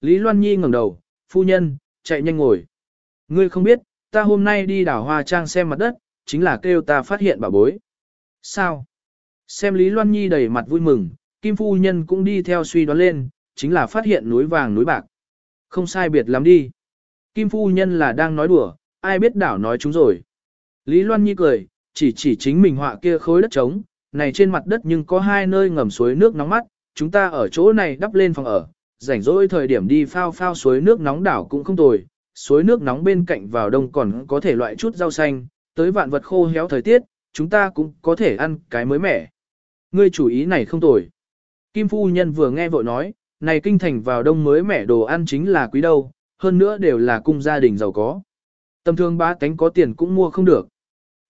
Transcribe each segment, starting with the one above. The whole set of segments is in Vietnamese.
Lý Loan Nhi ngẩng đầu, phu nhân, chạy nhanh ngồi. Ngươi không biết, ta hôm nay đi đảo hoa trang xem mặt đất, chính là kêu ta phát hiện bà bối. Sao? Xem Lý Loan Nhi đầy mặt vui mừng, Kim Phu Nhân cũng đi theo suy đoán lên, chính là phát hiện núi vàng núi bạc. Không sai biệt lắm đi. Kim Phu Nhân là đang nói đùa, ai biết đảo nói chúng rồi. Lý Loan Nhi cười, chỉ chỉ chính mình họa kia khối đất trống, này trên mặt đất nhưng có hai nơi ngầm suối nước nóng mắt, chúng ta ở chỗ này đắp lên phòng ở, rảnh rỗi thời điểm đi phao phao suối nước nóng đảo cũng không tồi, suối nước nóng bên cạnh vào đông còn có thể loại chút rau xanh, tới vạn vật khô héo thời tiết, chúng ta cũng có thể ăn cái mới mẻ. Ngươi chủ ý này không tồi. Kim Phu Nhân vừa nghe vội nói, này kinh thành vào đông mới mẻ đồ ăn chính là quý đâu, hơn nữa đều là cung gia đình giàu có. Tầm thường ba tánh có tiền cũng mua không được.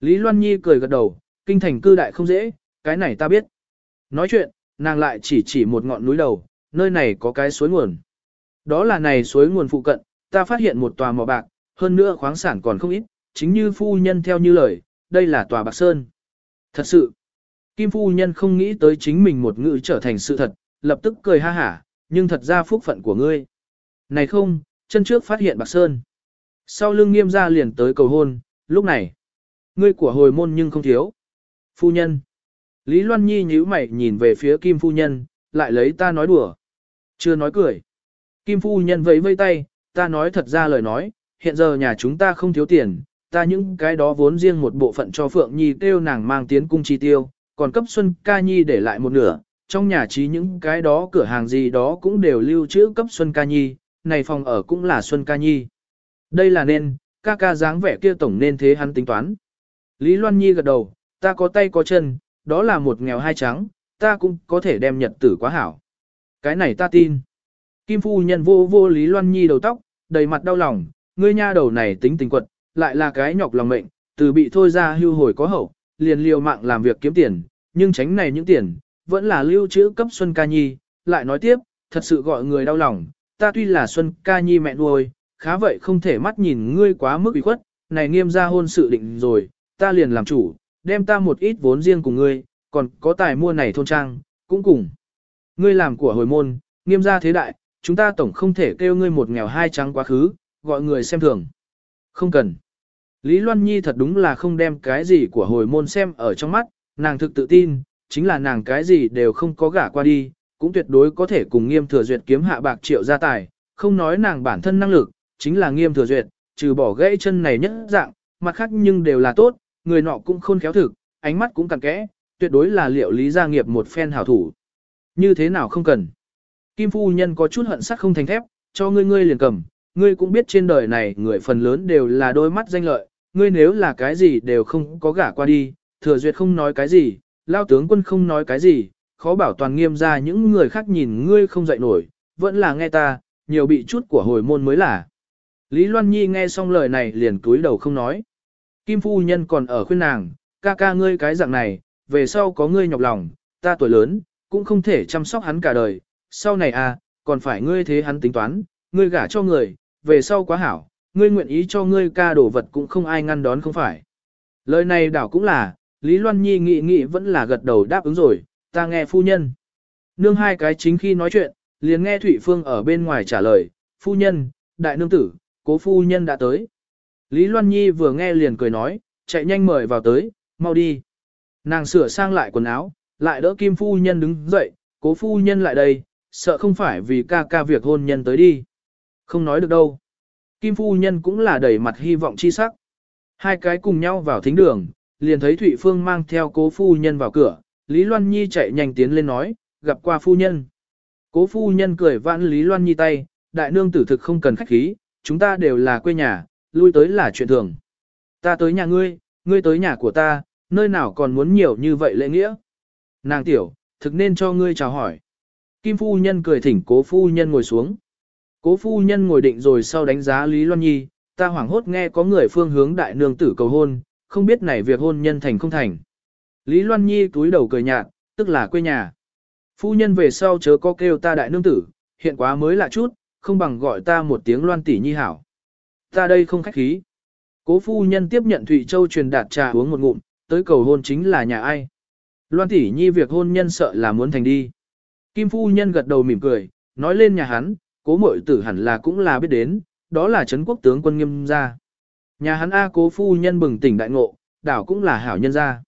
Lý Loan Nhi cười gật đầu, kinh thành cư đại không dễ, cái này ta biết. Nói chuyện, nàng lại chỉ chỉ một ngọn núi đầu, nơi này có cái suối nguồn. Đó là này suối nguồn phụ cận, ta phát hiện một tòa mỏ bạc, hơn nữa khoáng sản còn không ít, chính như phu nhân theo như lời, đây là tòa bạc sơn. Thật sự, Kim phu nhân không nghĩ tới chính mình một ngữ trở thành sự thật, lập tức cười ha hả, nhưng thật ra phúc phận của ngươi. Này không, chân trước phát hiện bạc sơn. Sau lưng nghiêm ra liền tới cầu hôn, lúc này, ngươi của hồi môn nhưng không thiếu. Phu nhân. Lý Loan Nhi nhíu mày nhìn về phía Kim phu nhân, lại lấy ta nói đùa. Chưa nói cười. Kim phu nhân vẫy vây tay, ta nói thật ra lời nói, hiện giờ nhà chúng ta không thiếu tiền, ta những cái đó vốn riêng một bộ phận cho Phượng Nhi kêu nàng mang tiến cung chi tiêu, còn cấp Xuân Ca Nhi để lại một nửa, trong nhà trí những cái đó cửa hàng gì đó cũng đều lưu trữ cấp Xuân Ca Nhi, này phòng ở cũng là Xuân Ca Nhi. Đây là nên, ca ca dáng vẻ kia tổng nên thế hắn tính toán. Lý Loan Nhi gật đầu, ta có tay có chân, đó là một nghèo hai trắng, ta cũng có thể đem nhật tử quá hảo. Cái này ta tin. Kim phu nhân vô vô Lý Loan Nhi đầu tóc, đầy mặt đau lòng, ngươi nha đầu này tính tình quật, lại là cái nhọc lòng mệnh, từ bị thôi ra hưu hồi có hậu, liền liều mạng làm việc kiếm tiền, nhưng tránh này những tiền, vẫn là lưu trữ cấp Xuân Ca Nhi, lại nói tiếp, thật sự gọi người đau lòng, ta tuy là Xuân Ca Nhi mẹ nuôi, khá vậy không thể mắt nhìn ngươi quá mức ủy khuất, này nghiêm ra hôn sự định rồi, ta liền làm chủ, đem ta một ít vốn riêng của ngươi, còn có tài mua này thôn trang, cũng cùng. Ngươi làm của hồi môn, nghiêm gia thế đại, chúng ta tổng không thể kêu ngươi một nghèo hai trắng quá khứ, gọi người xem thường. Không cần. Lý Loan Nhi thật đúng là không đem cái gì của hồi môn xem ở trong mắt, nàng thực tự tin, chính là nàng cái gì đều không có gả qua đi, cũng tuyệt đối có thể cùng nghiêm thừa duyệt kiếm hạ bạc triệu gia tài, không nói nàng bản thân năng lực, chính là nghiêm thừa duyệt, trừ bỏ gãy chân này nhất dạng, mặt khác nhưng đều là tốt, người nọ cũng khôn khéo thực, ánh mắt cũng cặn kẽ, tuyệt đối là liệu lý gia nghiệp một phen hảo thủ. Như thế nào không cần. Kim phu nhân có chút hận sắc không thành thép, cho ngươi ngươi liền cầm, ngươi cũng biết trên đời này người phần lớn đều là đôi mắt danh lợi, ngươi nếu là cái gì đều không có gả qua đi, thừa duyệt không nói cái gì, lao tướng quân không nói cái gì, khó bảo toàn nghiêm ra những người khác nhìn ngươi không dậy nổi, vẫn là nghe ta, nhiều bị chút của hồi môn mới là. Lý Loan Nhi nghe xong lời này liền túi đầu không nói. Kim phu nhân còn ở khuyên nàng, ca ca ngươi cái dạng này, về sau có ngươi nhọc lòng, ta tuổi lớn, cũng không thể chăm sóc hắn cả đời, sau này à, còn phải ngươi thế hắn tính toán, ngươi gả cho người, về sau quá hảo, ngươi nguyện ý cho ngươi ca đổ vật cũng không ai ngăn đón không phải. Lời này đảo cũng là, Lý Loan Nhi nghị nghị vẫn là gật đầu đáp ứng rồi, ta nghe phu nhân. Nương hai cái chính khi nói chuyện, liền nghe Thụy Phương ở bên ngoài trả lời, phu nhân, đại nương tử, cố phu nhân đã tới. Lý Loan Nhi vừa nghe liền cười nói, chạy nhanh mời vào tới, mau đi. Nàng sửa sang lại quần áo, lại đỡ Kim phu nhân đứng dậy, cố phu nhân lại đây, sợ không phải vì ca ca việc hôn nhân tới đi. Không nói được đâu. Kim phu nhân cũng là đầy mặt hy vọng chi sắc. Hai cái cùng nhau vào thính đường, liền thấy Thụy Phương mang theo cố phu nhân vào cửa, Lý Loan Nhi chạy nhanh tiến lên nói, gặp qua phu nhân. Cố phu nhân cười vãn Lý Loan Nhi tay, đại nương tử thực không cần khách khí, chúng ta đều là quê nhà, lui tới là chuyện thường. Ta tới nhà ngươi, ngươi tới nhà của ta, nơi nào còn muốn nhiều như vậy lễ nghĩa. Nàng tiểu, thực nên cho ngươi chào hỏi. Kim phu nhân cười thỉnh cố phu nhân ngồi xuống. Cố phu nhân ngồi định rồi sau đánh giá Lý Loan Nhi, ta hoảng hốt nghe có người phương hướng đại nương tử cầu hôn, không biết này việc hôn nhân thành không thành. Lý Loan Nhi túi đầu cười nhạt, tức là quê nhà. Phu nhân về sau chớ có kêu ta đại nương tử, hiện quá mới lạ chút, không bằng gọi ta một tiếng Loan tỷ nhi hảo. Ta đây không khách khí. Cố phu nhân tiếp nhận Thụy Châu truyền đạt trà uống một ngụm, tới cầu hôn chính là nhà ai. Loan tỷ nhi việc hôn nhân sợ là muốn thành đi. Kim phu nhân gật đầu mỉm cười, nói lên nhà hắn, cố mội tử hẳn là cũng là biết đến, đó là Trấn quốc tướng quân nghiêm gia. Nhà hắn A cố phu nhân bừng tỉnh đại ngộ, đảo cũng là hảo nhân gia.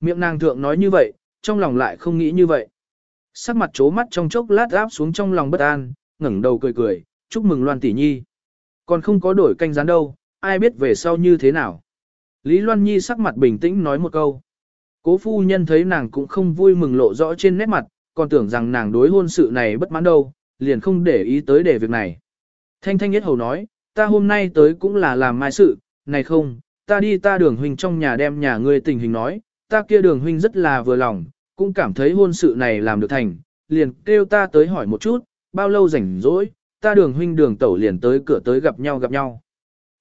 Miệng nàng thượng nói như vậy, trong lòng lại không nghĩ như vậy. Sắc mặt chố mắt trong chốc lát áp xuống trong lòng bất an, ngẩng đầu cười cười, chúc mừng Loan tỷ nhi. Còn không có đổi canh rán đâu, ai biết về sau như thế nào. Lý Loan Nhi sắc mặt bình tĩnh nói một câu. Cố phu nhân thấy nàng cũng không vui mừng lộ rõ trên nét mặt, còn tưởng rằng nàng đối hôn sự này bất mãn đâu, liền không để ý tới để việc này. Thanh Thanh Nhất Hầu nói, ta hôm nay tới cũng là làm mai sự, này không, ta đi ta đường huynh trong nhà đem nhà ngươi tình hình nói, ta kia đường huynh rất là vừa lòng, cũng cảm thấy hôn sự này làm được thành, liền kêu ta tới hỏi một chút, bao lâu rảnh rỗi, ta đường huynh đường tẩu liền tới cửa tới gặp nhau gặp nhau.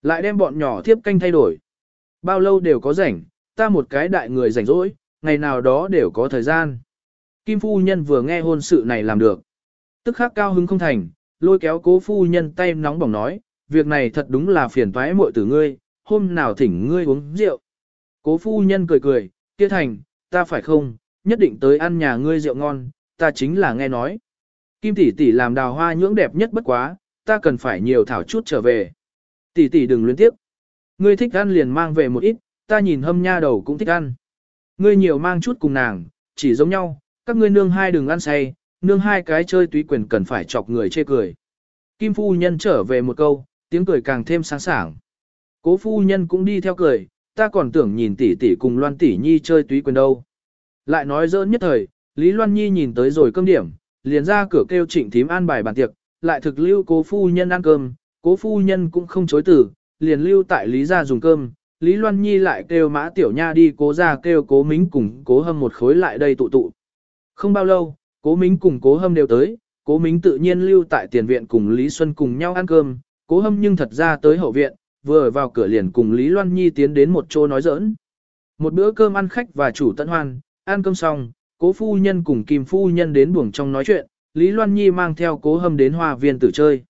Lại đem bọn nhỏ thiếp canh thay đổi. Bao lâu đều có rảnh, ta một cái đại người rảnh rỗi, ngày nào đó đều có thời gian. Kim phu nhân vừa nghe hôn sự này làm được. Tức khắc cao hứng không thành, lôi kéo cố phu nhân tay nóng bỏng nói, việc này thật đúng là phiền toái muội tử ngươi, hôm nào thỉnh ngươi uống rượu. Cố phu nhân cười cười, kia thành, ta phải không, nhất định tới ăn nhà ngươi rượu ngon, ta chính là nghe nói. Kim tỷ tỷ làm đào hoa nhưỡng đẹp nhất bất quá, ta cần phải nhiều thảo chút trở về. Tỷ tỷ đừng luyến tiếp. Ngươi thích ăn liền mang về một ít, ta nhìn hâm nha đầu cũng thích ăn. Ngươi nhiều mang chút cùng nàng, chỉ giống nhau, các ngươi nương hai đừng ăn say, nương hai cái chơi túy quyền cần phải chọc người chê cười. Kim phu nhân trở về một câu, tiếng cười càng thêm sáng sảng. Cố phu nhân cũng đi theo cười, ta còn tưởng nhìn tỷ tỷ cùng Loan tỷ nhi chơi túy quyền đâu. Lại nói dỡn nhất thời, Lý Loan Nhi nhìn tới rồi cơm điểm, liền ra cửa kêu trịnh thím an bài bàn tiệc, lại thực lưu cố phu nhân ăn cơm, cố phu nhân cũng không chối từ, liền lưu tại Lý gia dùng cơm. Lý Loan Nhi lại kêu mã tiểu nha đi cố ra kêu cố mính cùng cố hâm một khối lại đây tụ tụ. Không bao lâu, cố mính cùng cố hâm đều tới, cố mính tự nhiên lưu tại tiền viện cùng Lý Xuân cùng nhau ăn cơm, cố hâm nhưng thật ra tới hậu viện, vừa vào cửa liền cùng Lý Loan Nhi tiến đến một chỗ nói giỡn. Một bữa cơm ăn khách và chủ tận hoan, ăn cơm xong, cố phu nhân cùng kim phu nhân đến buồng trong nói chuyện, Lý Loan Nhi mang theo cố hâm đến hoa viên tử chơi.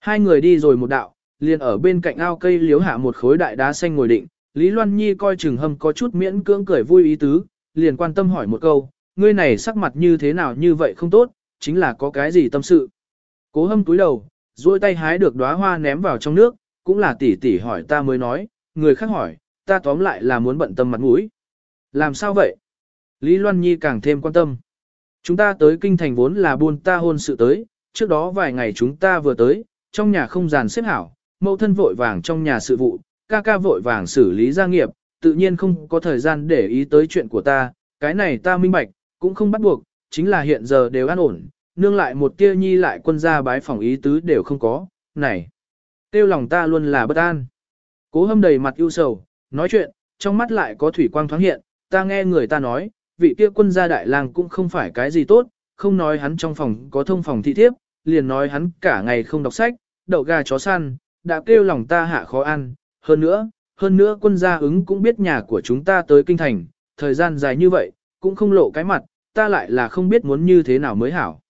Hai người đi rồi một đạo, liền ở bên cạnh ao cây liếu hạ một khối đại đá xanh ngồi định, Lý Loan Nhi coi chừng hâm có chút miễn cưỡng cười vui ý tứ, liền quan tâm hỏi một câu, ngươi này sắc mặt như thế nào như vậy không tốt, chính là có cái gì tâm sự. Cố hâm túi đầu, duỗi tay hái được đóa hoa ném vào trong nước, cũng là tỷ tỷ hỏi ta mới nói, người khác hỏi, ta tóm lại là muốn bận tâm mặt mũi. Làm sao vậy? Lý Loan Nhi càng thêm quan tâm. Chúng ta tới kinh thành vốn là buôn ta hôn sự tới, trước đó vài ngày chúng ta vừa tới, trong nhà không dàn xếp hảo, mẫu thân vội vàng trong nhà sự vụ, ca ca vội vàng xử lý gia nghiệp, tự nhiên không có thời gian để ý tới chuyện của ta, cái này ta minh bạch, cũng không bắt buộc, chính là hiện giờ đều an ổn, nương lại một tia nhi lại quân gia bái phòng ý tứ đều không có, này. Tiêu lòng ta luôn là bất an. Cố hâm đầy mặt ưu sầu, nói chuyện, trong mắt lại có thủy quang thoáng hiện, ta nghe người ta nói, vị kia quân gia đại lang cũng không phải cái gì tốt, không nói hắn trong phòng có thông phòng thị thiếp, liền nói hắn cả ngày không đọc sách, đậu gà chó săn, đã kêu lòng ta hạ khó ăn, hơn nữa, hơn nữa quân gia ứng cũng biết nhà của chúng ta tới kinh thành, thời gian dài như vậy, cũng không lộ cái mặt, ta lại là không biết muốn như thế nào mới hảo.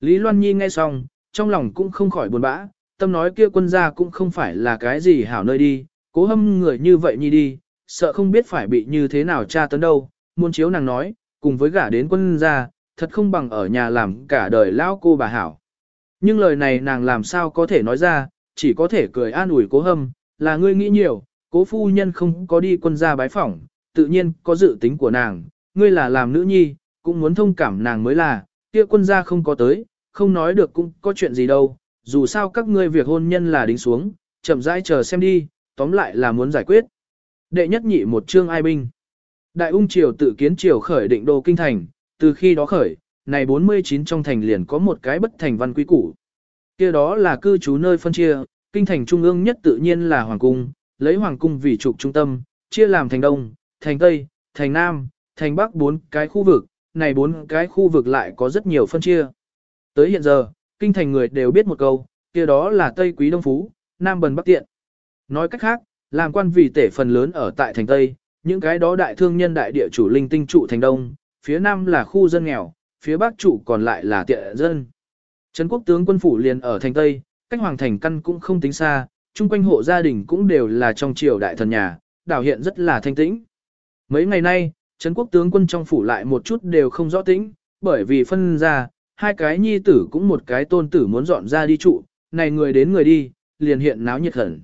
Lý Loan Nhi nghe xong, trong lòng cũng không khỏi buồn bã, tâm nói kia quân gia cũng không phải là cái gì hảo nơi đi, cố hâm người như vậy nhi đi, sợ không biết phải bị như thế nào tra tấn đâu, muôn chiếu nàng nói, cùng với gả đến quân gia, thật không bằng ở nhà làm cả đời lão cô bà hảo. Nhưng lời này nàng làm sao có thể nói ra, chỉ có thể cười an ủi cố hâm, là ngươi nghĩ nhiều, cố phu nhân không có đi quân gia bái phỏng, tự nhiên có dự tính của nàng, ngươi là làm nữ nhi, cũng muốn thông cảm nàng mới là, kia quân gia không có tới, không nói được cũng có chuyện gì đâu, dù sao các ngươi việc hôn nhân là đính xuống, chậm rãi chờ xem đi, tóm lại là muốn giải quyết. Đệ nhất nhị một chương ai binh. Đại ung triều tự kiến triều khởi định đô kinh thành, từ khi đó khởi, này 49 trong thành liền có một cái bất thành văn quý củ kia đó là cư trú nơi phân chia, kinh thành trung ương nhất tự nhiên là hoàng cung, lấy hoàng cung vì trục trung tâm, chia làm thành đông, thành tây, thành nam, thành bắc bốn cái khu vực, này bốn cái khu vực lại có rất nhiều phân chia. Tới hiện giờ, kinh thành người đều biết một câu, kia đó là Tây Quý Đông Phú, Nam Bần Bắc Tiện. Nói cách khác, làm quan vì tể phần lớn ở tại thành Tây, những cái đó đại thương nhân đại địa chủ linh tinh trụ thành Đông, phía Nam là khu dân nghèo, phía Bắc trụ còn lại là tiện dân. Trấn quốc tướng quân phủ liền ở thành Tây, cách hoàng thành căn cũng không tính xa, chung quanh hộ gia đình cũng đều là trong triều đại thần nhà, đảo hiện rất là thanh tĩnh. Mấy ngày nay, Trấn quốc tướng quân trong phủ lại một chút đều không rõ tĩnh, bởi vì phân ra, hai cái nhi tử cũng một cái tôn tử muốn dọn ra đi trụ, này người đến người đi, liền hiện náo nhiệt hẳn.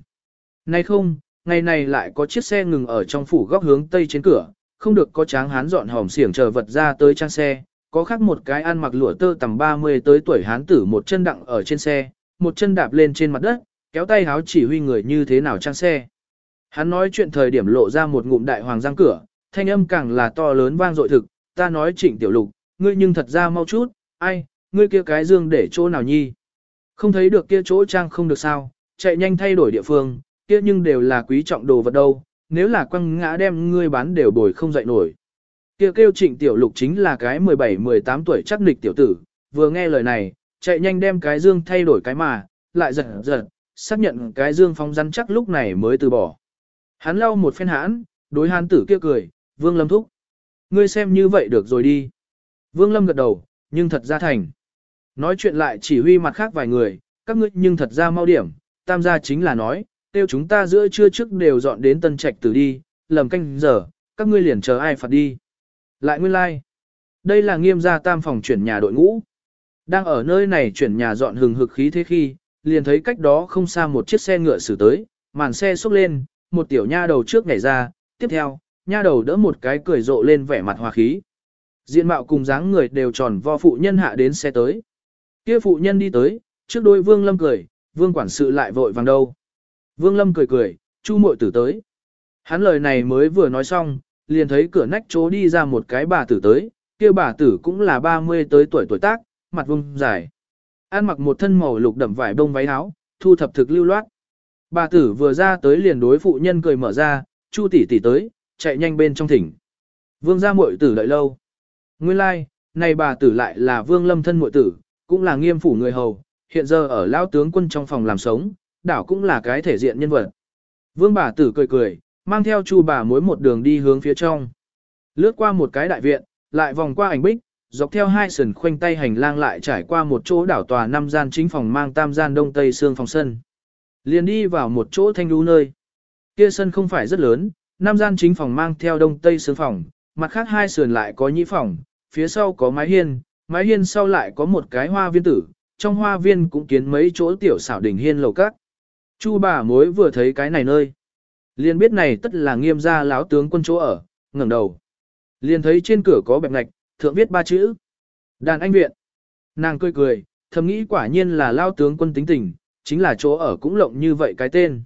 Nay không, ngày này lại có chiếc xe ngừng ở trong phủ góc hướng tây trên cửa, không được có tráng hán dọn hòm xiển chờ vật ra tới trang xe, có khác một cái ăn mặc lụa tơ tầm 30 tới tuổi hán tử một chân đặng ở trên xe, một chân đạp lên trên mặt đất, kéo tay háo chỉ huy người như thế nào trang xe. Hắn nói chuyện thời điểm lộ ra một ngụm đại hoàng giang cửa, thanh âm càng là to lớn vang dội thực, ta nói trịnh tiểu lục, ngươi nhưng thật ra mau chút, ai, ngươi kia cái dương để chỗ nào nhi. Không thấy được kia chỗ trang không được sao, chạy nhanh thay đổi địa phương, kia nhưng đều là quý trọng đồ vật đâu, nếu là quăng ngã đem ngươi bán đều bồi không dậy nổi. Kia kêu trịnh tiểu lục chính là cái 17-18 tuổi chắc nịch tiểu tử, vừa nghe lời này, chạy nhanh đem cái dương thay đổi cái mà, lại giật giật, xác nhận cái dương phóng rắn chắc lúc này mới từ bỏ. Hắn lau một phen hãn, đối hán tử kia cười, vương lâm thúc. Ngươi xem như vậy được rồi đi. Vương lâm gật đầu, nhưng thật ra thành. Nói chuyện lại chỉ huy mặt khác vài người, các ngươi nhưng thật ra mau điểm, tam gia chính là nói, tiêu chúng ta giữa trưa trước đều dọn đến tân trạch tử đi, lầm canh giờ, các ngươi liền chờ ai phạt đi. Lại nguyên lai, like. đây là nghiêm gia tam phòng chuyển nhà đội ngũ. Đang ở nơi này chuyển nhà dọn hừng hực khí thế khi, liền thấy cách đó không xa một chiếc xe ngựa xử tới, màn xe xúc lên, một tiểu nha đầu trước nhảy ra, tiếp theo, nha đầu đỡ một cái cười rộ lên vẻ mặt hòa khí. Diện mạo cùng dáng người đều tròn vo phụ nhân hạ đến xe tới. Kia phụ nhân đi tới, trước đôi vương lâm cười, vương quản sự lại vội vàng đâu. Vương lâm cười cười, chu muội tử tới. Hắn lời này mới vừa nói xong, liền thấy cửa nách chỗ đi ra một cái bà tử tới, kia bà tử cũng là 30 tới tuổi tuổi tác, mặt vùng dài. Ăn mặc một thân màu lục đậm vải bông váy áo, thu thập thực lưu loát. Bà tử vừa ra tới liền đối phụ nhân cười mở ra, chu tỷ tỷ tới, chạy nhanh bên trong thỉnh. Vương gia muội tử đợi lâu. Nguyên lai, like, này bà tử lại là vương lâm thân muội tử, cũng là nghiêm phủ người hầu, hiện giờ ở lao tướng quân trong phòng làm sống, đảo cũng là cái thể diện nhân vật. Vương bà tử cười cười, mang theo chu bà mối một đường đi hướng phía trong. Lướt qua một cái đại viện, lại vòng qua ảnh bích, dọc theo hai sườn khoanh tay hành lang lại trải qua một chỗ đảo tòa năm gian chính phòng mang tam gian đông tây xương phòng sân. Liền đi vào một chỗ thanh đu nơi. Kia sân không phải rất lớn, năm gian chính phòng mang theo đông tây xương phòng, mặt khác hai sườn lại có nhĩ phòng, phía sau có mái hiên, mái hiên sau lại có một cái hoa viên tử, trong hoa viên cũng kiến mấy chỗ tiểu xảo đỉnh hiên lầu các. Chu bà mối vừa thấy cái này nơi. Liền biết này tất là nghiêm gia láo tướng quân chỗ ở, ngẩng đầu. Liền thấy trên cửa có bẹp ngạch, thượng viết ba chữ. Đàn anh viện. Nàng cười cười, thầm nghĩ quả nhiên là lao tướng quân tính tình, chính là chỗ ở cũng lộng như vậy cái tên.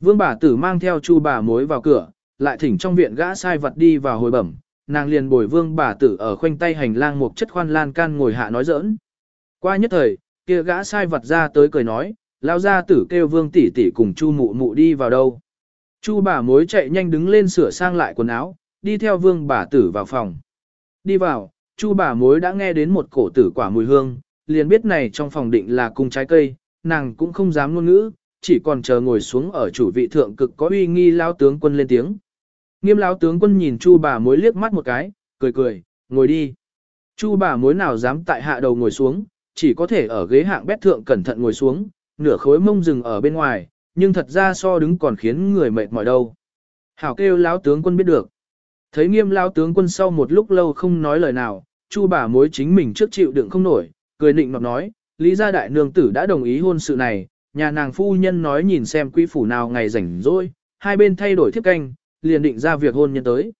Vương bà tử mang theo chu bà mối vào cửa, lại thỉnh trong viện gã sai vật đi vào hồi bẩm, nàng liền bồi vương bà tử ở khoanh tay hành lang một chất khoan lan can ngồi hạ nói giỡn. Qua nhất thời, kia gã sai vật ra tới cười nói, lao gia tử kêu vương tỷ tỷ cùng chu mụ mụ đi vào đâu. Chu bà mối chạy nhanh đứng lên sửa sang lại quần áo, đi theo vương bà tử vào phòng. Đi vào, chu bà mối đã nghe đến một cổ tử quả mùi hương, liền biết này trong phòng định là cung trái cây, nàng cũng không dám ngôn ngữ, chỉ còn chờ ngồi xuống ở chủ vị thượng cực có uy nghi lao tướng quân lên tiếng. Nghiêm lão tướng quân nhìn chu bà mối liếc mắt một cái, cười cười, ngồi đi. Chu bà mối nào dám tại hạ đầu ngồi xuống, chỉ có thể ở ghế hạng bét thượng cẩn thận ngồi xuống, nửa khối mông rừng ở bên ngoài, nhưng thật ra so đứng còn khiến người mệt mỏi đâu. Hảo kêu lão tướng quân biết được. Thấy nghiêm lão tướng quân sau một lúc lâu không nói lời nào, chu bà mối chính mình trước chịu đựng không nổi, cười nịnh nọt nói, lý gia đại nương tử đã đồng ý hôn sự này, nhà nàng phu nhân nói nhìn xem quý phủ nào ngày rảnh rỗi, hai bên thay đổi thiếp canh, liền định ra việc hôn nhân tới.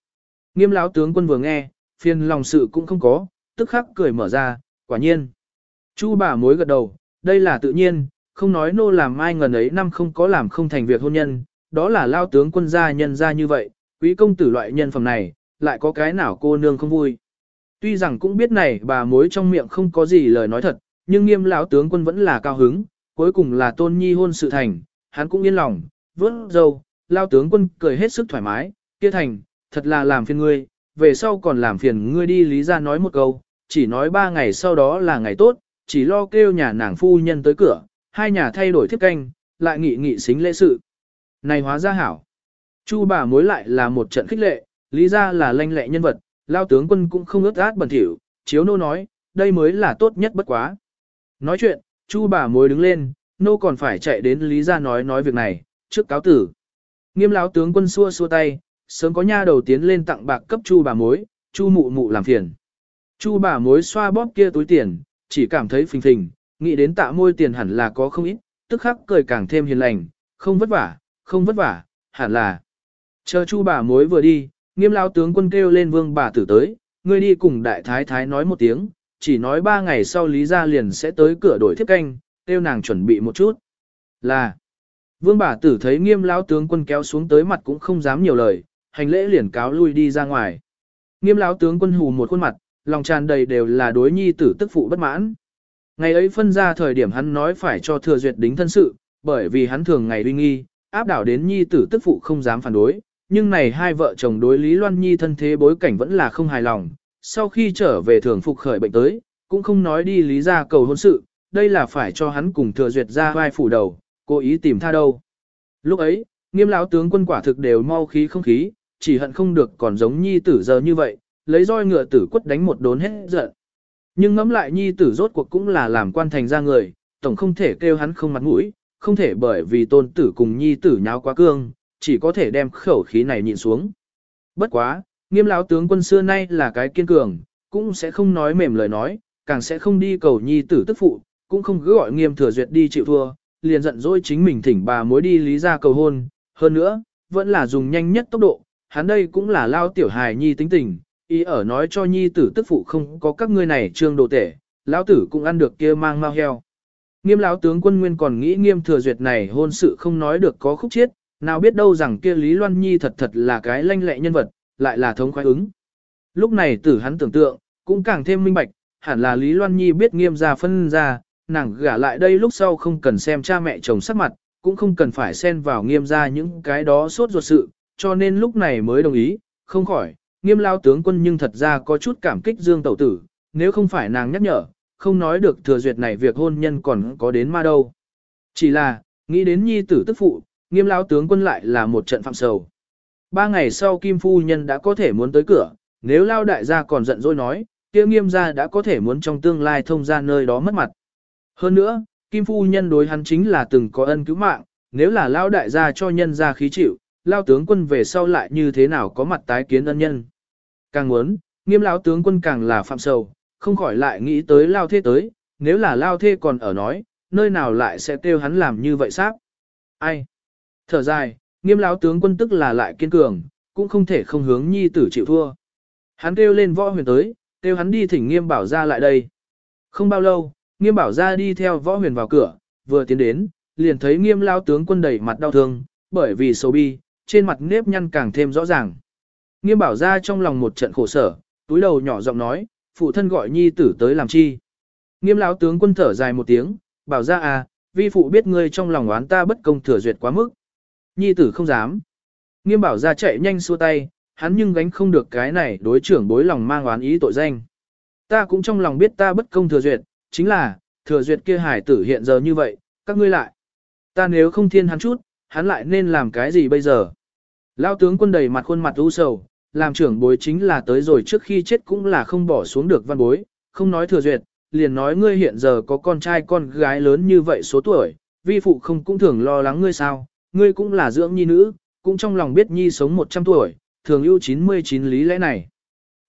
Nghiêm lão tướng quân vừa nghe, phiền lòng sự cũng không có, tức khắc cười mở ra, quả nhiên. Chu bà mối gật đầu, đây là tự nhiên, không nói nô làm ai ngần ấy năm không có làm không thành việc hôn nhân, đó là lao tướng quân gia nhân ra như vậy, quý công tử loại nhân phẩm này, lại có cái nào cô nương không vui. Tuy rằng cũng biết này bà mối trong miệng không có gì lời nói thật, nhưng nghiêm lão tướng quân vẫn là cao hứng, cuối cùng là tôn nhi hôn sự thành, hắn cũng yên lòng, vớt dâu, lao tướng quân cười hết sức thoải mái, kia thành, thật là làm phiền ngươi, về sau còn làm phiền ngươi đi lý ra nói một câu, chỉ nói ba ngày sau đó là ngày tốt, chỉ lo kêu nhà nàng phu nhân tới cửa, hai nhà thay đổi thiết canh, lại nghị nghị xính lễ sự. Này hóa ra hảo. Chu bà mối lại là một trận khích lệ, lý ra là lanh lẹ nhân vật, lao tướng quân cũng không ướt át bẩn thỉu, chiếu nô nói, đây mới là tốt nhất bất quá. Nói chuyện, chu bà mối đứng lên, nô còn phải chạy đến lý ra nói nói việc này, trước cáo tử. Nghiêm lão tướng quân xua xua tay, sớm có nha đầu tiến lên tặng bạc cấp chu bà mối, chu mụ mụ làm phiền. Chu bà mối xoa bóp kia túi tiền, chỉ cảm thấy phình phình, nghĩ đến tạ môi tiền hẳn là có không ít, tức khắc cười càng thêm hiền lành, không vất vả, không vất vả, hẳn là. Chờ chu bà mối vừa đi, nghiêm lao tướng quân kêu lên vương bà tử tới, ngươi đi cùng đại thái thái nói một tiếng, chỉ nói ba ngày sau Lý Gia liền sẽ tới cửa đổi thiếp canh, kêu nàng chuẩn bị một chút. Là, vương bà tử thấy nghiêm lao tướng quân kéo xuống tới mặt cũng không dám nhiều lời, hành lễ liền cáo lui đi ra ngoài. Nghiêm lão tướng quân hù một khuôn mặt, lòng tràn đầy đều là đối nhi tử tức phụ bất mãn. Ngày ấy phân ra thời điểm hắn nói phải cho thừa duyệt đính thân sự, bởi vì hắn thường ngày uy nghi, áp đảo đến nhi tử tức phụ không dám phản đối, nhưng này hai vợ chồng đối Lý Loan Nhi thân thế bối cảnh vẫn là không hài lòng, sau khi trở về thường phục khởi bệnh tới, cũng không nói đi lý ra cầu hôn sự, đây là phải cho hắn cùng thừa duyệt ra vai phủ đầu, cố ý tìm tha đâu. Lúc ấy, nghiêm lão tướng quân quả thực đều mau khí không khí, chỉ hận không được còn giống nhi tử giờ như vậy, lấy roi ngựa tử quất đánh một đốn hết giận. Nhưng ngẫm lại nhi tử rốt cuộc cũng là làm quan thành ra người, tổng không thể kêu hắn không mặt mũi, không thể bởi vì tôn tử cùng nhi tử nháo quá cương, chỉ có thể đem khẩu khí này nhịn xuống. Bất quá, nghiêm lão tướng quân xưa nay là cái kiên cường, cũng sẽ không nói mềm lời nói, càng sẽ không đi cầu nhi tử tức phụ, cũng không cứ gọi nghiêm thừa duyệt đi chịu thua, liền giận dỗi chính mình thỉnh bà mối đi lý ra cầu hôn, hơn nữa, vẫn là dùng nhanh nhất tốc độ, hắn đây cũng là lao tiểu hài nhi tính tình, ý ở nói cho nhi tử tức phụ không có các ngươi này trương đồ tể, lão tử cũng ăn được kia mang mau heo. Nghiêm lão tướng quân nguyên còn nghĩ nghiêm thừa duyệt này hôn sự không nói được có khúc chiết, nào biết đâu rằng kia Lý Loan Nhi thật thật là cái lanh lẹ nhân vật, lại là thống khoái ứng. Lúc này tử hắn tưởng tượng, cũng càng thêm minh bạch, hẳn là Lý Loan Nhi biết nghiêm ra phân ra, nàng gả lại đây lúc sau không cần xem cha mẹ chồng sắc mặt, cũng không cần phải xen vào nghiêm ra những cái đó sốt ruột sự, cho nên lúc này mới đồng ý, không khỏi, nghiêm lao tướng quân nhưng thật ra có chút cảm kích dương tẩu tử, nếu không phải nàng nhắc nhở, không nói được thừa duyệt này việc hôn nhân còn có đến ma đâu. Chỉ là, nghĩ đến nhi tử tức phụ, nghiêm lao tướng quân lại là một trận phạm sầu. Ba ngày sau Kim Phu Nhân đã có thể muốn tới cửa, nếu lao đại gia còn giận dỗi nói, kia nghiêm gia đã có thể muốn trong tương lai thông ra nơi đó mất mặt. Hơn nữa, Kim Phu Nhân đối hắn chính là từng có ân cứu mạng, nếu là lao đại gia cho nhân gia khí chịu, lao tướng quân về sau lại như thế nào có mặt tái kiến ân nhân. Càng muốn, nghiêm lão tướng quân càng là phạm sầu, không khỏi lại nghĩ tới lao thê tới, nếu là lao thê còn ở nói, nơi nào lại sẽ kêu hắn làm như vậy sáp. Ai? Thở dài, nghiêm lão tướng quân tức là lại kiên cường, cũng không thể không hướng nhi tử chịu thua. Hắn kêu lên võ huyền tới, kêu hắn đi thỉnh nghiêm bảo ra lại đây. Không bao lâu, nghiêm bảo ra đi theo võ huyền vào cửa, vừa tiến đến, liền thấy nghiêm lao tướng quân đầy mặt đau thương, bởi vì sầu bi, trên mặt nếp nhăn càng thêm rõ ràng. Nghiêm bảo ra trong lòng một trận khổ sở, túi đầu nhỏ giọng nói, phụ thân gọi nhi tử tới làm chi. Nghiêm lão tướng quân thở dài một tiếng, bảo ra à, vi phụ biết ngươi trong lòng oán ta bất công thừa duyệt quá mức. Nhi tử không dám. Nghiêm bảo ra chạy nhanh xua tay, hắn nhưng gánh không được cái này đối trưởng bối lòng mang oán ý tội danh. Ta cũng trong lòng biết ta bất công thừa duyệt, chính là, thừa duyệt kia hải tử hiện giờ như vậy, các ngươi lại. Ta nếu không thiên hắn chút, hắn lại nên làm cái gì bây giờ? Lao tướng quân đầy mặt khuôn mặt u sầu, làm trưởng bối chính là tới rồi trước khi chết cũng là không bỏ xuống được văn bối, không nói thừa duyệt, liền nói ngươi hiện giờ có con trai con gái lớn như vậy số tuổi, vi phụ không cũng thường lo lắng ngươi sao, ngươi cũng là dưỡng nhi nữ, cũng trong lòng biết nhi sống 100 tuổi, thường ưu 99 lý lẽ này.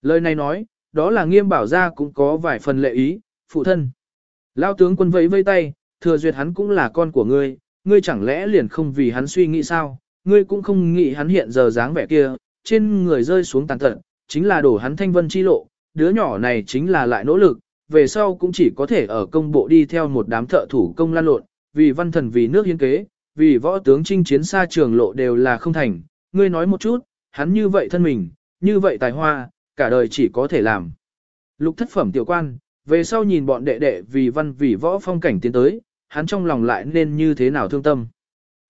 Lời này nói, đó là nghiêm bảo ra cũng có vài phần lệ ý, phụ thân. Lao tướng quân vẫy vây tay, thừa duyệt hắn cũng là con của ngươi, ngươi chẳng lẽ liền không vì hắn suy nghĩ sao, ngươi cũng không nghĩ hắn hiện giờ dáng vẻ kia, trên người rơi xuống tàn tật chính là đổ hắn thanh vân chi lộ, đứa nhỏ này chính là lại nỗ lực, về sau cũng chỉ có thể ở công bộ đi theo một đám thợ thủ công lan lộn, vì văn thần vì nước hiến kế, vì võ tướng chinh chiến xa trường lộ đều là không thành, ngươi nói một chút, hắn như vậy thân mình, như vậy tài hoa, cả đời chỉ có thể làm. Lục thất phẩm tiểu quan, về sau nhìn bọn đệ đệ vì văn vì võ phong cảnh tiến tới, hắn trong lòng lại nên như thế nào thương tâm.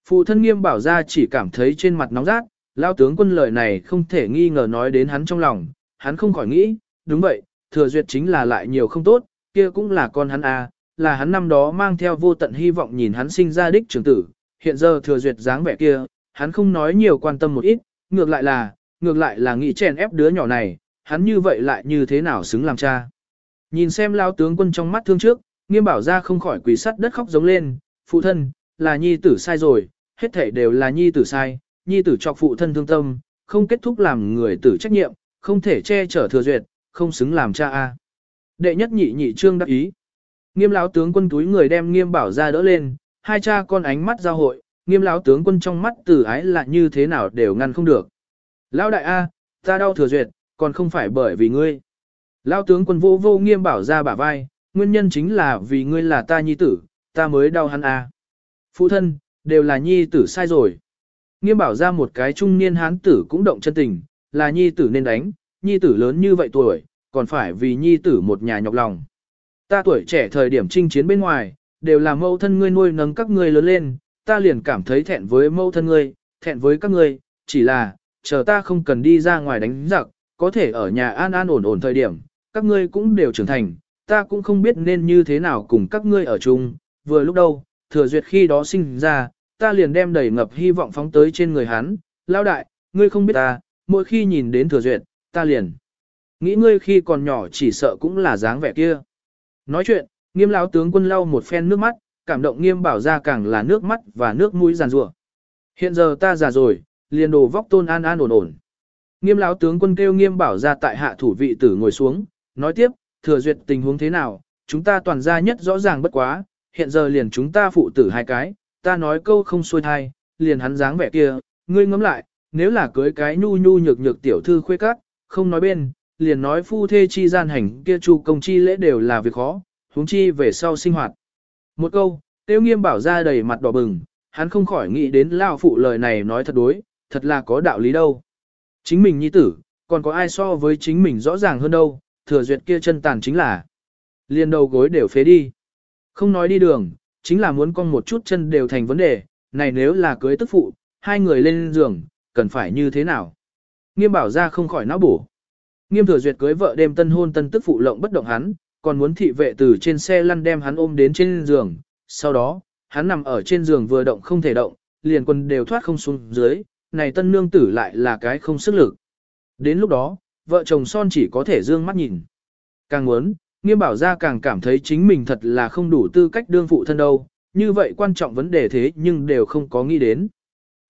Phụ thân nghiêm bảo ra chỉ cảm thấy trên mặt nóng rát, lao tướng quân lời này không thể nghi ngờ nói đến hắn trong lòng, hắn không khỏi nghĩ, đúng vậy, thừa duyệt chính là lại nhiều không tốt, kia cũng là con hắn à, là hắn năm đó mang theo vô tận hy vọng nhìn hắn sinh ra đích trưởng tử, hiện giờ thừa duyệt dáng vẻ kia, hắn không nói nhiều quan tâm một ít, ngược lại là, ngược lại là nghĩ chèn ép đứa nhỏ này, hắn như vậy lại như thế nào xứng làm cha. Nhìn xem lao tướng quân trong mắt thương trước, nghiêm bảo ra không khỏi quỳ sắt đất khóc giống lên, phụ thân, là nhi tử sai rồi, hết thể đều là nhi tử sai, nhi tử cho phụ thân thương tâm, không kết thúc làm người tử trách nhiệm, không thể che chở thừa duyệt, không xứng làm cha a. Đệ nhất nhị nhị trương đắc ý. Nghiêm lão tướng quân túi người đem nghiêm bảo ra đỡ lên, hai cha con ánh mắt giao hội, nghiêm lão tướng quân trong mắt tử ái là như thế nào đều ngăn không được. Lão đại A, ta đau thừa duyệt, còn không phải bởi vì ngươi. Lão tướng quân vô vô nghiêm bảo ra bả vai, nguyên nhân chính là vì ngươi là ta nhi tử, ta mới đau hắn A. Phụ thân, đều là nhi tử sai rồi. Nghiêm bảo ra một cái trung niên hán tử cũng động chân tình, là nhi tử nên đánh, nhi tử lớn như vậy tuổi, còn phải vì nhi tử một nhà nhọc lòng. Ta tuổi trẻ thời điểm chinh chiến bên ngoài, đều là mẫu thân ngươi nuôi nấng các ngươi lớn lên, ta liền cảm thấy thẹn với mẫu thân ngươi, thẹn với các ngươi, chỉ là, chờ ta không cần đi ra ngoài đánh giặc, có thể ở nhà an an ổn ổn thời điểm, các ngươi cũng đều trưởng thành, ta cũng không biết nên như thế nào cùng các ngươi ở chung, vừa lúc đâu, thừa duyệt khi đó sinh ra, ta liền đem đầy ngập hy vọng phóng tới trên người hắn, lao đại, ngươi không biết ta, mỗi khi nhìn đến thừa duyệt, ta liền. Nghĩ ngươi khi còn nhỏ chỉ sợ cũng là dáng vẻ kia. Nói chuyện, nghiêm lão tướng quân lau một phen nước mắt, cảm động nghiêm bảo ra càng là nước mắt và nước mũi giàn rủa. Hiện giờ ta già rồi, liền đồ vóc tôn an an ổn ổn. Nghiêm lão tướng quân kêu nghiêm bảo ra tại hạ thủ vị tử ngồi xuống, nói tiếp, thừa duyệt tình huống thế nào, chúng ta toàn ra nhất rõ ràng bất quá, hiện giờ liền chúng ta phụ tử hai cái, ta nói câu không xuôi thai, liền hắn dáng vẻ kia, ngươi ngẫm lại, nếu là cưới cái nhu nhu nhược nhược tiểu thư khuê cát, không nói bên, liền nói phu thê chi gian hành kia chu công chi lễ đều là việc khó, huống chi về sau sinh hoạt. Một câu, tiêu nghiêm bảo ra đầy mặt đỏ bừng, hắn không khỏi nghĩ đến lao phụ lời này nói thật đối, thật là có đạo lý đâu. Chính mình nhi tử, còn có ai so với chính mình rõ ràng hơn đâu, thừa duyệt kia chân tàn chính là liền đầu gối đều phế đi. Không nói đi đường, chính là muốn con một chút chân đều thành vấn đề, này nếu là cưới tức phụ, hai người lên giường, cần phải như thế nào? Nghiêm bảo ra không khỏi não bổ. Nghiêm thừa duyệt cưới vợ đêm tân hôn tân tức phụ lộng bất động hắn, còn muốn thị vệ từ trên xe lăn đem hắn ôm đến trên giường. Sau đó, hắn nằm ở trên giường vừa động không thể động, liền quần đều thoát không xuống dưới, này tân nương tử lại là cái không sức lực. Đến lúc đó, vợ chồng son chỉ có thể dương mắt nhìn. Càng muốn, nghiêm bảo ra càng cảm thấy chính mình thật là không đủ tư cách đương phụ thân đâu, như vậy quan trọng vấn đề thế nhưng đều không có nghĩ đến.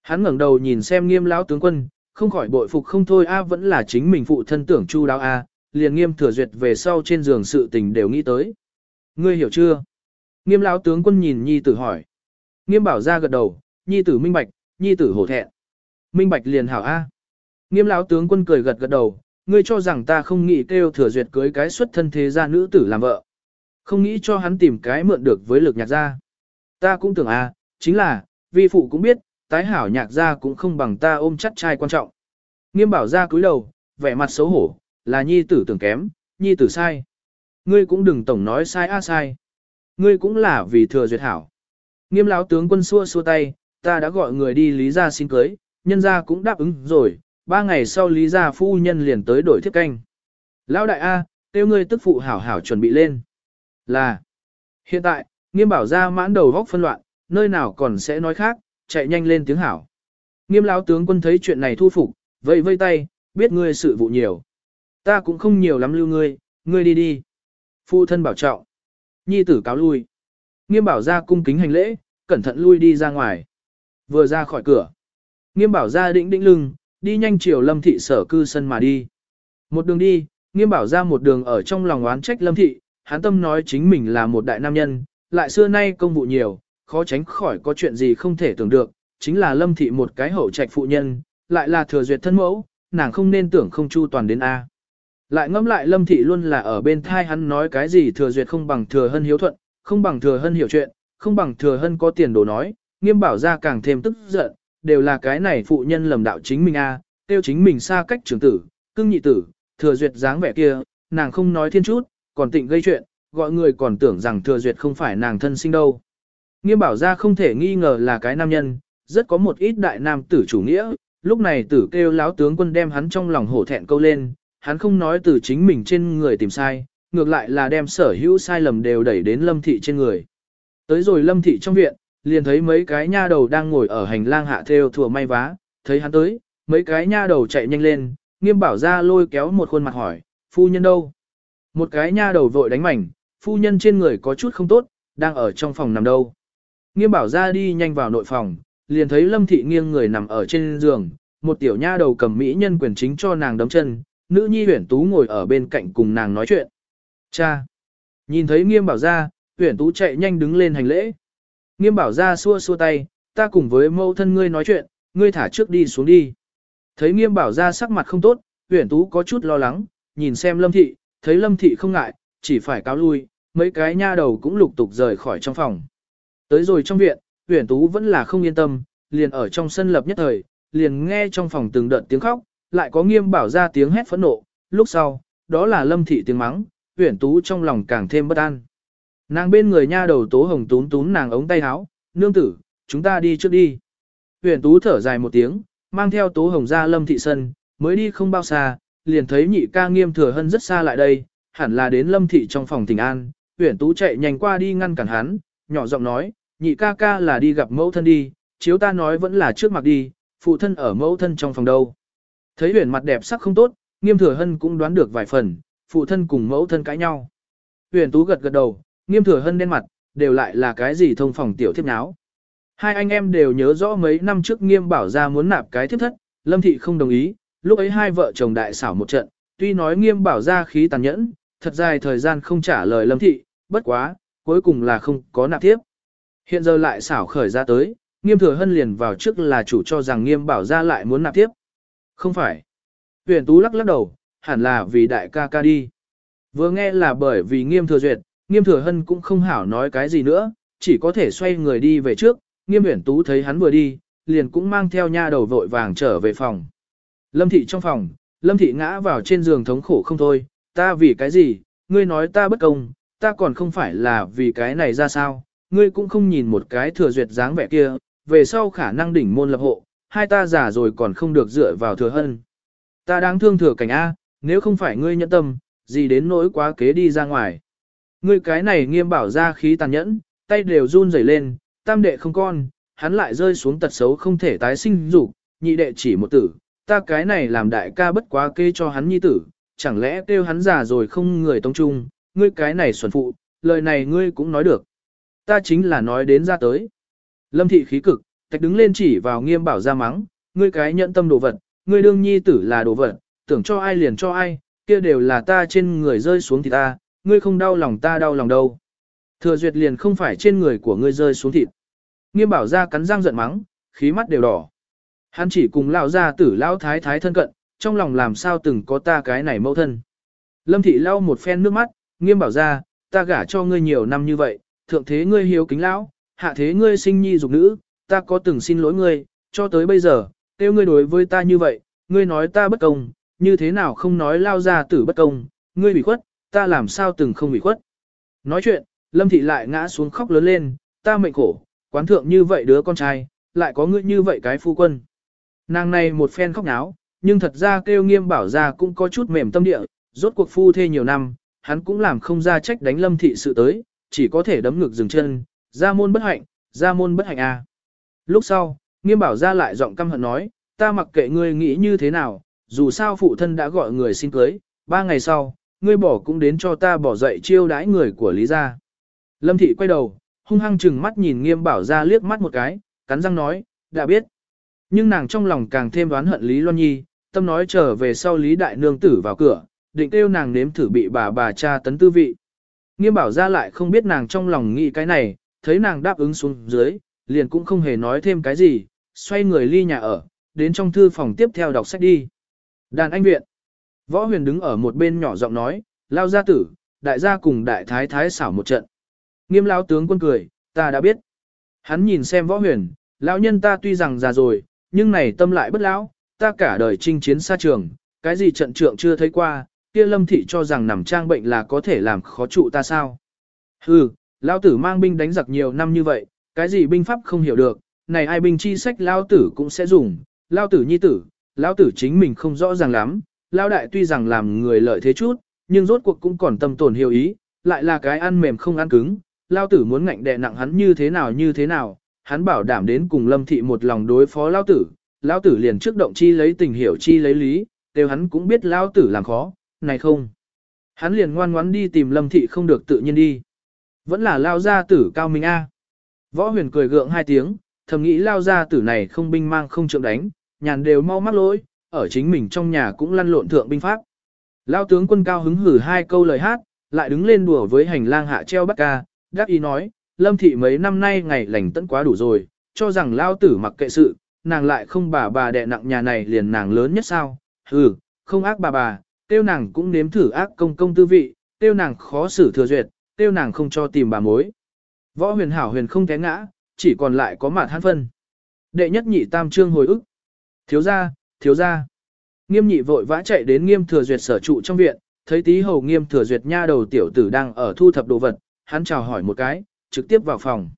Hắn ngẩng đầu nhìn xem nghiêm lão tướng quân, không khỏi bội phục không thôi a vẫn là chính mình phụ thân tưởng chu đáo a, liền nghiêm thừa duyệt về sau trên giường sự tình đều nghĩ tới. Ngươi hiểu chưa? Nghiêm lão tướng quân nhìn nhi tử hỏi. Nghiêm bảo ra gật đầu, nhi tử minh bạch, nhi tử hổ thẹn. Minh bạch liền hảo a. Nghiêm lão tướng quân cười gật gật đầu, ngươi cho rằng ta không nghĩ kêu thừa duyệt cưới cái xuất thân thế gia nữ tử làm vợ. Không nghĩ cho hắn tìm cái mượn được với lực nhạc gia. Ta cũng tưởng à, chính là, vi phụ cũng biết, tái hảo nhạc gia cũng không bằng ta ôm chắc trai quan trọng. Nghiêm bảo ra cúi đầu, vẻ mặt xấu hổ, là nhi tử tưởng kém, nhi tử sai. Ngươi cũng đừng tổng nói sai a sai. Ngươi cũng là vì thừa duyệt hảo. Nghiêm lão tướng quân xua xua tay, ta đã gọi người đi lý gia xin cưới, nhân gia cũng đáp ứng rồi, ba ngày sau lý gia phu nhân liền tới đổi thiếp canh. Lão đại A, tiêu ngươi tức phụ hảo hảo chuẩn bị lên. Là, hiện tại, nghiêm bảo ra mãn đầu góc phân loạn, nơi nào còn sẽ nói khác, chạy nhanh lên tiếng hảo. Nghiêm lão tướng quân thấy chuyện này thu phục, vây vây tay, biết ngươi sự vụ nhiều. Ta cũng không nhiều lắm lưu ngươi, ngươi đi đi. Phu thân bảo trọng. Nhi tử cáo lui. Nghiêm bảo ra cung kính hành lễ, cẩn thận lui đi ra ngoài. Vừa ra khỏi cửa. Nghiêm bảo ra định định lưng, đi nhanh chiều lâm thị sở cư sân mà đi. Một đường đi, nghiêm bảo ra một đường ở trong lòng oán trách lâm thị, hán tâm nói chính mình là một đại nam nhân, lại xưa nay công vụ nhiều, khó tránh khỏi có chuyện gì không thể tưởng được, chính là lâm thị một cái hậu trạch phụ nhân, lại là thừa duyệt thân mẫu, nàng không nên tưởng không chu toàn đến A. Lại ngẫm lại lâm thị luôn là ở bên thai hắn nói cái gì thừa duyệt không bằng thừa hân hiếu thuận, không bằng thừa hân hiểu chuyện, không bằng thừa hân có tiền đồ nói, nghiêm bảo ra càng thêm tức giận, đều là cái này phụ nhân lầm đạo chính mình A, à, tiêu chính mình xa cách trưởng tử, cưng nhị tử, thừa duyệt dáng vẻ kia, nàng không nói thiên chút, còn tịnh gây chuyện, gọi người còn tưởng rằng thừa duyệt không phải nàng thân sinh đâu. Nghiêm bảo ra không thể nghi ngờ là cái nam nhân, rất có một ít đại nam tử chủ nghĩa, lúc này tử kêu láo tướng quân đem hắn trong lòng hổ thẹn câu lên, hắn không nói từ chính mình trên người tìm sai, ngược lại là đem sở hữu sai lầm đều đẩy đến lâm thị trên người. Tới rồi lâm thị trong viện, liền thấy mấy cái nha đầu đang ngồi ở hành lang hạ theo thừa may vá, thấy hắn tới, mấy cái nha đầu chạy nhanh lên, nghiêm bảo ra lôi kéo một khuôn mặt hỏi, phu nhân đâu? Một cái nha đầu vội đánh mảnh, phu nhân trên người có chút không tốt, đang ở trong phòng nằm đâu. Nghiêm bảo ra đi nhanh vào nội phòng, liền thấy lâm thị nghiêng người nằm ở trên giường, một tiểu nha đầu cầm mỹ nhân quyền chính cho nàng đấm chân, nữ nhi huyển tú ngồi ở bên cạnh cùng nàng nói chuyện. Cha! Nhìn thấy nghiêm bảo ra, huyển Tú chạy nhanh đứng lên hành lễ. Nghiêm bảo ra xua xua tay, ta cùng với mâu thân ngươi nói chuyện, ngươi thả trước đi xuống đi. Thấy nghiêm bảo ra sắc mặt không tốt, Huyền Tú có chút lo lắng, nhìn xem Lâm Thị, thấy Lâm Thị không ngại, chỉ phải cáo lui, mấy cái nha đầu cũng lục tục rời khỏi trong phòng. Tới rồi trong viện, Huyền Tú vẫn là không yên tâm, liền ở trong sân lập nhất thời, liền nghe trong phòng từng đợt tiếng khóc, lại có nghiêm bảo ra tiếng hét phẫn nộ, lúc sau, đó là Lâm Thị tiếng mắng, Huyền Tú trong lòng càng thêm bất an. Nàng bên người nha đầu tố hồng tún tún nàng ống tay áo, nương tử, chúng ta đi trước đi. Huyền Tú thở dài một tiếng, mang theo tố hồng ra Lâm Thị sân, mới đi không bao xa, liền thấy nhị ca nghiêm thừa hân rất xa lại đây, hẳn là đến Lâm Thị trong phòng tình an. Huyền Tú chạy nhanh qua đi ngăn cản hắn, nhỏ giọng nói, nhị ca ca là đi gặp mẫu thân đi, chiếu ta nói vẫn là trước mặt đi, phụ thân ở mẫu thân trong phòng đâu. Thấy huyền mặt đẹp sắc không tốt, nghiêm thừa hân cũng đoán được vài phần, phụ thân cùng mẫu thân cãi nhau. Huyền tú gật gật đầu, nghiêm thừa hân đen mặt, đều lại là cái gì thông phòng tiểu thiếp náo. Hai anh em đều nhớ rõ mấy năm trước nghiêm bảo ra muốn nạp cái thiếp thất, lâm thị không đồng ý, lúc ấy hai vợ chồng đại xảo một trận, tuy nói nghiêm bảo ra khí tàn nhẫn, thật dài thời gian không trả lời lâm thị, bất quá, cuối cùng là không có nạp thiếp. Hiện giờ lại xảo khởi ra tới, nghiêm thừa hân liền vào trước là chủ cho rằng nghiêm bảo ra lại muốn nạp tiếp. Không phải. Huyền tú lắc lắc đầu, hẳn là vì đại ca ca đi. Vừa nghe là bởi vì nghiêm thừa duyệt, nghiêm thừa hân cũng không hảo nói cái gì nữa, chỉ có thể xoay người đi về trước, nghiêm huyền tú thấy hắn vừa đi, liền cũng mang theo nha đầu vội vàng trở về phòng. Lâm thị trong phòng, lâm thị ngã vào trên giường thống khổ không thôi, ta vì cái gì, ngươi nói ta bất công, ta còn không phải là vì cái này ra sao, ngươi cũng không nhìn một cái thừa duyệt dáng vẻ kia, về sau khả năng đỉnh môn lập hộ, hai ta già rồi còn không được dựa vào thừa hân. Ta đáng thương thừa cảnh A, nếu không phải ngươi nhẫn tâm, gì đến nỗi quá kế đi ra ngoài. Ngươi cái này nghiêm bảo ra khí tàn nhẫn, tay đều run rẩy lên, tam đệ không con, hắn lại rơi xuống tật xấu không thể tái sinh dục, nhị đệ chỉ một tử, ta cái này làm đại ca bất quá kê cho hắn nhi tử, chẳng lẽ kêu hắn già rồi không người tông trung, ngươi cái này xuẩn phụ, lời này ngươi cũng nói được. Ta chính là nói đến ra tới. Lâm thị khí cực, tạch đứng lên chỉ vào nghiêm bảo ra mắng, ngươi cái nhận tâm đồ vật, ngươi đương nhi tử là đồ vật, tưởng cho ai liền cho ai, kia đều là ta trên người rơi xuống thì ta, ngươi không đau lòng ta đau lòng đâu. Thừa duyệt liền không phải trên người của ngươi rơi xuống thịt. Nghiêm bảo ra cắn răng giận mắng, khí mắt đều đỏ. Hắn chỉ cùng lão gia tử lão thái thái thân cận, trong lòng làm sao từng có ta cái này mẫu thân. Lâm thị lau một phen nước mắt, nghiêm bảo ra, ta gả cho ngươi nhiều năm như vậy, thượng thế ngươi hiếu kính lão, hạ thế ngươi sinh nhi dục nữ, ta có từng xin lỗi ngươi, cho tới bây giờ, tiêu ngươi đối với ta như vậy, ngươi nói ta bất công, như thế nào không nói lao ra tử bất công, ngươi bị khuất, ta làm sao từng không bị khuất. Nói chuyện, Lâm Thị lại ngã xuống khóc lớn lên, ta mệnh khổ, quán thượng như vậy đứa con trai, lại có ngươi như vậy cái phu quân. Nàng này một phen khóc náo, nhưng thật ra kêu nghiêm bảo ra cũng có chút mềm tâm địa, rốt cuộc phu thê nhiều năm, hắn cũng làm không ra trách đánh Lâm Thị sự tới, chỉ có thể đấm ngực dừng chân, ra môn bất hạnh, ra môn bất hạnh. À. Lúc sau, nghiêm bảo ra lại giọng căm hận nói, ta mặc kệ ngươi nghĩ như thế nào, dù sao phụ thân đã gọi người xin cưới, ba ngày sau, ngươi bỏ cũng đến cho ta bỏ dậy chiêu đãi người của Lý gia. Lâm thị quay đầu, hung hăng chừng mắt nhìn nghiêm bảo ra liếc mắt một cái, cắn răng nói, đã biết. Nhưng nàng trong lòng càng thêm đoán hận Lý Loan Nhi, tâm nói trở về sau Lý Đại Nương tử vào cửa, định kêu nàng nếm thử bị bà bà cha tấn tư vị. Nghiêm bảo ra lại không biết nàng trong lòng nghĩ cái này, thấy nàng đáp ứng xuống dưới, liền cũng không hề nói thêm cái gì, xoay người ly nhà ở, đến trong thư phòng tiếp theo đọc sách đi. Đàn anh viện. Võ huyền đứng ở một bên nhỏ giọng nói, lao gia tử, đại gia cùng đại thái thái xảo một trận. Nghiêm lao tướng quân cười, ta đã biết. Hắn nhìn xem võ huyền, lão nhân ta tuy rằng già rồi, nhưng này tâm lại bất lão, ta cả đời chinh chiến xa trường, cái gì trận trượng chưa thấy qua, kia lâm thị cho rằng nằm trang bệnh là có thể làm khó trụ ta sao. Hừ, lão tử mang binh đánh giặc nhiều năm như vậy, cái gì binh pháp không hiểu được, này ai binh chi sách lão tử cũng sẽ dùng, lão tử nhi tử, lão tử chính mình không rõ ràng lắm, lão đại tuy rằng làm người lợi thế chút, nhưng rốt cuộc cũng còn tâm tổn hiểu ý, lại là cái ăn mềm không ăn cứng, lão tử muốn ngạnh đè nặng hắn như thế nào như thế nào, hắn bảo đảm đến cùng lâm thị một lòng đối phó lão tử, lão tử liền trước động chi lấy tình hiểu chi lấy lý, đều hắn cũng biết lão tử làm khó, này không. Hắn liền ngoan ngoãn đi tìm lâm thị không được tự nhiên đi. Vẫn là lao gia tử cao minh A. Võ huyền cười gượng hai tiếng, thầm nghĩ lao gia tử này không binh mang không trượng đánh, nhàn đều mau mắc lỗi, ở chính mình trong nhà cũng lăn lộn thượng binh pháp. Lao tướng quân cao hứng hử hai câu lời hát, lại đứng lên đùa với hành lang hạ treo bắt ca, đáp ý nói, lâm thị mấy năm nay ngày lành tẫn quá đủ rồi, cho rằng lao tử mặc kệ sự, nàng lại không bà bà đẹ nặng nhà này liền nàng lớn nhất sao, hừ, không ác bà bà, tiêu nàng cũng nếm thử ác công công tư vị, tiêu nàng khó xử thừa duyệt, tiêu nàng không cho tìm bà mối. Võ huyền hảo huyền không té ngã, chỉ còn lại có mạt hắn phân. Đệ nhất nhị tam trương hồi ức. Thiếu gia, thiếu gia. Nghiêm nhị vội vã chạy đến nghiêm thừa duyệt sở trụ trong viện, thấy tí hầu nghiêm thừa duyệt nha đầu tiểu tử đang ở thu thập đồ vật, hắn chào hỏi một cái, trực tiếp vào phòng.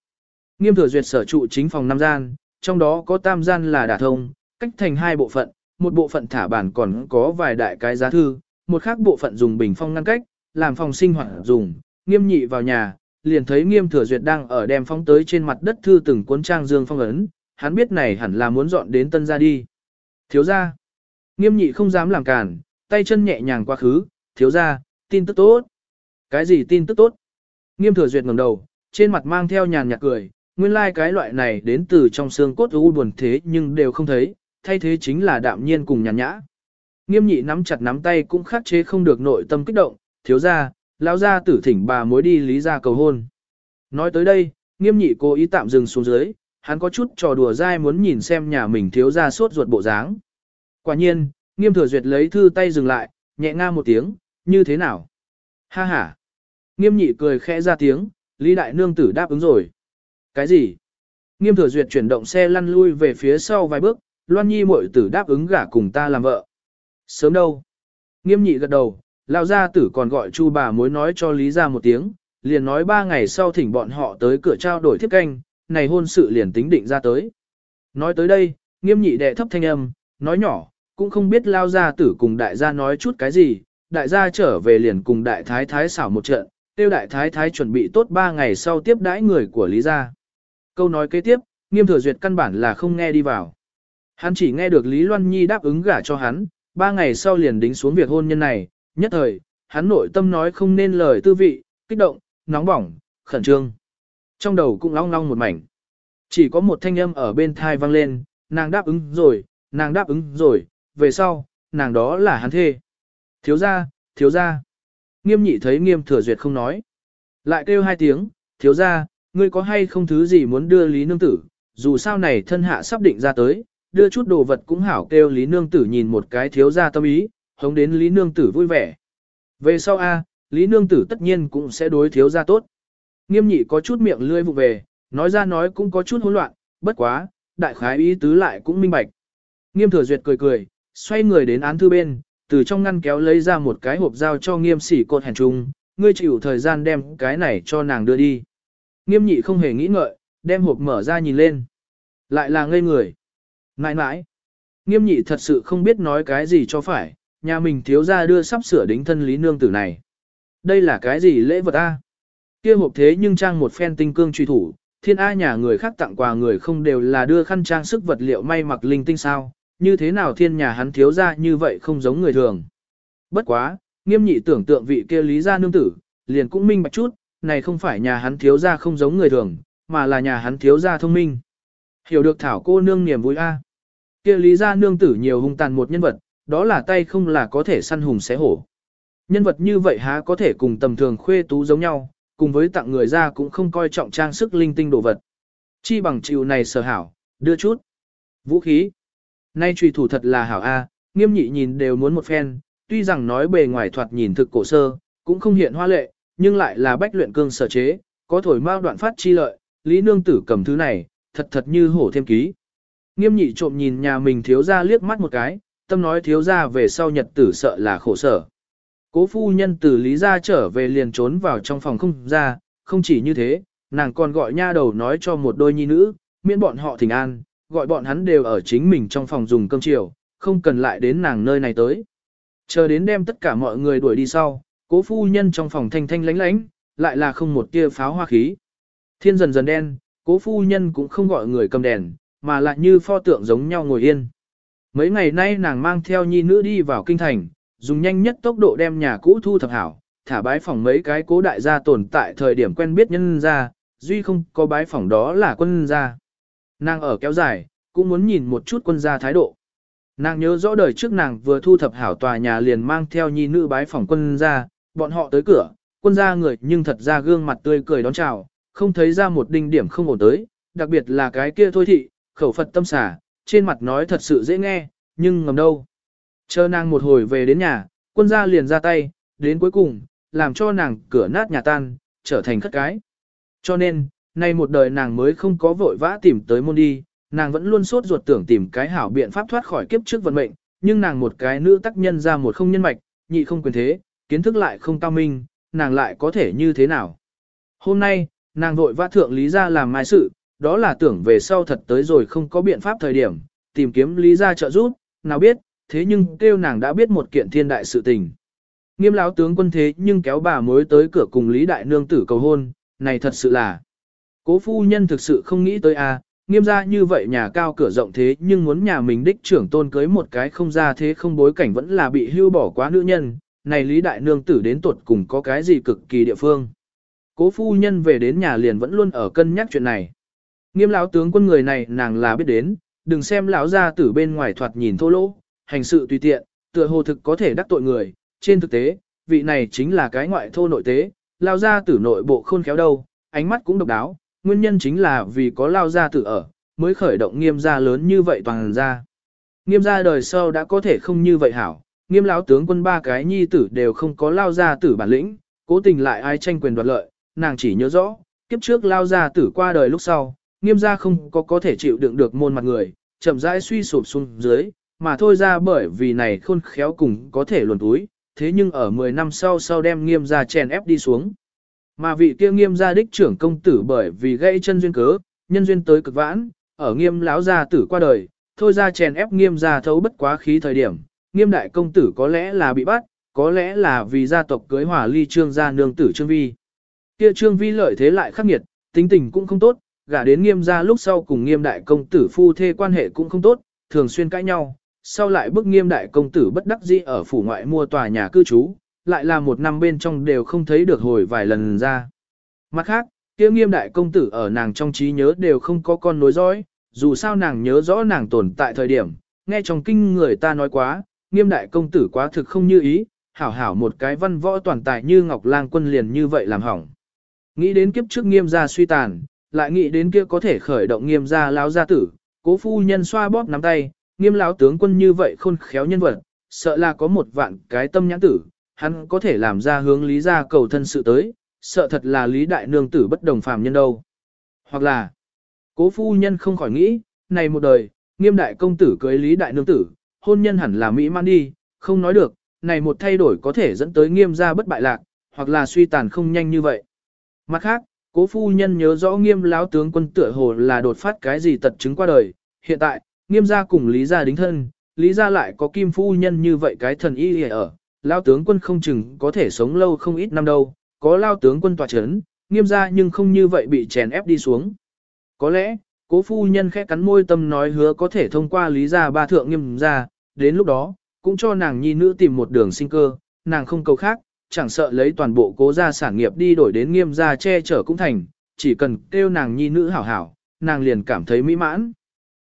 Nghiêm thừa duyệt sở trụ chính phòng năm gian, trong đó có tam gian là đả thông, cách thành hai bộ phận, một bộ phận thả bản còn có vài đại cái giá thư, một khác bộ phận dùng bình phong ngăn cách, làm phòng sinh hoạt dùng, nghiêm nhị vào nhà, liền thấy nghiêm thừa duyệt đang ở đem phong tới trên mặt đất thư từng cuốn trang dương phong ấn, hắn biết này hẳn là muốn dọn đến tân ra đi. Thiếu ra, nghiêm nhị không dám làm cản, tay chân nhẹ nhàng qua khứ, thiếu ra, tin tức tốt. Cái gì tin tức tốt? Nghiêm thừa duyệt ngẩng đầu, trên mặt mang theo nhàn nhạt cười, nguyên lai like cái loại này đến từ trong xương cốt u buồn thế nhưng đều không thấy, thay thế chính là đạm nhiên cùng nhàn nhã. Nghiêm nhị nắm chặt nắm tay cũng khắc chế không được nội tâm kích động, thiếu ra, lão ra tử thỉnh bà mối đi lý ra cầu hôn. Nói tới đây, nghiêm nhị cố ý tạm dừng xuống dưới, hắn có chút trò đùa dai muốn nhìn xem nhà mình thiếu ra sốt ruột bộ dáng. Quả nhiên, nghiêm thừa duyệt lấy thư tay dừng lại, nhẹ nga một tiếng, như thế nào? Ha ha! Nghiêm nhị cười khẽ ra tiếng, Lý Đại Nương tử đáp ứng rồi. Cái gì? Nghiêm thừa duyệt chuyển động xe lăn lui về phía sau vài bước, Loan Nhi muội tử đáp ứng gả cùng ta làm vợ. Sớm đâu? Nghiêm nhị gật đầu, lão gia tử còn gọi chu bà mối nói cho Lý ra một tiếng, liền nói ba ngày sau thỉnh bọn họ tới cửa trao đổi thiết canh, này hôn sự liền tính định ra tới. Nói tới đây, nghiêm nhị đệ thấp thanh âm, nói nhỏ, cũng không biết lao gia tử cùng đại gia nói chút cái gì, đại gia trở về liền cùng đại thái thái xảo một trận, tiêu đại thái thái chuẩn bị tốt ba ngày sau tiếp đãi người của Lý gia. Câu nói kế tiếp, nghiêm thừa duyệt căn bản là không nghe đi vào. Hắn chỉ nghe được Lý Loan Nhi đáp ứng gả cho hắn, ba ngày sau liền đính xuống việc hôn nhân này, nhất thời, hắn nội tâm nói không nên lời tư vị, kích động, nóng bỏng, khẩn trương. Trong đầu cũng long long một mảnh. Chỉ có một thanh âm ở bên thai vang lên, nàng đáp ứng rồi, nàng đáp ứng rồi, về sau, nàng đó là hắn thê. Thiếu gia, thiếu gia. Nghiêm nhị thấy nghiêm thừa duyệt không nói. Lại kêu hai tiếng, thiếu gia, ngươi có hay không thứ gì muốn đưa Lý Nương Tử, dù sao này thân hạ sắp định ra tới, đưa chút đồ vật cũng hảo kêu Lý Nương Tử nhìn một cái thiếu gia tâm ý, hống đến Lý Nương Tử vui vẻ. Về sau A, Lý Nương Tử tất nhiên cũng sẽ đối thiếu gia tốt. Nghiêm nhị có chút miệng lươi vụ về, nói ra nói cũng có chút hỗn loạn, bất quá, đại khái ý tứ lại cũng minh bạch. Nghiêm thừa duyệt cười cười, xoay người đến án thư bên, từ trong ngăn kéo lấy ra một cái hộp dao cho nghiêm sỉ cột hèn trung, ngươi chịu thời gian đem cái này cho nàng đưa đi. Nghiêm nhị không hề nghĩ ngợi, đem hộp mở ra nhìn lên. Lại là ngây người. Nãi nãi. Nghiêm nhị thật sự không biết nói cái gì cho phải, nhà mình thiếu ra đưa sắp sửa đính thân lý nương tử này. Đây là cái gì lễ vật a? Kia hộp thế nhưng trang một phen tinh cương truy thủ, thiên A nhà người khác tặng quà người không đều là đưa khăn trang sức vật liệu may mặc linh tinh sao, như thế nào thiên nhà hắn thiếu ra như vậy không giống người thường. Bất quá, nghiêm nhị tưởng tượng vị kia lý gia nương tử, liền cũng minh bạch chút, này không phải nhà hắn thiếu ra không giống người thường, mà là nhà hắn thiếu ra thông minh. Hiểu được thảo cô nương niềm vui a. Kia lý gia nương tử nhiều hung tàn một nhân vật, đó là tay không là có thể săn hùng xé hổ. Nhân vật như vậy há có thể cùng tầm thường khuê tú giống nhau, cùng với tặng người ra cũng không coi trọng trang sức linh tinh đồ vật. Chi bằng chịu này sở hảo, đưa chút. Vũ khí. Nay truy thủ thật là hảo A, nghiêm nhị nhìn đều muốn một phen, tuy rằng nói bề ngoài thoạt nhìn thực cổ sơ, cũng không hiện hoa lệ, nhưng lại là bách luyện cương sở chế, có thổi mao đoạn phát chi lợi, lý nương tử cầm thứ này, thật thật như hổ thêm ký. Nghiêm nhị trộm nhìn nhà mình thiếu ra liếc mắt một cái, tâm nói thiếu ra về sau nhật tử sợ là khổ sở. Cố phu nhân từ lý ra trở về liền trốn vào trong phòng không ra, không chỉ như thế, nàng còn gọi nha đầu nói cho một đôi nhi nữ, miễn bọn họ thỉnh an, gọi bọn hắn đều ở chính mình trong phòng dùng cơm chiều, không cần lại đến nàng nơi này tới. Chờ đến đem tất cả mọi người đuổi đi sau, cố phu nhân trong phòng thanh thanh lánh lánh, lại là không một tia pháo hoa khí. Thiên dần dần đen, cố phu nhân cũng không gọi người cầm đèn, mà lại như pho tượng giống nhau ngồi yên. Mấy ngày nay nàng mang theo nhi nữ đi vào kinh thành, dùng nhanh nhất tốc độ đem nhà cũ thu thập hảo, thả bái phòng mấy cái cố đại gia tồn tại thời điểm quen biết nhân ra, duy không có bái phòng đó là quân gia. Nàng ở kéo dài, cũng muốn nhìn một chút quân gia thái độ. Nàng nhớ rõ đời trước nàng vừa thu thập hảo tòa nhà liền mang theo nhi nữ bái phòng quân gia, bọn họ tới cửa, quân gia người nhưng thật ra gương mặt tươi cười đón chào, không thấy ra một đinh điểm không ổn tới, đặc biệt là cái kia thôi thị, khẩu Phật tâm xả, trên mặt nói thật sự dễ nghe, nhưng ngầm đâu. Chờ nàng một hồi về đến nhà, quân gia liền ra tay, đến cuối cùng, làm cho nàng cửa nát nhà tan, trở thành khất cái. Cho nên, nay một đời nàng mới không có vội vã tìm tới môn đi, nàng vẫn luôn sốt ruột tưởng tìm cái hảo biện pháp thoát khỏi kiếp trước vận mệnh, nhưng nàng một cái nữ tác nhân ra một không nhân mạch, nhị không quyền thế, kiến thức lại không cao minh, nàng lại có thể như thế nào. Hôm nay, nàng vội vã thượng lý ra làm mai sự, đó là tưởng về sau thật tới rồi không có biện pháp thời điểm, tìm kiếm lý ra trợ giúp, nào biết, thế nhưng kêu nàng đã biết một kiện thiên đại sự tình. Nghiêm lão tướng quân thế nhưng kéo bà mối tới cửa cùng Lý Đại Nương tử cầu hôn, này thật sự là. Cố phu nhân thực sự không nghĩ tới a, à, nghiêm ra như vậy nhà cao cửa rộng thế nhưng muốn nhà mình đích trưởng tôn cưới một cái không ra thế không bối cảnh vẫn là bị hưu bỏ quá nữ nhân, này Lý Đại Nương tử đến tuột cùng có cái gì cực kỳ địa phương. Cố phu nhân về đến nhà liền vẫn luôn ở cân nhắc chuyện này. Nghiêm lão tướng quân người này nàng là biết đến, đừng xem lão gia tử bên ngoài thoạt nhìn thô lỗ, hành sự tùy tiện, tựa hồ thực có thể đắc tội người, trên thực tế, vị này chính là cái ngoại thô nội tế, lao gia tử nội bộ khôn khéo đâu, ánh mắt cũng độc đáo, nguyên nhân chính là vì có lao gia tử ở, mới khởi động nghiêm gia lớn như vậy toàn ra. Nghiêm gia đời sau đã có thể không như vậy hảo, nghiêm lão tướng quân ba cái nhi tử đều không có lao gia tử bản lĩnh, cố tình lại ai tranh quyền đoạt lợi, nàng chỉ nhớ rõ, kiếp trước lao gia tử qua đời lúc sau, nghiêm gia không có có thể chịu đựng được môn mặt người, chậm rãi suy sụp xuống dưới, mà thôi ra bởi vì này khôn khéo cùng có thể luồn túi, thế nhưng ở 10 năm sau sau đem nghiêm gia chèn ép đi xuống. Mà vị kia nghiêm gia đích trưởng công tử bởi vì gây chân duyên cớ, nhân duyên tới cực vãn, ở nghiêm lão gia tử qua đời, thôi ra chèn ép nghiêm gia thấu bất quá khí thời điểm, nghiêm đại công tử có lẽ là bị bắt, có lẽ là vì gia tộc cưới hỏa ly trương gia nương tử trương vi. Kia trương vi lợi thế lại khắc nghiệt, tính tình cũng không tốt, gả đến nghiêm gia lúc sau cùng nghiêm đại công tử phu thê quan hệ cũng không tốt, thường xuyên cãi nhau, sau lại bức nghiêm đại công tử bất đắc dĩ ở phủ ngoại mua tòa nhà cư trú, lại là một năm bên trong đều không thấy được hồi vài lần ra. Mặt khác, kia nghiêm đại công tử ở nàng trong trí nhớ đều không có con nối dõi, dù sao nàng nhớ rõ nàng tồn tại thời điểm, nghe trong kinh người ta nói quá, nghiêm đại công tử quá thực không như ý, hảo hảo một cái văn võ toàn tài như Ngọc Lang quân liền như vậy làm hỏng. Nghĩ đến kiếp trước nghiêm gia suy tàn, lại nghĩ đến kia có thể khởi động nghiêm gia lão gia tử, cố phu nhân xoa bóp nắm tay, nghiêm lão tướng quân như vậy khôn khéo nhân vật, sợ là có một vạn cái tâm nhãn tử, hắn có thể làm ra hướng lý gia cầu thân sự tới, sợ thật là lý đại nương tử bất đồng phàm nhân đâu. Hoặc là, cố phu nhân không khỏi nghĩ, này một đời, nghiêm đại công tử cưới lý đại nương tử, hôn nhân hẳn là mỹ man đi, không nói được, này một thay đổi có thể dẫn tới nghiêm gia bất bại lạc, hoặc là suy tàn không nhanh như vậy. Mặt khác, cố phu nhân nhớ rõ nghiêm lão tướng quân tựa hồ là đột phát cái gì tật chứng qua đời, hiện tại, nghiêm gia cùng lý gia đính thân, lý gia lại có kim phu nhân như vậy cái thần y ở, lao tướng quân không chừng có thể sống lâu không ít năm đâu, có lao tướng quân tòa chấn, nghiêm gia nhưng không như vậy bị chèn ép đi xuống. Có lẽ, cố phu nhân khẽ cắn môi tâm nói hứa có thể thông qua lý gia ba thượng nghiêm gia, đến lúc đó, cũng cho nàng nhi nữ tìm một đường sinh cơ, nàng không cầu khác, chẳng sợ lấy toàn bộ cố gia sản nghiệp đi đổi đến nghiêm gia che chở cũng thành, chỉ cần kêu nàng nhi nữ hảo hảo, nàng liền cảm thấy mỹ mãn.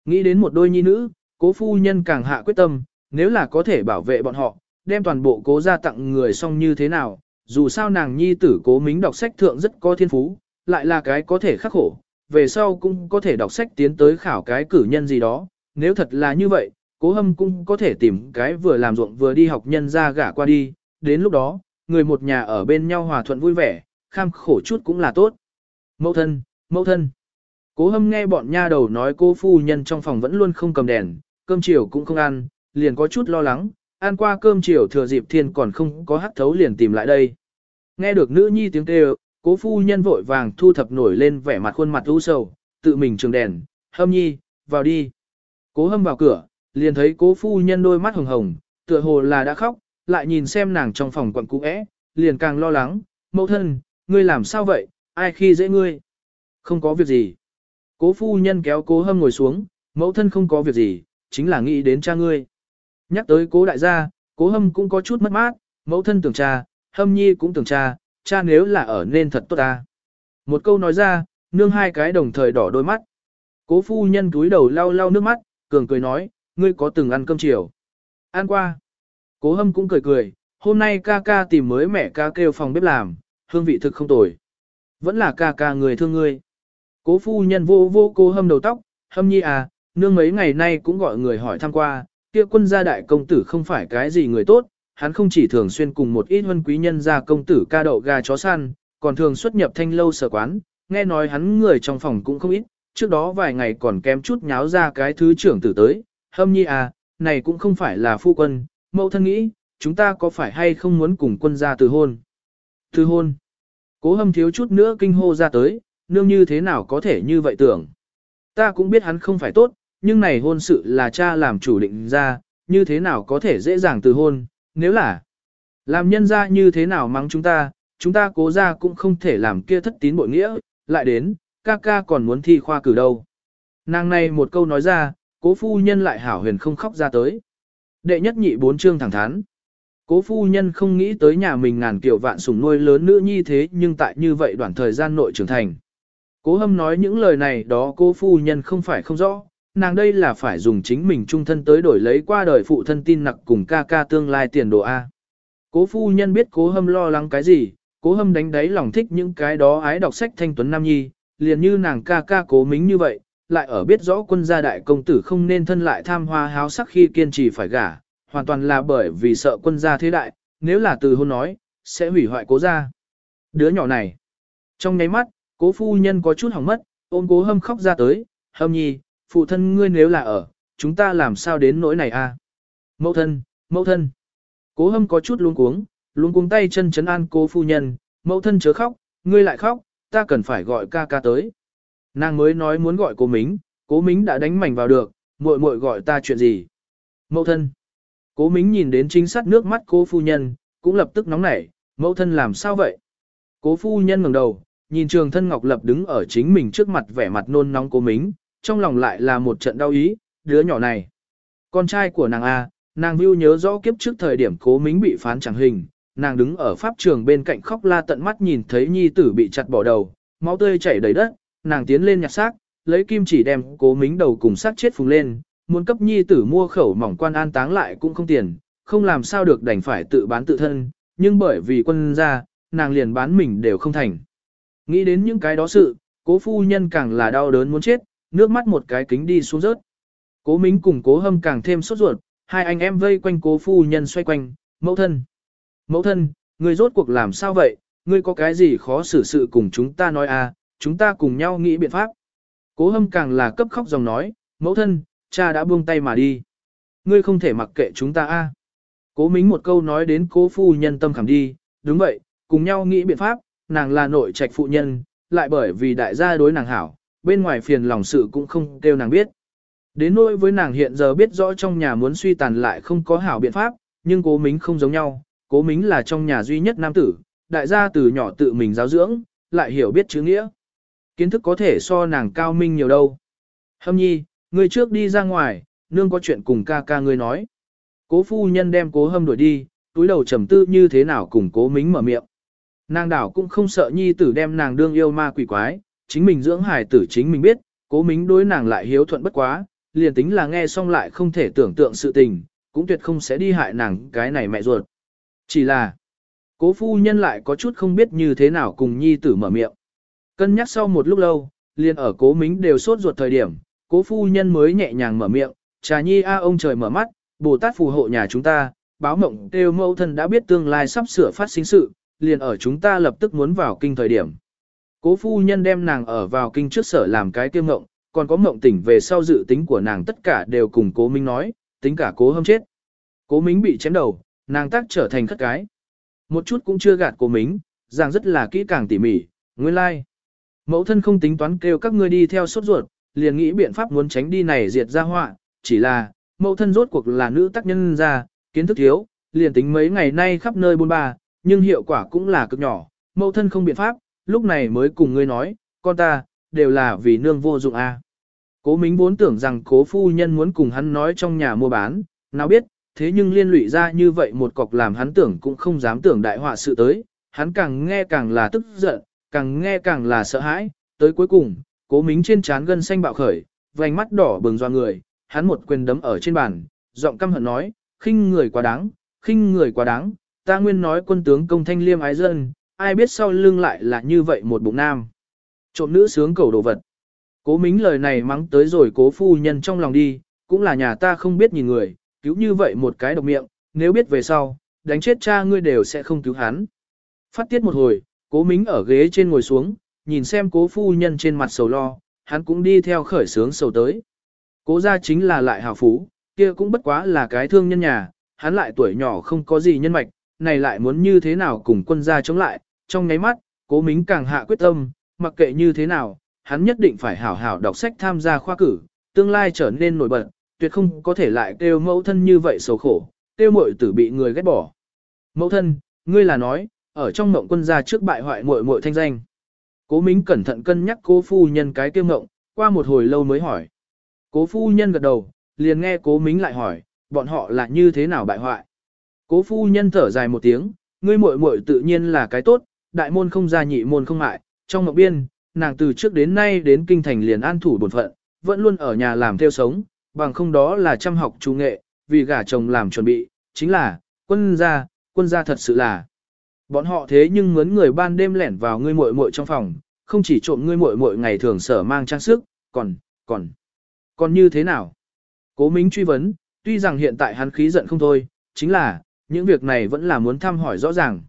Nghĩ đến một đôi nhi nữ, cố phu nhân càng hạ quyết tâm, nếu là có thể bảo vệ bọn họ, đem toàn bộ cố gia tặng người xong như thế nào, dù sao nàng nhi tử cố mính đọc sách thượng rất có thiên phú, lại là cái có thể khắc khổ, về sau cũng có thể đọc sách tiến tới khảo cái cử nhân gì đó, nếu thật là như vậy, cố hâm cũng có thể tìm cái vừa làm ruộng vừa đi học nhân ra gả qua đi, đến lúc đó, người một nhà ở bên nhau hòa thuận vui vẻ, kham khổ chút cũng là tốt. Mẫu thân, mẫu thân. Cố hâm nghe bọn nha đầu nói cô phu nhân trong phòng vẫn luôn không cầm đèn, cơm chiều cũng không ăn, liền có chút lo lắng, ăn qua cơm chiều thừa dịp thiên còn không có hắc thấu liền tìm lại đây. Nghe được nữ nhi tiếng kêu, cố phu nhân vội vàng thu thập nổi lên vẻ mặt khuôn mặt u sầu, tự mình trường đèn, hâm nhi, vào đi. Cố hâm vào cửa, liền thấy cố phu nhân đôi mắt hồng hồng, tựa hồ là đã khóc, lại nhìn xem nàng trong phòng quận cũ é, liền càng lo lắng, mẫu thân, ngươi làm sao vậy, ai khi dễ ngươi. Không có việc gì. Cố phu nhân kéo cố hâm ngồi xuống, mẫu thân không có việc gì, chính là nghĩ đến cha ngươi. Nhắc tới cố đại gia, cố hâm cũng có chút mất mát, mẫu thân tưởng cha, hâm nhi cũng tưởng cha, cha nếu là ở nên thật tốt ta. Một câu nói ra, nương hai cái đồng thời đỏ đôi mắt. Cố phu nhân túi đầu lau lau nước mắt, cường cười nói, ngươi có từng ăn cơm chiều. Ăn qua. Cố hâm cũng cười cười, hôm nay ca ca tìm mới mẹ ca kêu phòng bếp làm, hương vị thực không tồi. Vẫn là ca ca người thương ngươi. Cố phu nhân vô vô cô hâm đầu tóc, hâm nhi à, nương mấy ngày nay cũng gọi người hỏi thăm qua, kia quân gia đại công tử không phải cái gì người tốt, hắn không chỉ thường xuyên cùng một ít huân quý nhân gia công tử ca đậu gà chó săn, còn thường xuất nhập thanh lâu sở quán, nghe nói hắn người trong phòng cũng không ít, trước đó vài ngày còn kém chút nháo ra cái thứ trưởng tử tới, hâm nhi à, này cũng không phải là phu quân, mẫu thân nghĩ, chúng ta có phải hay không muốn cùng quân gia từ hôn? Từ hôn. Cố hâm thiếu chút nữa kinh hô ra tới, nương như thế nào có thể như vậy tưởng. Ta cũng biết hắn không phải tốt, nhưng này hôn sự là cha làm chủ định ra, như thế nào có thể dễ dàng từ hôn, nếu là làm nhân ra như thế nào mắng chúng ta, chúng ta cố ra cũng không thể làm kia thất tín bội nghĩa, lại đến, ca ca còn muốn thi khoa cử đâu. Nàng này một câu nói ra, cố phu nhân lại hảo huyền không khóc ra tới. Đệ nhất nhị bốn chương thẳng thắn. Cố phu nhân không nghĩ tới nhà mình ngàn kiểu vạn sủng nuôi lớn nữ nhi thế nhưng tại như vậy đoạn thời gian nội trưởng thành. Cố hâm nói những lời này đó cô phu nhân không phải không rõ, nàng đây là phải dùng chính mình trung thân tới đổi lấy qua đời phụ thân tin nặc cùng ca ca tương lai tiền đồ A. Cố phu nhân biết cố hâm lo lắng cái gì, cố hâm đánh đáy lòng thích những cái đó ái đọc sách thanh tuấn nam nhi, liền như nàng ca ca cố mính như vậy, lại ở biết rõ quân gia đại công tử không nên thân lại tham hoa háo sắc khi kiên trì phải gả, hoàn toàn là bởi vì sợ quân gia thế đại, nếu là từ hôn nói, sẽ hủy hoại cố gia. Đứa nhỏ này, trong nháy mắt, cố phu nhân có chút hỏng mất, ôm cố hâm khóc ra tới, hâm nhi, phụ thân ngươi nếu là ở, chúng ta làm sao đến nỗi này a? Mẫu thân, mẫu thân. Cố hâm có chút luống cuống, luống cuống tay chân chấn an cố phu nhân, mẫu thân chớ khóc, ngươi lại khóc, ta cần phải gọi ca ca tới. Nàng mới nói muốn gọi cố mính, cố mính đã đánh mảnh vào được, muội muội gọi ta chuyện gì. Mẫu thân. Cố mính nhìn đến chính sát nước mắt cố phu nhân, cũng lập tức nóng nảy, mẫu thân làm sao vậy? Cố phu nhân ngẩng đầu, nhìn trường thân ngọc lập đứng ở chính mình trước mặt vẻ mặt nôn nóng cố mính, trong lòng lại là một trận đau ý, đứa nhỏ này. Con trai của nàng A, nàng view nhớ rõ kiếp trước thời điểm cố mính bị phán chẳng hình, nàng đứng ở pháp trường bên cạnh khóc la tận mắt nhìn thấy nhi tử bị chặt bỏ đầu, máu tươi chảy đầy đất, nàng tiến lên nhặt xác, lấy kim chỉ đem cố mính đầu cùng xác chết phùng lên, muốn cấp nhi tử mua khẩu mỏng quan an táng lại cũng không tiền, không làm sao được đành phải tự bán tự thân, nhưng bởi vì quân ra, nàng liền bán mình đều không thành. Nghĩ đến những cái đó sự, cố phu nhân càng là đau đớn muốn chết, nước mắt một cái kính đi xuống rớt. Cố Mính cùng cố hâm càng thêm sốt ruột, hai anh em vây quanh cố phu nhân xoay quanh, mẫu thân. Mẫu thân, người rốt cuộc làm sao vậy, ngươi có cái gì khó xử sự cùng chúng ta nói à, chúng ta cùng nhau nghĩ biện pháp. Cố hâm càng là cấp khóc dòng nói, mẫu thân, cha đã buông tay mà đi. Ngươi không thể mặc kệ chúng ta a. À. Cố Mính một câu nói đến cố phu nhân tâm khảm đi, đúng vậy, cùng nhau nghĩ biện pháp, nàng là nội trạch phụ nhân, lại bởi vì đại gia đối nàng hảo, bên ngoài phiền lòng sự cũng không kêu nàng biết. Đến nỗi với nàng hiện giờ biết rõ trong nhà muốn suy tàn lại không có hảo biện pháp, nhưng cố mính không giống nhau, cố mính là trong nhà duy nhất nam tử, đại gia từ nhỏ tự mình giáo dưỡng, lại hiểu biết chữ nghĩa. Kiến thức có thể so nàng cao minh nhiều đâu. Hâm nhi, người trước đi ra ngoài, nương có chuyện cùng ca ca ngươi nói. Cố phu nhân đem cố hâm đuổi đi, túi đầu trầm tư như thế nào cùng cố mính mở miệng. Nàng đảo cũng không sợ nhi tử đem nàng đương yêu ma quỷ quái, chính mình dưỡng hài tử chính mình biết, cố mính đối nàng lại hiếu thuận bất quá, liền tính là nghe xong lại không thể tưởng tượng sự tình, cũng tuyệt không sẽ đi hại nàng cái này mẹ ruột. Chỉ là, cố phu nhân lại có chút không biết như thế nào cùng nhi tử mở miệng. Cân nhắc sau một lúc lâu, liền ở cố mính đều sốt ruột thời điểm, cố phu nhân mới nhẹ nhàng mở miệng, trà nhi a ông trời mở mắt, Bồ Tát phù hộ nhà chúng ta, báo mộng đều mẫu thân đã biết tương lai sắp sửa phát sinh sự, liền ở chúng ta lập tức muốn vào kinh thời điểm. Cố phu nhân đem nàng ở vào kinh trước sở làm cái tiêu ngộng, còn có mộng tỉnh về sau dự tính của nàng tất cả đều cùng cố Minh nói, tính cả cố hâm chết. Cố Minh bị chém đầu, nàng tác trở thành khất cái. Một chút cũng chưa gạt cố Minh, rằng rất là kỹ càng tỉ mỉ, nguyên lai. Like. Mẫu thân không tính toán kêu các ngươi đi theo sốt ruột, liền nghĩ biện pháp muốn tránh đi này diệt ra họa, chỉ là, mẫu thân rốt cuộc là nữ tác nhân ra, kiến thức thiếu, liền tính mấy ngày nay khắp nơi buôn ba, nhưng hiệu quả cũng là cực nhỏ, mẫu thân không biện pháp, lúc này mới cùng ngươi nói, con ta, đều là vì nương vô dụng a. À. Cố Mính vốn tưởng rằng cố phu nhân muốn cùng hắn nói trong nhà mua bán, nào biết, thế nhưng liên lụy ra như vậy một cọc làm hắn tưởng cũng không dám tưởng đại họa sự tới, hắn càng nghe càng là tức giận, càng nghe càng là sợ hãi, tới cuối cùng, cố Mính trên trán gân xanh bạo khởi, vành mắt đỏ bừng doa người, hắn một quyền đấm ở trên bàn, giọng căm hận nói, khinh người quá đáng, khinh người quá đáng, ta nguyên nói quân tướng công thanh liêm ái dân, ai biết sau lưng lại là như vậy một bụng nam. Trộm nữ sướng cầu đồ vật. Cố mính lời này mắng tới rồi cố phu nhân trong lòng đi, cũng là nhà ta không biết nhìn người, cứu như vậy một cái độc miệng, nếu biết về sau, đánh chết cha ngươi đều sẽ không cứu hắn. Phát tiết một hồi, cố mính ở ghế trên ngồi xuống, nhìn xem cố phu nhân trên mặt sầu lo, hắn cũng đi theo khởi sướng sầu tới. Cố gia chính là lại hào phú, kia cũng bất quá là cái thương nhân nhà, hắn lại tuổi nhỏ không có gì nhân mạch, này lại muốn như thế nào cùng quân gia chống lại, trong nháy mắt, cố mính càng hạ quyết tâm, mặc kệ như thế nào, hắn nhất định phải hảo hảo đọc sách tham gia khoa cử, tương lai trở nên nổi bật, tuyệt không có thể lại kêu mẫu thân như vậy xấu khổ, kêu muội tử bị người ghét bỏ. Mẫu thân, ngươi là nói, ở trong mộng quân gia trước bại hoại muội muội thanh danh. Cố Mính cẩn thận cân nhắc cố phu nhân cái kêu mộng, qua một hồi lâu mới hỏi. Cố phu nhân gật đầu, liền nghe cố Mính lại hỏi, bọn họ là như thế nào bại hoại. Cố phu nhân thở dài một tiếng, ngươi muội muội tự nhiên là cái tốt, đại môn không ra nhị môn không mại, trong mộng biên, nàng từ trước đến nay đến kinh thành liền an thủ bổn phận, vẫn luôn ở nhà làm theo sống, bằng không đó là chăm học trung nghệ, vì gả chồng làm chuẩn bị, chính là, quân gia, quân gia thật sự là. Bọn họ thế nhưng mướn người ban đêm lẻn vào ngươi muội muội trong phòng, không chỉ trộm ngươi muội muội ngày thường sở mang trang sức, còn, còn, còn như thế nào? Cố Mính truy vấn, tuy rằng hiện tại hắn khí giận không thôi, chính là, những việc này vẫn là muốn thăm hỏi rõ ràng.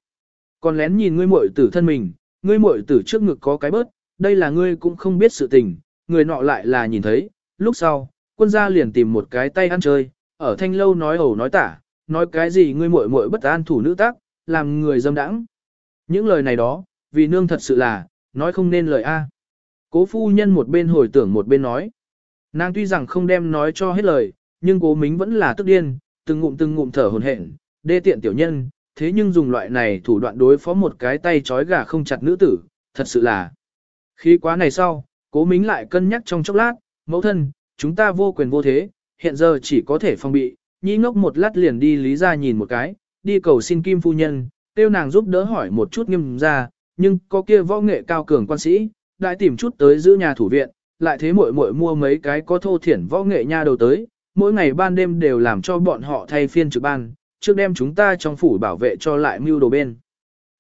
Còn lén nhìn ngươi muội tử thân mình, ngươi muội tử trước ngực có cái bớt, đây là ngươi cũng không biết sự tình, người nọ lại là nhìn thấy, lúc sau, quân gia liền tìm một cái tay ăn chơi, ở thanh lâu nói ẩu nói tả, nói cái gì ngươi muội muội bất an thủ nữ tác, làm người dâm đãng. Những lời này đó, vì nương thật sự là, nói không nên lời A. Cố phu nhân một bên hồi tưởng một bên nói. Nàng tuy rằng không đem nói cho hết lời, nhưng cố mính vẫn là tức điên, từng ngụm từng ngụm thở hồn hển, đê tiện tiểu nhân, thế nhưng dùng loại này thủ đoạn đối phó một cái tay trói gà không chặt nữ tử, thật sự là. Khi quá này sau, cố mính lại cân nhắc trong chốc lát, mẫu thân, chúng ta vô quyền vô thế, hiện giờ chỉ có thể phòng bị, nhi ngốc một lát liền đi lý ra nhìn một cái, đi cầu xin kim phu nhân, tiêu nàng giúp đỡ hỏi một chút nghiêm ra, nhưng có kia võ nghệ cao cường quan sĩ, đại tìm chút tới giữ nhà thủ viện, lại thế muội muội mua mấy cái có thô thiển võ nghệ nha đầu tới, mỗi ngày ban đêm đều làm cho bọn họ thay phiên trực ban, trước đem chúng ta trong phủ bảo vệ cho lại mưu đồ bên.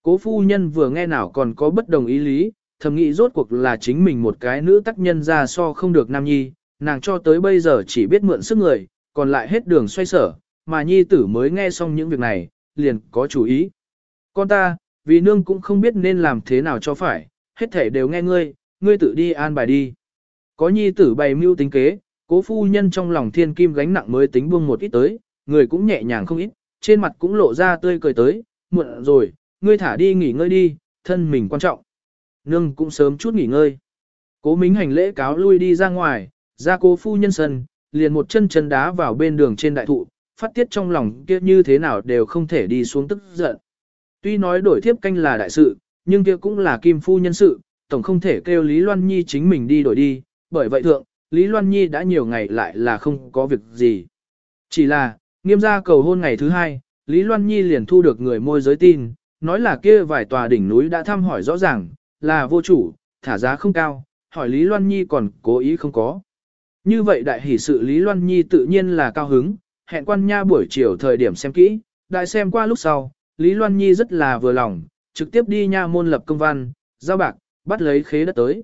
Cố phu nhân vừa nghe nào còn có bất đồng ý lý, thầm nghĩ rốt cuộc là chính mình một cái nữ tác nhân ra so không được nam nhi, nàng cho tới bây giờ chỉ biết mượn sức người, còn lại hết đường xoay sở, mà nhi tử mới nghe xong những việc này, liền có chủ ý. Con ta, vì nương cũng không biết nên làm thế nào cho phải, hết thể đều nghe ngươi, ngươi tự đi an bài đi. Có nhi tử bày mưu tính kế, cố phu nhân trong lòng thiên kim gánh nặng mới tính buông một ít tới, người cũng nhẹ nhàng không ít, trên mặt cũng lộ ra tươi cười tới, muộn rồi, ngươi thả đi nghỉ ngơi đi, thân mình quan trọng. Nương cũng sớm chút nghỉ ngơi. Cố mính hành lễ cáo lui đi ra ngoài, ra cố phu nhân sân, liền một chân chân đá vào bên đường trên đại thụ, phát tiết trong lòng kia như thế nào đều không thể đi xuống tức giận. Tuy nói đổi thiếp canh là đại sự, nhưng kia cũng là kim phu nhân sự, tổng không thể kêu Lý Loan Nhi chính mình đi đổi đi, bởi vậy thượng, Lý Loan Nhi đã nhiều ngày lại là không có việc gì. Chỉ là, nghiêm gia cầu hôn ngày thứ hai, Lý Loan Nhi liền thu được người môi giới tin, nói là kia vài tòa đỉnh núi đã thăm hỏi rõ ràng, là vô chủ, thả giá không cao, hỏi Lý Loan Nhi còn cố ý không có. Như vậy đại hỷ sự Lý Loan Nhi tự nhiên là cao hứng, hẹn quan nha buổi chiều thời điểm xem kỹ, đại xem qua lúc sau, Lý Loan Nhi rất là vừa lòng, trực tiếp đi nha môn lập công văn, giao bạc, bắt lấy khế đất tới.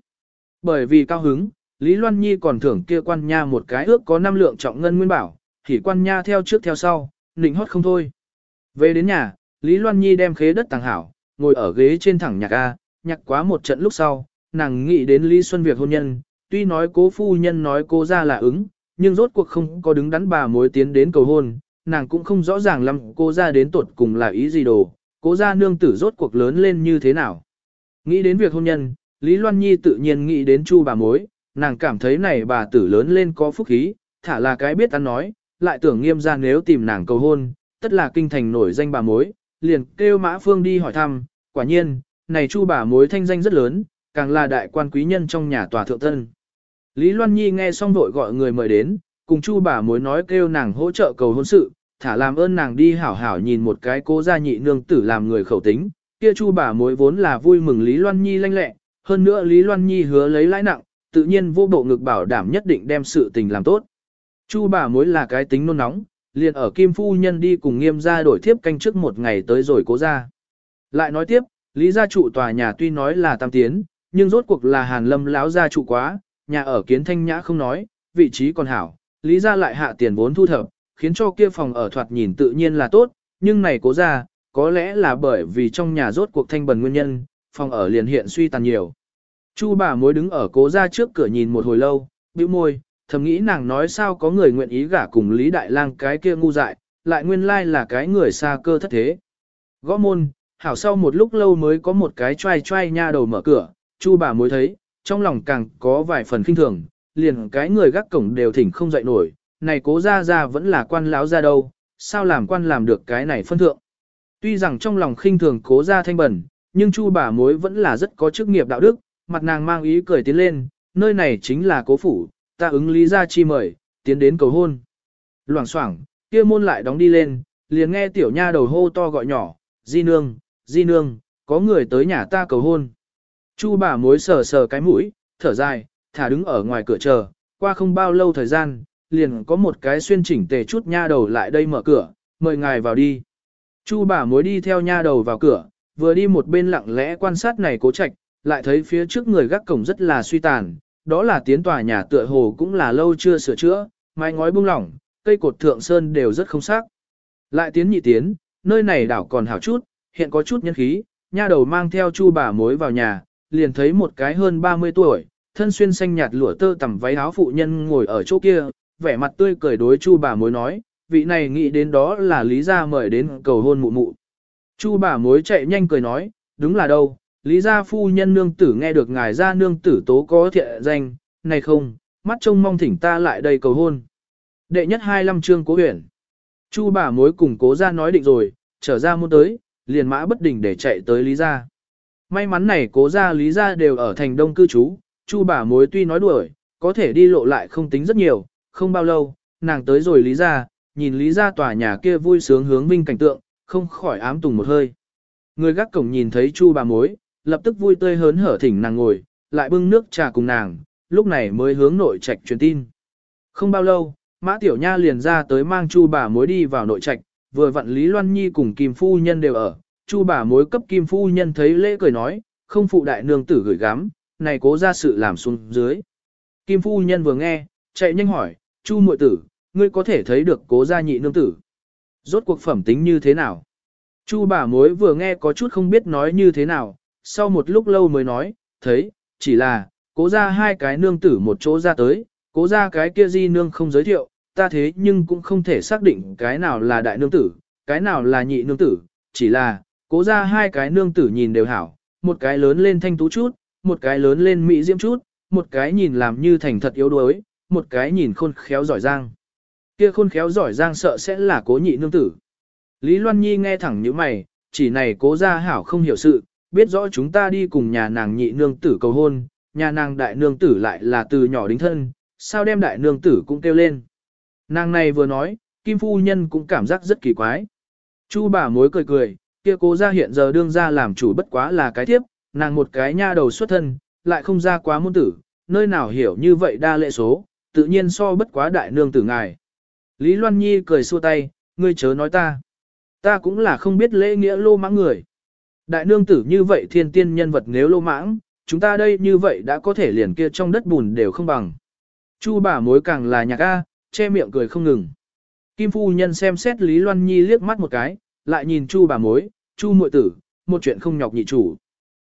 Bởi vì cao hứng, Lý Loan Nhi còn thưởng kia quan nha một cái ước có năm lượng trọng ngân nguyên bảo, thì quan nha theo trước theo sau, nịnh hót không thôi. Về đến nhà, Lý Loan Nhi đem khế đất tàng hảo, ngồi ở ghế trên thẳng nhạc A, nhạc quá một trận lúc sau, nàng nghĩ đến Lý Xuân Việc hôn nhân, tuy nói cố phu nhân nói cô ra là ứng, nhưng rốt cuộc không có đứng đắn bà mối tiến đến cầu hôn, nàng cũng không rõ ràng lắm cô ra đến tuột cùng là ý gì đồ, cố ra nương tử rốt cuộc lớn lên như thế nào. Nghĩ đến việc hôn nhân, Lý Loan Nhi tự nhiên nghĩ đến chu bà mối, nàng cảm thấy này bà tử lớn lên có phúc khí, thả là cái biết ăn nói, lại tưởng nghiêm ra nếu tìm nàng cầu hôn, tất là kinh thành nổi danh bà mối, liền kêu Mã Phương đi hỏi thăm, quả nhiên, này chu bà mối thanh danh rất lớn, càng là đại quan quý nhân trong nhà tòa thượng tân. Lý Loan Nhi nghe xong vội gọi người mời đến, cùng chu bà mối nói kêu nàng hỗ trợ cầu hôn sự, thả làm ơn nàng đi hảo hảo nhìn một cái cố gia nhị nương tử làm người khẩu tính, kia chu bà mối vốn là vui mừng Lý Loan Nhi lanh lẹ, hơn nữa Lý Loan Nhi hứa lấy lãi nặng, tự nhiên vô bộ ngực bảo đảm nhất định đem sự tình làm tốt. Chu bà mối là cái tính nôn nóng, liền ở Kim Phu Nhân đi cùng nghiêm gia đổi thiếp canh trước một ngày tới rồi cố ra. Lại nói tiếp, Lý gia trụ tòa nhà tuy nói là tam tiến, nhưng rốt cuộc là Hàn Lâm lão gia trụ quá, nhà ở kiến thanh nhã không nói, vị trí còn hảo, Lý gia lại hạ tiền vốn thu thập, khiến cho kia phòng ở thoạt nhìn tự nhiên là tốt, nhưng này cố ra, có lẽ là bởi vì trong nhà rốt cuộc thanh bần nguyên nhân, phòng ở liền hiện suy tàn nhiều. Chu bà mối đứng ở cố ra trước cửa nhìn một hồi lâu, bĩu môi, thầm nghĩ nàng nói sao có người nguyện ý gả cùng Lý Đại Lang cái kia ngu dại, lại nguyên lai là cái người xa cơ thất thế. Gõ môn, hảo sau một lúc lâu mới có một cái trai trai nha đầu mở cửa, chu bà mới thấy, trong lòng càng có vài phần kinh thường, liền cái người gác cổng đều thỉnh không dậy nổi, này cố ra ra vẫn là quan láo ra đâu, sao làm quan làm được cái này phân thượng. Tuy rằng trong lòng khinh thường cố ra thanh bẩn, nhưng chu bà mối vẫn là rất có chức nghiệp đạo đức, mặt nàng mang ý cười tiến lên, nơi này chính là cố phủ, ta ứng lý ra chi mời, tiến đến cầu hôn. Loảng xoảng, kia môn lại đóng đi lên, liền nghe tiểu nha đầu hô to gọi nhỏ, di nương, di nương, có người tới nhà ta cầu hôn. Chu bà mối sờ sờ cái mũi, thở dài, thả đứng ở ngoài cửa chờ, qua không bao lâu thời gian, liền có một cái xuyên chỉnh tề chút nha đầu lại đây mở cửa, mời ngài vào đi. Chu bà mối đi theo nha đầu vào cửa, vừa đi một bên lặng lẽ quan sát này cố trạch, lại thấy phía trước người gác cổng rất là suy tàn, đó là tiến tòa nhà tựa hồ cũng là lâu chưa sửa chữa, mái ngói bung lỏng, cây cột thượng sơn đều rất không sắc. Lại tiến nhị tiến, nơi này đảo còn hảo chút, hiện có chút nhân khí, nha đầu mang theo chu bà mối vào nhà, liền thấy một cái hơn 30 tuổi, thân xuyên xanh nhạt lụa tơ tằm váy áo phụ nhân ngồi ở chỗ kia, vẻ mặt tươi cười đối chu bà mối nói, vị này nghĩ đến đó là lý gia mời đến cầu hôn mụ mụ. Chu bà mối chạy nhanh cười nói, đúng là đâu, lý gia phu nhân nương tử nghe được ngài gia nương tử tố có thiện danh, này không, mắt trông mong thỉnh ta lại đây cầu hôn. Đệ nhất hai lâm chương cố huyện Chu bà mối cùng cố ra nói định rồi, trở ra muốn tới, liền mã bất đình để chạy tới lý gia. May mắn này cố ra lý gia đều ở thành đông cư trú, chu bà mối tuy nói đuổi, có thể đi lộ lại không tính rất nhiều, không bao lâu, nàng tới rồi lý gia, nhìn lý gia tòa nhà kia vui sướng hướng vinh cảnh tượng, không khỏi ám tùng một hơi. Người gác cổng nhìn thấy chu bà mối, lập tức vui tươi hớn hở thỉnh nàng ngồi, lại bưng nước trà cùng nàng, lúc này mới hướng nội trạch truyền tin. Không bao lâu, Mã Tiểu Nha liền ra tới mang Chu bà mối đi vào nội trạch, vừa vặn Lý Loan Nhi cùng Kim Phu Nhân đều ở. Chu bà mối cấp Kim Phu Nhân thấy lễ cười nói, không phụ đại nương tử gửi gắm, này cố ra sự làm xuống dưới. Kim Phu Nhân vừa nghe, chạy nhanh hỏi, Chu muội tử, ngươi có thể thấy được cố gia nhị nương tử. Rốt cuộc phẩm tính như thế nào? Chu bà mối vừa nghe có chút không biết nói như thế nào, sau một lúc lâu mới nói, thấy, chỉ là, cố ra hai cái nương tử một chỗ ra tới, cố ra cái kia di nương không giới thiệu, ta thế nhưng cũng không thể xác định cái nào là đại nương tử, cái nào là nhị nương tử, chỉ là, cố ra hai cái nương tử nhìn đều hảo, một cái lớn lên thanh tú chút, một cái lớn lên mỹ diễm chút, một cái nhìn làm như thành thật yếu đuối, một cái nhìn khôn khéo giỏi giang. Kia khôn khéo giỏi giang sợ sẽ là cố nhị nương tử. Lý Loan Nhi nghe thẳng như mày, chỉ này cố ra hảo không hiểu sự, biết rõ chúng ta đi cùng nhà nàng nhị nương tử cầu hôn, nhà nàng đại nương tử lại là từ nhỏ đính thân, sao đem đại nương tử cũng kêu lên. Nàng này vừa nói, Kim Phu Nhân cũng cảm giác rất kỳ quái. Chu bà mối cười cười, kia cố ra hiện giờ đương ra làm chủ bất quá là cái thiếp, nàng một cái nha đầu xuất thân, lại không ra quá môn tử, nơi nào hiểu như vậy đa lệ số, tự nhiên so bất quá đại nương tử ngài. Lý Loan Nhi cười xua tay, ngươi chớ nói ta. Ta cũng là không biết lễ nghĩa lô mãng người. Đại nương tử như vậy thiên tiên nhân vật nếu lô mãng, chúng ta đây như vậy đã có thể liền kia trong đất bùn đều không bằng. Chu bà mối càng là nhạc A, che miệng cười không ngừng. Kim phu nhân xem xét Lý Loan Nhi liếc mắt một cái, lại nhìn Chu bà mối, Chu muội tử, một chuyện không nhọc nhị chủ.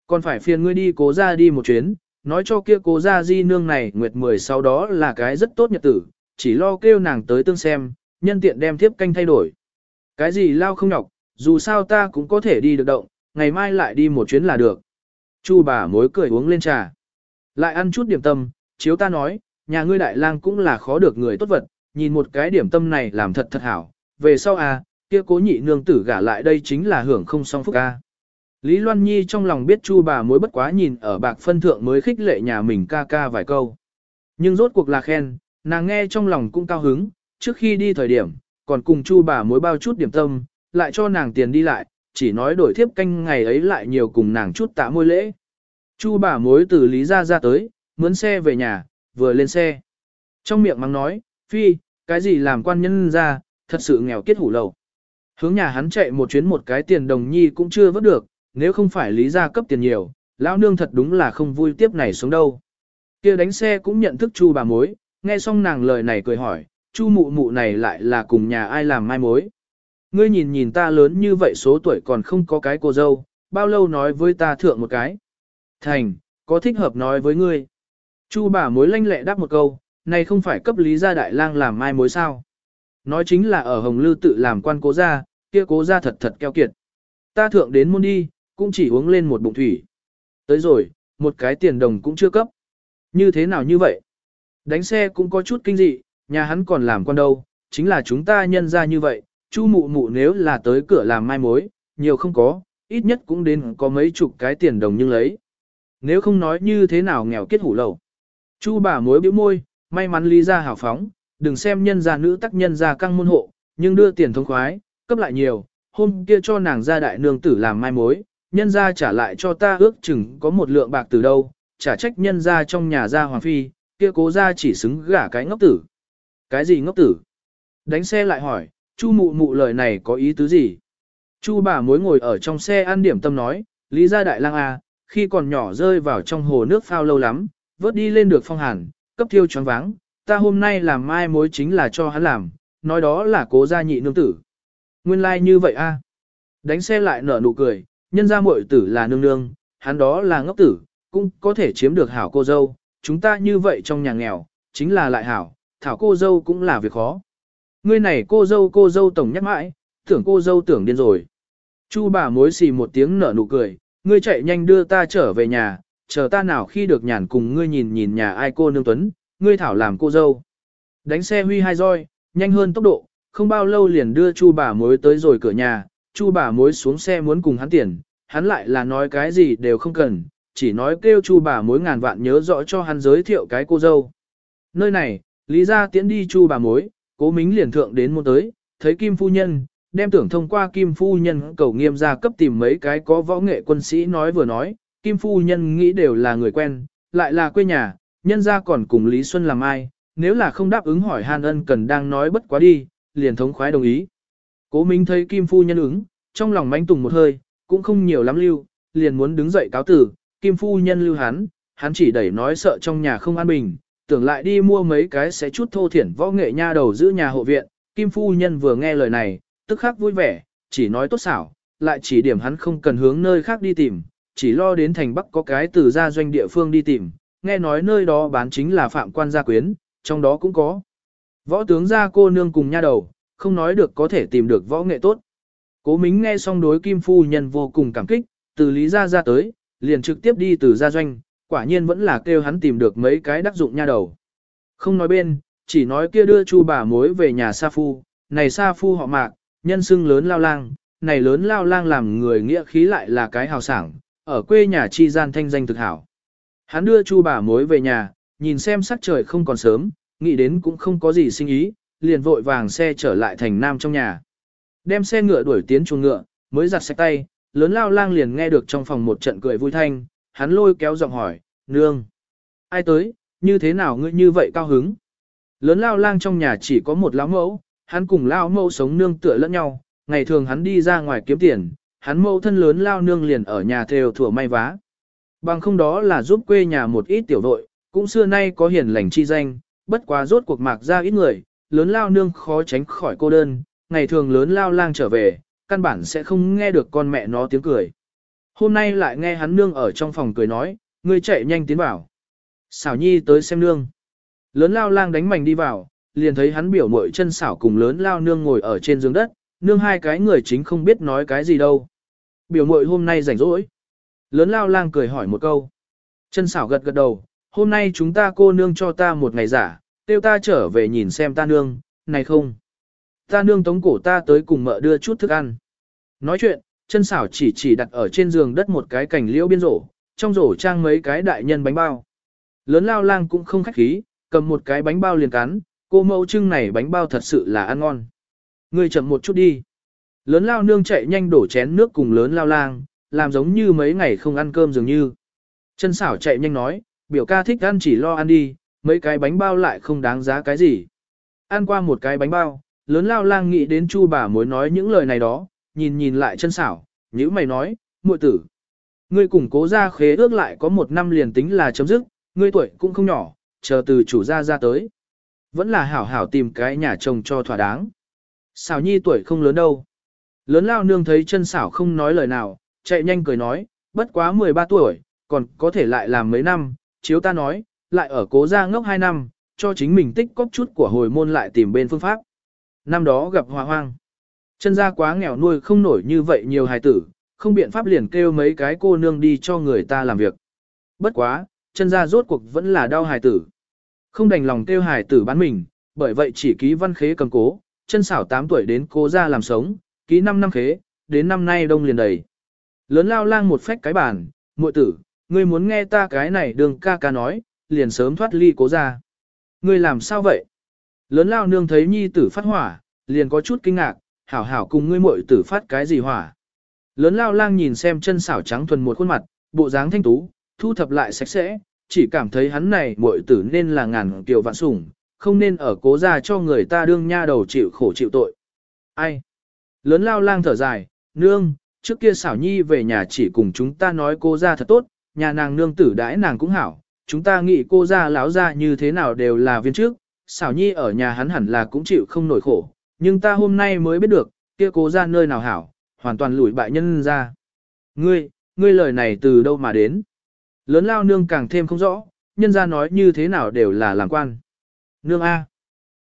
Còn phải phiền ngươi đi cố ra đi một chuyến, nói cho kia cố ra di nương này nguyệt mười sau đó là cái rất tốt nhật tử, chỉ lo kêu nàng tới tương xem, nhân tiện đem tiếp canh thay đổi. Cái gì lao không nhọc, dù sao ta cũng có thể đi được động, ngày mai lại đi một chuyến là được. Chu bà mối cười uống lên trà. Lại ăn chút điểm tâm, chiếu ta nói, nhà ngươi đại lang cũng là khó được người tốt vật, nhìn một cái điểm tâm này làm thật thật hảo. Về sau à, kia cố nhị nương tử gả lại đây chính là hưởng không song phúc ca. Lý Loan Nhi trong lòng biết chu bà mối bất quá nhìn ở bạc phân thượng mới khích lệ nhà mình ca ca vài câu. Nhưng rốt cuộc là khen, nàng nghe trong lòng cũng cao hứng, trước khi đi thời điểm, còn cùng chu bà mối bao chút điểm tâm, lại cho nàng tiền đi lại, chỉ nói đổi thiếp canh ngày ấy lại nhiều cùng nàng chút tạ môi lễ. Chu bà mối từ Lý ra ra tới, mướn xe về nhà, vừa lên xe. Trong miệng mắng nói, phi, cái gì làm quan nhân ra, thật sự nghèo kết hủ lầu. Hướng nhà hắn chạy một chuyến một cái tiền đồng nhi cũng chưa vớt được, nếu không phải lý gia cấp tiền nhiều, lão nương thật đúng là không vui tiếp này xuống đâu. Kia đánh xe cũng nhận thức chu bà mối, nghe xong nàng lời này cười hỏi, chu mụ mụ này lại là cùng nhà ai làm mai mối. Ngươi nhìn nhìn ta lớn như vậy số tuổi còn không có cái cô dâu, bao lâu nói với ta thượng một cái. Thành, có thích hợp nói với ngươi. Chu bà mối lanh lẹ đáp một câu, này không phải cấp lý gia đại lang làm mai mối sao. Nói chính là ở Hồng Lư tự làm quan cố gia, kia cố gia thật thật keo kiệt. Ta thượng đến môn đi, cũng chỉ uống lên một bụng thủy. Tới rồi, một cái tiền đồng cũng chưa cấp. Như thế nào như vậy? Đánh xe cũng có chút kinh dị, nhà hắn còn làm quan đâu, chính là chúng ta nhân ra như vậy, chu mụ mụ nếu là tới cửa làm mai mối, nhiều không có, ít nhất cũng đến có mấy chục cái tiền đồng nhưng lấy. Nếu không nói như thế nào nghèo kết hủ lầu. Chu bà mối bĩu môi, may mắn lý ra hào phóng, đừng xem nhân gia nữ tác nhân gia căng môn hộ, nhưng đưa tiền thông khoái, cấp lại nhiều, hôm kia cho nàng gia đại nương tử làm mai mối, nhân gia trả lại cho ta ước chừng có một lượng bạc từ đâu, trả trách nhân gia trong nhà gia hoàng phi, kia cố gia chỉ xứng gả cái ngốc tử. Cái gì ngốc tử? Đánh xe lại hỏi, chu mụ mụ lời này có ý tứ gì? Chu bà mối ngồi ở trong xe ăn điểm tâm nói, lý gia đại lang à, khi còn nhỏ rơi vào trong hồ nước phao lâu lắm, vớt đi lên được phong hàn, cấp thiêu choáng váng, ta hôm nay làm mai mối chính là cho hắn làm, nói đó là cố gia nhị nương tử. Nguyên lai like như vậy a. Đánh xe lại nở nụ cười, nhân gia muội tử là nương nương, hắn đó là ngốc tử, cũng có thể chiếm được hảo cô dâu, chúng ta như vậy trong nhà nghèo, chính là lại hảo, thảo cô dâu cũng là việc khó. Ngươi này cô dâu cô dâu tổng nhắc mãi, tưởng cô dâu tưởng điên rồi. Chu bà mối xì một tiếng nở nụ cười, ngươi chạy nhanh đưa ta trở về nhà, chờ ta nào khi được nhàn cùng ngươi nhìn nhìn nhà ai cô nương tuấn, ngươi thảo làm cô dâu. Đánh xe huy hai roi, nhanh hơn tốc độ, không bao lâu liền đưa chu bà mối tới rồi cửa nhà, chu bà mối xuống xe muốn cùng hắn tiền, hắn lại là nói cái gì đều không cần, chỉ nói kêu chu bà mối ngàn vạn nhớ rõ cho hắn giới thiệu cái cô dâu. Nơi này, lý ra tiễn đi chu bà mối, cố mính liền thượng đến môn tới, thấy kim phu nhân, đem tưởng thông qua kim phu nhân cầu nghiêm ra cấp tìm mấy cái có võ nghệ quân sĩ nói vừa nói, kim phu nhân nghĩ đều là người quen, lại là quê nhà, nhân ra còn cùng Lý Xuân làm ai, nếu là không đáp ứng hỏi Hàn Ân cần đang nói bất quá đi, liền thống khoái đồng ý. Cố Minh thấy Kim Phu Nhân ứng, trong lòng manh tùng một hơi, cũng không nhiều lắm lưu, liền muốn đứng dậy cáo tử, Kim Phu Nhân lưu hắn, hắn chỉ đẩy nói sợ trong nhà không an bình, tưởng lại đi mua mấy cái sẽ chút thô thiển võ nghệ nha đầu giữ nhà hộ viện. Kim Phu Nhân vừa nghe lời này, tức khắc vui vẻ, chỉ nói tốt xảo, lại chỉ điểm hắn không cần hướng nơi khác đi tìm, chỉ lo đến thành Bắc có cái từ gia doanh địa phương đi tìm, nghe nói nơi đó bán chính là phạm quan gia quyến, trong đó cũng có. Võ tướng gia cô nương cùng nha đầu, không nói được có thể tìm được võ nghệ tốt. Cố Mính nghe xong đối kim phu nhân vô cùng cảm kích, từ lý gia ra tới, liền trực tiếp đi từ gia doanh, quả nhiên vẫn là kêu hắn tìm được mấy cái đắc dụng nha đầu. Không nói bên, chỉ nói kia đưa chu bà mối về nhà Sa Phu, này Sa Phu họ mạc, nhân xưng lớn lao lang, này lớn lao lang làm người nghĩa khí lại là cái hào sảng, ở quê nhà chi gian thanh danh thực hảo. Hắn đưa chu bà mối về nhà, nhìn xem sắc trời không còn sớm, nghĩ đến cũng không có gì sinh ý, liền vội vàng xe trở lại thành nam trong nhà. Đem xe ngựa đuổi tiến chuồng ngựa, mới giặt sạch tay, lớn lao lang liền nghe được trong phòng một trận cười vui thanh, hắn lôi kéo giọng hỏi, nương. Ai tới, như thế nào ngươi như vậy cao hứng? Lớn lao lang trong nhà chỉ có một lão mẫu, hắn cùng lao mẫu sống nương tựa lẫn nhau, ngày thường hắn đi ra ngoài kiếm tiền, hắn mẫu thân lớn lao nương liền ở nhà theo thủa may vá. Bằng không đó là giúp quê nhà một ít tiểu đội, cũng xưa nay có hiền lành chi danh, bất quá rốt cuộc mạc ra ít người, lớn lao nương khó tránh khỏi cô đơn, ngày thường lớn lao lang trở về, căn bản sẽ không nghe được con mẹ nó tiếng cười. Hôm nay lại nghe hắn nương ở trong phòng cười nói, ngươi chạy nhanh tiến vào. Xảo nhi tới xem nương. Lớn lao lang đánh mảnh đi vào, liền thấy hắn biểu mội chân xảo cùng lớn lao nương ngồi ở trên giường đất, nương hai cái người chính không biết nói cái gì đâu. Biểu mội hôm nay rảnh rỗi. Lớn lao lang cười hỏi một câu. Chân xảo gật gật đầu, hôm nay chúng ta cô nương cho ta một ngày giả, tiêu ta trở về nhìn xem ta nương, này không. Ta nương tống cổ ta tới cùng mợ đưa chút thức ăn. Nói chuyện, chân xảo chỉ chỉ đặt ở trên giường đất một cái cành liễu biên rổ, trong rổ trang mấy cái đại nhân bánh bao. Lớn lao lang cũng không khách khí, cầm một cái bánh bao liền cắn, cô mẫu trưng này bánh bao thật sự là ăn ngon. Ngươi chậm một chút đi. Lớn lao nương chạy nhanh đổ chén nước cùng lớn lao lang, làm giống như mấy ngày không ăn cơm dường như. Chân xảo chạy nhanh nói, biểu ca thích ăn chỉ lo ăn đi, mấy cái bánh bao lại không đáng giá cái gì. Ăn qua một cái bánh bao, lớn lao lang nghĩ đến chu bà mối nói những lời này đó, nhìn nhìn lại chân xảo, nhữ mày nói, muội tử. Ngươi cùng cố ra khế ước lại có một năm liền tính là chấm dứt, ngươi tuổi cũng không nhỏ, chờ từ chủ gia ra tới. Vẫn là hảo hảo tìm cái nhà chồng cho thỏa đáng. Xảo nhi tuổi không lớn đâu. Lớn lao nương thấy chân xảo không nói lời nào, chạy nhanh cười nói, bất quá 13 tuổi, còn có thể lại làm mấy năm, chiếu ta nói, lại ở cố gia ngốc 2 năm, cho chính mình tích cóp chút của hồi môn lại tìm bên phương pháp. Năm đó gặp hòa hoang. Chân gia quá nghèo nuôi không nổi như vậy nhiều hài tử, không biện pháp liền kêu mấy cái cô nương đi cho người ta làm việc. Bất quá, chân gia rốt cuộc vẫn là đau hài tử. Không đành lòng kêu hài tử bán mình, bởi vậy chỉ ký văn khế cầm cố, chân xảo 8 tuổi đến cố gia làm sống, ký 5 năm khế, đến năm nay đông liền đầy. Lớn lao lang một phách cái bàn, muội tử, ngươi muốn nghe ta cái này đường ca ca nói, liền sớm thoát ly cố gia. Ngươi làm sao vậy? Lớn lao nương thấy nhi tử phát hỏa, liền có chút kinh ngạc, hảo hảo cùng ngươi muội tử phát cái gì hỏa. Lớn lao lang nhìn xem chân xảo trắng thuần một khuôn mặt, bộ dáng thanh tú, thu thập lại sạch sẽ, chỉ cảm thấy hắn này muội tử nên là ngàn kiều vạn sủng, không nên ở cố gia cho người ta đương nha đầu chịu khổ chịu tội. Ai? Lớn lao lang thở dài, nương, trước kia xảo nhi về nhà chỉ cùng chúng ta nói cô ra thật tốt, nhà nàng nương tử đãi nàng cũng hảo, chúng ta nghĩ cô ra láo ra như thế nào đều là viên trước, xảo nhi ở nhà hắn hẳn là cũng chịu không nổi khổ, nhưng ta hôm nay mới biết được, kia cố ra nơi nào hảo, hoàn toàn lùi bại nhân ra. Ngươi, ngươi lời này từ đâu mà đến? Lớn lao nương càng thêm không rõ, nhân ra nói như thế nào đều là làm quan. Nương A.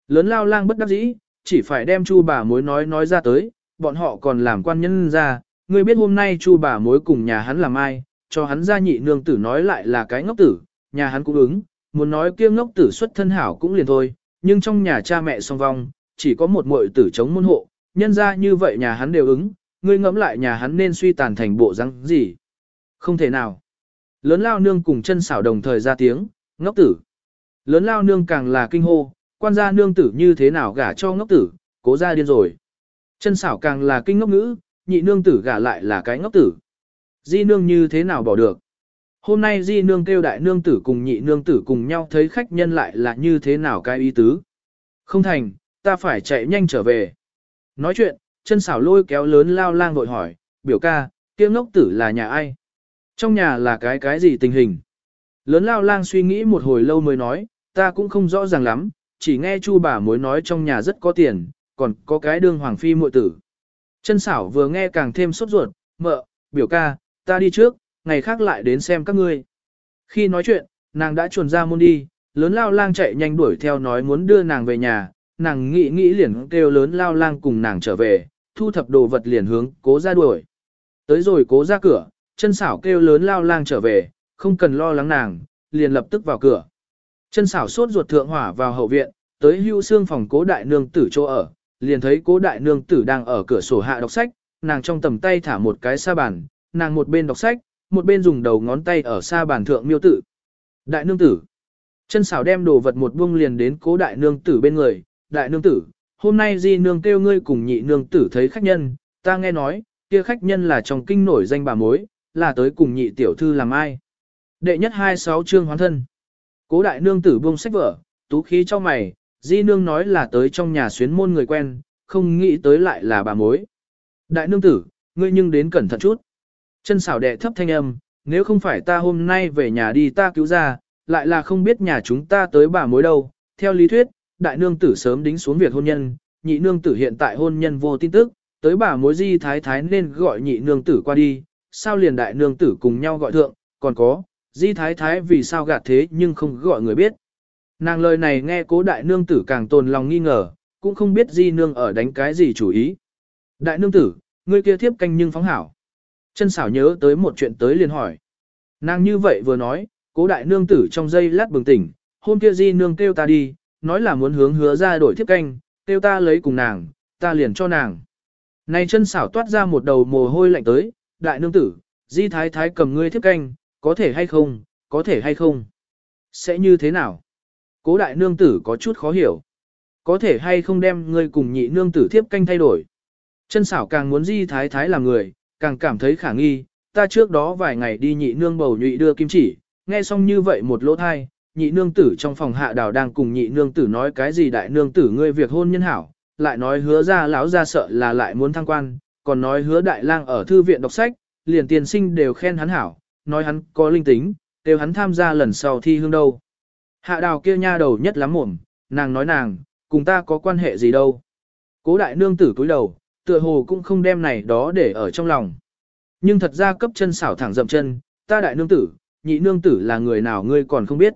Lớn lao lang bất đắc dĩ, chỉ phải đem chu bà mối nói nói ra tới, bọn họ còn làm quan nhân ra, ngươi biết hôm nay chu bà mối cùng nhà hắn làm ai, cho hắn ra nhị nương tử nói lại là cái ngốc tử, nhà hắn cũng ứng, muốn nói kia ngốc tử xuất thân hảo cũng liền thôi, nhưng trong nhà cha mẹ song vong, chỉ có một muội tử chống môn hộ, nhân ra như vậy nhà hắn đều ứng, ngươi ngẫm lại nhà hắn nên suy tàn thành bộ răng gì. Không thể nào. Lớn lao nương cùng chân xảo đồng thời ra tiếng, ngốc tử. Lớn lao nương càng là kinh hô, quan gia nương tử như thế nào gả cho ngốc tử, cố ra điên rồi. Chân xảo càng là kinh ngốc ngữ, nhị nương tử gả lại là cái ngốc tử. Di nương như thế nào bỏ được. Hôm nay di nương kêu đại nương tử cùng nhị nương tử cùng nhau thấy khách nhân lại là như thế nào cái ý tứ. Không thành, ta phải chạy nhanh trở về. Nói chuyện, chân xảo lôi kéo lớn lao lang vội hỏi, biểu ca, kia ngốc tử là nhà ai? Trong nhà là cái cái gì tình hình? Lớn lao lang suy nghĩ một hồi lâu mới nói, ta cũng không rõ ràng lắm, chỉ nghe chu bà mối nói trong nhà rất có tiền, còn có cái đương hoàng phi muội tử. Chân xảo vừa nghe càng thêm sốt ruột, mợ, biểu ca, ta đi trước, ngày khác lại đến xem các ngươi. Khi nói chuyện, nàng đã chuồn ra môn đi, lớn lao lang chạy nhanh đuổi theo nói muốn đưa nàng về nhà, nàng nghĩ nghĩ liền kêu lớn lao lang cùng nàng trở về, thu thập đồ vật liền hướng cố ra đuổi. Tới rồi cố ra cửa, chân xảo kêu lớn lao lang trở về, không cần lo lắng nàng, liền lập tức vào cửa. Chân xảo sốt ruột thượng hỏa vào hậu viện, tới hưu xương phòng cố đại nương tử chỗ ở, liền thấy cố đại nương tử đang ở cửa sổ hạ đọc sách, nàng trong tầm tay thả một cái sa bàn, nàng một bên đọc sách, một bên dùng đầu ngón tay ở sa bàn thượng miêu tử Đại nương tử. Chân xảo đem đồ vật một buông liền đến cố đại nương tử bên người, đại nương tử, hôm nay di nương kêu ngươi cùng nhị nương tử thấy khách nhân, ta nghe nói, kia khách nhân là trong kinh nổi danh bà mối, là tới cùng nhị tiểu thư làm ai. Đệ nhất hai sáu chương hoán thân. Cố đại nương tử buông sách vở, tú khí cho mày, di nương nói là tới trong nhà xuyến môn người quen, không nghĩ tới lại là bà mối. Đại nương tử, ngươi nhưng đến cẩn thận chút. Chân xảo đệ thấp thanh âm, nếu không phải ta hôm nay về nhà đi ta cứu ra, lại là không biết nhà chúng ta tới bà mối đâu. Theo lý thuyết, đại nương tử sớm đính xuống việc hôn nhân, nhị nương tử hiện tại hôn nhân vô tin tức, tới bà mối di thái thái nên gọi nhị nương tử qua đi, sao liền đại nương tử cùng nhau gọi thượng, còn có, di thái thái vì sao gạt thế nhưng không gọi người biết. Nàng lời này nghe cố đại nương tử càng tồn lòng nghi ngờ, cũng không biết di nương ở đánh cái gì chủ ý. Đại nương tử, ngươi kia thiếp canh nhưng phóng hảo. Chân xảo nhớ tới một chuyện tới liền hỏi. Nàng như vậy vừa nói, cố đại nương tử trong giây lát bừng tỉnh, hôm kia di nương kêu ta đi, nói là muốn hướng hứa ra đổi thiếp canh, tiêu ta lấy cùng nàng, ta liền cho nàng. Này chân xảo toát ra một đầu mồ hôi lạnh tới, đại nương tử, di thái thái cầm ngươi thiếp canh, có thể hay không, có thể hay không. Sẽ như thế nào? Cố đại nương tử có chút khó hiểu. Có thể hay không đem ngươi cùng nhị nương tử thiếp canh thay đổi. Chân xảo càng muốn di thái thái làm người, càng cảm thấy khả nghi, ta trước đó vài ngày đi nhị nương bầu nhụy đưa kim chỉ, nghe xong như vậy một lỗ thai, nhị nương tử trong phòng hạ đào đang cùng nhị nương tử nói cái gì đại nương tử ngươi việc hôn nhân hảo, lại nói hứa ra lão ra sợ là lại muốn thăng quan, còn nói hứa đại lang ở thư viện đọc sách, liền tiền sinh đều khen hắn hảo, nói hắn có linh tính, đều hắn tham gia lần sau thi hương đâu. Hạ đào kia nha đầu nhất lắm mồm, nàng nói nàng, cùng ta có quan hệ gì đâu. Cố đại nương tử cúi đầu, tựa hồ cũng không đem này đó để ở trong lòng. Nhưng thật ra cấp chân xảo thẳng dậm chân, ta đại nương tử, nhị nương tử là người nào ngươi còn không biết.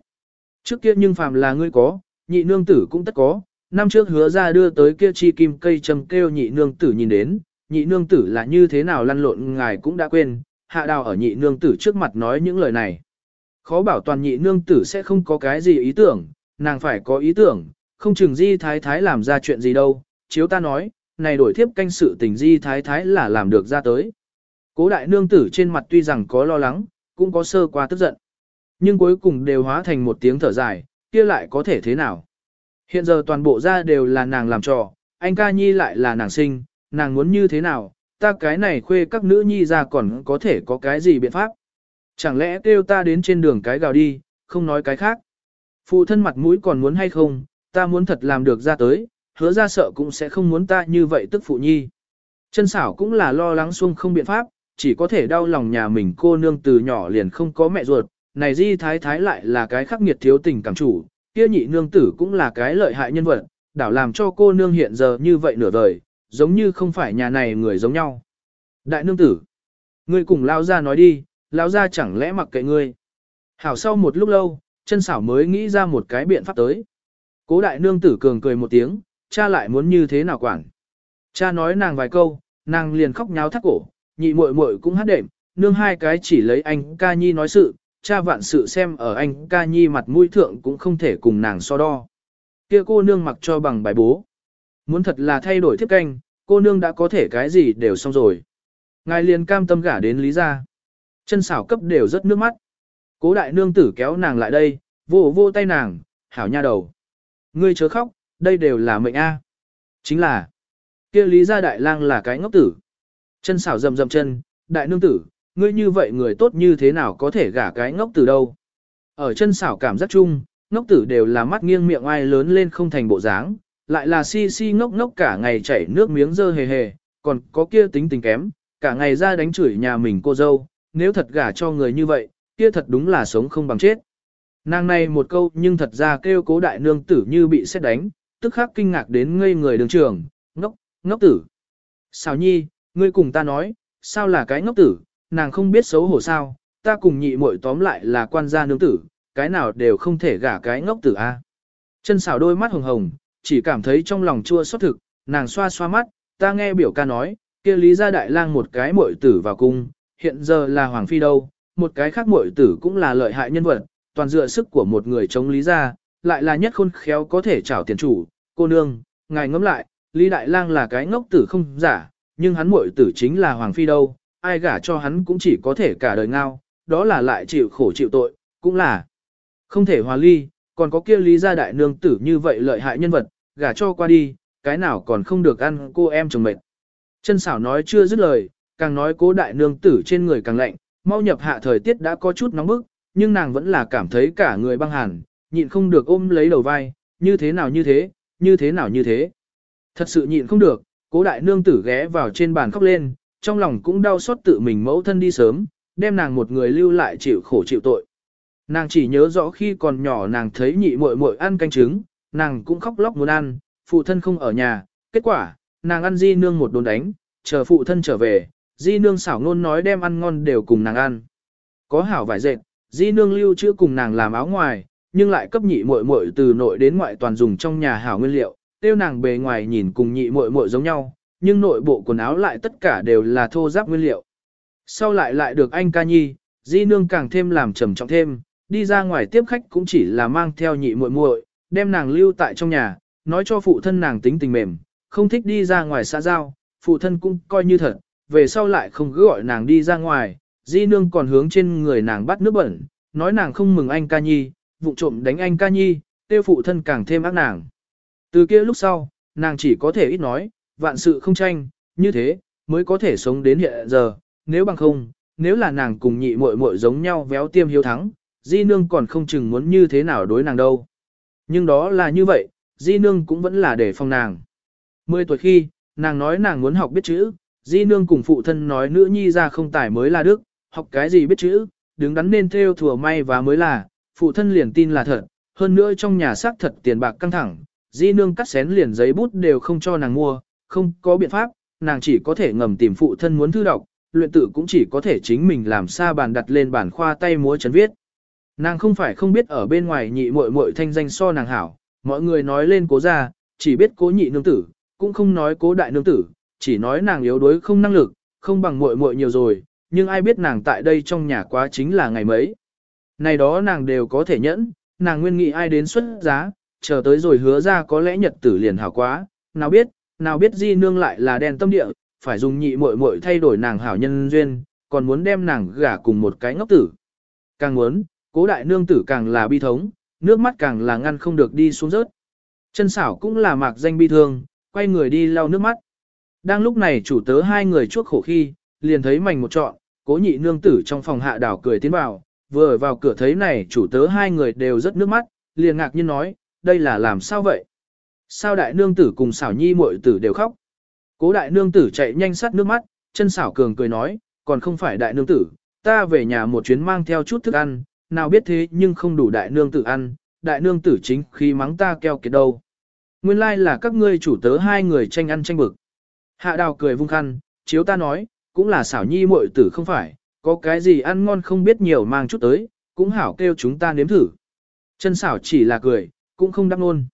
Trước kia nhưng phàm là ngươi có, nhị nương tử cũng tất có, năm trước hứa ra đưa tới kia chi kim cây trầm kêu nhị nương tử nhìn đến, nhị nương tử là như thế nào lăn lộn ngài cũng đã quên, hạ đào ở nhị nương tử trước mặt nói những lời này. Khó bảo toàn nhị nương tử sẽ không có cái gì ý tưởng, nàng phải có ý tưởng, không chừng di thái thái làm ra chuyện gì đâu, chiếu ta nói, này đổi thiếp canh sự tình di thái thái là làm được ra tới. Cố đại nương tử trên mặt tuy rằng có lo lắng, cũng có sơ qua tức giận. Nhưng cuối cùng đều hóa thành một tiếng thở dài, kia lại có thể thế nào. Hiện giờ toàn bộ ra đều là nàng làm trò, anh ca nhi lại là nàng sinh, nàng muốn như thế nào, ta cái này khuê các nữ nhi ra còn có thể có cái gì biện pháp. Chẳng lẽ kêu ta đến trên đường cái gào đi, không nói cái khác. Phụ thân mặt mũi còn muốn hay không, ta muốn thật làm được ra tới, hứa ra sợ cũng sẽ không muốn ta như vậy tức phụ nhi. Chân xảo cũng là lo lắng xuông không biện pháp, chỉ có thể đau lòng nhà mình cô nương từ nhỏ liền không có mẹ ruột, này di thái thái lại là cái khắc nghiệt thiếu tình cảm chủ, kia nhị nương tử cũng là cái lợi hại nhân vật, đảo làm cho cô nương hiện giờ như vậy nửa đời, giống như không phải nhà này người giống nhau. Đại nương tử, ngươi cùng lao ra nói đi, lao ra chẳng lẽ mặc kệ ngươi. Hảo sau một lúc lâu, chân xảo mới nghĩ ra một cái biện pháp tới. Cố đại nương tử cường cười một tiếng, cha lại muốn như thế nào quản. Cha nói nàng vài câu, nàng liền khóc nháo thắt cổ, nhị muội muội cũng hát đệm, nương hai cái chỉ lấy anh ca nhi nói sự, cha vạn sự xem ở anh ca nhi mặt mũi thượng cũng không thể cùng nàng so đo. Kia cô nương mặc cho bằng bài bố. Muốn thật là thay đổi thiết canh, cô nương đã có thể cái gì đều xong rồi. Ngài liền cam tâm gả đến lý gia. Chân xảo cấp đều rất nước mắt. Cố đại nương tử kéo nàng lại đây, vô vô tay nàng, hảo nha đầu. Ngươi chớ khóc, đây đều là mệnh A. Chính là, kia lý gia đại lang là cái ngốc tử. Chân xảo rầm rầm chân, đại nương tử, ngươi như vậy người tốt như thế nào có thể gả cái ngốc tử đâu. Ở chân xảo cảm giác chung, ngốc tử đều là mắt nghiêng miệng ai lớn lên không thành bộ dáng, lại là si si ngốc ngốc cả ngày chảy nước miếng dơ hề hề, còn có kia tính tình kém, cả ngày ra đánh chửi nhà mình cô dâu, nếu thật gả cho người như vậy, kia thật đúng là sống không bằng chết. Nàng này một câu nhưng thật ra kêu cố đại nương tử như bị xét đánh, tức khắc kinh ngạc đến ngây người đường trường, ngốc, ngốc tử. Xào nhi, ngươi cùng ta nói, sao là cái ngốc tử, nàng không biết xấu hổ sao, ta cùng nhị muội tóm lại là quan gia nương tử, cái nào đều không thể gả cái ngốc tử a. Chân xảo đôi mắt hồng hồng, chỉ cảm thấy trong lòng chua xót thực, nàng xoa xoa mắt, ta nghe biểu ca nói, kia lý gia đại lang một cái muội tử vào cung, hiện giờ là hoàng phi đâu, một cái khác muội tử cũng là lợi hại nhân vật, toàn dựa sức của một người chống lý gia, lại là nhất khôn khéo có thể trảo tiền chủ, cô nương, ngài ngẫm lại, lý đại lang là cái ngốc tử không giả, nhưng hắn muội tử chính là hoàng phi đâu, ai gả cho hắn cũng chỉ có thể cả đời ngao, đó là lại chịu khổ chịu tội, cũng là không thể hòa ly, còn có kia lý gia đại nương tử như vậy lợi hại nhân vật, gả cho qua đi, cái nào còn không được ăn cô em chồng mệt. Chân xảo nói chưa dứt lời, càng nói cố đại nương tử trên người càng lạnh, mau nhập hạ thời tiết đã có chút nóng bức, nhưng nàng vẫn là cảm thấy cả người băng hàn, nhịn không được ôm lấy đầu vai, như thế nào như thế, như thế nào như thế. Thật sự nhịn không được, cố đại nương tử ghé vào trên bàn khóc lên, trong lòng cũng đau xót tự mình mẫu thân đi sớm, đem nàng một người lưu lại chịu khổ chịu tội. Nàng chỉ nhớ rõ khi còn nhỏ nàng thấy nhị muội muội ăn canh trứng, nàng cũng khóc lóc muốn ăn, phụ thân không ở nhà, kết quả, nàng ăn di nương một đồn đánh, chờ phụ thân trở về, di nương xảo ngôn nói đem ăn ngon đều cùng nàng ăn. Có hảo vải dệt, di nương lưu chữa cùng nàng làm áo ngoài, nhưng lại cấp nhị muội muội từ nội đến ngoại toàn dùng trong nhà hảo nguyên liệu, tiêu nàng bề ngoài nhìn cùng nhị muội muội giống nhau, nhưng nội bộ quần áo lại tất cả đều là thô giáp nguyên liệu. Sau lại lại được anh ca nhi, di nương càng thêm làm trầm trọng thêm, đi ra ngoài tiếp khách cũng chỉ là mang theo nhị muội muội, đem nàng lưu tại trong nhà, nói cho phụ thân nàng tính tình mềm, không thích đi ra ngoài xã giao, phụ thân cũng coi như thật, về sau lại không cứ gọi nàng đi ra ngoài, di nương còn hướng trên người nàng bắt nước bẩn, nói nàng không mừng anh ca nhi, vụ trộm đánh anh ca nhi, tiêu phụ thân càng thêm ác nàng. Từ kia lúc sau, nàng chỉ có thể ít nói, vạn sự không tranh, như thế, mới có thể sống đến hiện giờ, nếu bằng không, nếu là nàng cùng nhị muội muội giống nhau véo tiêm hiếu thắng, di nương còn không chừng muốn như thế nào đối nàng đâu. Nhưng đó là như vậy, di nương cũng vẫn là để phòng nàng. Mười tuổi khi, nàng nói nàng muốn học biết chữ, di nương cùng phụ thân nói nữ nhi ra không tài mới là đức, học cái gì biết chữ, đứng đắn nên theo thừa may và mới là, phụ thân liền tin là thật, hơn nữa trong nhà xác thật tiền bạc căng thẳng, di nương cắt xén liền giấy bút đều không cho nàng mua, không có biện pháp, nàng chỉ có thể ngầm tìm phụ thân muốn thư đọc, luyện tự cũng chỉ có thể chính mình làm xa bàn đặt lên bàn khoa tay múa chấn viết. Nàng không phải không biết ở bên ngoài nhị muội muội thanh danh so nàng hảo, mọi người nói lên cố gia, chỉ biết cố nhị nương tử, cũng không nói cố đại nương tử, chỉ nói nàng yếu đuối không năng lực, không bằng muội muội nhiều rồi, nhưng ai biết nàng tại đây trong nhà quá chính là ngày mấy. Này đó nàng đều có thể nhẫn, nàng nguyên nghĩ ai đến xuất giá, chờ tới rồi hứa ra có lẽ nhật tử liền hảo quá, nào biết, nào biết di nương lại là đen tâm địa, phải dùng nhị muội muội thay đổi nàng hảo nhân duyên, còn muốn đem nàng gả cùng một cái ngốc tử. Càng muốn, cố đại nương tử càng là bi thống, nước mắt càng là ngăn không được đi xuống rớt. Chân xảo cũng là mạc danh bi thương, quay người đi lau nước mắt. Đang lúc này chủ tớ hai người chuốc khổ khi, liền thấy mảnh một trọn, cố nhị nương tử trong phòng hạ đảo cười tiến vào, vừa ở vào cửa thấy này chủ tớ hai người đều rất nước mắt, liền ngạc nhiên nói, đây là làm sao vậy? Sao đại nương tử cùng xảo nhi muội tử đều khóc? Cố đại nương tử chạy nhanh sát nước mắt, chân xảo cường cười nói, còn không phải đại nương tử, ta về nhà một chuyến mang theo chút thức ăn, nào biết thế nhưng không đủ đại nương tử ăn, đại nương tử chính khi mắng ta keo kiệt đâu. Nguyên lai like là các ngươi chủ tớ hai người tranh ăn tranh bực. Hạ đào cười vung khăn, chiếu ta nói, cũng là xảo nhi muội tử không phải, có cái gì ăn ngon không biết nhiều mang chút tới, cũng hảo kêu chúng ta nếm thử. Chân xảo chỉ là cười, cũng không đáp luôn.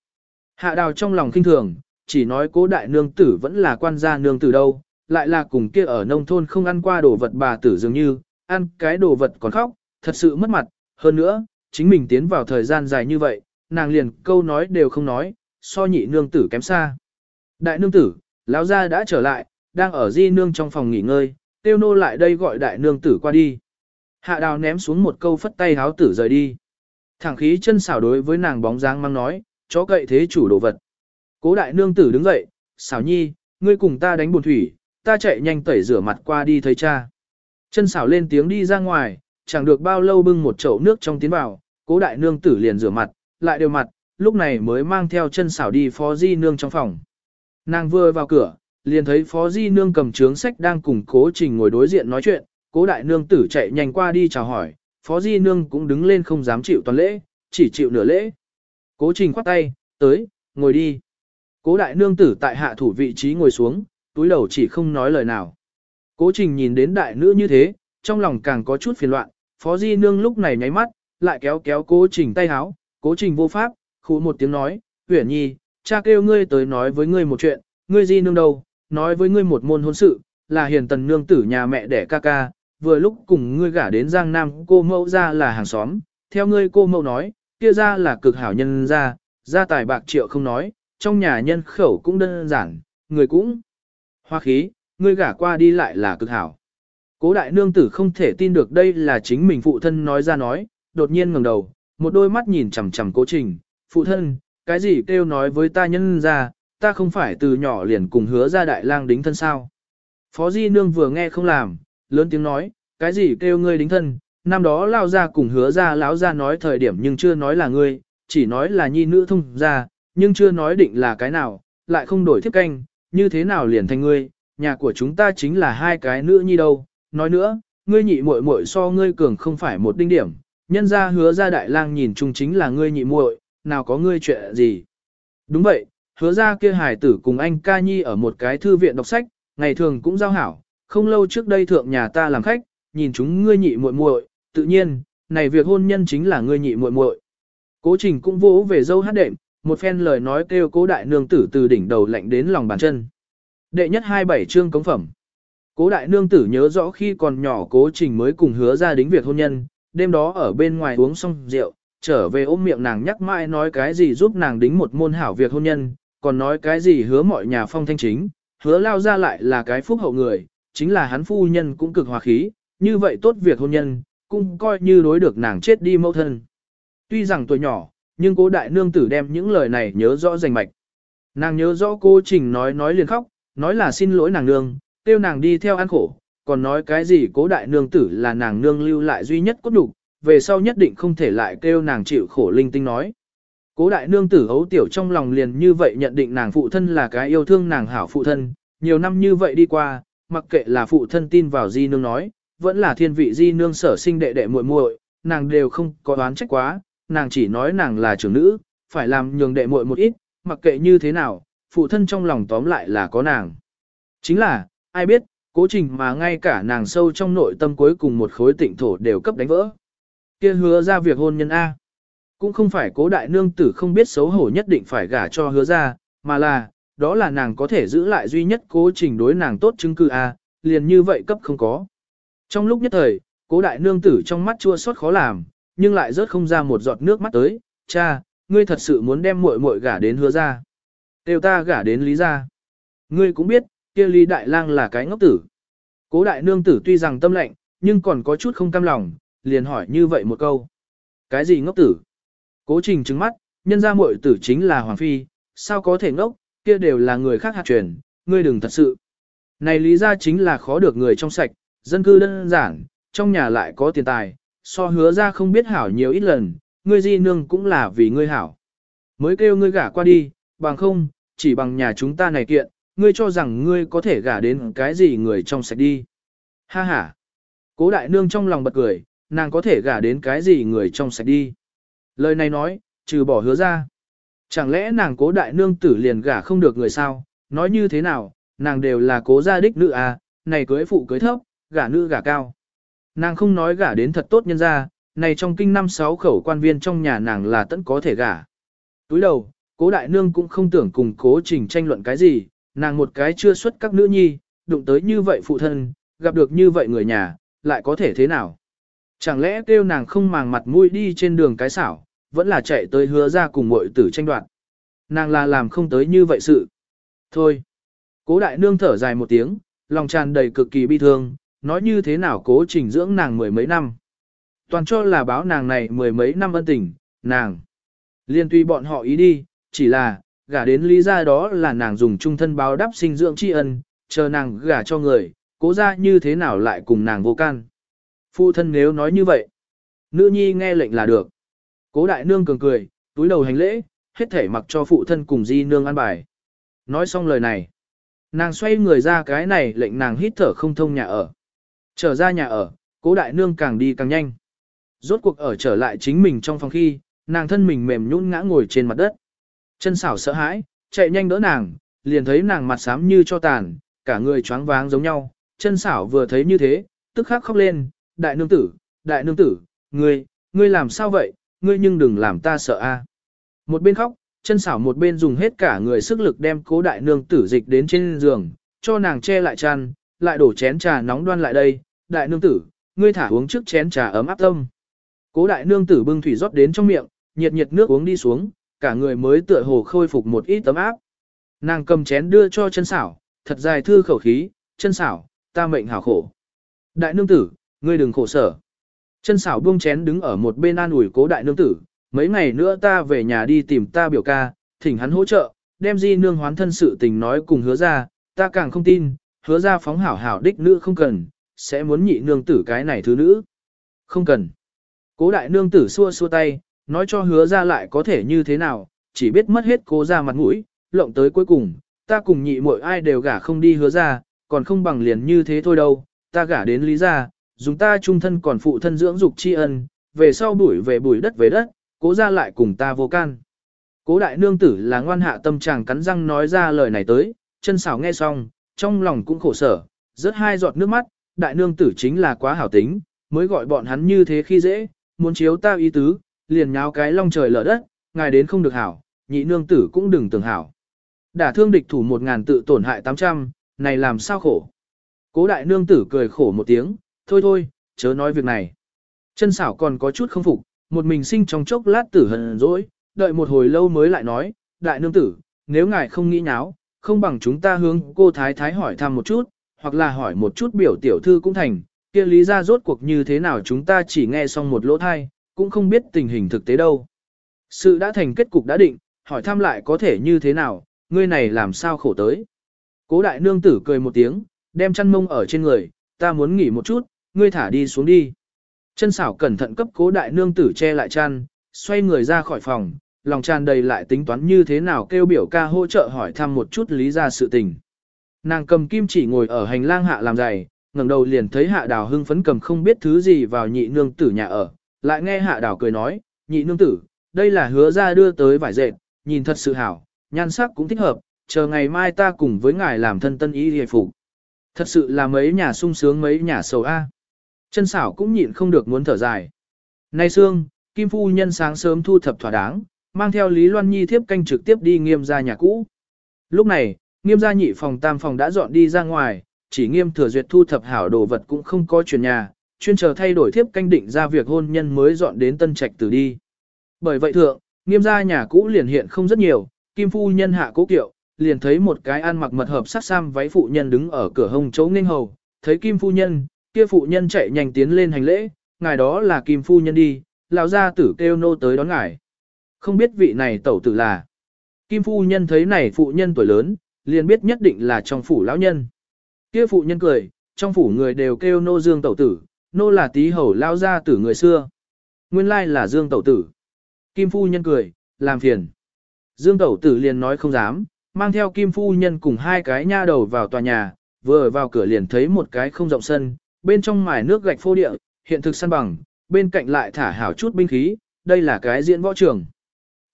Hạ đào trong lòng kinh thường, chỉ nói cố đại nương tử vẫn là quan gia nương tử đâu, lại là cùng kia ở nông thôn không ăn qua đồ vật bà tử dường như, ăn cái đồ vật còn khóc, thật sự mất mặt, hơn nữa, chính mình tiến vào thời gian dài như vậy, nàng liền câu nói đều không nói, so nhị nương tử kém xa. Đại nương tử, lão gia đã trở lại, đang ở di nương trong phòng nghỉ ngơi, tiêu nô lại đây gọi đại nương tử qua đi. Hạ đào ném xuống một câu phất tay háo tử rời đi. Thẳng khí chân xảo đối với nàng bóng dáng mang nói, chó cậy thế chủ đồ vật. Cố đại nương tử đứng dậy, xảo nhi, ngươi cùng ta đánh buồn thủy, ta chạy nhanh tẩy rửa mặt qua đi thấy cha. Chân xảo lên tiếng đi ra ngoài, chẳng được bao lâu bưng một chậu nước trong tiến vào, cố đại nương tử liền rửa mặt, lại đều mặt, lúc này mới mang theo chân xảo đi phó di nương trong phòng. Nàng vừa vào cửa, liền thấy phó di nương cầm trướng sách đang cùng cố trình ngồi đối diện nói chuyện, cố đại nương tử chạy nhanh qua đi chào hỏi, phó di nương cũng đứng lên không dám chịu toàn lễ, chỉ chịu nửa lễ. Cố trình khoát tay, tới, ngồi đi. Cố đại nương tử tại hạ thủ vị trí ngồi xuống, túi đầu chỉ không nói lời nào. Cố trình nhìn đến đại nữ như thế, trong lòng càng có chút phiền loạn, phó di nương lúc này nháy mắt, lại kéo kéo cố trình tay háo, cố trình vô pháp, khu một tiếng nói, huyển nhi, cha kêu ngươi tới nói với ngươi một chuyện, ngươi di nương đâu, nói với ngươi một môn hôn sự, là hiền tần nương tử nhà mẹ đẻ ca ca, vừa lúc cùng ngươi gả đến Giang Nam cô mẫu ra là hàng xóm, theo ngươi cô mẫu nói, kia ra là cực hảo nhân ra, gia tài bạc triệu không nói, trong nhà nhân khẩu cũng đơn giản, người cũng hoa khí, ngươi gả qua đi lại là cực hảo. Cố đại nương tử không thể tin được đây là chính mình phụ thân nói ra nói, đột nhiên ngẩng đầu, một đôi mắt nhìn chằm chằm cố trình, phụ thân, cái gì kêu nói với ta nhân ra, ta không phải từ nhỏ liền cùng hứa ra đại lang đính thân sao. Phó Di Nương vừa nghe không làm, lớn tiếng nói, cái gì kêu ngươi đính thân, năm đó lao ra cùng hứa ra lão ra nói thời điểm nhưng chưa nói là ngươi, chỉ nói là nhi nữ thông ra, nhưng chưa nói định là cái nào, lại không đổi thiếp canh, như thế nào liền thành ngươi, nhà của chúng ta chính là hai cái nữ nhi đâu, nói nữa, ngươi nhị muội muội so ngươi cường không phải một đinh điểm, nhân ra hứa ra đại lang nhìn chung chính là ngươi nhị muội, nào có ngươi chuyện gì. Đúng vậy, hứa ra kia hải tử cùng anh ca nhi ở một cái thư viện đọc sách, ngày thường cũng giao hảo, không lâu trước đây thượng nhà ta làm khách, nhìn chúng ngươi nhị muội muội, tự nhiên, này việc hôn nhân chính là ngươi nhị muội muội. Cố Trình cũng vỗ về dâu hát đệm, một phen lời nói kêu Cố đại nương tử từ đỉnh đầu lạnh đến lòng bàn chân. Đệ nhất hai bảy chương cống phẩm. Cố đại nương tử nhớ rõ khi còn nhỏ Cố Trình mới cùng hứa ra đính việc hôn nhân, đêm đó ở bên ngoài uống xong rượu, trở về ôm miệng nàng nhắc mãi nói cái gì giúp nàng đính một môn hảo việc hôn nhân, còn nói cái gì hứa mọi nhà phong thanh chính, hứa lao ra lại là cái phúc hậu người, chính là hắn phu nhân cũng cực hòa khí, như vậy tốt việc hôn nhân, cũng coi như đối được nàng chết đi mẫu thân. Tuy rằng tuổi nhỏ, nhưng cố đại nương tử đem những lời này nhớ rõ rành mạch. Nàng nhớ rõ cô Trình nói nói liền khóc, nói là xin lỗi nàng nương, tiêu nàng đi theo ăn khổ, còn nói cái gì cố đại nương tử là nàng nương lưu lại duy nhất cốt đủ, về sau nhất định không thể lại kêu nàng chịu khổ linh tinh nói. Cố đại nương tử ấu tiểu trong lòng liền như vậy nhận định nàng phụ thân là cái yêu thương nàng hảo phụ thân, nhiều năm như vậy đi qua, mặc kệ là phụ thân tin vào di nương nói, vẫn là thiên vị di nương sở sinh đệ đệ muội muội, nàng đều không có đoán trách quá, nàng chỉ nói nàng là trưởng nữ, phải làm nhường đệ muội một ít, mặc kệ như thế nào, phụ thân trong lòng tóm lại là có nàng. Chính là, ai biết, cố trình mà ngay cả nàng sâu trong nội tâm cuối cùng một khối tịnh thổ đều cấp đánh vỡ. kia hứa ra việc hôn nhân A. Cũng không phải cố đại nương tử không biết xấu hổ nhất định phải gả cho hứa ra, mà là, đó là nàng có thể giữ lại duy nhất cố trình đối nàng tốt chứng cư A, liền như vậy cấp không có. Trong lúc nhất thời, cố đại nương tử trong mắt chua xót khó làm, nhưng lại rớt không ra một giọt nước mắt tới, cha, ngươi thật sự muốn đem muội muội gả đến hứa ra. Đều ta gả đến lý ra. Ngươi cũng biết, kia lý đại lang là cái ngốc tử. Cố đại nương tử tuy rằng tâm lệnh, nhưng còn có chút không cam lòng, liền hỏi như vậy một câu. Cái gì ngốc tử? Cố trình trứng mắt, nhân ra muội tử chính là Hoàng Phi, sao có thể ngốc, kia đều là người khác hạt truyền, ngươi đừng thật sự. Này lý ra chính là khó được người trong sạch, dân cư đơn giản, trong nhà lại có tiền tài, so hứa ra không biết hảo nhiều ít lần, ngươi di nương cũng là vì ngươi hảo. Mới kêu ngươi gả qua đi, bằng không, chỉ bằng nhà chúng ta này kiện, ngươi cho rằng ngươi có thể gả đến cái gì người trong sạch đi. Ha ha. Cố đại nương trong lòng bật cười, nàng có thể gả đến cái gì người trong sạch đi. Lời này nói, trừ bỏ hứa ra. Chẳng lẽ nàng cố đại nương tử liền gả không được người sao, nói như thế nào, nàng đều là cố gia đích nữ à, này cưới phụ cưới thấp, gả nữ gả cao. Nàng không nói gả đến thật tốt nhân ra, này trong kinh năm sáu khẩu quan viên trong nhà nàng là tận có thể gả. Túi đầu, cố đại nương cũng không tưởng cùng cố trình tranh luận cái gì, nàng một cái chưa xuất các nữ nhi, đụng tới như vậy phụ thân, gặp được như vậy người nhà, lại có thể thế nào? Chẳng lẽ kêu nàng không màng mặt mũi đi trên đường cái xảo, vẫn là chạy tới hứa ra cùng mọi tử tranh đoạt. Nàng là làm không tới như vậy sự. Thôi. Cố đại nương thở dài một tiếng, lòng tràn đầy cực kỳ bi thương, nói như thế nào cố trình dưỡng nàng mười mấy năm. Toàn cho là báo nàng này mười mấy năm ân tình, nàng. Liên tuy bọn họ ý đi, chỉ là, gả đến lý ra đó là nàng dùng trung thân báo đáp sinh dưỡng tri ân, chờ nàng gả cho người, cố ra như thế nào lại cùng nàng vô can. Phụ thân nếu nói như vậy, nữ nhi nghe lệnh là được. Cố đại nương cường cười, túi đầu hành lễ, hết thể mặc cho phụ thân cùng di nương ăn bài. Nói xong lời này, nàng xoay người ra cái này lệnh nàng hít thở không thông nhà ở. Trở ra nhà ở, cố đại nương càng đi càng nhanh. Rốt cuộc ở trở lại chính mình trong phòng khi, nàng thân mình mềm nhũn ngã ngồi trên mặt đất. Chân xảo sợ hãi, chạy nhanh đỡ nàng, liền thấy nàng mặt xám như cho tàn, cả người choáng váng giống nhau. Chân xảo vừa thấy như thế, tức khắc khóc lên, đại nương tử, đại nương tử, ngươi, ngươi làm sao vậy, ngươi nhưng đừng làm ta sợ a. Một bên khóc, chân xảo một bên dùng hết cả người sức lực đem cố đại nương tử dịch đến trên giường, cho nàng che lại chăn, lại đổ chén trà nóng đoan lại đây, đại nương tử, ngươi thả uống trước chén trà ấm áp tâm. Cố đại nương tử bưng thủy rót đến trong miệng, nhiệt nhiệt nước uống đi xuống, cả người mới tựa hồ khôi phục một ít tấm áp. Nàng cầm chén đưa cho chân xảo, thật dài thư khẩu khí, chân xảo, ta mệnh hảo khổ. Đại nương tử, ngươi đừng khổ sở. Chân xảo buông chén đứng ở một bên an ủi cố đại nương tử, mấy ngày nữa ta về nhà đi tìm ta biểu ca, thỉnh hắn hỗ trợ, đem di nương hoán thân sự tình nói cùng hứa ra, ta càng không tin, hứa ra phóng hảo hảo đích nữ không cần, sẽ muốn nhị nương tử cái này thứ nữ. Không cần. Cố đại nương tử xua xua tay, nói cho hứa ra lại có thể như thế nào, chỉ biết mất hết cố ra mặt mũi, lộng tới cuối cùng, ta cùng nhị muội ai đều gả không đi hứa ra, còn không bằng liền như thế thôi đâu, ta gả đến lý ra, dùng ta trung thân còn phụ thân dưỡng dục tri ân, về sau bụi về bụi đất về đất, cố ra lại cùng ta vô can. Cố đại nương tử là ngoan hạ tâm chàng cắn răng nói ra lời này tới, chân xảo nghe xong, trong lòng cũng khổ sở, rớt hai giọt nước mắt, đại nương tử chính là quá hảo tính, mới gọi bọn hắn như thế khi dễ, muốn chiếu ta ý tứ, liền nháo cái long trời lở đất, ngài đến không được hảo, nhị nương tử cũng đừng tưởng hảo. Đả thương địch thủ một ngàn tự tổn hại tám trăm, này làm sao khổ. Cố đại nương tử cười khổ một tiếng, thôi thôi, chớ nói việc này. Chân xảo còn có chút không phục, một mình sinh trong chốc lát tử hận dỗi, đợi một hồi lâu mới lại nói, đại nương tử, nếu ngài không nghĩ nháo, không bằng chúng ta hướng cô thái thái hỏi thăm một chút, hoặc là hỏi một chút biểu tiểu thư cũng thành, kia lý ra rốt cuộc như thế nào chúng ta chỉ nghe xong một lỗ thai, cũng không biết tình hình thực tế đâu. Sự đã thành kết cục đã định, hỏi thăm lại có thể như thế nào, ngươi này làm sao khổ tới. Cố đại nương tử cười một tiếng, đem chăn mông ở trên người, ta muốn nghỉ một chút, ngươi thả đi xuống đi. Chân xảo cẩn thận cấp cố đại nương tử che lại chăn, xoay người ra khỏi phòng, lòng tràn đầy lại tính toán như thế nào kêu biểu ca hỗ trợ hỏi thăm một chút lý ra sự tình. Nàng cầm kim chỉ ngồi ở hành lang hạ làm giày, ngẩng đầu liền thấy hạ đào hưng phấn cầm không biết thứ gì vào nhị nương tử nhà ở, lại nghe hạ đào cười nói, nhị nương tử, đây là hứa ra đưa tới vải dệt, nhìn thật sự hảo, nhan sắc cũng thích hợp, chờ ngày mai ta cùng với ngài làm thân tân y hề phục. Thật sự là mấy nhà sung sướng mấy nhà sầu A. Chân xảo cũng nhịn không được muốn thở dài. Nay Sương, Kim Phu Nhân sáng sớm thu thập thỏa đáng, mang theo Lý Loan Nhi thiếp canh trực tiếp đi nghiêm ra nhà cũ. Lúc này, nghiêm gia nhị phòng tam phòng đã dọn đi ra ngoài, chỉ nghiêm thừa duyệt thu thập hảo đồ vật cũng không có chuyển nhà, chuyên chờ thay đổi thiếp canh định ra việc hôn nhân mới dọn đến tân trạch từ đi. Bởi vậy thượng, nghiêm gia nhà cũ liền hiện không rất nhiều, Kim Phu Nhân hạ cố kiệu, liền thấy một cái ăn mặc mật hợp sắc sam váy phụ nhân đứng ở cửa hông chấu nghênh hầu, thấy Kim Phu Nhân, kia phụ nhân chạy nhanh tiến lên hành lễ, ngài đó là Kim Phu Nhân đi, lão gia tử kêu nô tới đón ngài. Không biết vị này tẩu tử là. Kim Phu Nhân thấy này phụ nhân tuổi lớn, liền biết nhất định là trong phủ lão nhân. Kia phụ nhân cười, trong phủ người đều kêu nô dương tẩu tử, nô là tí hầu lao ra tử người xưa. Nguyên lai là dương tẩu tử. Kim Phu Nhân cười, làm phiền. Dương tẩu tử liền nói không dám, mang theo Kim Phu Nhân cùng hai cái nha đầu vào tòa nhà, vừa vào cửa liền thấy một cái không rộng sân, bên trong mài nước gạch phô địa, hiện thực săn bằng, bên cạnh lại thả hảo chút binh khí, đây là cái diễn võ trường.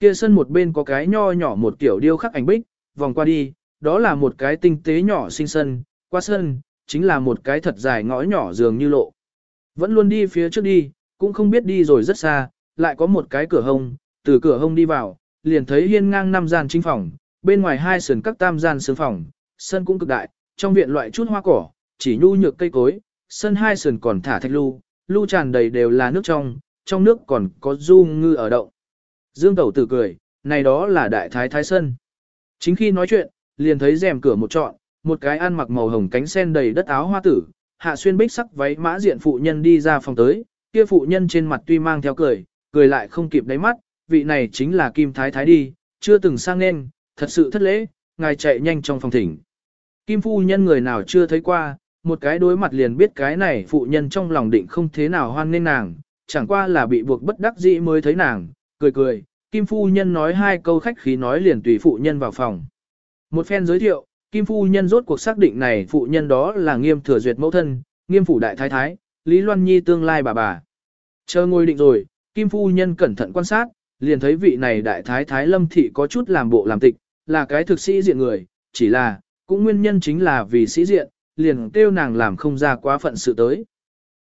Kia sân một bên có cái nho nhỏ một kiểu điêu khắc ảnh bích, vòng qua đi, đó là một cái tinh tế nhỏ sinh sân, qua sân, chính là một cái thật dài ngõ nhỏ dường như lộ. Vẫn luôn đi phía trước đi, cũng không biết đi rồi rất xa, lại có một cái cửa hông, từ cửa hông đi vào, liền thấy hiên ngang năm gian chính phòng, bên ngoài hai sườn các tam gian sướng phòng, sân cũng cực đại, trong viện loại chút hoa cỏ, chỉ nhu nhược cây cối, sân hai sườn còn thả thạch lưu, lưu tràn đầy đều là nước trong, trong nước còn có du ngư ở động. Dương Tẩu tử cười, này đó là đại thái thái sân. Chính khi nói chuyện, liền thấy rèm cửa một trọn, một cái ăn mặc màu hồng cánh sen đầy đất áo hoa tử, hạ xuyên bích sắc váy mã diện phụ nhân đi ra phòng tới, kia phụ nhân trên mặt tuy mang theo cười, cười lại không kịp đáy mắt, vị này chính là Kim Thái Thái đi, chưa từng sang nên, thật sự thất lễ, ngài chạy nhanh trong phòng thỉnh. Kim phu nhân người nào chưa thấy qua, một cái đối mặt liền biết cái này phụ nhân trong lòng định không thế nào hoan nên nàng, chẳng qua là bị buộc bất đắc dĩ mới thấy nàng, cười cười, Kim phu nhân nói hai câu khách khí nói liền tùy phụ nhân vào phòng. Một phen giới thiệu, Kim phu nhân rốt cuộc xác định này phụ nhân đó là nghiêm thừa duyệt mẫu thân, nghiêm phủ đại thái thái, Lý Loan Nhi tương lai bà bà. Chờ ngồi định rồi, Kim phu nhân cẩn thận quan sát, liền thấy vị này đại thái thái lâm thị có chút làm bộ làm tịch, là cái thực sĩ diện người, chỉ là, cũng nguyên nhân chính là vì sĩ diện, liền kêu nàng làm không ra quá phận sự tới.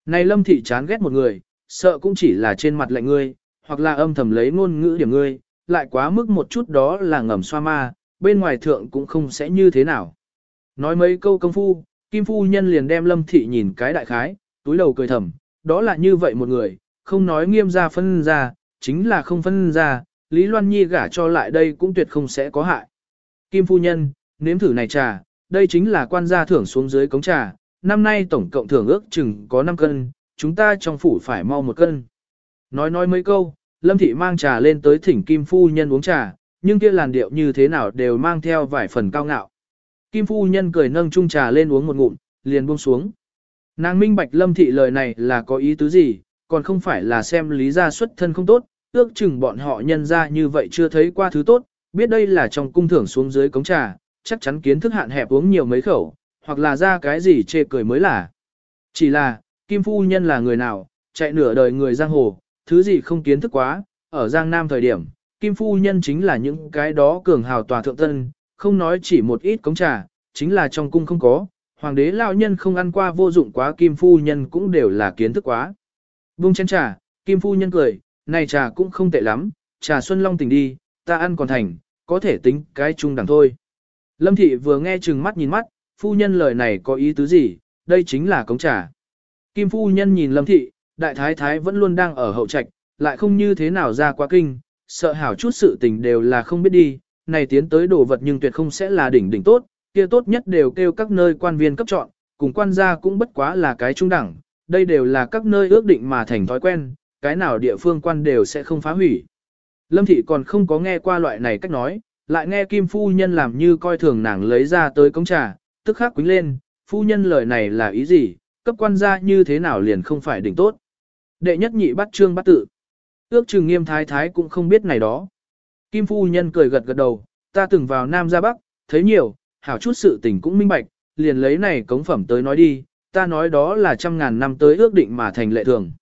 Này lâm thị chán ghét một người, sợ cũng chỉ là trên mặt lạnh ngươi, hoặc là âm thầm lấy ngôn ngữ điểm ngươi, lại quá mức một chút đó là ngầm xoa ma, bên ngoài thượng cũng không sẽ như thế nào. Nói mấy câu công phu, Kim Phu Nhân liền đem Lâm Thị nhìn cái đại khái, túi đầu cười thầm, đó là như vậy một người, không nói nghiêm ra phân ra, chính là không phân ra, Lý Loan Nhi gả cho lại đây cũng tuyệt không sẽ có hại. Kim Phu Nhân, nếm thử này trà, đây chính là quan gia thưởng xuống dưới cống trà, năm nay tổng cộng thưởng ước chừng có 5 cân, chúng ta trong phủ phải mau một cân. Nói nói mấy câu, Lâm Thị mang trà lên tới thỉnh Kim Phu Nhân uống trà, nhưng kia làn điệu như thế nào đều mang theo vài phần cao ngạo. Kim Phu Nhân cười nâng chung trà lên uống một ngụm, liền buông xuống. Nàng minh bạch Lâm Thị lời này là có ý tứ gì, còn không phải là xem lý gia xuất thân không tốt, ước chừng bọn họ nhân ra như vậy chưa thấy qua thứ tốt, biết đây là trong cung thưởng xuống dưới cống trà, chắc chắn kiến thức hạn hẹp uống nhiều mấy khẩu, hoặc là ra cái gì chê cười mới là. Chỉ là, Kim Phu Nhân là người nào, chạy nửa đời người giang hồ, thứ gì không kiến thức quá, ở Giang Nam thời điểm, Kim Phu Nhân chính là những cái đó cường hào tòa thượng tân, không nói chỉ một ít cống trà, chính là trong cung không có, hoàng đế lão nhân không ăn qua vô dụng quá Kim Phu Nhân cũng đều là kiến thức quá. Bung chén trà, Kim Phu Nhân cười, này trà cũng không tệ lắm, trà Xuân Long tỉnh đi, ta ăn còn thành, có thể tính cái chung đẳng thôi. Lâm Thị vừa nghe chừng mắt nhìn mắt, Phu Nhân lời này có ý tứ gì, đây chính là cống trà. Kim Phu Nhân nhìn Lâm Thị, đại thái thái vẫn luôn đang ở hậu trạch, lại không như thế nào ra quá kinh, sợ hảo chút sự tình đều là không biết đi, này tiến tới đồ vật nhưng tuyệt không sẽ là đỉnh đỉnh tốt, kia tốt nhất đều kêu các nơi quan viên cấp chọn, cùng quan gia cũng bất quá là cái trung đẳng, đây đều là các nơi ước định mà thành thói quen, cái nào địa phương quan đều sẽ không phá hủy. Lâm thị còn không có nghe qua loại này cách nói, lại nghe Kim Phu Nhân làm như coi thường nàng lấy ra tới cống trà, tức khắc quýnh lên, Phu Nhân lời này là ý gì, cấp quan gia như thế nào liền không phải đỉnh tốt. Đệ nhất nhị bắt trương bắt tự. Ước chừng nghiêm thái thái cũng không biết này đó. Kim phu nhân cười gật gật đầu, ta từng vào Nam ra Bắc, thấy nhiều, hảo chút sự tình cũng minh bạch, liền lấy này cống phẩm tới nói đi, ta nói đó là trăm ngàn năm tới ước định mà thành lệ thường.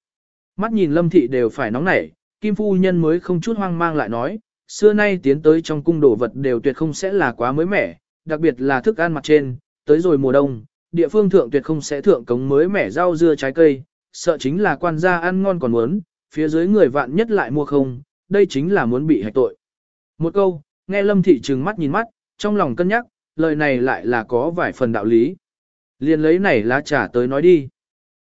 Mắt nhìn lâm thị đều phải nóng nảy, kim phu nhân mới không chút hoang mang lại nói, xưa nay tiến tới trong cung đồ vật đều tuyệt không sẽ là quá mới mẻ, đặc biệt là thức ăn mặt trên, tới rồi mùa đông, địa phương thượng tuyệt không sẽ thượng cống mới mẻ rau dưa trái cây, sợ chính là quan gia ăn ngon còn muốn, phía dưới người vạn nhất lại mua không, đây chính là muốn bị hạch tội. Một câu, nghe lâm thị trừng mắt nhìn mắt, trong lòng cân nhắc, lời này lại là có vài phần đạo lý. Liền lấy này lá trà tới nói đi.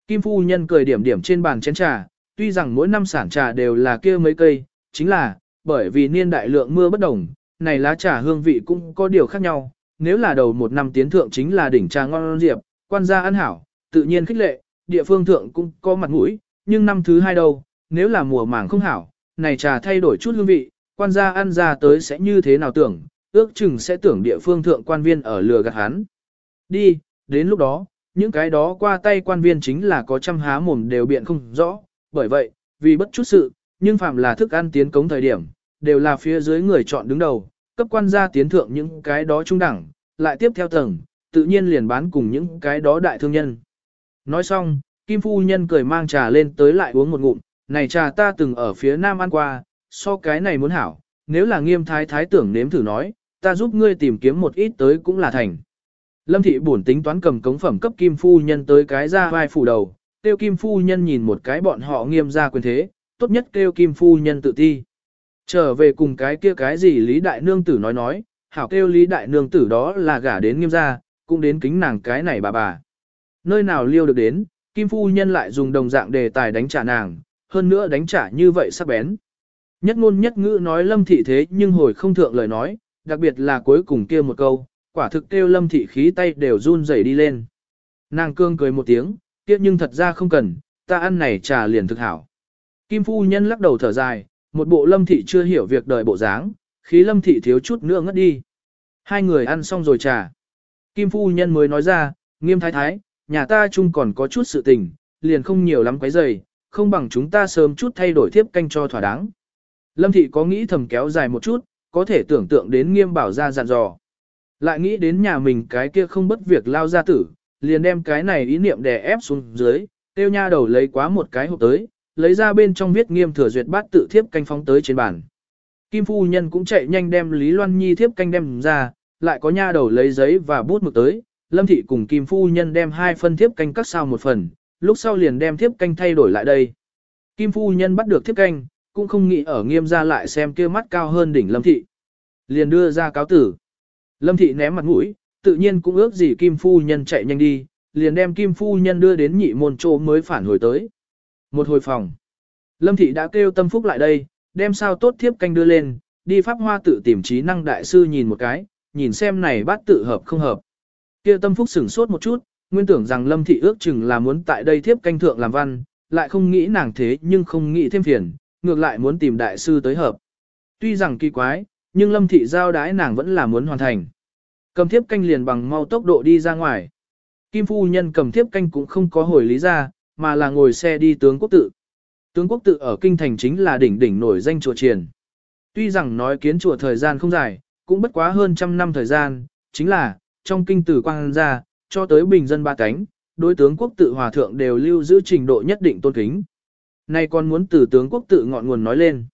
Kim phu nhân cười điểm điểm trên bàn chén trà, tuy rằng mỗi năm sản trà đều là kia mấy cây, chính là, bởi vì niên đại lượng mưa bất đồng, này lá trà hương vị cũng có điều khác nhau, nếu là đầu một năm tiến thượng chính là đỉnh trà ngon diệp, quan gia ăn hảo, tự nhiên khích lệ, địa phương thượng cũng có mặt mũi, nhưng năm thứ hai đâu, nếu là mùa màng không hảo, này trà thay đổi chút hương vị, quan gia ăn ra tới sẽ như thế nào tưởng, ước chừng sẽ tưởng địa phương thượng quan viên ở lừa gạt hắn. Đi, đến lúc đó, những cái đó qua tay quan viên chính là có trăm há mồm đều biện không rõ, bởi vậy, vì bất chút sự, nhưng phạm là thức ăn tiến cống thời điểm, đều là phía dưới người chọn đứng đầu, cấp quan gia tiến thượng những cái đó trung đẳng, lại tiếp theo tầng, tự nhiên liền bán cùng những cái đó đại thương nhân. Nói xong, Kim Phu Nhân cười mang trà lên tới lại uống một ngụm, này trà ta từng ở phía nam ăn qua, so cái này muốn hảo, nếu là nghiêm thái thái tưởng nếm thử nói, ta giúp ngươi tìm kiếm một ít tới cũng là thành. Lâm thị buồn tính toán cầm cống phẩm cấp Kim Phu Nhân tới cái ra vai phủ đầu, tiêu Kim Phu Nhân nhìn một cái bọn họ nghiêm ra quyền thế, tốt nhất kêu Kim Phu Nhân tự ti. Trở về cùng cái kia cái gì Lý Đại Nương Tử nói nói, hảo kêu Lý Đại Nương Tử đó là gả đến nghiêm gia, cũng đến kính nàng cái này bà bà. Nơi nào liêu được đến, Kim Phu Nhân lại dùng đồng dạng đề tài đánh trả nàng, hơn nữa đánh trả như vậy sắc bén. Nhất ngôn nhất ngữ nói lâm thị thế nhưng hồi không thượng lời nói, đặc biệt là cuối cùng kia một câu, quả thực kêu lâm thị khí tay đều run rẩy đi lên. Nàng cương cười một tiếng, tiếc nhưng thật ra không cần, ta ăn này trà liền thực hảo. Kim Phu Nhân lắc đầu thở dài, một bộ lâm thị chưa hiểu việc đời bộ dáng, khí lâm thị thiếu chút nữa ngất đi. Hai người ăn xong rồi trà. Kim phu nhân mới nói ra, nghiêm thái thái, nhà ta chung còn có chút sự tình, liền không nhiều lắm quấy rầy không bằng chúng ta sớm chút thay đổi tiếp canh cho thỏa đáng. Lâm thị có nghĩ thầm kéo dài một chút, có thể tưởng tượng đến nghiêm bảo ra dặn dò. Lại nghĩ đến nhà mình cái kia không bất việc lao ra tử, liền đem cái này ý niệm đè ép xuống dưới, tiêu nha đầu lấy quá một cái hộp tới, lấy ra bên trong viết nghiêm thừa duyệt bát tự thiếp canh phóng tới trên bàn. Kim phu nhân cũng chạy nhanh đem Lý Loan Nhi thiếp canh đem ra, lại có nha đầu lấy giấy và bút mực tới, Lâm thị cùng Kim phu nhân đem hai phân thiếp canh cắt sao một phần, lúc sau liền đem thiếp canh thay đổi lại đây. Kim phu nhân bắt được thiếp canh, cũng không nghĩ ở nghiêm ra lại xem kia mắt cao hơn đỉnh Lâm thị. Liền đưa ra cáo tử. Lâm thị ném mặt mũi, tự nhiên cũng ước gì Kim phu nhân chạy nhanh đi, liền đem Kim phu nhân đưa đến nhị môn chỗ mới phản hồi tới. Một hồi phòng. Lâm thị đã kêu tâm phúc lại đây, đem sao tốt thiếp canh đưa lên, đi pháp hoa tự tìm trí năng đại sư nhìn một cái, nhìn xem này bát tự hợp không hợp. Kia tâm phúc sửng sốt một chút, nguyên tưởng rằng lâm thị ước chừng là muốn tại đây thiếp canh thượng làm văn, lại không nghĩ nàng thế nhưng không nghĩ thêm phiền, ngược lại muốn tìm đại sư tới hợp. Tuy rằng kỳ quái, nhưng lâm thị giao đái nàng vẫn là muốn hoàn thành. Cầm thiếp canh liền bằng mau tốc độ đi ra ngoài. Kim phu nhân cầm thiếp canh cũng không có hồi lý ra, mà là ngồi xe đi tướng quốc tự. Tướng quốc tự ở kinh thành chính là đỉnh đỉnh nổi danh chùa triền. Tuy rằng nói kiến chùa thời gian không dài, cũng bất quá hơn trăm năm thời gian, chính là, trong kinh tử quang ra, cho tới bình dân ba cánh, đối tướng quốc tự hòa thượng đều lưu giữ trình độ nhất định tôn kính. Nay còn muốn từ tướng quốc tự ngọn nguồn nói lên.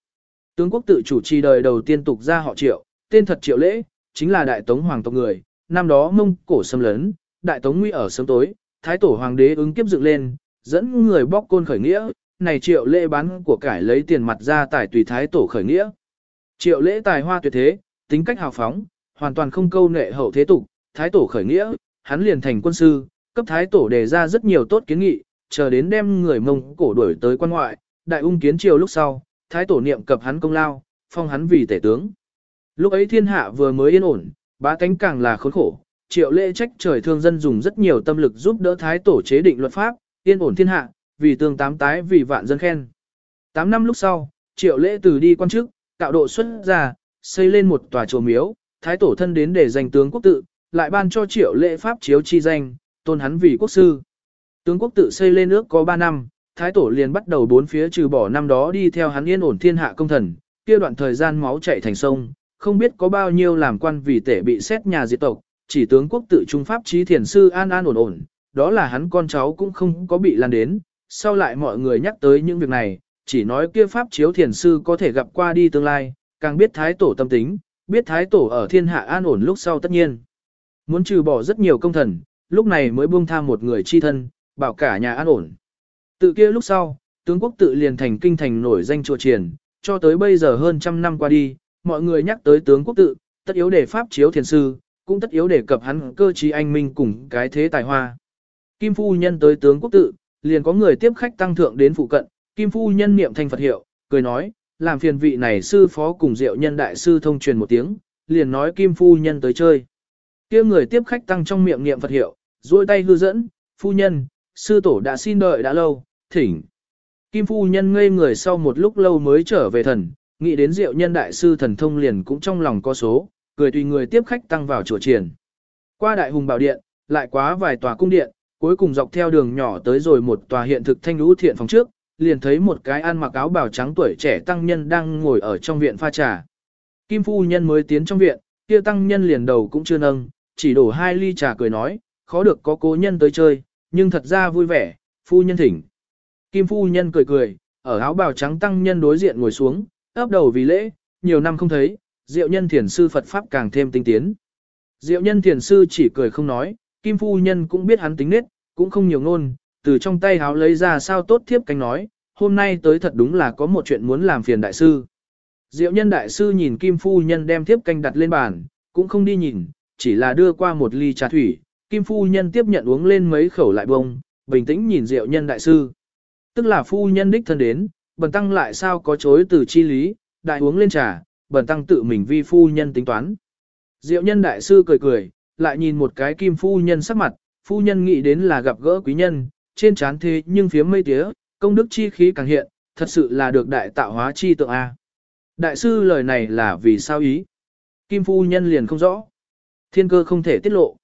Tướng quốc tự chủ trì đời đầu tiên tục ra họ triệu, tên thật triệu lễ, chính là đại tống hoàng tộc người, năm đó mông cổ xâm lấn, đại tống nguy ở sớm tối, thái tổ hoàng đế ứng kiếp dựng lên, dẫn người bóc côn khởi nghĩa, này triệu lễ bán của cải lấy tiền mặt ra tài tùy thái tổ khởi nghĩa. Triệu lễ tài hoa tuyệt thế, tính cách hào phóng, hoàn toàn không câu nệ hậu thế tục, thái tổ khởi nghĩa, hắn liền thành quân sư, cấp thái tổ đề ra rất nhiều tốt kiến nghị, chờ đến đem người mông cổ đuổi tới quan ngoại, đại ung kiến triều lúc sau, thái tổ niệm cập hắn công lao, phong hắn vì tể tướng. Lúc ấy thiên hạ vừa mới yên ổn, bá tánh càng là khốn khổ, triệu lễ trách trời thương dân dùng rất nhiều tâm lực giúp đỡ thái tổ chế định luật pháp, yên ổn thiên hạ, vì tương tám tái vì vạn dân khen. Tám năm lúc sau, triệu lễ từ đi quan chức, tạo độ xuất ra, xây lên một tòa chùa miếu, thái tổ thân đến để giành tướng quốc tự, lại ban cho triệu lễ pháp chiếu chi danh, tôn hắn vì quốc sư. Tướng quốc tự xây lên nước có 3 năm, thái tổ liền bắt đầu bốn phía trừ bỏ năm đó đi theo hắn yên ổn thiên hạ công thần, kia đoạn thời gian máu chảy thành sông, không biết có bao nhiêu làm quan vì tể bị xét nhà diệt tộc, chỉ tướng quốc tự trung pháp trí thiền sư an an ổn ổn, đó là hắn con cháu cũng không có bị lan đến, sau lại mọi người nhắc tới những việc này, chỉ nói kia pháp chiếu thiền sư có thể gặp qua đi tương lai, càng biết thái tổ tâm tính, biết thái tổ ở thiên hạ an ổn lúc sau tất nhiên. Muốn trừ bỏ rất nhiều công thần, lúc này mới buông tha một người chi thân, bảo cả nhà an ổn. Tự kia lúc sau, tướng quốc tự liền thành kinh thành nổi danh chùa triển, cho tới bây giờ hơn trăm năm qua đi, mọi người nhắc tới tướng quốc tự, tất yếu để pháp chiếu thiền sư, cũng tất yếu đề cập hắn cơ trí anh minh cùng cái thế tài hoa. Kim phu nhân tới tướng quốc tự, liền có người tiếp khách tăng thượng đến phụ cận, Kim phu nhân niệm thành Phật hiệu, cười nói, làm phiền vị này sư phó cùng diệu nhân đại sư thông truyền một tiếng, liền nói Kim phu nhân tới chơi kia người tiếp khách tăng trong miệng niệm Phật hiệu, duỗi tay hư dẫn, phu nhân, sư tổ đã xin đợi đã lâu, thỉnh. Kim phu nhân ngây người sau một lúc lâu mới trở về thần, nghĩ đến diệu nhân đại sư thần thông liền cũng trong lòng có số, cười tùy người tiếp khách tăng vào chùa triển. Qua đại hùng bảo điện, lại quá vài tòa cung điện, cuối cùng dọc theo đường nhỏ tới rồi một tòa hiện thực thanh lũ thiện phòng trước, liền thấy một cái ăn mặc áo bào trắng tuổi trẻ tăng nhân đang ngồi ở trong viện pha trà. Kim phu nhân mới tiến trong viện, kia tăng nhân liền đầu cũng chưa nâng, chỉ đổ hai ly trà cười nói, khó được có cố nhân tới chơi, nhưng thật ra vui vẻ, phu nhân thỉnh. Kim phu nhân cười cười, ở áo bào trắng tăng nhân đối diện ngồi xuống, ấp đầu vì lễ, nhiều năm không thấy, diệu nhân thiền sư Phật Pháp càng thêm tinh tiến. Diệu nhân thiền sư chỉ cười không nói, Kim phu nhân cũng biết hắn tính nết, cũng không nhiều ngôn, từ trong tay áo lấy ra sao tốt thiếp cánh nói, hôm nay tới thật đúng là có một chuyện muốn làm phiền đại sư. Diệu nhân đại sư nhìn Kim phu nhân đem thiếp canh đặt lên bàn, cũng không đi nhìn, chỉ là đưa qua một ly trà thủy, Kim phu nhân tiếp nhận uống lên mấy khẩu lại bông, bình tĩnh nhìn Diệu nhân đại sư. Tức là phu nhân đích thân đến, bần tăng lại sao có chối từ chi lý, đại uống lên trà, bần tăng tự mình vi phu nhân tính toán. Diệu nhân đại sư cười cười, lại nhìn một cái kim phu nhân sắc mặt, phu nhân nghĩ đến là gặp gỡ quý nhân, trên trán thế nhưng phía mây tía, công đức chi khí càng hiện, thật sự là được đại tạo hóa chi tượng A. Đại sư lời này là vì sao ý? Kim phu nhân liền không rõ. Thiên cơ không thể tiết lộ.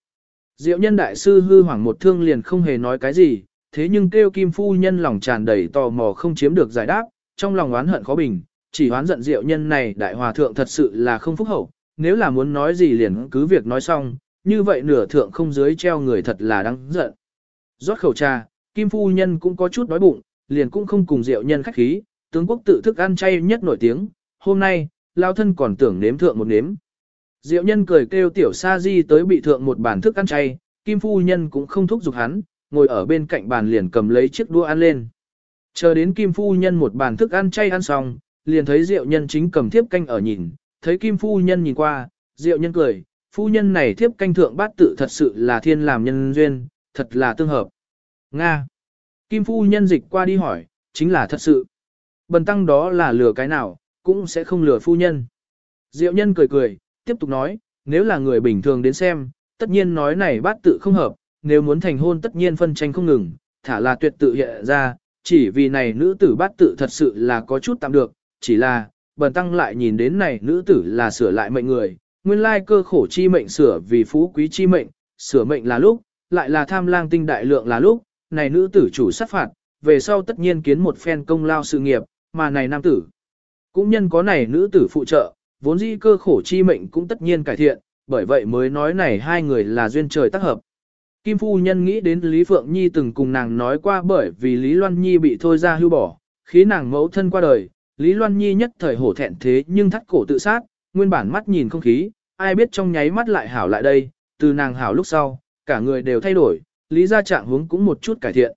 Diệu nhân đại sư hư hoảng một thương liền không hề nói cái gì, thế nhưng kêu kim phu nhân lòng tràn đầy tò mò không chiếm được giải đáp, trong lòng oán hận khó bình, chỉ oán giận diệu nhân này đại hòa thượng thật sự là không phúc hậu, nếu là muốn nói gì liền cứ việc nói xong, như vậy nửa thượng không dưới treo người thật là đáng giận. Rót khẩu trà, kim phu nhân cũng có chút đói bụng, liền cũng không cùng diệu nhân khách khí, tướng quốc tự thức ăn chay nhất nổi tiếng, hôm nay, lao thân còn tưởng nếm thượng một nếm. Diệu nhân cười kêu tiểu sa di tới bị thượng một bàn thức ăn chay, kim phu nhân cũng không thúc giục hắn, ngồi ở bên cạnh bàn liền cầm lấy chiếc đũa ăn lên. Chờ đến kim phu nhân một bàn thức ăn chay ăn xong, liền thấy diệu nhân chính cầm thiếp canh ở nhìn, thấy kim phu nhân nhìn qua, diệu nhân cười, phu nhân này thiếp canh thượng bát tự thật sự là thiên làm nhân duyên, thật là tương hợp. Nga. Kim phu nhân dịch qua đi hỏi, chính là thật sự. Bần tăng đó là lừa cái nào, cũng sẽ không lừa phu nhân. Diệu nhân cười cười, tiếp tục nói, nếu là người bình thường đến xem, tất nhiên nói này bát tự không hợp, nếu muốn thành hôn tất nhiên phân tranh không ngừng, thả là tuyệt tự hiện ra, chỉ vì này nữ tử bát tự thật sự là có chút tạm được, chỉ là, bần tăng lại nhìn đến này nữ tử là sửa lại mệnh người, nguyên lai cơ khổ chi mệnh sửa vì phú quý chi mệnh, sửa mệnh là lúc, lại là tham lang tinh đại lượng là lúc, này nữ tử chủ sát phạt, về sau tất nhiên kiến một phen công lao sự nghiệp, mà này nam tử. Cũng nhân có này nữ tử phụ trợ, vốn dĩ cơ khổ chi mệnh cũng tất nhiên cải thiện, bởi vậy mới nói này hai người là duyên trời tác hợp. Kim Phu Nhân nghĩ đến Lý Phượng Nhi từng cùng nàng nói qua bởi vì Lý Loan Nhi bị thôi ra hưu bỏ, khi nàng mẫu thân qua đời, Lý Loan Nhi nhất thời hổ thẹn thế nhưng thắt cổ tự sát, nguyên bản mắt nhìn không khí, ai biết trong nháy mắt lại hảo lại đây, từ nàng hảo lúc sau, cả người đều thay đổi, Lý gia trạng hướng cũng một chút cải thiện.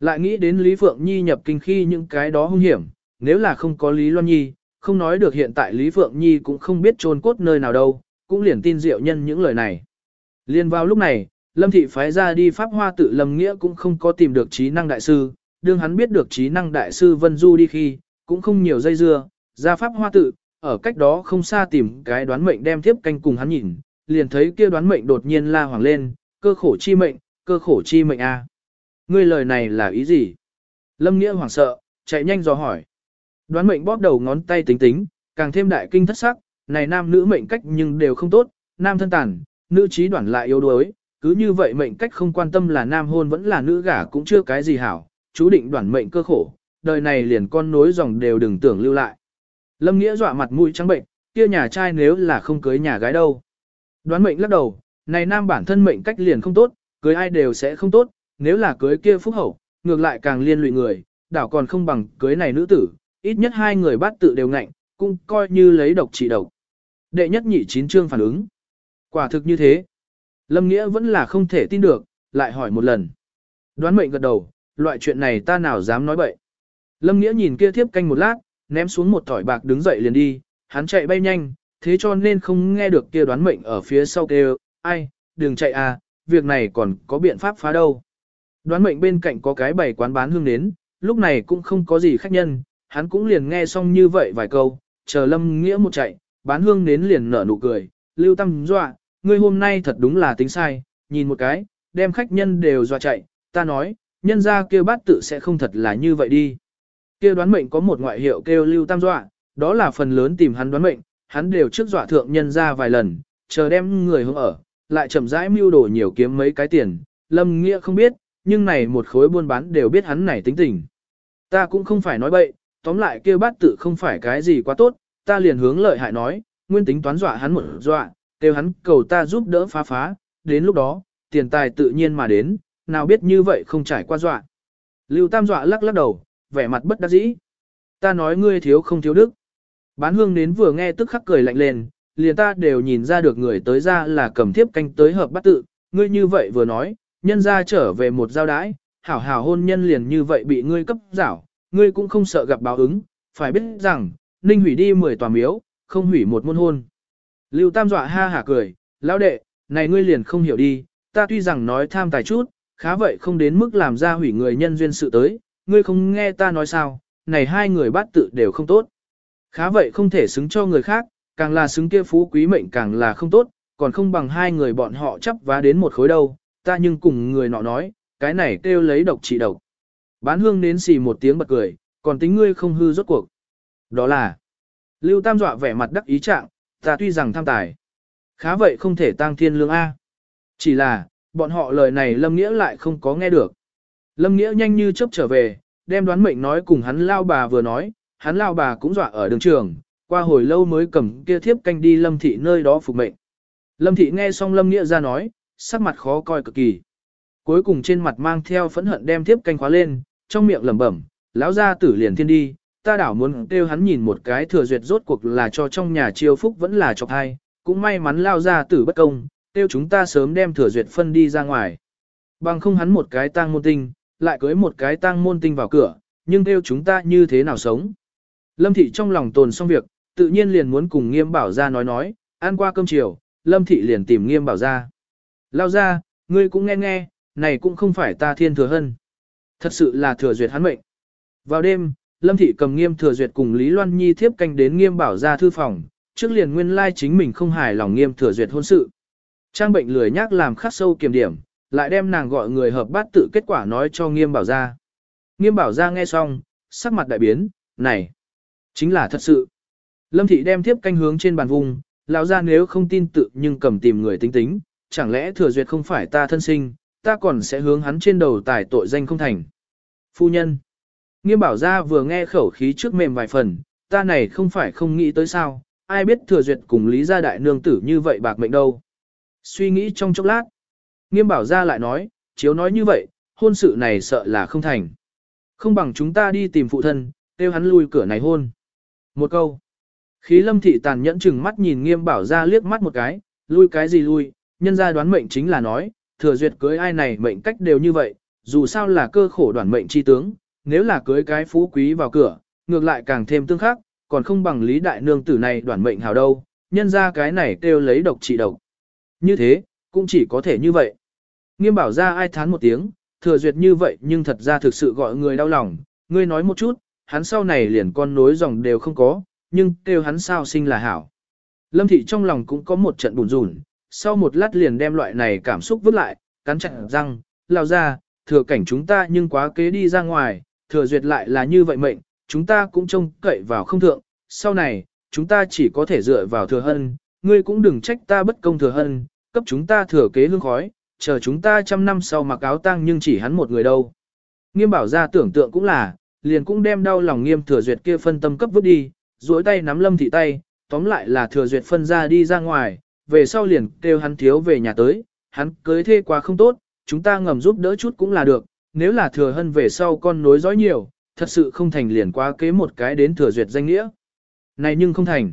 Lại nghĩ đến Lý Phượng Nhi nhập kinh khi những cái đó hung hiểm, nếu là không có Lý Loan Nhi, không nói được hiện tại Lý Phượng Nhi cũng không biết trôn cốt nơi nào đâu, cũng liền tin diệu nhân những lời này. Liên vào lúc này, Lâm Thị phái ra đi Pháp Hoa tự Lâm Nghĩa cũng không có tìm được trí năng đại sư, đương hắn biết được trí năng đại sư Vân Du đi khi, cũng không nhiều dây dưa, ra Pháp Hoa tự, ở cách đó không xa tìm cái đoán mệnh đem tiếp canh cùng hắn nhìn, liền thấy kia đoán mệnh đột nhiên la hoàng lên, cơ khổ chi mệnh, cơ khổ chi mệnh a. Ngươi lời này là ý gì? Lâm Nghĩa hoảng sợ, chạy nhanh dò hỏi. Đoán mệnh bóp đầu ngón tay tính tính, càng thêm đại kinh thất sắc, này nam nữ mệnh cách nhưng đều không tốt, nam thân tàn, nữ trí đoản lại yếu đuối, cứ như vậy mệnh cách không quan tâm là nam hôn vẫn là nữ gả cũng chưa cái gì hảo, chú định đoản mệnh cơ khổ, đời này liền con nối dòng đều đừng tưởng lưu lại. Lâm Nghĩa dọa mặt mũi trắng bệnh, kia nhà trai nếu là không cưới nhà gái đâu. Đoán mệnh lắc đầu, này nam bản thân mệnh cách liền không tốt, cưới ai đều sẽ không tốt, nếu là cưới kia phúc hậu, ngược lại càng liên lụy người, đảo còn không bằng cưới này nữ tử, ít nhất hai người bắt tự đều ngạnh, cũng coi như lấy độc trị độc. Đệ nhất nhị chín chương phản ứng. Quả thực như thế. Lâm Nghĩa vẫn là không thể tin được, lại hỏi một lần. Đoán mệnh gật đầu, loại chuyện này ta nào dám nói bậy. Lâm Nghĩa nhìn kia thiếp canh một lát, ném xuống một tỏi bạc đứng dậy liền đi, hắn chạy bay nhanh, thế cho nên không nghe được kia đoán mệnh ở phía sau kêu, ai, đừng chạy à, việc này còn có biện pháp phá đâu. Đoán mệnh bên cạnh có cái bày quán bán hương nến, lúc này cũng không có gì khách nhân, hắn cũng liền nghe xong như vậy vài câu, chờ Lâm Nghĩa một chạy, bán hương nến liền nở nụ cười, lưu tâm dọa, ngươi hôm nay thật đúng là tính sai, nhìn một cái, đem khách nhân đều dọa chạy, ta nói, nhân ra kia bát tự sẽ không thật là như vậy đi. Kia đoán mệnh có một ngoại hiệu kêu lưu tam dọa, đó là phần lớn tìm hắn đoán mệnh, hắn đều trước dọa thượng nhân ra vài lần, chờ đem người hướng ở, lại chậm rãi mưu đồ nhiều kiếm mấy cái tiền, lâm nghĩa không biết, nhưng này một khối buôn bán đều biết hắn này tính tình. Ta cũng không phải nói bậy, tóm lại kia bát tự không phải cái gì quá tốt, ta liền hướng lợi hại nói, nguyên tính toán dọa hắn một dọa, kêu hắn cầu ta giúp đỡ phá phá, đến lúc đó, tiền tài tự nhiên mà đến, nào biết như vậy không trải qua dọa. Lưu Tam dọa lắc lắc đầu, vẻ mặt bất đắc dĩ. Ta nói ngươi thiếu không thiếu đức. Bán hương đến vừa nghe tức khắc cười lạnh lên, liền ta đều nhìn ra được người tới ra là cầm thiếp canh tới hợp bát tự, ngươi như vậy vừa nói, nhân ra trở về một giao đái, hảo hảo hôn nhân liền như vậy bị ngươi cấp giảo, ngươi cũng không sợ gặp báo ứng, phải biết rằng, ninh hủy đi 10 tòa miếu, không hủy một môn hôn. Lưu Tam dọa ha hả cười, lão đệ, này ngươi liền không hiểu đi, ta tuy rằng nói tham tài chút, khá vậy không đến mức làm ra hủy người nhân duyên sự tới, ngươi không nghe ta nói sao, này hai người bát tự đều không tốt. Khá vậy không thể xứng cho người khác, càng là xứng kia phú quý mệnh càng là không tốt, còn không bằng hai người bọn họ chấp vá đến một khối đâu, ta nhưng cùng người nọ nói, cái này kêu lấy độc trị độc. Bán hương nến xì một tiếng bật cười, còn tính ngươi không hư rốt cuộc. Đó là, Lưu Tam dọa vẻ mặt đắc ý trạng, ta tuy rằng tham tài, khá vậy không thể tăng thiên lương A. Chỉ là, bọn họ lời này Lâm Nghĩa lại không có nghe được. Lâm Nghĩa nhanh như chớp trở về, đem đoán mệnh nói cùng hắn lao bà vừa nói, hắn lao bà cũng dọa ở đường trường, qua hồi lâu mới cầm kia thiếp canh đi Lâm Thị nơi đó phục mệnh. Lâm Thị nghe xong Lâm Nghĩa ra nói, sắc mặt khó coi cực kỳ. Cuối cùng trên mặt mang theo phẫn hận đem thiếp canh khóa lên, trong miệng lẩm bẩm, lão gia tử liền thiên đi, ta đảo muốn kêu hắn nhìn một cái thừa duyệt rốt cuộc là cho trong nhà chiêu phúc vẫn là chọc hay, cũng may mắn lao gia tử bất công, kêu chúng ta sớm đem thừa duyệt phân đi ra ngoài. Bằng không hắn một cái tang môn tinh, lại cưới một cái tang môn tinh vào cửa, nhưng kêu chúng ta như thế nào sống. Lâm thị trong lòng tồn xong việc, tự nhiên liền muốn cùng nghiêm bảo ra nói nói, ăn qua cơm chiều, lâm thị liền tìm nghiêm bảo ra. Lao ra, ngươi cũng nghe nghe, này cũng không phải ta thiên thừa hân. Thật sự là thừa duyệt hắn mệnh. Vào đêm, Lâm Thị cầm nghiêm thừa duyệt cùng Lý Loan Nhi thiếp canh đến nghiêm bảo ra thư phòng, trước liền nguyên lai chính mình không hài lòng nghiêm thừa duyệt hôn sự. Trang bệnh lười nhác làm khắc sâu kiểm điểm, lại đem nàng gọi người hợp bát tự kết quả nói cho nghiêm bảo ra. Nghiêm bảo ra nghe xong, sắc mặt đại biến, này, chính là thật sự. Lâm Thị đem thiếp canh hướng trên bàn vùng, lão ra nếu không tin tự nhưng cầm tìm người tính tính, chẳng lẽ thừa duyệt không phải ta thân sinh, ta còn sẽ hướng hắn trên đầu tải tội danh không thành. Phu nhân. Nghiêm bảo ra vừa nghe khẩu khí trước mềm vài phần, ta này không phải không nghĩ tới sao, ai biết thừa duyệt cùng lý gia đại nương tử như vậy bạc mệnh đâu. Suy nghĩ trong chốc lát. Nghiêm bảo ra lại nói, chiếu nói như vậy, hôn sự này sợ là không thành. Không bằng chúng ta đi tìm phụ thân, kêu hắn lui cửa này hôn. Một câu. Khí lâm thị tàn nhẫn chừng mắt nhìn nghiêm bảo ra liếc mắt một cái, lui cái gì lui, nhân ra đoán mệnh chính là nói, thừa duyệt cưới ai này mệnh cách đều như vậy, dù sao là cơ khổ đoàn mệnh chi tướng, nếu là cưới cái phú quý vào cửa, ngược lại càng thêm tương khắc, còn không bằng lý đại nương tử này đoàn mệnh hào đâu, nhân ra cái này kêu lấy độc trị độc. Như thế, cũng chỉ có thể như vậy. Nghiêm bảo ra ai thán một tiếng, thừa duyệt như vậy nhưng thật ra thực sự gọi người đau lòng, ngươi nói một chút, hắn sau này liền con nối dòng đều không có, nhưng kêu hắn sao sinh là hảo. Lâm thị trong lòng cũng có một trận buồn rủn sau một lát liền đem loại này cảm xúc vứt lại, cắn chặt răng, lao ra, thừa cảnh chúng ta nhưng quá kế đi ra ngoài, thừa duyệt lại là như vậy mệnh, chúng ta cũng trông cậy vào không thượng, sau này, chúng ta chỉ có thể dựa vào thừa hân, ngươi cũng đừng trách ta bất công thừa hân, cấp chúng ta thừa kế hương khói, chờ chúng ta trăm năm sau mặc áo tang nhưng chỉ hắn một người đâu. Nghiêm bảo ra tưởng tượng cũng là, liền cũng đem đau lòng nghiêm thừa duyệt kia phân tâm cấp vứt đi, duỗi tay nắm lâm thị tay, tóm lại là thừa duyệt phân ra đi ra ngoài, về sau liền kêu hắn thiếu về nhà tới, hắn cưới thê quá không tốt, chúng ta ngầm giúp đỡ chút cũng là được, nếu là thừa hân về sau con nối dõi nhiều, thật sự không thành liền quá kế một cái đến thừa duyệt danh nghĩa. Này nhưng không thành.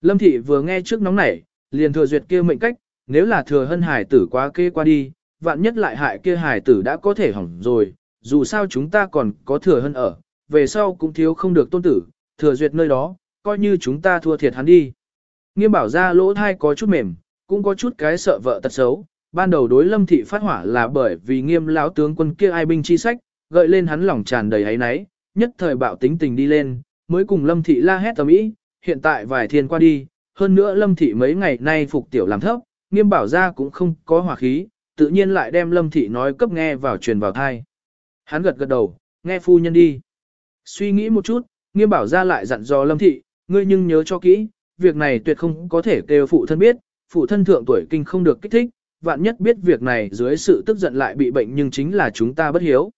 Lâm thị vừa nghe trước nóng nảy, liền thừa duyệt kia mệnh cách, nếu là thừa hân hải tử quá kế qua đi, vạn nhất lại hại kia hải tử đã có thể hỏng rồi, dù sao chúng ta còn có thừa hân ở, về sau cũng thiếu không được tôn tử, thừa duyệt nơi đó, coi như chúng ta thua thiệt hắn đi. Nghiêm bảo ra lỗ thai có chút mềm, cũng có chút cái sợ vợ tật xấu, ban đầu đối lâm thị phát hỏa là bởi vì nghiêm lão tướng quân kia ai binh chi sách, gợi lên hắn lòng tràn đầy ấy náy, nhất thời bạo tính tình đi lên, mới cùng lâm thị la hét tầm ý, hiện tại vài thiên qua đi, hơn nữa lâm thị mấy ngày nay phục tiểu làm thấp, nghiêm bảo ra cũng không có hỏa khí, tự nhiên lại đem lâm thị nói cấp nghe vào truyền vào thai. Hắn gật gật đầu, nghe phu nhân đi. Suy nghĩ một chút, nghiêm bảo ra lại dặn dò lâm thị, ngươi nhưng nhớ cho kỹ, việc này tuyệt không có thể kêu phụ thân biết, phụ thân thượng tuổi kinh không được kích thích, vạn nhất biết việc này dưới sự tức giận lại bị bệnh nhưng chính là chúng ta bất hiếu.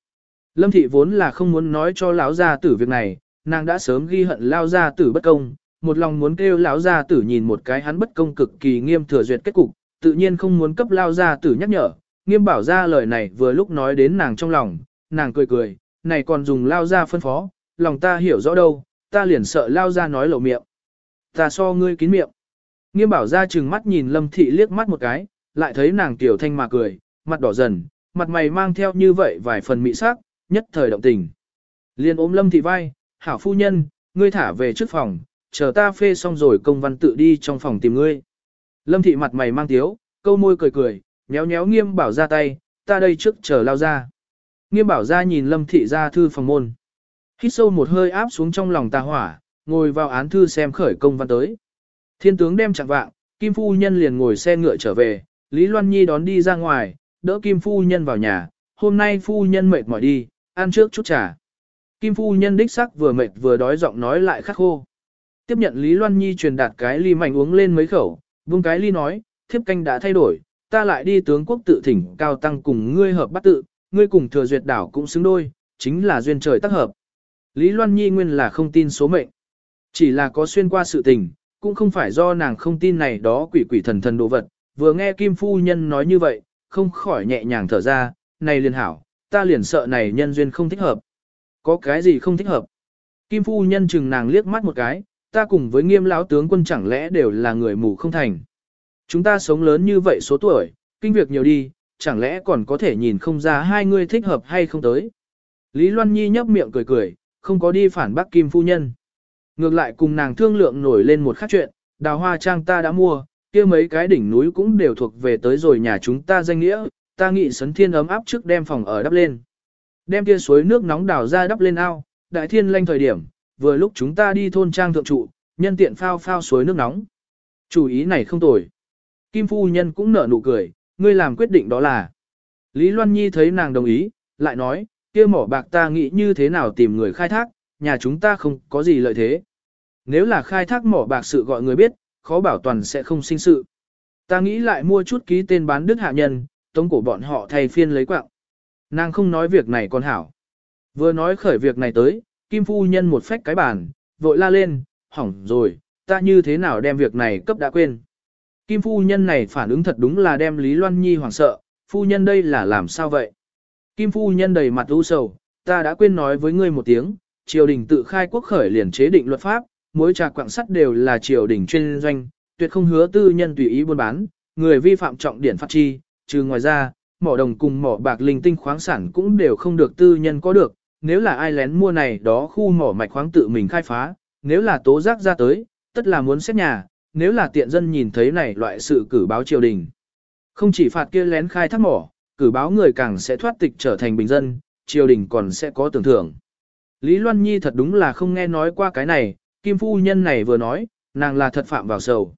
Lâm thị vốn là không muốn nói cho lão gia tử việc này, nàng đã sớm ghi hận lao gia tử bất công, một lòng muốn kêu lão gia tử nhìn một cái hắn bất công cực kỳ nghiêm thừa duyệt kết cục, tự nhiên không muốn cấp lao gia tử nhắc nhở, nghiêm bảo ra lời này vừa lúc nói đến nàng trong lòng, nàng cười cười, này còn dùng lao gia phân phó, lòng ta hiểu rõ đâu, ta liền sợ lao gia nói lộ miệng. Ta so ngươi kín miệng. Nghiêm bảo ra chừng mắt nhìn lâm thị liếc mắt một cái, lại thấy nàng tiểu thanh mà cười, mặt đỏ dần, mặt mày mang theo như vậy vài phần mị sắc, nhất thời động tình. Liên ôm lâm thị vai, hảo phu nhân, ngươi thả về trước phòng, chờ ta phê xong rồi công văn tự đi trong phòng tìm ngươi. Lâm thị mặt mày mang tiếu, câu môi cười cười, nhéo nhéo nghiêm bảo ra tay, ta đây trước chờ lao ra. Nghiêm bảo ra nhìn lâm thị ra thư phòng môn. Hít sâu một hơi áp xuống trong lòng ta hỏa, ngồi vào án thư xem khởi công văn tới. Thiên tướng đem chặn vạng, Kim Phu Nhân liền ngồi xe ngựa trở về, Lý Loan Nhi đón đi ra ngoài, đỡ Kim Phu Nhân vào nhà, hôm nay Phu Nhân mệt mỏi đi, ăn trước chút trà. Kim Phu Nhân đích sắc vừa mệt vừa đói giọng nói lại khắc khô. Tiếp nhận Lý Loan Nhi truyền đạt cái ly mạnh uống lên mấy khẩu, vung cái ly nói, thiếp canh đã thay đổi, ta lại đi tướng quốc tự thỉnh cao tăng cùng ngươi hợp bắt tự, ngươi cùng thừa duyệt đảo cũng xứng đôi, chính là duyên trời tác hợp. Lý Loan Nhi nguyên là không tin số mệnh. Chỉ là có xuyên qua sự tình, cũng không phải do nàng không tin này đó quỷ quỷ thần thần đồ vật, vừa nghe Kim Phu Nhân nói như vậy, không khỏi nhẹ nhàng thở ra, này liền hảo, ta liền sợ này nhân duyên không thích hợp. Có cái gì không thích hợp? Kim Phu Nhân chừng nàng liếc mắt một cái, ta cùng với nghiêm lão tướng quân chẳng lẽ đều là người mù không thành. Chúng ta sống lớn như vậy số tuổi, kinh việc nhiều đi, chẳng lẽ còn có thể nhìn không ra hai người thích hợp hay không tới. Lý Loan Nhi nhấp miệng cười cười, không có đi phản bác Kim Phu Nhân. Ngược lại cùng nàng thương lượng nổi lên một khác chuyện, đào hoa trang ta đã mua, kia mấy cái đỉnh núi cũng đều thuộc về tới rồi nhà chúng ta danh nghĩa, ta nghĩ sấn thiên ấm áp trước đem phòng ở đắp lên. Đem kia suối nước nóng đào ra đắp lên ao, đại thiên lanh thời điểm, vừa lúc chúng ta đi thôn trang thượng trụ, nhân tiện phao phao suối nước nóng. Chủ ý này không tồi. Kim phu nhân cũng nở nụ cười, ngươi làm quyết định đó là. Lý Loan Nhi thấy nàng đồng ý, lại nói, kia mỏ bạc ta nghĩ như thế nào tìm người khai thác, nhà chúng ta không có gì lợi thế. Nếu là khai thác mỏ bạc sự gọi người biết, khó bảo toàn sẽ không sinh sự. Ta nghĩ lại mua chút ký tên bán đức hạ nhân, tống cổ bọn họ thay phiên lấy quạng. Nàng không nói việc này còn hảo. Vừa nói khởi việc này tới, Kim Phu Nhân một phách cái bàn, vội la lên, hỏng rồi, ta như thế nào đem việc này cấp đã quên. Kim Phu Nhân này phản ứng thật đúng là đem Lý Loan Nhi hoảng sợ, Phu Nhân đây là làm sao vậy? Kim Phu Nhân đầy mặt u sầu, ta đã quên nói với ngươi một tiếng, triều đình tự khai quốc khởi liền chế định luật pháp, mỗi trà quạng sắt đều là triều đình chuyên doanh, tuyệt không hứa tư nhân tùy ý buôn bán, người vi phạm trọng điển phạt chi, trừ ngoài ra, mỏ đồng cùng mỏ bạc linh tinh khoáng sản cũng đều không được tư nhân có được, nếu là ai lén mua này đó khu mỏ mạch khoáng tự mình khai phá, nếu là tố giác ra tới, tất là muốn xét nhà, nếu là tiện dân nhìn thấy này loại sự cử báo triều đình. Không chỉ phạt kia lén khai thác mỏ, cử báo người càng sẽ thoát tịch trở thành bình dân, triều đình còn sẽ có tưởng thưởng. Lý Loan Nhi thật đúng là không nghe nói qua cái này, Kim Phu Nhân này vừa nói, nàng là thật phạm vào sầu.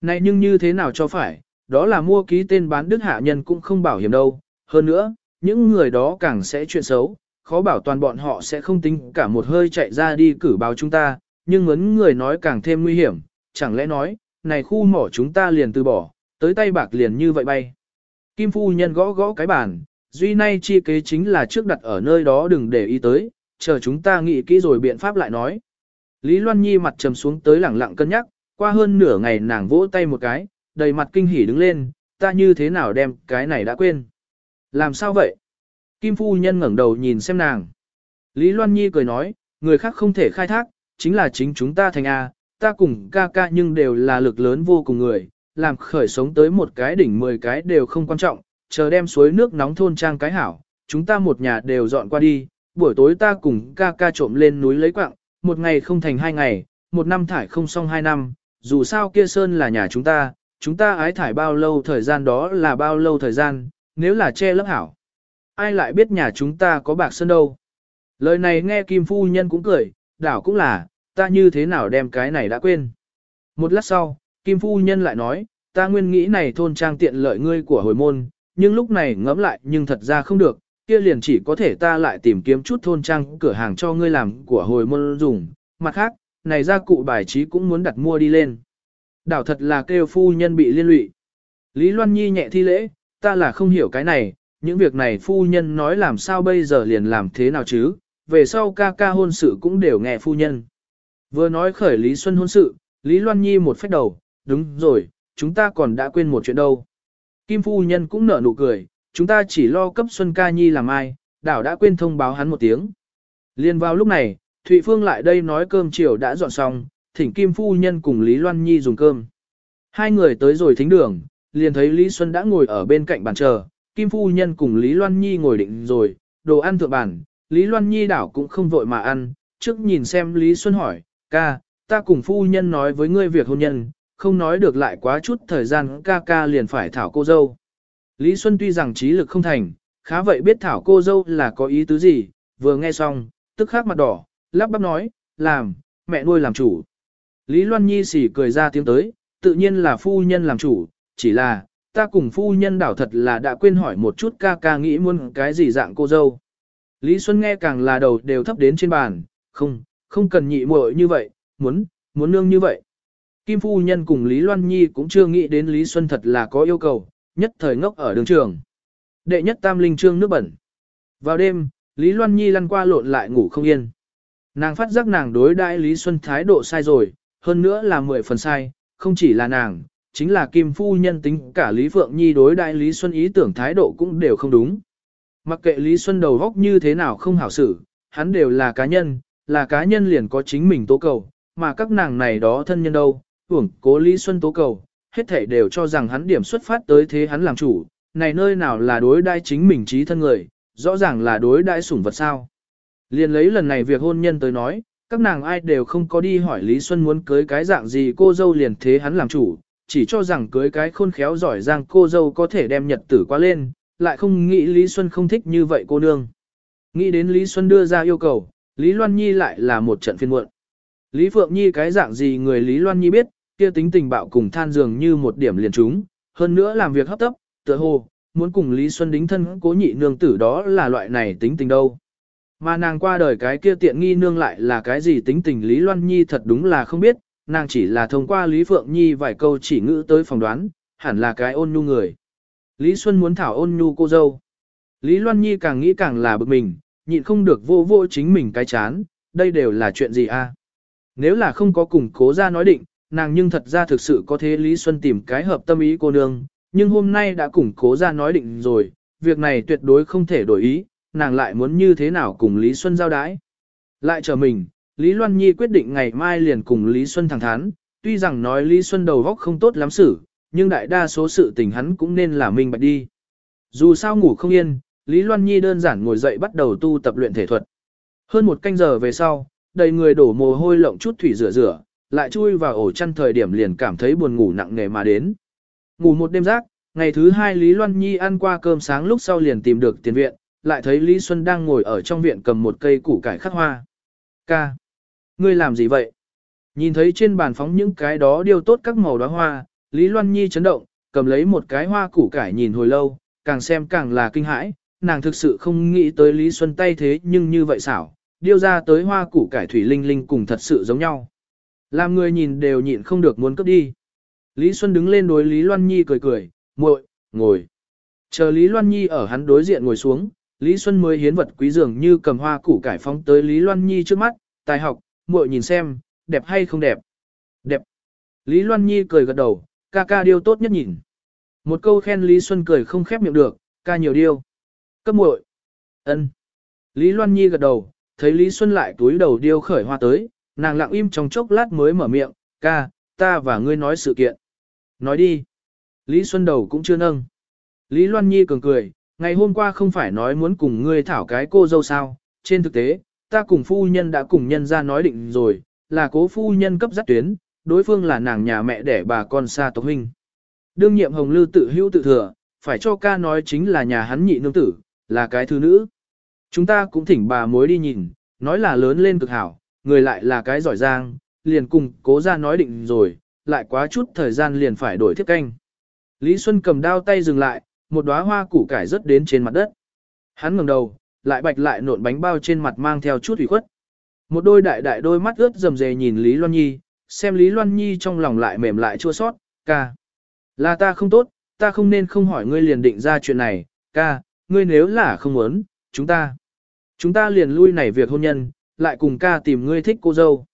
Này nhưng như thế nào cho phải, đó là mua ký tên bán đức hạ nhân cũng không bảo hiểm đâu. Hơn nữa, những người đó càng sẽ chuyện xấu, khó bảo toàn bọn họ sẽ không tính cả một hơi chạy ra đi cử báo chúng ta, nhưng ngấn người nói càng thêm nguy hiểm, chẳng lẽ nói, này khu mỏ chúng ta liền từ bỏ, tới tay bạc liền như vậy bay. Kim Phu Nhân gõ gõ cái bàn, duy nay chi kế chính là trước đặt ở nơi đó đừng để ý tới, chờ chúng ta nghĩ kỹ rồi biện pháp lại nói. Lý Loan Nhi mặt trầm xuống tới lẳng lặng cân nhắc, qua hơn nửa ngày nàng vỗ tay một cái, đầy mặt kinh hỉ đứng lên, ta như thế nào đem cái này đã quên. Làm sao vậy? Kim phu nhân ngẩng đầu nhìn xem nàng. Lý Loan Nhi cười nói, người khác không thể khai thác, chính là chính chúng ta thành A, ta cùng ca ca nhưng đều là lực lớn vô cùng người, làm khởi sống tới một cái đỉnh mười cái đều không quan trọng, chờ đem suối nước nóng thôn trang cái hảo, chúng ta một nhà đều dọn qua đi, buổi tối ta cùng ca ca trộm lên núi lấy quạng, một ngày không thành hai ngày, một năm thải không xong hai năm, dù sao kia sơn là nhà chúng ta, chúng ta ái thải bao lâu thời gian đó là bao lâu thời gian, nếu là che lấp hảo. Ai lại biết nhà chúng ta có bạc sơn đâu. Lời này nghe Kim Phu Nhân cũng cười, đảo cũng là, ta như thế nào đem cái này đã quên. Một lát sau, Kim Phu Nhân lại nói, ta nguyên nghĩ này thôn trang tiện lợi ngươi của hồi môn, nhưng lúc này ngẫm lại nhưng thật ra không được, kia liền chỉ có thể ta lại tìm kiếm chút thôn trang cửa hàng cho ngươi làm của hồi môn dùng, mặt khác, này ra cụ bài trí cũng muốn đặt mua đi lên. Đảo thật là kêu phu nhân bị liên lụy. Lý Loan Nhi nhẹ thi lễ, ta là không hiểu cái này, những việc này phu nhân nói làm sao bây giờ liền làm thế nào chứ, về sau ca ca hôn sự cũng đều nghe phu nhân. Vừa nói khởi Lý Xuân hôn sự, Lý Loan Nhi một phép đầu, đúng rồi, chúng ta còn đã quên một chuyện đâu. Kim phu nhân cũng nở nụ cười, chúng ta chỉ lo cấp Xuân ca nhi làm ai, đảo đã quên thông báo hắn một tiếng. Liên vào lúc này, Thụy Phương lại đây nói cơm chiều đã dọn xong, thỉnh Kim phu nhân cùng Lý Loan Nhi dùng cơm. Hai người tới rồi thính đường, liền thấy Lý Xuân đã ngồi ở bên cạnh bàn chờ, Kim phu nhân cùng Lý Loan Nhi ngồi định rồi, đồ ăn thượng bàn, Lý Loan Nhi đảo cũng không vội mà ăn, trước nhìn xem Lý Xuân hỏi, ca, ta cùng phu nhân nói với ngươi việc hôn nhân, không nói được lại quá chút thời gian ca ca liền phải thảo cô dâu. Lý Xuân tuy rằng trí lực không thành, khá vậy biết thảo cô dâu là có ý tứ gì, vừa nghe xong, tức khắc mặt đỏ, lắp bắp nói, làm, mẹ nuôi làm chủ. Lý Loan Nhi xỉ cười ra tiếng tới, tự nhiên là phu nhân làm chủ, chỉ là, ta cùng phu nhân đảo thật là đã quên hỏi một chút ca ca nghĩ muốn cái gì dạng cô dâu. Lý Xuân nghe càng là đầu đều thấp đến trên bàn, không, không cần nhị muội như vậy, muốn, muốn nương như vậy. Kim phu nhân cùng Lý Loan Nhi cũng chưa nghĩ đến Lý Xuân thật là có yêu cầu, nhất thời ngốc ở đường trường. Đệ nhất tam linh trương nước bẩn. Vào đêm, Lý Loan Nhi lăn qua lộn lại ngủ không yên. Nàng phát giác nàng đối đãi Lý Xuân thái độ sai rồi, hơn nữa là mười phần sai, không chỉ là nàng, chính là Kim Phu Nhân tính cả Lý Phượng Nhi đối đại Lý Xuân ý tưởng thái độ cũng đều không đúng. Mặc kệ Lý Xuân đầu góc như thế nào không hảo xử, hắn đều là cá nhân, là cá nhân liền có chính mình tố cầu, mà các nàng này đó thân nhân đâu, hưởng cố Lý Xuân tố cầu, hết thảy đều cho rằng hắn điểm xuất phát tới thế hắn làm chủ, này nơi nào là đối đai chính mình trí thân người, rõ ràng là đối đai sủng vật sao. Liền lấy lần này việc hôn nhân tới nói, các nàng ai đều không có đi hỏi Lý Xuân muốn cưới cái dạng gì cô dâu liền thế hắn làm chủ, chỉ cho rằng cưới cái khôn khéo giỏi giang cô dâu có thể đem nhật tử qua lên, lại không nghĩ Lý Xuân không thích như vậy cô nương. Nghĩ đến Lý Xuân đưa ra yêu cầu, Lý Loan Nhi lại là một trận phiên muộn. Lý Phượng Nhi cái dạng gì người Lý Loan Nhi biết, kia tính tình bạo cùng than dường như một điểm liền chúng, hơn nữa làm việc hấp tấp, tựa hồ, muốn cùng Lý Xuân đính thân cố nhị nương tử đó là loại này tính tình đâu. Mà nàng qua đời cái kia tiện nghi nương lại là cái gì tính tình Lý Loan Nhi thật đúng là không biết, nàng chỉ là thông qua Lý Phượng Nhi vài câu chỉ ngữ tới phỏng đoán, hẳn là cái ôn nhu người. Lý Xuân muốn thảo ôn nhu cô dâu. Lý Loan Nhi càng nghĩ càng là bực mình, nhịn không được vô vô chính mình cái chán, đây đều là chuyện gì a? Nếu là không có cùng cố ra nói định, nàng nhưng thật ra thực sự có thế Lý Xuân tìm cái hợp tâm ý cô nương, nhưng hôm nay đã củng cố ra nói định rồi, việc này tuyệt đối không thể đổi ý, nàng lại muốn như thế nào cùng Lý Xuân giao đái. Lại chờ mình, Lý Loan Nhi quyết định ngày mai liền cùng Lý Xuân thẳng thắn, tuy rằng nói Lý Xuân đầu góc không tốt lắm xử, nhưng đại đa số sự tình hắn cũng nên là mình bạch đi. Dù sao ngủ không yên, Lý Loan Nhi đơn giản ngồi dậy bắt đầu tu tập luyện thể thuật. Hơn một canh giờ về sau, đầy người đổ mồ hôi lộng chút thủy rửa rửa, lại chui vào ổ chăn thời điểm liền cảm thấy buồn ngủ nặng nề mà đến. Ngủ một đêm rác, ngày thứ hai Lý Loan Nhi ăn qua cơm sáng lúc sau liền tìm được tiền viện, lại thấy Lý Xuân đang ngồi ở trong viện cầm một cây củ cải khắc hoa. Ca! Ngươi làm gì vậy? Nhìn thấy trên bàn phóng những cái đó điêu tốt các màu đóa hoa, Lý Loan Nhi chấn động, cầm lấy một cái hoa củ cải nhìn hồi lâu, càng xem càng là kinh hãi, nàng thực sự không nghĩ tới Lý Xuân tay thế nhưng như vậy xảo, điêu ra tới hoa củ cải thủy linh linh cùng thật sự giống nhau. Làm người nhìn đều nhịn không được muốn cướp đi. Lý Xuân đứng lên đối Lý Loan Nhi cười cười, muội, ngồi. Chờ Lý Loan Nhi ở hắn đối diện ngồi xuống, Lý Xuân mới hiến vật quý dường như cầm hoa củ cải phóng tới Lý Loan Nhi trước mắt, tài học, muội nhìn xem, đẹp hay không đẹp. Đẹp. Lý Loan Nhi cười gật đầu, ca ca điêu tốt nhất nhìn. Một câu khen Lý Xuân cười không khép miệng được, ca nhiều điêu. Cấp muội. ân. Lý Loan Nhi gật đầu, thấy Lý Xuân lại túi đầu điêu khởi hoa tới, nàng lặng im trong chốc lát mới mở miệng, ca, ta và ngươi nói sự kiện. Nói đi. Lý Xuân đầu cũng chưa nâng. Lý Loan Nhi cường cười, ngày hôm qua không phải nói muốn cùng ngươi thảo cái cô dâu sao, trên thực tế, ta cùng phu nhân đã cùng nhân ra nói định rồi, là cố phu nhân cấp dắt tuyến, đối phương là nàng nhà mẹ đẻ bà con xa tộc huynh. Đương nhiệm hồng lư tự hữu tự thừa, phải cho ca nói chính là nhà hắn nhị nương tử, là cái thứ nữ. Chúng ta cũng thỉnh bà mối đi nhìn, nói là lớn lên cực hảo, người lại là cái giỏi giang, liền cùng cố ra nói định rồi, lại quá chút thời gian liền phải đổi thiết canh. Lý Xuân cầm đao tay dừng lại, một đóa hoa củ cải rớt đến trên mặt đất. Hắn ngẩng đầu, lại bạch lại nộn bánh bao trên mặt mang theo chút ủy khuất. Một đôi đại đại đôi mắt ướt rầm rề nhìn Lý Loan Nhi, xem Lý Loan Nhi trong lòng lại mềm lại chua sót, ca. Là ta không tốt, ta không nên không hỏi ngươi liền định ra chuyện này, ca, ngươi nếu là không muốn, chúng ta. Chúng ta liền lui này việc hôn nhân, lại cùng ca tìm ngươi thích cô dâu.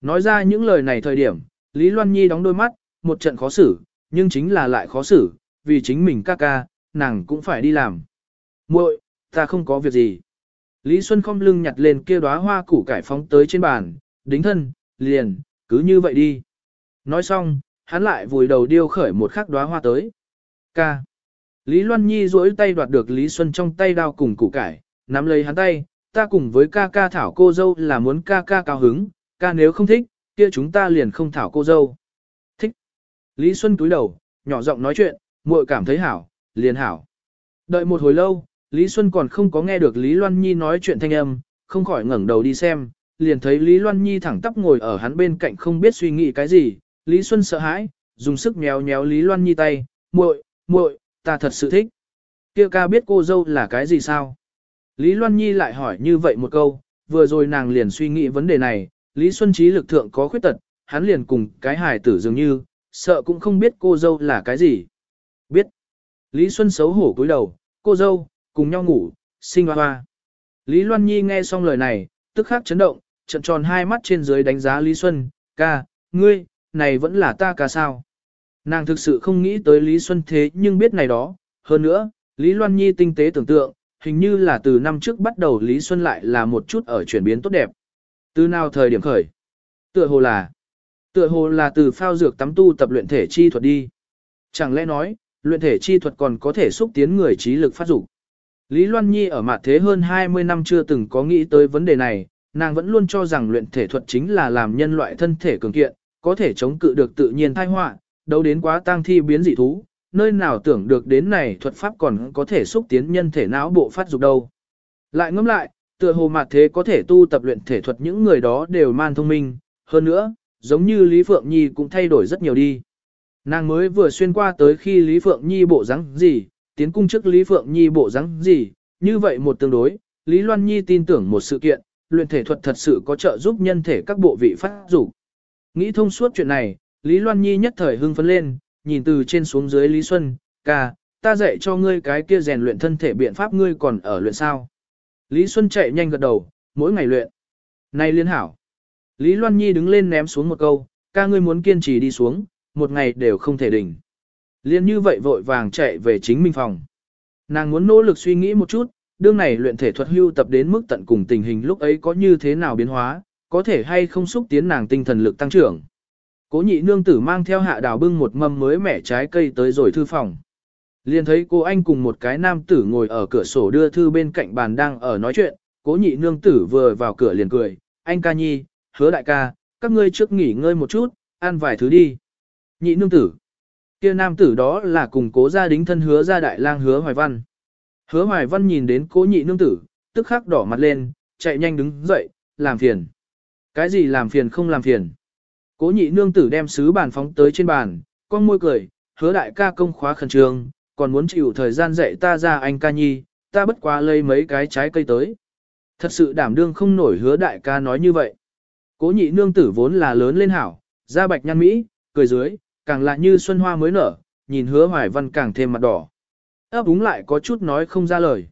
Nói ra những lời này thời điểm, Lý Loan Nhi đóng đôi mắt, một trận khó xử, nhưng chính là lại khó xử, vì chính mình ca ca, nàng cũng phải đi làm. muội ta không có việc gì. Lý Xuân không lưng nhặt lên kia đóa hoa củ cải phóng tới trên bàn, đính thân, liền, cứ như vậy đi. Nói xong, hắn lại vùi đầu điêu khởi một khắc đóa hoa tới. Ca. Lý Loan Nhi duỗi tay đoạt được Lý Xuân trong tay đao cùng củ cải, nắm lấy hắn tay, ta cùng với ca ca thảo cô dâu là muốn ca ca cao hứng, ca nếu không thích, kia chúng ta liền không thảo cô dâu. Thích. Lý Xuân túi đầu, nhỏ giọng nói chuyện, muội cảm thấy hảo, liền hảo. Đợi một hồi lâu, Lý Xuân còn không có nghe được Lý Loan Nhi nói chuyện thanh âm, không khỏi ngẩng đầu đi xem, liền thấy Lý Loan Nhi thẳng tắp ngồi ở hắn bên cạnh không biết suy nghĩ cái gì, Lý Xuân sợ hãi, dùng sức nhéo nhéo Lý Loan Nhi tay, muội, muội, ta thật sự thích. Kia ca biết cô dâu là cái gì sao? Lý Loan Nhi lại hỏi như vậy một câu, vừa rồi nàng liền suy nghĩ vấn đề này, Lý Xuân trí lực thượng có khuyết tật, hắn liền cùng cái hài tử dường như, sợ cũng không biết cô dâu là cái gì. Biết. Lý Xuân xấu hổ cúi đầu, cô dâu, cùng nhau ngủ, sinh hoa hoa. Lý Loan Nhi nghe xong lời này, tức khắc chấn động, trận tròn hai mắt trên dưới đánh giá Lý Xuân, ca, ngươi, này vẫn là ta ca sao. Nàng thực sự không nghĩ tới Lý Xuân thế nhưng biết này đó, hơn nữa, Lý Loan Nhi tinh tế tưởng tượng, hình như là từ năm trước bắt đầu Lý Xuân lại là một chút ở chuyển biến tốt đẹp. Từ nào thời điểm khởi? Tựa hồ là, tựa hồ là từ phao dược tắm tu tập luyện thể chi thuật đi. Chẳng lẽ nói, luyện thể chi thuật còn có thể xúc tiến người trí lực phát dục. Lý Loan Nhi ở mặt thế hơn 20 năm chưa từng có nghĩ tới vấn đề này, nàng vẫn luôn cho rằng luyện thể thuật chính là làm nhân loại thân thể cường kiện, có thể chống cự được tự nhiên thai họa, đâu đến quá tang thi biến dị thú, nơi nào tưởng được đến này thuật pháp còn có thể xúc tiến nhân thể não bộ phát dục đâu. Lại ngẫm lại, tựa hồ mặt thế có thể tu tập luyện thể thuật những người đó đều man thông minh, hơn nữa, giống như Lý Phượng Nhi cũng thay đổi rất nhiều đi. Nàng mới vừa xuyên qua tới khi Lý Phượng Nhi bộ dáng gì, tiến cung trước Lý Phượng Nhi bộ dáng gì, như vậy một tương đối, Lý Loan Nhi tin tưởng một sự kiện, luyện thể thuật thật sự có trợ giúp nhân thể các bộ vị phát dục. Nghĩ thông suốt chuyện này, Lý Loan Nhi nhất thời hưng phấn lên, nhìn từ trên xuống dưới Lý Xuân, ca, ta dạy cho ngươi cái kia rèn luyện thân thể biện pháp ngươi còn ở luyện sao. Lý Xuân chạy nhanh gật đầu, mỗi ngày luyện. Này liên hảo. Lý Loan Nhi đứng lên ném xuống một câu, ca ngươi muốn kiên trì đi xuống, một ngày đều không thể đỉnh. Liên như vậy vội vàng chạy về chính minh phòng. Nàng muốn nỗ lực suy nghĩ một chút, đương này luyện thể thuật hưu tập đến mức tận cùng tình hình lúc ấy có như thế nào biến hóa, có thể hay không xúc tiến nàng tinh thần lực tăng trưởng. Cố nhị nương tử mang theo hạ đào bưng một mâm mới mẻ trái cây tới rồi thư phòng. Liền thấy cô anh cùng một cái nam tử ngồi ở cửa sổ đưa thư bên cạnh bàn đang ở nói chuyện, cố nhị nương tử vừa vào cửa liền cười, anh ca nhi, hứa đại ca, các ngươi trước nghỉ ngơi một chút, ăn vài thứ đi. Nhị nương tử, kia nam tử đó là cùng cố gia đính thân hứa gia đại lang hứa hoài văn. Hứa hoài văn nhìn đến cố nhị nương tử, tức khắc đỏ mặt lên, chạy nhanh đứng dậy, làm phiền. Cái gì làm phiền không làm phiền. Cố nhị nương tử đem sứ bàn phóng tới trên bàn, con môi cười, hứa đại ca công khóa khẩn trương, còn muốn chịu thời gian dạy ta ra anh ca nhi, ta bất quá lấy mấy cái trái cây tới. Thật sự đảm đương không nổi hứa đại ca nói như vậy. Cố nhị nương tử vốn là lớn lên hảo, da bạch nhăn mỹ, cười dưới, càng lạ như xuân hoa mới nở, nhìn hứa hoài văn càng thêm mặt đỏ. ấp úng lại có chút nói không ra lời.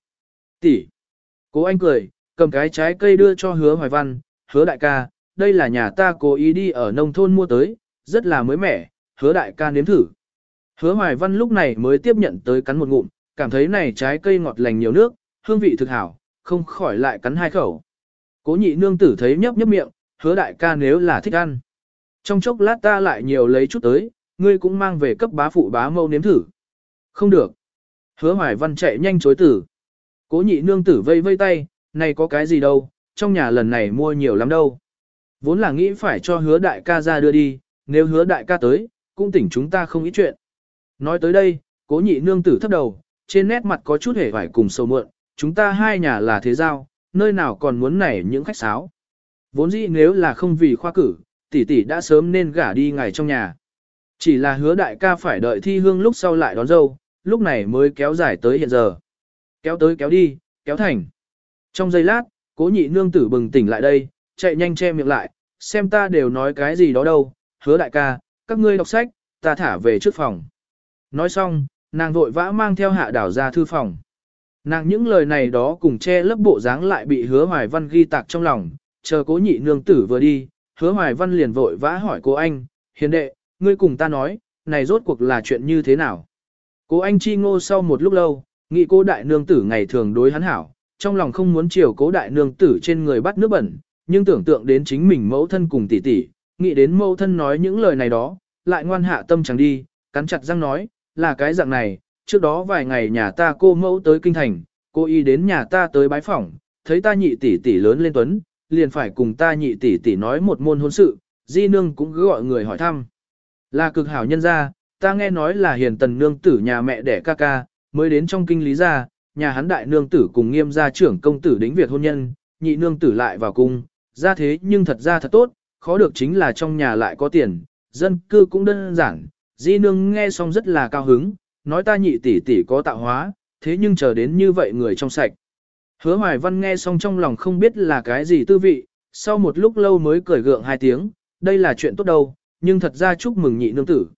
Tỷ. Cố anh cười, cầm cái trái cây đưa cho hứa hoài văn, hứa đại ca, đây là nhà ta cố ý đi ở nông thôn mua tới, rất là mới mẻ, hứa đại ca nếm thử, Hứa Hoài Văn lúc này mới tiếp nhận tới cắn một ngụm, cảm thấy này trái cây ngọt lành nhiều nước, hương vị thực hảo, không khỏi lại cắn hai khẩu. Cố nhị nương tử thấy nhấp nhấp miệng, hứa đại ca nếu là thích ăn. Trong chốc lát ta lại nhiều lấy chút tới, ngươi cũng mang về cấp bá phụ bá mâu nếm thử. Không được. Hứa Hoài Văn chạy nhanh chối tử. Cố nhị nương tử vây vây tay, này có cái gì đâu, trong nhà lần này mua nhiều lắm đâu. Vốn là nghĩ phải cho hứa đại ca ra đưa đi, nếu hứa đại ca tới, cũng tỉnh chúng ta không ý chuyện. Nói tới đây, cố nhị nương tử thấp đầu, trên nét mặt có chút hề vải cùng sâu mượn, chúng ta hai nhà là thế giao, nơi nào còn muốn nảy những khách sáo. Vốn dĩ nếu là không vì khoa cử, tỷ tỷ đã sớm nên gả đi ngày trong nhà. Chỉ là hứa đại ca phải đợi thi hương lúc sau lại đón dâu, lúc này mới kéo dài tới hiện giờ. Kéo tới kéo đi, kéo thành. Trong giây lát, cố nhị nương tử bừng tỉnh lại đây, chạy nhanh che miệng lại, xem ta đều nói cái gì đó đâu, hứa đại ca, các ngươi đọc sách, ta thả về trước phòng. Nói xong, nàng vội vã mang theo hạ đảo ra thư phòng. Nàng những lời này đó cùng che lớp bộ dáng lại bị hứa hoài văn ghi tạc trong lòng, chờ cố nhị nương tử vừa đi, hứa hoài văn liền vội vã hỏi cô anh, hiền đệ, ngươi cùng ta nói, này rốt cuộc là chuyện như thế nào? Cố anh chi ngô sau một lúc lâu, nghĩ cố đại nương tử ngày thường đối hắn hảo, trong lòng không muốn chiều cố đại nương tử trên người bắt nước bẩn, nhưng tưởng tượng đến chính mình mẫu thân cùng tỷ tỷ, nghĩ đến mẫu thân nói những lời này đó, lại ngoan hạ tâm chẳng đi, cắn chặt răng nói, là cái dạng này, trước đó vài ngày nhà ta cô mẫu tới kinh thành, cô y đến nhà ta tới bái phỏng, thấy ta nhị tỷ tỷ lớn lên tuấn, liền phải cùng ta nhị tỷ tỷ nói một môn hôn sự, di nương cũng cứ gọi người hỏi thăm. Là cực hảo nhân gia, ta nghe nói là hiền tần nương tử nhà mẹ đẻ ca ca, mới đến trong kinh lý gia, nhà hắn đại nương tử cùng nghiêm gia trưởng công tử đính việc hôn nhân, nhị nương tử lại vào cung, ra thế nhưng thật ra thật tốt, khó được chính là trong nhà lại có tiền, dân cư cũng đơn giản, di nương nghe xong rất là cao hứng, nói ta nhị tỷ tỷ có tạo hóa, thế nhưng chờ đến như vậy người trong sạch. Hứa Hoài Văn nghe xong trong lòng không biết là cái gì tư vị, sau một lúc lâu mới cười gượng hai tiếng, đây là chuyện tốt đâu, nhưng thật ra chúc mừng nhị nương tử.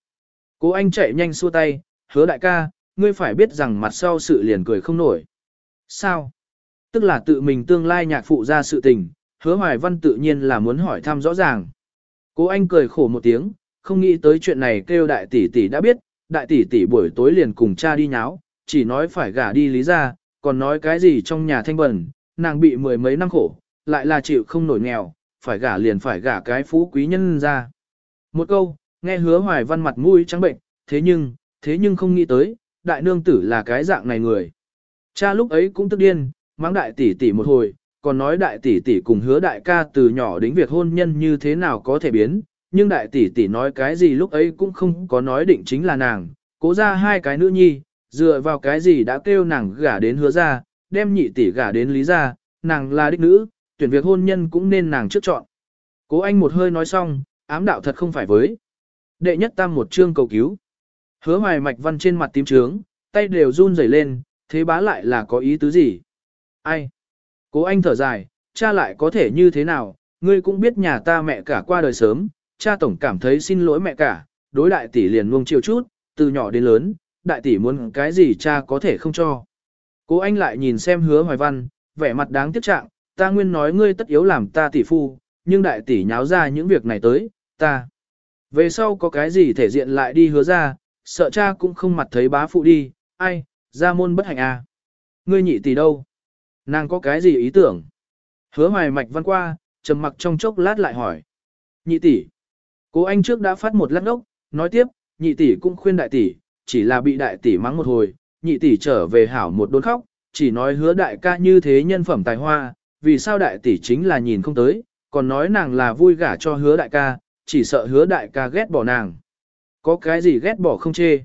Cố anh chạy nhanh xua tay, hứa đại ca, ngươi phải biết rằng mặt sau sự liền cười không nổi. Sao? Tức là tự mình tương lai nhạc phụ ra sự tình, hứa hoài văn tự nhiên là muốn hỏi thăm rõ ràng. Cố anh cười khổ một tiếng, không nghĩ tới chuyện này kêu đại tỷ tỷ đã biết, đại tỷ tỷ buổi tối liền cùng cha đi nháo, chỉ nói phải gả đi lý ra, còn nói cái gì trong nhà thanh bẩn, nàng bị mười mấy năm khổ, lại là chịu không nổi nghèo, phải gả liền phải gả cái phú quý nhân ra. Một câu, nghe hứa hoài văn mặt mũi trắng bệnh, thế nhưng, thế nhưng không nghĩ tới, đại nương tử là cái dạng này người. Cha lúc ấy cũng tức điên, mắng đại tỷ tỷ một hồi, còn nói đại tỷ tỷ cùng hứa đại ca từ nhỏ đến việc hôn nhân như thế nào có thể biến, nhưng đại tỷ tỷ nói cái gì lúc ấy cũng không có nói định chính là nàng, cố ra hai cái nữ nhi, dựa vào cái gì đã kêu nàng gả đến hứa ra, đem nhị tỷ gả đến lý ra, nàng là đích nữ, tuyển việc hôn nhân cũng nên nàng trước chọn. Cố anh một hơi nói xong, ám đạo thật không phải với. Đệ nhất tam một chương cầu cứu. Hứa hoài mạch văn trên mặt tím trướng, tay đều run rẩy lên, thế bá lại là có ý tứ gì? Ai? Cố anh thở dài, cha lại có thể như thế nào, ngươi cũng biết nhà ta mẹ cả qua đời sớm, cha tổng cảm thấy xin lỗi mẹ cả, đối đại tỷ liền nuông chiều chút, từ nhỏ đến lớn, đại tỷ muốn cái gì cha có thể không cho. Cố anh lại nhìn xem hứa hoài văn, vẻ mặt đáng tiếc trạng, ta nguyên nói ngươi tất yếu làm ta tỷ phu, nhưng đại tỷ nháo ra những việc này tới, ta. Về sau có cái gì thể diện lại đi hứa ra, sợ cha cũng không mặt thấy bá phụ đi, ai, ra môn bất hạnh à. Ngươi nhị tỷ đâu? Nàng có cái gì ý tưởng? Hứa hoài mạch văn qua, trầm mặc trong chốc lát lại hỏi. Nhị tỷ. Cố anh trước đã phát một lát ốc, nói tiếp, nhị tỷ cũng khuyên đại tỷ, chỉ là bị đại tỷ mắng một hồi, nhị tỷ trở về hảo một đốn khóc, chỉ nói hứa đại ca như thế nhân phẩm tài hoa, vì sao đại tỷ chính là nhìn không tới, còn nói nàng là vui gả cho hứa đại ca, chỉ sợ hứa đại ca ghét bỏ nàng. Có cái gì ghét bỏ không chê.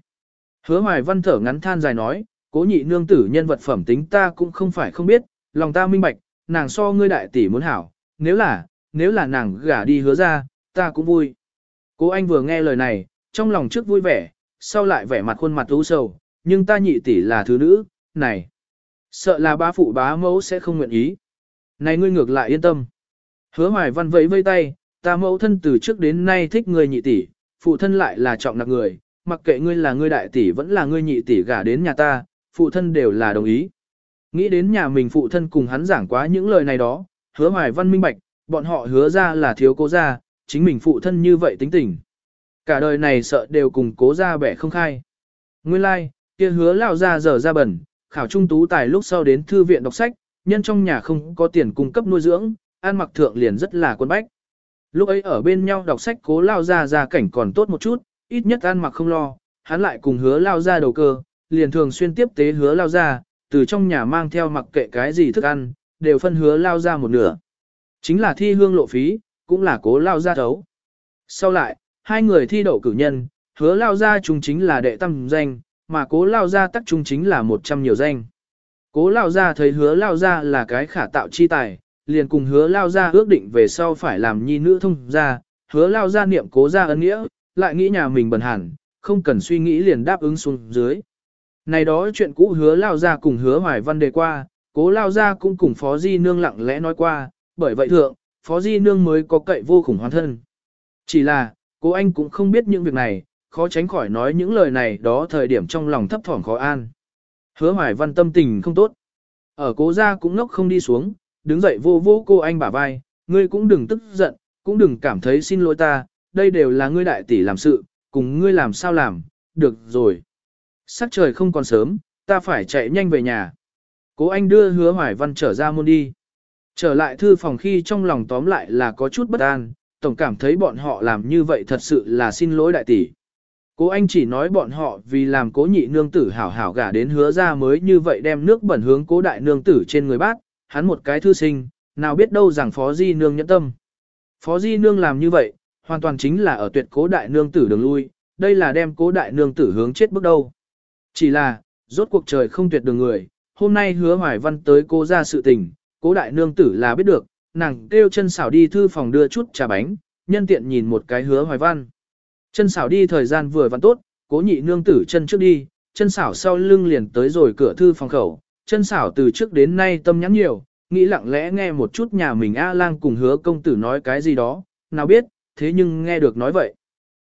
Hứa hoài văn thở ngắn than dài nói, cố nhị nương tử nhân vật phẩm tính ta cũng không phải không biết, lòng ta minh bạch, nàng so ngươi đại tỷ muốn hảo, nếu là, nếu là nàng gả đi hứa ra, ta cũng vui. Cố anh vừa nghe lời này, trong lòng trước vui vẻ, sau lại vẻ mặt khuôn mặt u sầu, nhưng ta nhị tỷ là thứ nữ, này. Sợ là bá phụ bá mẫu sẽ không nguyện ý. Này ngươi ngược lại yên tâm. Hứa hoài văn vẫy vây tay, ta mẫu thân từ trước đến nay thích người nhị tỷ, phụ thân lại là trọng nặc người, mặc kệ ngươi là ngươi đại tỷ vẫn là ngươi nhị tỷ gả đến nhà ta, phụ thân đều là đồng ý. Nghĩ đến nhà mình phụ thân cùng hắn giảng quá những lời này đó, hứa hoài văn minh bạch, bọn họ hứa ra là thiếu cố ra, chính mình phụ thân như vậy tính tình. Cả đời này sợ đều cùng cố ra bẻ không khai. Nguyên lai, like, kia hứa lao ra giờ ra bẩn, khảo trung tú tài lúc sau đến thư viện đọc sách, nhân trong nhà không có tiền cung cấp nuôi dưỡng, ăn mặc thượng liền rất là quân bách. Lúc ấy ở bên nhau đọc sách cố lao ra ra cảnh còn tốt một chút, ít nhất ăn mặc không lo, hắn lại cùng hứa lao ra đầu cơ, liền thường xuyên tiếp tế hứa lao ra, từ trong nhà mang theo mặc kệ cái gì thức ăn, đều phân hứa lao ra một nửa. Chính là thi hương lộ phí, cũng là cố lao ra thấu. Sau lại, hai người thi đậu cử nhân, hứa lao ra chung chính là đệ tâm danh, mà cố lao ra tắc chung chính là một trăm nhiều danh. Cố lao ra thấy hứa lao ra là cái khả tạo chi tài, liền cùng hứa lao ra ước định về sau phải làm nhi nữ thông ra, hứa lao ra niệm cố ra ân nghĩa, lại nghĩ nhà mình bần hẳn, không cần suy nghĩ liền đáp ứng xuống dưới. Này đó chuyện cũ hứa lao ra cùng hứa hoài văn đề qua, cố lao ra cũng cùng phó di nương lặng lẽ nói qua, bởi vậy thượng, phó di nương mới có cậy vô khủng hoàn thân. Chỉ là, cố anh cũng không biết những việc này, khó tránh khỏi nói những lời này đó thời điểm trong lòng thấp thỏm khó an. Hứa hoài văn tâm tình không tốt. Ở cố gia cũng ngốc không đi xuống, đứng dậy vô vô cô anh bả vai, ngươi cũng đừng tức giận, cũng đừng cảm thấy xin lỗi ta, đây đều là ngươi đại tỷ làm sự, cùng ngươi làm sao làm, được rồi. Sắc trời không còn sớm, ta phải chạy nhanh về nhà. Cố anh đưa hứa hoài văn trở ra môn đi. Trở lại thư phòng khi trong lòng tóm lại là có chút bất an, tổng cảm thấy bọn họ làm như vậy thật sự là xin lỗi đại tỷ. Cố anh chỉ nói bọn họ vì làm cố nhị nương tử hảo hảo gả đến hứa ra mới như vậy đem nước bẩn hướng cố đại nương tử trên người bác, hắn một cái thư sinh, nào biết đâu rằng phó di nương nhẫn tâm. Phó di nương làm như vậy, hoàn toàn chính là ở tuyệt cố đại nương tử đường lui, đây là đem cố đại nương tử hướng chết bước đâu. Chỉ là, rốt cuộc trời không tuyệt đường người, hôm nay hứa hoài văn tới cố ra sự tình, cố đại nương tử là biết được, nàng kêu chân xảo đi thư phòng đưa chút trà bánh, nhân tiện nhìn một cái hứa hoài văn. Chân xảo đi thời gian vừa văn tốt, cố nhị nương tử chân trước đi, chân xảo sau lưng liền tới rồi cửa thư phòng khẩu, chân xảo từ trước đến nay tâm nhắn nhiều, nghĩ lặng lẽ nghe một chút nhà mình A lang cùng hứa công tử nói cái gì đó, nào biết, thế nhưng nghe được nói vậy.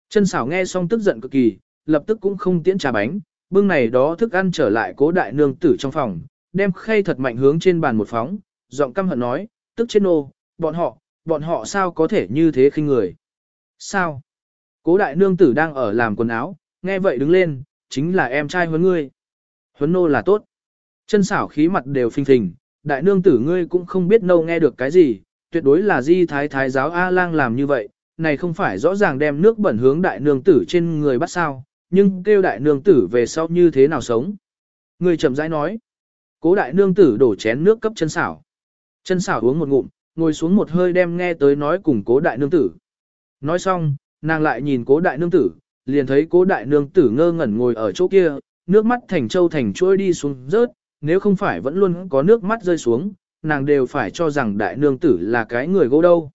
Chân xảo nghe xong tức giận cực kỳ, lập tức cũng không tiễn trà bánh, bưng này đó thức ăn trở lại cố đại nương tử trong phòng, đem khay thật mạnh hướng trên bàn một phóng, giọng căm hận nói, tức trên nô, bọn họ, bọn họ sao có thể như thế khinh người. Sao? Cố đại nương tử đang ở làm quần áo, nghe vậy đứng lên, chính là em trai huấn ngươi. Huấn nô là tốt. Chân xảo khí mặt đều phình phình, đại nương tử ngươi cũng không biết nâu nghe được cái gì, tuyệt đối là di thái thái giáo A-lang làm như vậy, này không phải rõ ràng đem nước bẩn hướng đại nương tử trên người bắt sao, nhưng kêu đại nương tử về sau như thế nào sống. Người chậm rãi nói, cố đại nương tử đổ chén nước cấp chân xảo. Chân xảo uống một ngụm, ngồi xuống một hơi đem nghe tới nói cùng cố đại nương tử. Nói xong, nàng lại nhìn cố đại nương tử, liền thấy cố đại nương tử ngơ ngẩn ngồi ở chỗ kia, nước mắt thành châu thành trôi đi xuống rớt, nếu không phải vẫn luôn có nước mắt rơi xuống, nàng đều phải cho rằng đại nương tử là cái người gỗ đâu.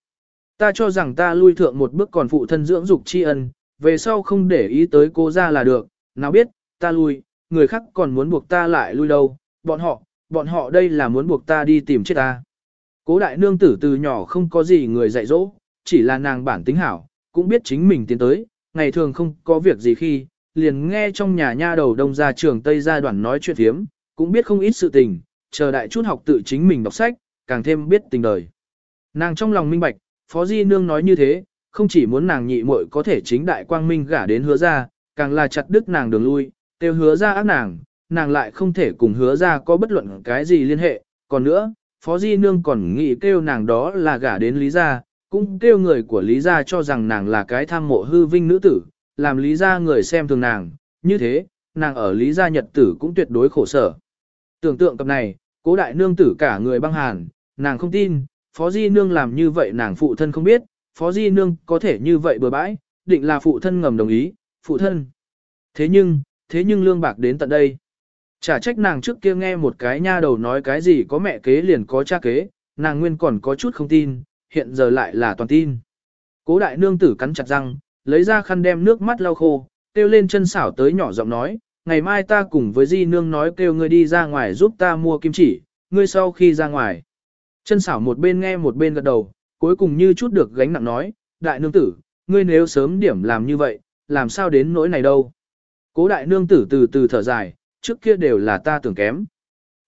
Ta cho rằng ta lui thượng một bước còn phụ thân dưỡng dục tri ân, về sau không để ý tới cô ra là được, nào biết, ta lui, người khác còn muốn buộc ta lại lui đâu, bọn họ, bọn họ đây là muốn buộc ta đi tìm chết ta. Cố đại nương tử từ nhỏ không có gì người dạy dỗ, chỉ là nàng bản tính hảo, cũng biết chính mình tiến tới, ngày thường không có việc gì khi, liền nghe trong nhà nha đầu đông ra trường Tây gia đoạn nói chuyện thiếm, cũng biết không ít sự tình, chờ đại chút học tự chính mình đọc sách, càng thêm biết tình đời. Nàng trong lòng minh bạch, Phó Di Nương nói như thế, không chỉ muốn nàng nhị muội có thể chính đại quang minh gả đến hứa ra, càng là chặt đứt nàng đường lui, tiêu hứa ra ác nàng, nàng lại không thể cùng hứa ra có bất luận cái gì liên hệ, còn nữa, Phó Di Nương còn nghĩ kêu nàng đó là gả đến Lý Gia, cũng kêu người của Lý Gia cho rằng nàng là cái tham mộ hư vinh nữ tử, làm Lý Gia người xem thường nàng, như thế, nàng ở Lý Gia Nhật tử cũng tuyệt đối khổ sở. Tưởng tượng cặp này, cố đại nương tử cả người băng hàn, nàng không tin, Phó Di Nương làm như vậy nàng phụ thân không biết, Phó Di Nương có thể như vậy bừa bãi, định là phụ thân ngầm đồng ý, phụ thân. Thế nhưng, thế nhưng lương bạc đến tận đây. Chả trách nàng trước kia nghe một cái nha đầu nói cái gì có mẹ kế liền có cha kế, nàng nguyên còn có chút không tin, hiện giờ lại là toàn tin. Cố đại nương tử cắn chặt răng, lấy ra khăn đem nước mắt lau khô, kêu lên chân xảo tới nhỏ giọng nói, ngày mai ta cùng với di nương nói kêu ngươi đi ra ngoài giúp ta mua kim chỉ, ngươi sau khi ra ngoài. Chân xảo một bên nghe một bên gật đầu, cuối cùng như chút được gánh nặng nói, đại nương tử, ngươi nếu sớm điểm làm như vậy, làm sao đến nỗi này đâu. Cố đại nương tử từ từ thở dài, trước kia đều là ta tưởng kém.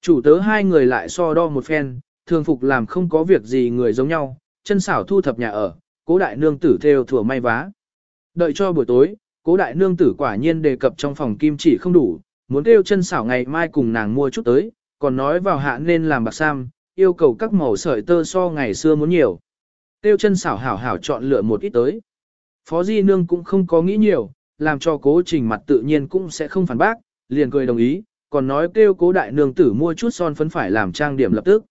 Chủ tớ hai người lại so đo một phen, thường phục làm không có việc gì người giống nhau, chân xảo thu thập nhà ở, cố đại nương tử theo thừa may vá. Đợi cho buổi tối, Cố đại nương tử quả nhiên đề cập trong phòng kim chỉ không đủ, muốn kêu chân xảo ngày mai cùng nàng mua chút tới, còn nói vào hạ nên làm bạc sam, yêu cầu các màu sợi tơ so ngày xưa muốn nhiều. Tiêu chân xảo hảo hảo chọn lựa một ít tới. Phó Di Nương cũng không có nghĩ nhiều, làm cho cố trình mặt tự nhiên cũng sẽ không phản bác, liền cười đồng ý, còn nói kêu cố đại nương tử mua chút son phấn phải làm trang điểm lập tức.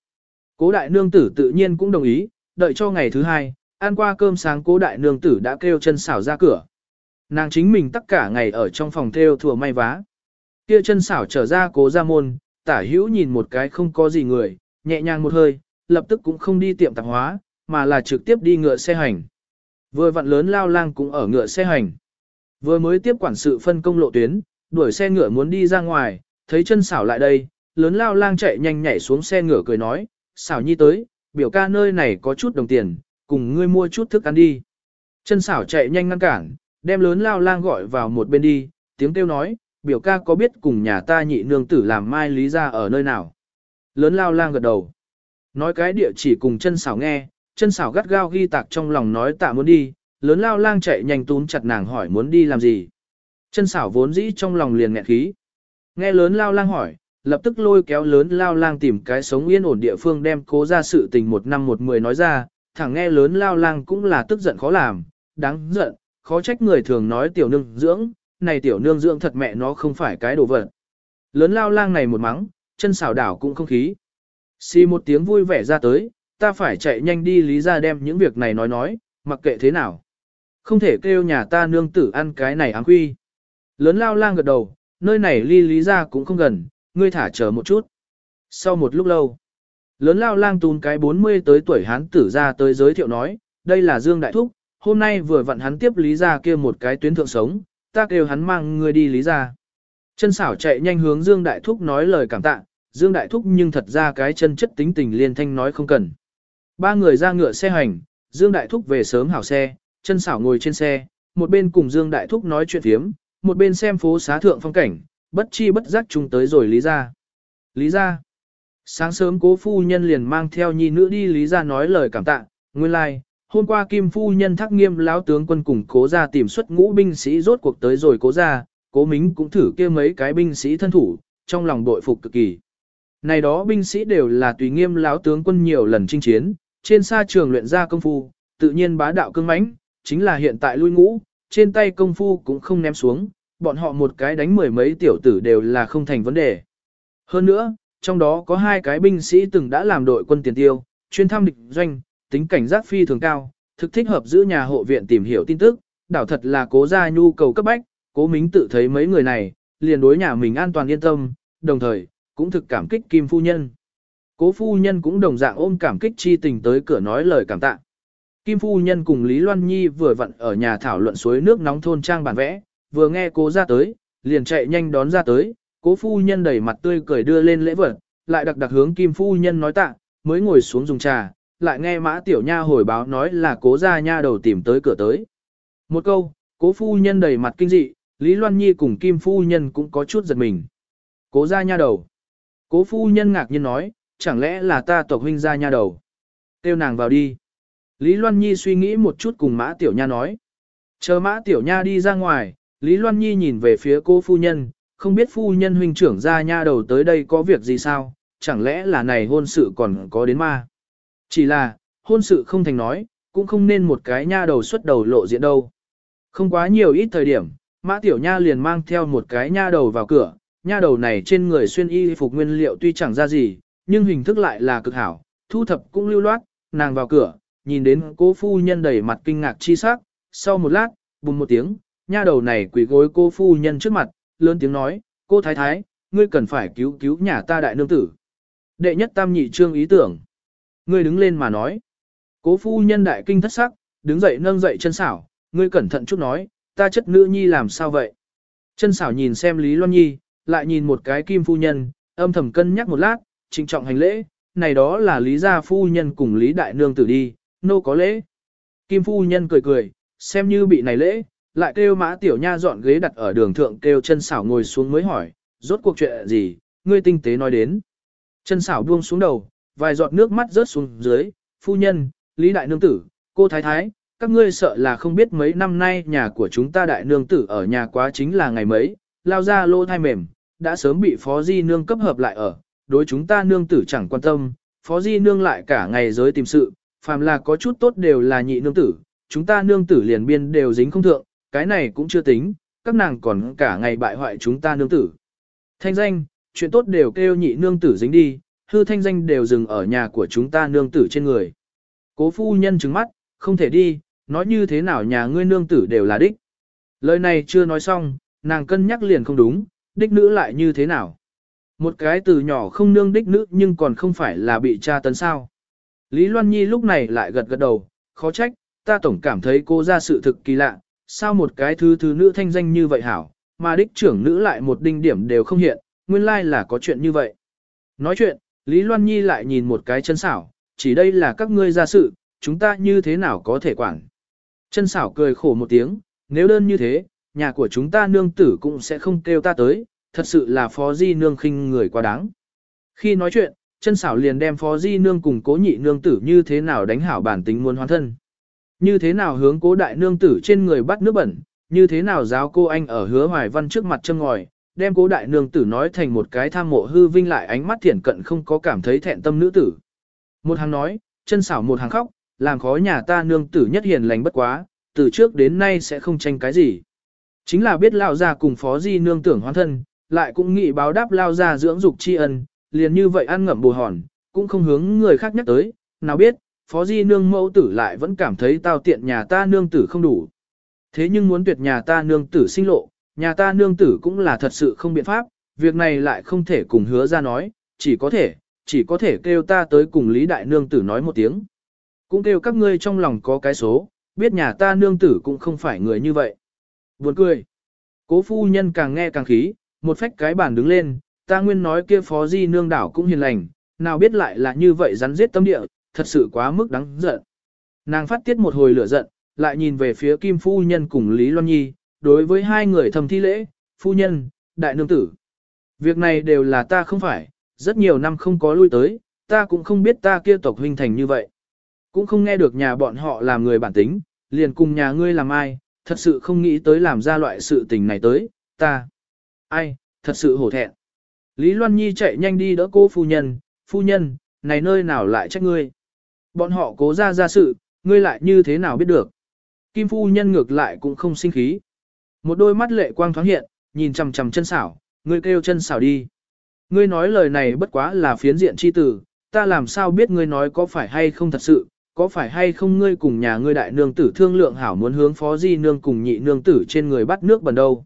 Cố đại nương tử tự nhiên cũng đồng ý, đợi cho ngày thứ hai, ăn qua cơm sáng cố đại nương tử đã kêu chân xảo ra cửa. Nàng chính mình tất cả ngày ở trong phòng theo thừa may vá. Kia chân xảo trở ra cố ra môn, tả hữu nhìn một cái không có gì người, nhẹ nhàng một hơi, lập tức cũng không đi tiệm tạp hóa, mà là trực tiếp đi ngựa xe hành. Vừa vặn lớn lao lang cũng ở ngựa xe hành. Vừa mới tiếp quản sự phân công lộ tuyến, đuổi xe ngựa muốn đi ra ngoài, thấy chân xảo lại đây, lớn lao lang chạy nhanh nhảy xuống xe ngựa cười nói, xảo nhi tới, biểu ca nơi này có chút đồng tiền, cùng ngươi mua chút thức ăn đi. Chân xảo chạy nhanh ngăn cản, đem lớn lao lang gọi vào một bên đi, tiếng kêu nói, biểu ca có biết cùng nhà ta nhị nương tử làm mai lý ra ở nơi nào. Lớn lao lang gật đầu. Nói cái địa chỉ cùng chân xảo nghe, chân xảo gắt gao ghi tạc trong lòng nói tạ muốn đi, lớn lao lang chạy nhanh túm chặt nàng hỏi muốn đi làm gì. Chân xảo vốn dĩ trong lòng liền nghẹn khí. Nghe lớn lao lang hỏi, lập tức lôi kéo lớn lao lang tìm cái sống yên ổn địa phương đem cố ra sự tình một năm một mười nói ra, thẳng nghe lớn lao lang cũng là tức giận khó làm, đáng giận, khó trách người thường nói tiểu nương dưỡng, này tiểu nương dưỡng thật mẹ nó không phải cái đồ vật. Lớn lao lang này một mắng, chân xảo đảo cũng không khí. Xì một tiếng vui vẻ ra tới, ta phải chạy nhanh đi lý ra đem những việc này nói nói, mặc kệ thế nào. Không thể kêu nhà ta nương tử ăn cái này áng quy. Lớn lao lang gật đầu, nơi này ly lý ra cũng không gần, ngươi thả chờ một chút. Sau một lúc lâu, lớn lao lang tún cái 40 tới tuổi hán tử ra tới giới thiệu nói, đây là Dương Đại Thúc, hôm nay vừa vặn hắn tiếp lý ra kia một cái tuyến thượng sống, ta kêu hắn mang ngươi đi lý ra. Chân xảo chạy nhanh hướng Dương Đại Thúc nói lời cảm tạ, Dương Đại Thúc nhưng thật ra cái chân chất tính tình liên thanh nói không cần. Ba người ra ngựa xe hành, Dương Đại Thúc về sớm hảo xe, chân xảo ngồi trên xe, một bên cùng Dương Đại Thúc nói chuyện thiếm, một bên xem phố xá thượng phong cảnh, bất chi bất giác chung tới rồi Lý ra. Lý ra. Sáng sớm cố phu nhân liền mang theo nhi nữ đi Lý ra nói lời cảm tạ, nguyên lai, like, hôm qua Kim phu nhân thắc nghiêm lão tướng quân cùng cố ra tìm xuất ngũ binh sĩ rốt cuộc tới rồi cố ra, cố mính cũng thử kia mấy cái binh sĩ thân thủ, trong lòng bội phục cực kỳ. Này đó binh sĩ đều là tùy nghiêm lão tướng quân nhiều lần chinh chiến, trên sa trường luyện ra công phu, tự nhiên bá đạo cương mãnh, chính là hiện tại lui ngũ, trên tay công phu cũng không ném xuống, bọn họ một cái đánh mười mấy tiểu tử đều là không thành vấn đề. Hơn nữa, trong đó có hai cái binh sĩ từng đã làm đội quân tiền tiêu, chuyên thăm địch doanh, tính cảnh giác phi thường cao, thực thích hợp giữ nhà hộ viện tìm hiểu tin tức, đảo thật là cố ra nhu cầu cấp bách, cố mính tự thấy mấy người này, liền đối nhà mình an toàn yên tâm, đồng thời, cũng thực cảm kích Kim Phu Nhân. Cố Phu Nhân cũng đồng dạng ôm cảm kích chi tình tới cửa nói lời cảm tạ. Kim Phu Nhân cùng Lý Loan Nhi vừa vặn ở nhà thảo luận suối nước nóng thôn trang bản vẽ, vừa nghe cố ra tới, liền chạy nhanh đón ra tới, cố Phu Nhân đẩy mặt tươi cười đưa lên lễ vật, lại đặc đặc hướng Kim Phu Nhân nói tạ, mới ngồi xuống dùng trà, lại nghe mã tiểu nha hồi báo nói là cố gia nha đầu tìm tới cửa tới. Một câu, cố phu nhân đầy mặt kinh dị, Lý Loan Nhi cùng Kim phu nhân cũng có chút giật mình. Cố gia nha đầu. Cố phu nhân ngạc nhiên nói, chẳng lẽ là ta tộc huynh gia nha đầu. Tiêu nàng vào đi. Lý Loan Nhi suy nghĩ một chút cùng mã tiểu nha nói. Chờ mã tiểu nha đi ra ngoài, Lý Loan Nhi nhìn về phía cô phu nhân, không biết phu nhân huynh trưởng gia nha đầu tới đây có việc gì sao, chẳng lẽ là này hôn sự còn có đến ma. Chỉ là, hôn sự không thành nói, cũng không nên một cái nha đầu xuất đầu lộ diện đâu. Không quá nhiều ít thời điểm, Mã Tiểu Nha liền mang theo một cái nha đầu vào cửa, nha đầu này trên người xuyên y phục nguyên liệu tuy chẳng ra gì, nhưng hình thức lại là cực hảo, thu thập cũng lưu loát, nàng vào cửa, nhìn đến cô phu nhân đầy mặt kinh ngạc chi sắc, sau một lát, bùng một tiếng, nha đầu này quỳ gối cô phu nhân trước mặt, lớn tiếng nói, cô thái thái, ngươi cần phải cứu cứu nhà ta đại nương tử. Đệ nhất tam nhị trương ý tưởng. Ngươi đứng lên mà nói. Cố phu nhân đại kinh thất sắc, đứng dậy nâng dậy chân xảo, ngươi cẩn thận chút nói, ta chất nữ nhi làm sao vậy? Chân xảo nhìn xem Lý Loan Nhi, lại nhìn một cái kim phu nhân, âm thầm cân nhắc một lát, trịnh trọng hành lễ, này đó là Lý gia phu nhân cùng Lý đại nương tử đi, nô có lễ. Kim phu nhân cười cười, xem như bị này lễ, lại kêu mã tiểu nha dọn ghế đặt ở đường thượng kêu chân xảo ngồi xuống mới hỏi, rốt cuộc chuyện gì, ngươi tinh tế nói đến. Chân xảo buông xuống đầu, vài giọt nước mắt rớt xuống dưới, phu nhân, lý đại nương tử, cô thái thái, các ngươi sợ là không biết mấy năm nay nhà của chúng ta đại nương tử ở nhà quá chính là ngày mấy, lao ra lô thai mềm, đã sớm bị phó di nương cấp hợp lại ở, đối chúng ta nương tử chẳng quan tâm, phó di nương lại cả ngày giới tìm sự, phàm là có chút tốt đều là nhị nương tử, chúng ta nương tử liền biên đều dính không thượng, cái này cũng chưa tính, các nàng còn cả ngày bại hoại chúng ta nương tử. Thanh danh, chuyện tốt đều kêu nhị nương tử dính đi, hư thanh danh đều dừng ở nhà của chúng ta nương tử trên người. Cố phu nhân trừng mắt, không thể đi, nói như thế nào nhà ngươi nương tử đều là đích. Lời này chưa nói xong, nàng cân nhắc liền không đúng, đích nữ lại như thế nào. Một cái từ nhỏ không nương đích nữ nhưng còn không phải là bị cha tấn sao. Lý Loan Nhi lúc này lại gật gật đầu, khó trách, ta tổng cảm thấy cô ra sự thực kỳ lạ, sao một cái thứ thứ nữ thanh danh như vậy hảo, mà đích trưởng nữ lại một đinh điểm đều không hiện, nguyên lai là có chuyện như vậy. Nói chuyện, Lý Loan Nhi lại nhìn một cái chân xảo, chỉ đây là các ngươi ra sự, chúng ta như thế nào có thể quản. Chân xảo cười khổ một tiếng, nếu đơn như thế, nhà của chúng ta nương tử cũng sẽ không kêu ta tới, thật sự là phó di nương khinh người quá đáng. Khi nói chuyện, chân xảo liền đem phó di nương cùng cố nhị nương tử như thế nào đánh hảo bản tính muốn hoàn thân. Như thế nào hướng cố đại nương tử trên người bắt nước bẩn, như thế nào giáo cô anh ở hứa hoài văn trước mặt châm ngòi, đem cố đại nương tử nói thành một cái tham mộ hư vinh lại ánh mắt thiển cận không có cảm thấy thẹn tâm nữ tử. Một hàng nói, chân xảo một hàng khóc, làm khó nhà ta nương tử nhất hiền lành bất quá, từ trước đến nay sẽ không tranh cái gì. Chính là biết lão ra cùng phó di nương tưởng hoan thân, lại cũng nghĩ báo đáp lao ra dưỡng dục tri ân, liền như vậy ăn ngậm bù hòn, cũng không hướng người khác nhắc tới, nào biết, phó di nương mẫu tử lại vẫn cảm thấy tao tiện nhà ta nương tử không đủ. Thế nhưng muốn tuyệt nhà ta nương tử sinh lộ, nhà ta nương tử cũng là thật sự không biện pháp, việc này lại không thể cùng hứa ra nói, chỉ có thể, chỉ có thể kêu ta tới cùng Lý Đại Nương tử nói một tiếng. Cũng kêu các ngươi trong lòng có cái số, biết nhà ta nương tử cũng không phải người như vậy. Buồn cười. Cố phu nhân càng nghe càng khí, một phách cái bàn đứng lên, ta nguyên nói kia phó di nương đảo cũng hiền lành, nào biết lại là như vậy rắn giết tâm địa, thật sự quá mức đáng giận. Nàng phát tiết một hồi lửa giận, lại nhìn về phía Kim Phu Nhân cùng Lý Loan Nhi, đối với hai người thầm thi lễ, Phu Nhân, Đại Nương Tử. Việc này đều là ta không phải, rất nhiều năm không có lui tới, ta cũng không biết ta kia tộc huynh thành như vậy. Cũng không nghe được nhà bọn họ làm người bản tính, liền cùng nhà ngươi làm ai, thật sự không nghĩ tới làm ra loại sự tình này tới, ta. Ai, thật sự hổ thẹn. Lý Loan Nhi chạy nhanh đi đỡ cô phu nhân, phu nhân, này nơi nào lại trách ngươi. Bọn họ cố ra ra sự, ngươi lại như thế nào biết được. Kim phu nhân ngược lại cũng không sinh khí. Một đôi mắt lệ quang thoáng hiện, nhìn chằm chằm chân xảo, ngươi kêu chân xảo đi. Ngươi nói lời này bất quá là phiến diện chi tử, ta làm sao biết ngươi nói có phải hay không thật sự, có phải hay không ngươi cùng nhà ngươi đại nương tử thương lượng hảo muốn hướng phó di nương cùng nhị nương tử trên người bắt nước bẩn đâu.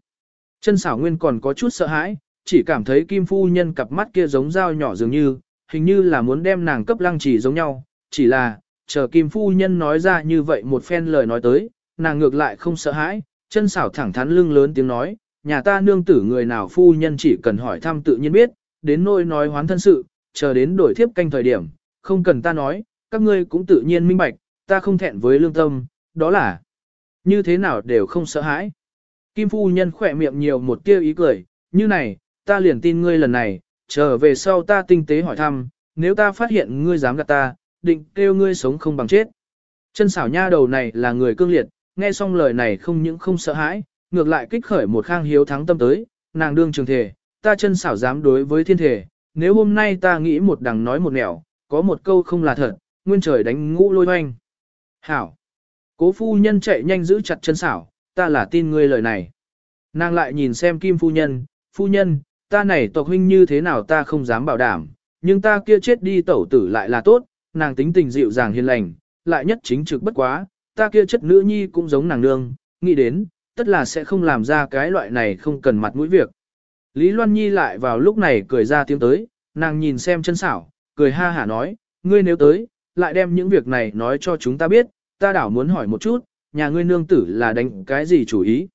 Chân xảo nguyên còn có chút sợ hãi, chỉ cảm thấy kim phu nhân cặp mắt kia giống dao nhỏ dường như, hình như là muốn đem nàng cấp lăng chỉ giống nhau, chỉ là, chờ kim phu nhân nói ra như vậy một phen lời nói tới, nàng ngược lại không sợ hãi, chân xảo thẳng thắn lưng lớn tiếng nói, nhà ta nương tử người nào phu nhân chỉ cần hỏi thăm tự nhiên biết, đến nỗi nói hoán thân sự, chờ đến đổi thiếp canh thời điểm, không cần ta nói, các ngươi cũng tự nhiên minh bạch, ta không thẹn với lương tâm, đó là như thế nào đều không sợ hãi. Kim phu nhân khỏe miệng nhiều một tia ý cười, như này, ta liền tin ngươi lần này, trở về sau ta tinh tế hỏi thăm, nếu ta phát hiện ngươi dám gạt ta, định kêu ngươi sống không bằng chết. Chân xảo nha đầu này là người cương liệt, nghe xong lời này không những không sợ hãi, ngược lại kích khởi một khang hiếu thắng tâm tới, nàng đương trường thể, ta chân xảo dám đối với thiên thể, nếu hôm nay ta nghĩ một đằng nói một nẻo, có một câu không là thật, nguyên trời đánh ngũ lôi hoanh. Hảo! Cố phu nhân chạy nhanh giữ chặt chân xảo, ta là tin ngươi lời này. Nàng lại nhìn xem kim phu nhân, phu nhân, ta này tộc huynh như thế nào ta không dám bảo đảm, nhưng ta kia chết đi tẩu tử lại là tốt, nàng tính tình dịu dàng hiền lành, lại nhất chính trực bất quá, ta kia chất nữ nhi cũng giống nàng nương, nghĩ đến, tất là sẽ không làm ra cái loại này không cần mặt mũi việc. Lý Loan Nhi lại vào lúc này cười ra tiếng tới, nàng nhìn xem chân xảo, cười ha hả nói, ngươi nếu tới, lại đem những việc này nói cho chúng ta biết, ta đảo muốn hỏi một chút, nhà ngươi nương tử là đánh cái gì chủ ý?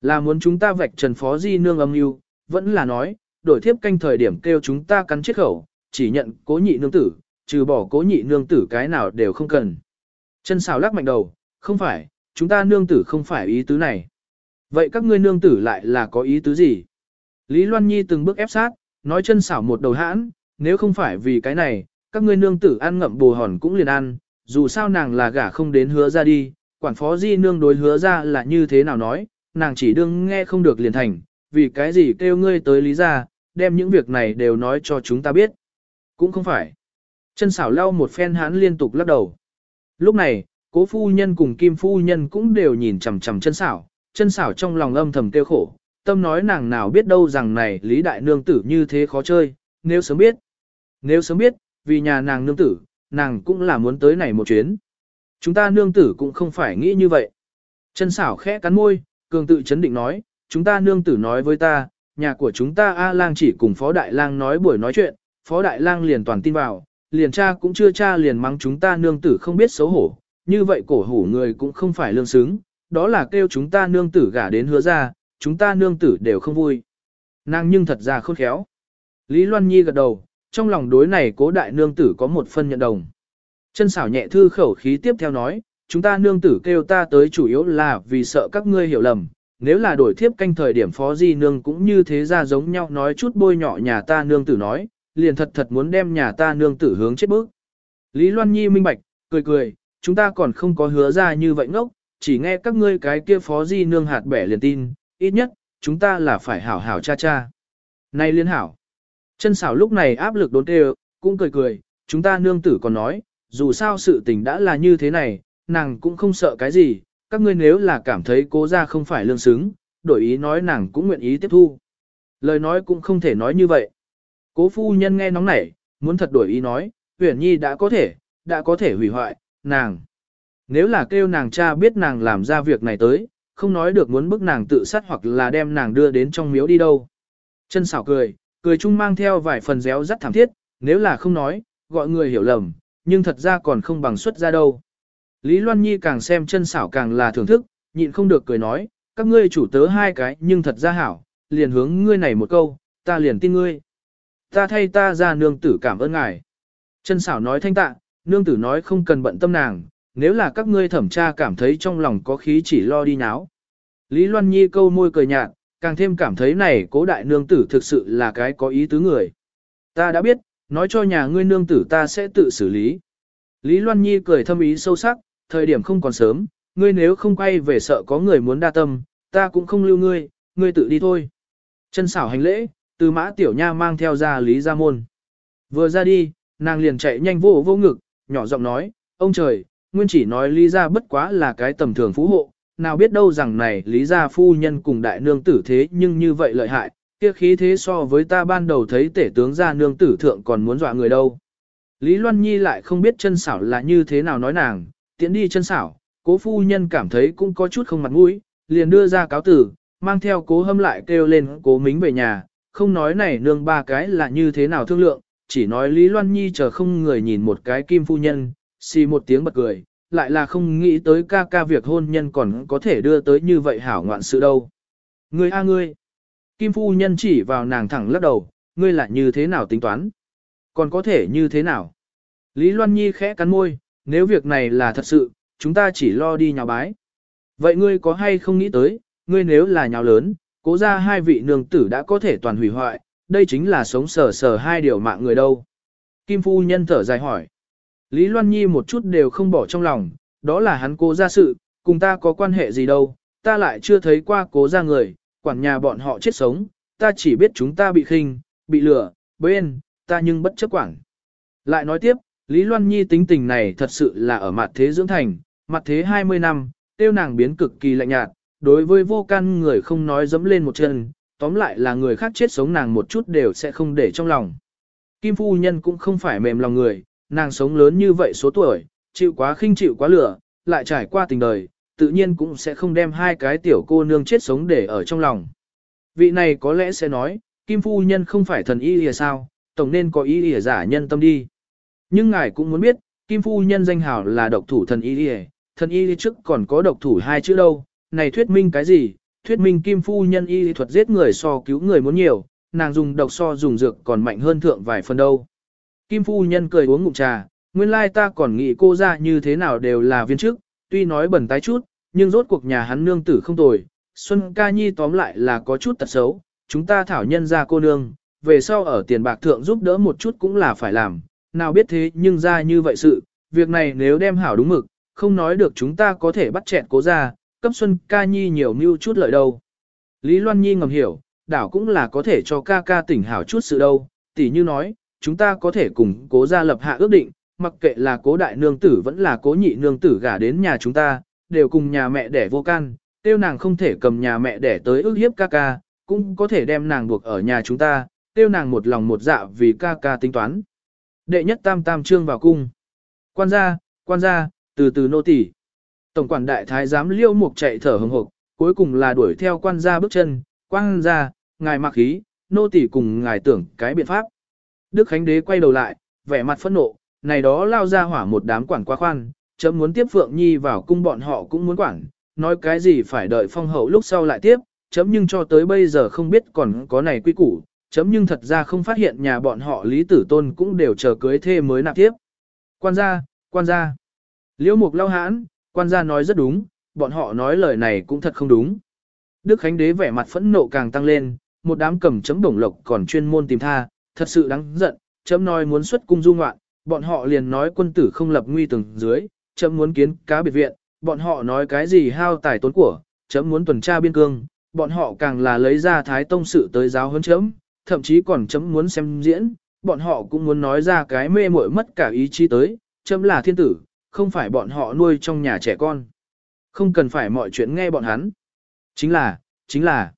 Là muốn chúng ta vạch trần phó di nương âm mưu, vẫn là nói, đổi thiếp canh thời điểm kêu chúng ta cắn chết khẩu, chỉ nhận cố nhị nương tử, trừ bỏ cố nhị nương tử cái nào đều không cần. Chân xào lắc mạnh đầu, không phải, chúng ta nương tử không phải ý tứ này. Vậy các ngươi nương tử lại là có ý tứ gì? Lý Loan Nhi từng bước ép sát, nói chân xảo một đầu hãn, nếu không phải vì cái này, các ngươi nương tử ăn ngậm bồ hòn cũng liền ăn, dù sao nàng là gả không đến hứa ra đi, quản phó di nương đối hứa ra là như thế nào nói, nàng chỉ đương nghe không được liền thành, vì cái gì kêu ngươi tới lý ra, đem những việc này đều nói cho chúng ta biết. Cũng không phải. Chân xảo lau một phen hán liên tục lắc đầu. Lúc này, cố phu nhân cùng kim phu nhân cũng đều nhìn chằm chằm chân xảo, chân xảo trong lòng âm thầm tiêu khổ, tâm nói nàng nào biết đâu rằng này lý đại nương tử như thế khó chơi, nếu sớm biết. Nếu sớm biết, vì nhà nàng nương tử, nàng cũng là muốn tới này một chuyến. Chúng ta nương tử cũng không phải nghĩ như vậy. Chân xảo khẽ cắn môi, cường tự chấn định nói, chúng ta nương tử nói với ta, nhà của chúng ta A lang chỉ cùng phó đại lang nói buổi nói chuyện, phó đại lang liền toàn tin vào, liền cha cũng chưa cha liền mắng chúng ta nương tử không biết xấu hổ, như vậy cổ hủ người cũng không phải lương xứng, đó là kêu chúng ta nương tử gả đến hứa ra, chúng ta nương tử đều không vui. Nàng nhưng thật ra khôn khéo. Lý Loan Nhi gật đầu, trong lòng đối này cố đại nương tử có một phân nhận đồng. Chân xảo nhẹ thư khẩu khí tiếp theo nói, chúng ta nương tử kêu ta tới chủ yếu là vì sợ các ngươi hiểu lầm, nếu là đổi thiếp canh thời điểm phó di nương cũng như thế ra giống nhau nói chút bôi nhọ nhà ta nương tử nói, liền thật thật muốn đem nhà ta nương tử hướng chết bước. Lý Loan Nhi minh bạch, cười cười, chúng ta còn không có hứa ra như vậy ngốc, chỉ nghe các ngươi cái kia phó di nương hạt bẻ liền tin, ít nhất, chúng ta là phải hảo hảo cha cha. Này liên hảo, chân xảo lúc này áp lực đốn tê cũng cười cười, chúng ta nương tử còn nói, dù sao sự tình đã là như thế này, nàng cũng không sợ cái gì, các ngươi nếu là cảm thấy cố ra không phải lương xứng, đổi ý nói nàng cũng nguyện ý tiếp thu. Lời nói cũng không thể nói như vậy. Cố phu nhân nghe nóng nảy, muốn thật đổi ý nói, huyền nhi đã có thể, đã có thể hủy hoại, nàng. Nếu là kêu nàng cha biết nàng làm ra việc này tới, không nói được muốn bức nàng tự sát hoặc là đem nàng đưa đến trong miếu đi đâu. Chân xảo cười, cười chung mang theo vài phần réo rắt thảm thiết, nếu là không nói, gọi người hiểu lầm, nhưng thật ra còn không bằng xuất ra đâu. Lý Loan Nhi càng xem chân xảo càng là thưởng thức, nhịn không được cười nói, các ngươi chủ tớ hai cái nhưng thật ra hảo, liền hướng ngươi này một câu, ta liền tin ngươi. Ta thay ta ra nương tử cảm ơn ngài. Chân xảo nói thanh tạ, nương tử nói không cần bận tâm nàng, nếu là các ngươi thẩm tra cảm thấy trong lòng có khí chỉ lo đi náo. Lý Loan Nhi câu môi cười nhạt, càng thêm cảm thấy này cố đại nương tử thực sự là cái có ý tứ người. Ta đã biết, nói cho nhà ngươi nương tử ta sẽ tự xử lý. Lý Loan Nhi cười thâm ý sâu sắc, thời điểm không còn sớm, ngươi nếu không quay về sợ có người muốn đa tâm, ta cũng không lưu ngươi, ngươi tự đi thôi. Chân xảo hành lễ, từ mã tiểu nha mang theo ra Lý Gia Môn. Vừa ra đi, nàng liền chạy nhanh vô vô ngực, nhỏ giọng nói, ông trời, nguyên chỉ nói Lý Gia bất quá là cái tầm thường phú hộ, nào biết đâu rằng này Lý Gia phu nhân cùng đại nương tử thế nhưng như vậy lợi hại, kia khí thế so với ta ban đầu thấy tể tướng gia nương tử thượng còn muốn dọa người đâu. Lý Loan Nhi lại không biết chân xảo là như thế nào nói nàng, tiễn đi chân xảo, cố phu nhân cảm thấy cũng có chút không mặt mũi, liền đưa ra cáo tử, mang theo cố hâm lại kêu lên cố mính về nhà, không nói này nương ba cái là như thế nào thương lượng, chỉ nói Lý Loan Nhi chờ không người nhìn một cái kim phu nhân, xì một tiếng bật cười, lại là không nghĩ tới ca ca việc hôn nhân còn có thể đưa tới như vậy hảo ngoạn sự đâu. Ngươi a ngươi, kim phu nhân chỉ vào nàng thẳng lắc đầu, ngươi lại như thế nào tính toán? Còn có thể như thế nào? Lý Loan Nhi khẽ cắn môi, nếu việc này là thật sự, chúng ta chỉ lo đi nhào bái. Vậy ngươi có hay không nghĩ tới, ngươi nếu là nhào lớn, cố ra hai vị nương tử đã có thể toàn hủy hoại, đây chính là sống sờ sờ hai điều mạng người đâu. Kim Phu Nhân thở dài hỏi. Lý Loan Nhi một chút đều không bỏ trong lòng, đó là hắn cố ra sự, cùng ta có quan hệ gì đâu, ta lại chưa thấy qua cố ra người, quản nhà bọn họ chết sống, ta chỉ biết chúng ta bị khinh, bị lừa, bên, ta nhưng bất chấp quản. Lại nói tiếp, Lý Loan Nhi tính tình này thật sự là ở mặt thế dưỡng thành, mặt thế 20 năm, tiêu nàng biến cực kỳ lạnh nhạt, đối với vô can người không nói dẫm lên một chân, tóm lại là người khác chết sống nàng một chút đều sẽ không để trong lòng. Kim Phu Nhân cũng không phải mềm lòng người, nàng sống lớn như vậy số tuổi, chịu quá khinh chịu quá lửa, lại trải qua tình đời, tự nhiên cũng sẽ không đem hai cái tiểu cô nương chết sống để ở trong lòng. Vị này có lẽ sẽ nói, Kim Phu Nhân không phải thần y lìa sao, tổng nên có ý lìa giả nhân tâm đi. Nhưng ngài cũng muốn biết, Kim Phu Nhân danh hào là độc thủ thần y lìa, thần y trước còn có độc thủ hai chữ đâu, này thuyết minh cái gì, thuyết minh Kim Phu Nhân y thuật giết người so cứu người muốn nhiều, nàng dùng độc so dùng dược còn mạnh hơn thượng vài phần đâu. Kim Phu Nhân cười uống ngụm trà, nguyên lai ta còn nghĩ cô ra như thế nào đều là viên chức, tuy nói bẩn tái chút, nhưng rốt cuộc nhà hắn nương tử không tồi. Xuân ca nhi tóm lại là có chút tật xấu, chúng ta thảo nhân ra cô nương, về sau ở tiền bạc thượng giúp đỡ một chút cũng là phải làm, nào biết thế nhưng ra như vậy sự, việc này nếu đem hảo đúng mực, không nói được chúng ta có thể bắt chẹn cố ra, cấp Xuân ca nhi nhiều mưu chút lợi đâu. Lý Loan Nhi ngầm hiểu, đảo cũng là có thể cho ca ca tỉnh hảo chút sự đâu, tỉ như nói, chúng ta có thể cùng cố gia lập hạ ước định, mặc kệ là cố đại nương tử vẫn là cố nhị nương tử gả đến nhà chúng ta, đều cùng nhà mẹ đẻ vô can, tiêu nàng không thể cầm nhà mẹ đẻ tới ước hiếp ca ca, cũng có thể đem nàng buộc ở nhà chúng ta, tiêu nàng một lòng một dạ vì ca ca tính toán. Đệ nhất tam tam trương vào cung. Quan gia, quan gia, từ từ nô tỳ. Tổng quản đại thái giám liêu mục chạy thở hừng hực, cuối cùng là đuổi theo quan gia bước chân, quan gia, ngài mặc khí, nô tỳ cùng ngài tưởng cái biện pháp. Đức Khánh Đế quay đầu lại, vẻ mặt phẫn nộ, này đó lao ra hỏa một đám quản quá khoan, chấm muốn tiếp Phượng Nhi vào cung bọn họ cũng muốn quản, nói cái gì phải đợi phong hậu lúc sau lại tiếp, chấm nhưng cho tới bây giờ không biết còn có này quy củ, chấm nhưng thật ra không phát hiện nhà bọn họ Lý Tử Tôn cũng đều chờ cưới thê mới nạp tiếp. Quan gia, quan gia. Liễu mục lao hãn, quan gia nói rất đúng, bọn họ nói lời này cũng thật không đúng. Đức Khánh Đế vẻ mặt phẫn nộ càng tăng lên, một đám cầm chấm bổng lộc còn chuyên môn tìm tha, thật sự đáng giận, chấm nói muốn xuất cung du ngoạn, bọn họ liền nói quân tử không lập nguy từng dưới, chấm muốn kiến cá biệt viện, bọn họ nói cái gì hao tài tốn của, chấm muốn tuần tra biên cương, bọn họ càng là lấy ra thái tông sự tới giáo huấn chấm, thậm chí còn chấm muốn xem diễn, bọn họ cũng muốn nói ra cái mê muội mất cả ý chí tới, chấm là thiên tử, không phải bọn họ nuôi trong nhà trẻ con. Không cần phải mọi chuyện nghe bọn hắn. Chính là, chính là.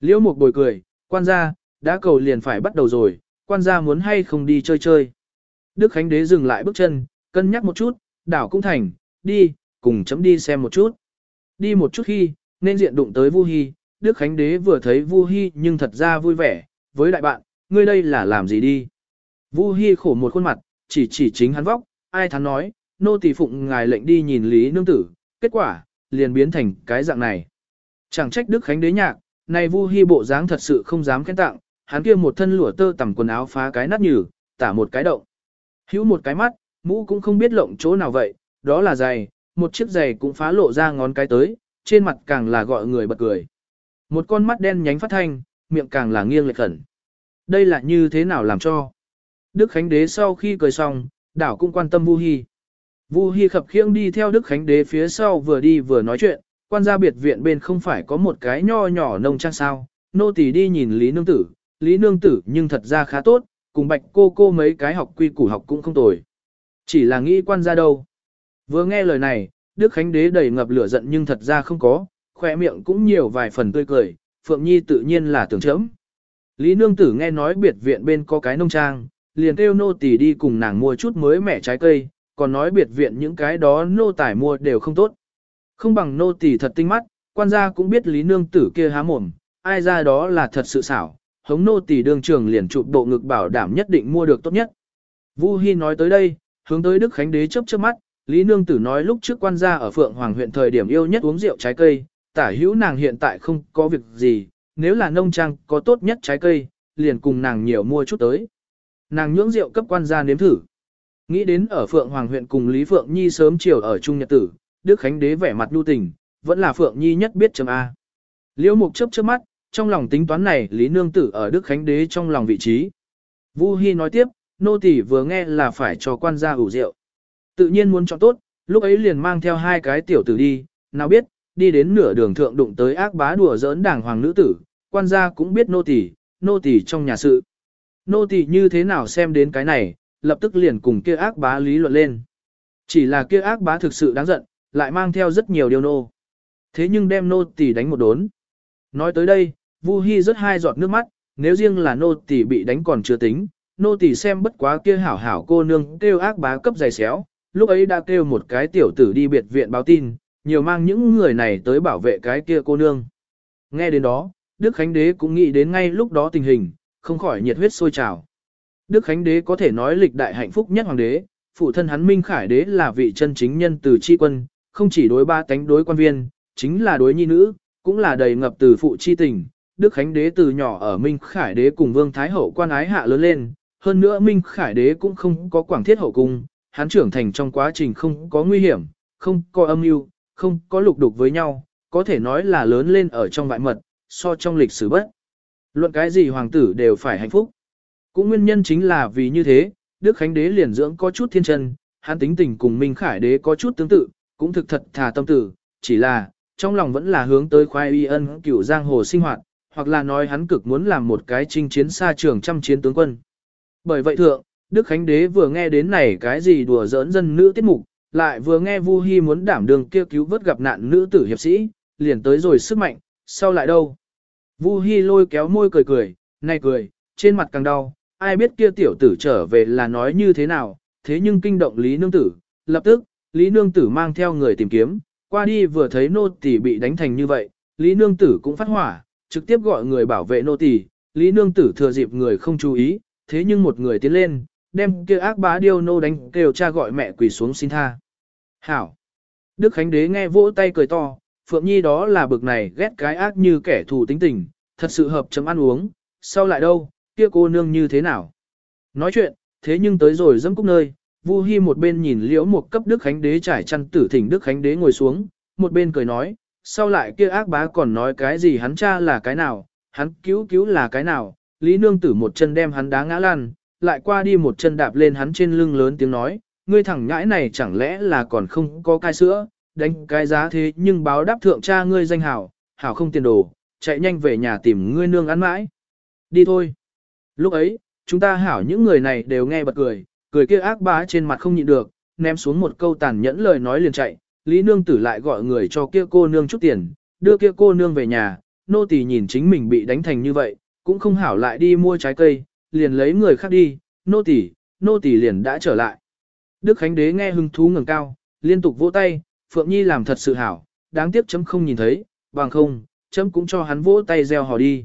Liễu Mục bồi cười, quan gia, đã cầu liền phải bắt đầu rồi, quan gia muốn hay không đi chơi chơi. Đức Khánh Đế dừng lại bước chân, cân nhắc một chút, đảo cũng thành, đi, cùng chấm đi xem một chút. Đi một chút khi, nên diện đụng tới Vu Hi, Đức Khánh Đế vừa thấy Vu Hi nhưng thật ra vui vẻ, với đại bạn, ngươi đây là làm gì đi. Vu Hi khổ một khuôn mặt, chỉ chỉ chính hắn vóc, ai thắn nói, nô tỳ phụng ngài lệnh đi nhìn Lý Nương Tử, kết quả, liền biến thành cái dạng này. Chẳng trách Đức Khánh Đế nhạc, này Vu Hi bộ dáng thật sự không dám khen tặng, hắn kia một thân lụa tơ tầm quần áo phá cái nát nhừ, tả một cái động. Hữu một cái mắt, mũ cũng không biết lộng chỗ nào vậy, đó là giày, một chiếc giày cũng phá lộ ra ngón cái tới, trên mặt càng là gọi người bật cười. Một con mắt đen nhánh phát thanh, miệng càng là nghiêng lệch khẩn. Đây là như thế nào làm cho? Đức Khánh Đế sau khi cười xong, đảo cũng quan tâm Vu Hi. Vu Hi khập khiễng đi theo Đức Khánh Đế phía sau vừa đi vừa nói chuyện, quan gia biệt viện bên không phải có một cái nho nhỏ nông trang sao, nô tỳ đi nhìn Lý Nương Tử, Lý Nương Tử nhưng thật ra khá tốt, cùng bạch cô cô mấy cái học quy củ học cũng không tồi. Chỉ là nghĩ quan gia đâu. Vừa nghe lời này, Đức Khánh Đế đầy ngập lửa giận nhưng thật ra không có, khỏe miệng cũng nhiều vài phần tươi cười, Phượng Nhi tự nhiên là tưởng chấm. Lý Nương Tử nghe nói biệt viện bên có cái nông trang, liền kêu nô tỳ đi cùng nàng mua chút mới mẻ trái cây, còn nói biệt viện những cái đó nô tải mua đều không tốt. Không bằng nô tỳ thật tinh mắt, quan gia cũng biết Lý Nương Tử kia há mồm, ai ra đó là thật sự xảo, hống nô tỳ đương trường liền chụp bộ ngực bảo đảm nhất định mua được tốt nhất. Vu Hi nói tới đây, hướng tới Đức Khánh Đế chớp chớp mắt, Lý Nương Tử nói lúc trước quan gia ở Phượng Hoàng huyện thời điểm yêu nhất uống rượu trái cây, tả hữu nàng hiện tại không có việc gì, nếu là nông trang có tốt nhất trái cây, liền cùng nàng nhiều mua chút tới. Nàng nhưỡng rượu cấp quan gia nếm thử. Nghĩ đến ở Phượng Hoàng huyện cùng Lý Phượng Nhi sớm chiều ở Trung Nhật Tử, Đức Khánh Đế vẻ mặt nhu tình, vẫn là Phượng Nhi nhất biết chấm A. Liễu Mục chớp chớp mắt, trong lòng tính toán này Lý Nương Tử ở Đức Khánh Đế trong lòng vị trí. Vu Hi nói tiếp, nô tỳ vừa nghe là phải cho quan gia ủ rượu. Tự nhiên muốn chọn tốt, lúc ấy liền mang theo hai cái tiểu tử đi, nào biết, đi đến nửa đường thượng đụng tới ác bá đùa giỡn đảng hoàng nữ tử, quan gia cũng biết nô tỳ, nô tỳ trong nhà sự. Nô tỳ như thế nào xem đến cái này, lập tức liền cùng kia ác bá lý luận lên. Chỉ là kia ác bá thực sự đáng giận, lại mang theo rất nhiều điều nô. Thế nhưng đem nô tỳ đánh một đốn. Nói tới đây, Vu Hi rất hai giọt nước mắt, nếu riêng là nô tỳ bị đánh còn chưa tính, nô tỳ xem bất quá kia hảo hảo cô nương kêu ác bá cấp dày xéo, lúc ấy đã kêu một cái tiểu tử đi biệt viện báo tin, nhiều mang những người này tới bảo vệ cái kia cô nương. Nghe đến đó, Đức Khánh Đế cũng nghĩ đến ngay lúc đó tình hình, không khỏi nhiệt huyết sôi trào. Đức Khánh Đế có thể nói lịch đại hạnh phúc nhất hoàng đế, phụ thân hắn Minh Khải Đế là vị chân chính nhân từ chi quân, không chỉ đối ba tánh đối quan viên, chính là đối nhi nữ, cũng là đầy ngập từ phụ chi tình. Đức Khánh Đế từ nhỏ ở Minh Khải Đế cùng Vương Thái Hậu quan ái hạ lớn lên, hơn nữa Minh Khải Đế cũng không có quảng thiết hậu cung, hắn trưởng thành trong quá trình không có nguy hiểm, không có âm mưu, không có lục đục với nhau, có thể nói là lớn lên ở trong vại mật, so trong lịch sử bất. Luận cái gì hoàng tử đều phải hạnh phúc. Cũng nguyên nhân chính là vì như thế, Đức Khánh Đế liền dưỡng có chút thiên chân, hắn tính tình cùng Minh Khải Đế có chút tương tự, cũng thực thật thà tâm tử, chỉ là, trong lòng vẫn là hướng tới khoai y ân cửu giang hồ sinh hoạt, hoặc là nói hắn cực muốn làm một cái chinh chiến xa trường trăm chiến tướng quân. Bởi vậy thượng, Đức Khánh Đế vừa nghe đến này cái gì đùa giỡn dân nữ tiết mục, lại vừa nghe Vu Hi muốn đảm đường kia cứu vớt gặp nạn nữ tử hiệp sĩ, liền tới rồi sức mạnh, sau lại đâu. Vu Hi lôi kéo môi cười cười, này cười, trên mặt càng đau, ai biết kia tiểu tử trở về là nói như thế nào, thế nhưng kinh động Lý Nương Tử, lập tức, Lý Nương Tử mang theo người tìm kiếm, qua đi vừa thấy nô tỳ bị đánh thành như vậy, Lý Nương Tử cũng phát hỏa, trực tiếp gọi người bảo vệ nô tỳ, Lý Nương Tử thừa dịp người không chú ý, thế nhưng một người tiến lên, đem kia ác bá điêu nô đánh kêu cha gọi mẹ quỳ xuống xin tha. Hảo! Đức Khánh Đế nghe vỗ tay cười to, Phượng Nhi đó là bực này ghét cái ác như kẻ thù tính tình, thật sự hợp chấm ăn uống, sau lại đâu, kia cô nương như thế nào? Nói chuyện, thế nhưng tới rồi dẫm cúc nơi, Vu Hi một bên nhìn liễu một cấp Đức Khánh Đế trải chăn tử thỉnh Đức Khánh Đế ngồi xuống, một bên cười nói, sau lại kia ác bá còn nói cái gì hắn cha là cái nào, hắn cứu cứu là cái nào, Lý Nương Tử một chân đem hắn đá ngã lăn, lại qua đi một chân đạp lên hắn trên lưng lớn tiếng nói, ngươi thẳng nhãi này chẳng lẽ là còn không có cai sữa, đánh cái giá thế nhưng báo đáp thượng cha ngươi danh hảo, hảo không tiền đồ, chạy nhanh về nhà tìm ngươi nương ăn mãi. Đi thôi. Lúc ấy, chúng ta hảo những người này đều nghe bật cười, cười kia ác bá trên mặt không nhịn được, ném xuống một câu tàn nhẫn lời nói liền chạy, Lý Nương Tử lại gọi người cho kia cô nương chút tiền, đưa kia cô nương về nhà, nô tỳ nhìn chính mình bị đánh thành như vậy, cũng không hảo lại đi mua trái cây, liền lấy người khác đi, nô tỳ, nô tỳ liền đã trở lại. Đức Khánh Đế nghe hứng thú ngẩng cao, liên tục vỗ tay, Phượng Nhi làm thật sự hảo, đáng tiếc chấm không nhìn thấy, bằng không, chấm cũng cho hắn vỗ tay gieo hò đi.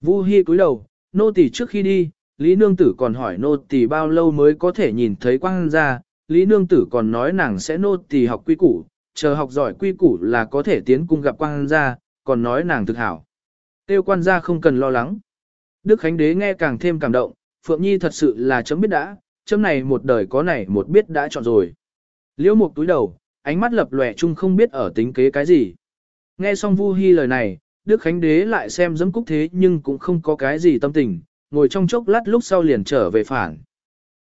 Vu Hi cúi đầu, nô tỳ trước khi đi, Lý Nương Tử còn hỏi nô tỳ bao lâu mới có thể nhìn thấy quang ra, Lý Nương Tử còn nói nàng sẽ nô tỳ học quy củ, chờ học giỏi quy củ là có thể tiến cung gặp quang gia, còn nói nàng thực hảo. Tiêu quan gia không cần lo lắng. Đức Khánh Đế nghe càng thêm cảm động, Phượng Nhi thật sự là chấm biết đã, chấm này một đời có này một biết đã chọn rồi. Liễu Mục túi đầu, ánh mắt lập lòe chung không biết ở tính kế cái gì. Nghe xong Vu Hi lời này, Đức Khánh Đế lại xem dẫm cúc thế nhưng cũng không có cái gì tâm tình, ngồi trong chốc lát lúc sau liền trở về phản.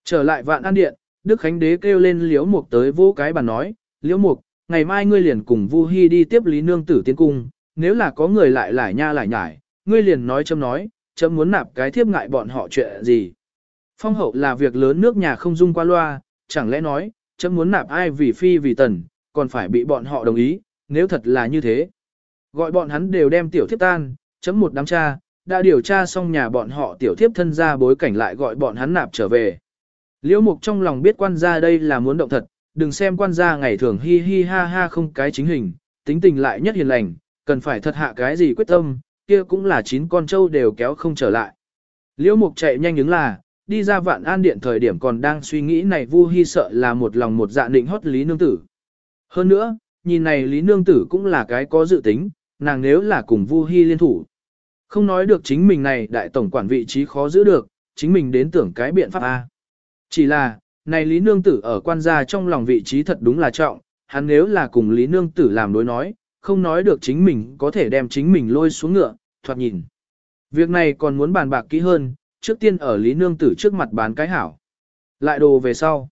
Trở lại vạn an điện, Đức Khánh Đế kêu lên Liễu Mục tới vô cái bàn nói, Liễu Mục, ngày mai ngươi liền cùng Vu Hi đi tiếp Lý Nương Tử tiến cung, nếu là có người lại lại nha lại nhải, ngươi liền nói châm nói, chấm muốn nạp cái thiếp ngại bọn họ chuyện gì. Phong hậu là việc lớn nước nhà không dung qua loa, chẳng lẽ nói, chấm muốn nạp ai vì phi vì tần, còn phải bị bọn họ đồng ý, nếu thật là như thế. Gọi bọn hắn đều đem tiểu thiếp tan, chấm một đám cha, đã điều tra xong nhà bọn họ tiểu thiếp thân ra bối cảnh lại gọi bọn hắn nạp trở về. Liễu mục trong lòng biết quan gia đây là muốn động thật, đừng xem quan gia ngày thường hi hi ha ha không cái chính hình, tính tình lại nhất hiền lành, cần phải thật hạ cái gì quyết tâm, kia cũng là chín con trâu đều kéo không trở lại. Liễu mục chạy nhanh ứng là, đi ra vạn an điện thời điểm còn đang suy nghĩ này vu hi sợ là một lòng một dạ định hót lý nương tử. Hơn nữa, nhìn này lý nương tử cũng là cái có dự tính, nàng nếu là cùng vu hi liên thủ. Không nói được chính mình này đại tổng quản vị trí khó giữ được, chính mình đến tưởng cái biện pháp A. Chỉ là, này Lý Nương Tử ở quan gia trong lòng vị trí thật đúng là trọng, hắn nếu là cùng Lý Nương Tử làm đối nói, không nói được chính mình có thể đem chính mình lôi xuống ngựa, thoạt nhìn. Việc này còn muốn bàn bạc kỹ hơn, trước tiên ở Lý Nương Tử trước mặt bán cái hảo. Lại đồ về sau.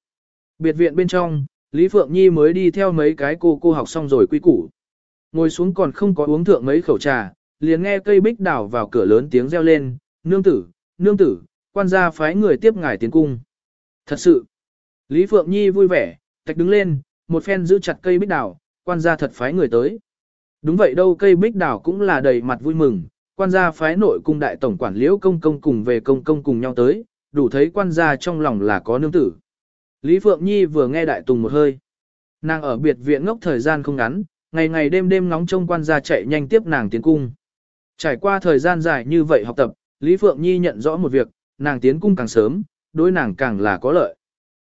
Biệt viện bên trong, Lý Phượng Nhi mới đi theo mấy cái cô cô học xong rồi quy củ. Ngồi xuống còn không có uống thượng mấy khẩu trà, liền nghe cây bích đảo vào cửa lớn tiếng reo lên, nương tử, nương tử, quan gia phái người tiếp ngài tiến cung. Thật sự, Lý Phượng Nhi vui vẻ, tạch đứng lên, một phen giữ chặt cây bích đảo, quan gia thật phái người tới. Đúng vậy đâu cây bích đảo cũng là đầy mặt vui mừng, quan gia phái nội cung đại tổng quản liễu công công cùng về công công cùng nhau tới, đủ thấy quan gia trong lòng là có nương tử. Lý Phượng Nhi vừa nghe đại tùng một hơi. Nàng ở biệt viện ngốc thời gian không ngắn, ngày ngày đêm đêm ngóng trông quan gia chạy nhanh tiếp nàng tiến cung. Trải qua thời gian dài như vậy học tập, Lý Phượng Nhi nhận rõ một việc, nàng tiến cung càng sớm, đối nàng càng là có lợi.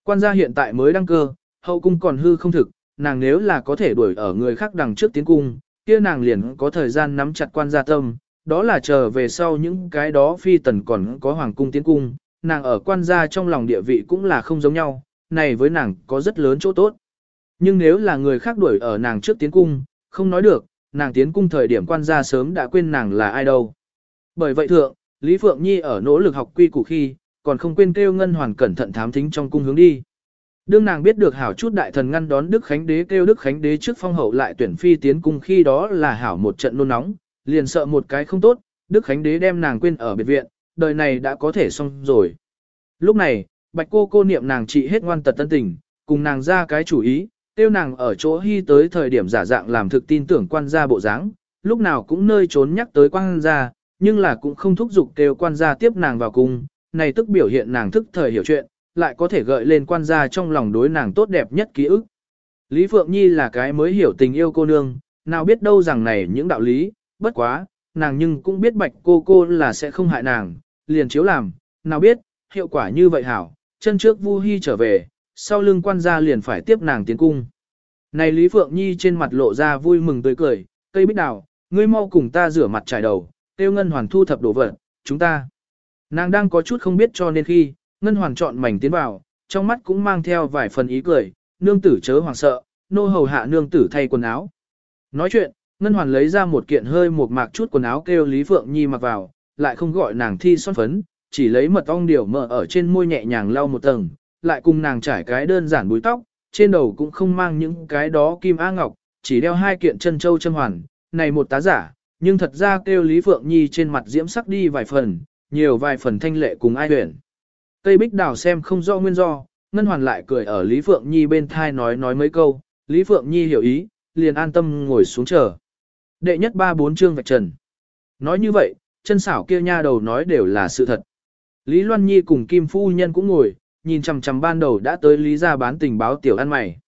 Quan gia hiện tại mới đăng cơ, hậu cung còn hư không thực, nàng nếu là có thể đuổi ở người khác đằng trước tiến cung, kia nàng liền có thời gian nắm chặt quan gia tâm, đó là chờ về sau những cái đó phi tần còn có hoàng cung tiến cung, nàng ở quan gia trong lòng địa vị cũng là không giống nhau, này với nàng có rất lớn chỗ tốt. Nhưng nếu là người khác đuổi ở nàng trước tiến cung, không nói được, nàng tiến cung thời điểm quan gia sớm đã quên nàng là ai đâu. Bởi vậy thượng, Lý Phượng Nhi ở nỗ lực học quy củ khi, còn không quên kêu Ngân Hoàn cẩn thận thám thính trong cung hướng đi. Đương nàng biết được hảo chút đại thần ngăn đón Đức Khánh Đế kêu Đức Khánh Đế trước phong hậu lại tuyển phi tiến cung khi đó là hảo một trận nôn nóng, liền sợ một cái không tốt, Đức Khánh Đế đem nàng quên ở biệt viện, đời này đã có thể xong rồi. Lúc này, bạch cô cô niệm nàng trị hết ngoan tật tân tình, cùng nàng ra cái chủ ý, tiêu nàng ở chỗ hy tới thời điểm giả dạng làm thực tin tưởng quan gia bộ dáng, lúc nào cũng nơi trốn nhắc tới quan gia, nhưng là cũng không thúc giục kêu quan gia tiếp nàng vào cung, này tức biểu hiện nàng thức thời hiểu chuyện, lại có thể gợi lên quan gia trong lòng đối nàng tốt đẹp nhất ký ức. Lý Phượng Nhi là cái mới hiểu tình yêu cô nương, nào biết đâu rằng này những đạo lý, bất quá, nàng nhưng cũng biết bạch cô cô là sẽ không hại nàng, liền chiếu làm, nào biết, hiệu quả như vậy hảo, chân trước Vu Hi trở về, sau lưng quan gia liền phải tiếp nàng tiến cung. Này Lý Phượng Nhi trên mặt lộ ra vui mừng tươi cười, cây bích đào, ngươi mau cùng ta rửa mặt trải đầu, tiêu ngân hoàn thu thập đồ vật, chúng ta. Nàng đang có chút không biết cho nên khi, ngân hoàn chọn mảnh tiến vào, trong mắt cũng mang theo vài phần ý cười, nương tử chớ hoàng sợ, nô hầu hạ nương tử thay quần áo. Nói chuyện, ngân hoàn lấy ra một kiện hơi một mạc chút quần áo kêu Lý Phượng Nhi mặc vào, lại không gọi nàng thi son phấn, chỉ lấy mật ong điều mở ở trên môi nhẹ nhàng lau một tầng, lại cùng nàng trải cái đơn giản búi tóc, trên đầu cũng không mang những cái đó kim á ngọc, chỉ đeo hai kiện chân châu chân hoàn, này một tá giả, nhưng thật ra kêu Lý Phượng Nhi trên mặt diễm sắc đi vài phần, nhiều vài phần thanh lệ cùng ai huyền. Tây bích đào xem không rõ nguyên do, Ngân Hoàn lại cười ở Lý Phượng Nhi bên thai nói nói mấy câu, Lý Phượng Nhi hiểu ý, liền an tâm ngồi xuống chờ. Đệ nhất ba bốn chương vạch trần. Nói như vậy, chân xảo kia nha đầu nói đều là sự thật. Lý Loan Nhi cùng Kim Phu Nhân cũng ngồi, nhìn chằm chằm ban đầu đã tới Lý ra bán tình báo tiểu ăn mày.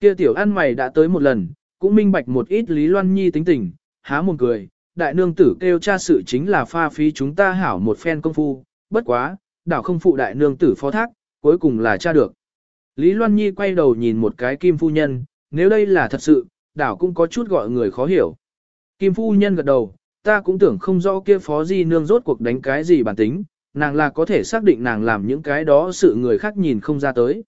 Kia tiểu ăn mày đã tới một lần, cũng minh bạch một ít Lý Loan Nhi tính tình, há một cười, đại nương tử kêu cha sự chính là pha phí chúng ta hảo một phen công phu, bất quá, đảo không phụ đại nương tử phó thác, cuối cùng là cha được. Lý Loan Nhi quay đầu nhìn một cái Kim Phu Nhân, nếu đây là thật sự, đảo cũng có chút gọi người khó hiểu. Kim Phu Nhân gật đầu, ta cũng tưởng không rõ kia phó di nương rốt cuộc đánh cái gì bản tính, nàng là có thể xác định nàng làm những cái đó sự người khác nhìn không ra tới.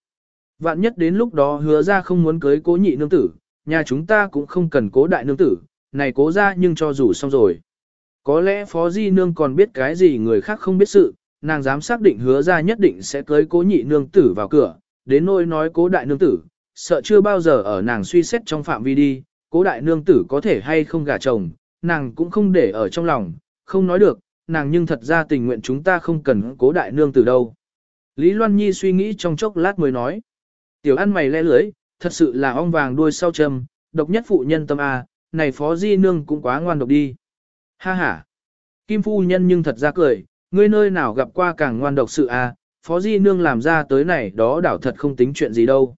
Vạn nhất đến lúc đó hứa ra không muốn cưới cố nhị nương tử, nhà chúng ta cũng không cần cố đại nương tử, này cố ra nhưng cho dù xong rồi. Có lẽ phó di nương còn biết cái gì người khác không biết sự, nàng dám xác định hứa ra nhất định sẽ cưới cố nhị nương tử vào cửa, đến nỗi nói cố đại nương tử, sợ chưa bao giờ ở nàng suy xét trong phạm vi đi, cố đại nương tử có thể hay không gả chồng, nàng cũng không để ở trong lòng, không nói được, nàng nhưng thật ra tình nguyện chúng ta không cần cố đại nương tử đâu. Lý Loan Nhi suy nghĩ trong chốc lát mới nói. Tiểu ăn mày le lưới, thật sự là ong vàng đuôi sau châm, độc nhất phụ nhân tâm A, này phó di nương cũng quá ngoan độc đi. Ha ha. Kim phu nhân nhưng thật ra cười, ngươi nơi nào gặp qua càng ngoan độc sự à? phó di nương làm ra tới này đó đảo thật không tính chuyện gì đâu.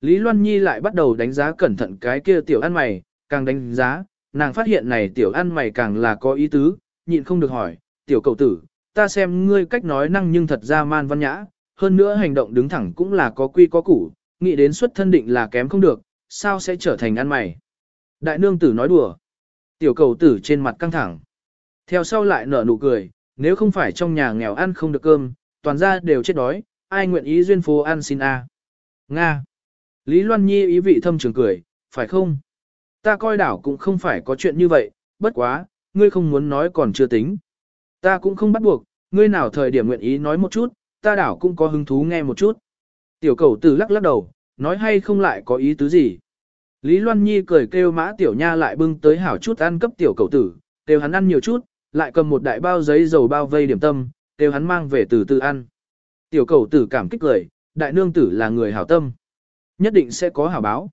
Lý Loan Nhi lại bắt đầu đánh giá cẩn thận cái kia tiểu ăn mày, càng đánh giá, nàng phát hiện này tiểu ăn mày càng là có ý tứ, nhịn không được hỏi, tiểu cậu tử, ta xem ngươi cách nói năng nhưng thật ra man văn nhã, hơn nữa hành động đứng thẳng cũng là có quy có củ, nghĩ đến xuất thân định là kém không được, sao sẽ trở thành ăn mày. Đại nương tử nói đùa, tiểu cầu tử trên mặt căng thẳng. Theo sau lại nở nụ cười, nếu không phải trong nhà nghèo ăn không được cơm, toàn ra đều chết đói, ai nguyện ý duyên phố ăn xin a. Nga. Lý Loan Nhi ý vị thâm trường cười, phải không? Ta coi đảo cũng không phải có chuyện như vậy, bất quá, ngươi không muốn nói còn chưa tính. Ta cũng không bắt buộc, ngươi nào thời điểm nguyện ý nói một chút, ta đảo cũng có hứng thú nghe một chút. Tiểu cầu tử lắc lắc đầu, nói hay không lại có ý tứ gì. Lý Loan Nhi cười kêu mã tiểu nha lại bưng tới hảo chút ăn cấp tiểu cầu tử, kêu hắn ăn nhiều chút, lại cầm một đại bao giấy dầu bao vây điểm tâm, kêu hắn mang về từ từ ăn. Tiểu cầu tử cảm kích cười, đại nương tử là người hảo tâm. Nhất định sẽ có hảo báo.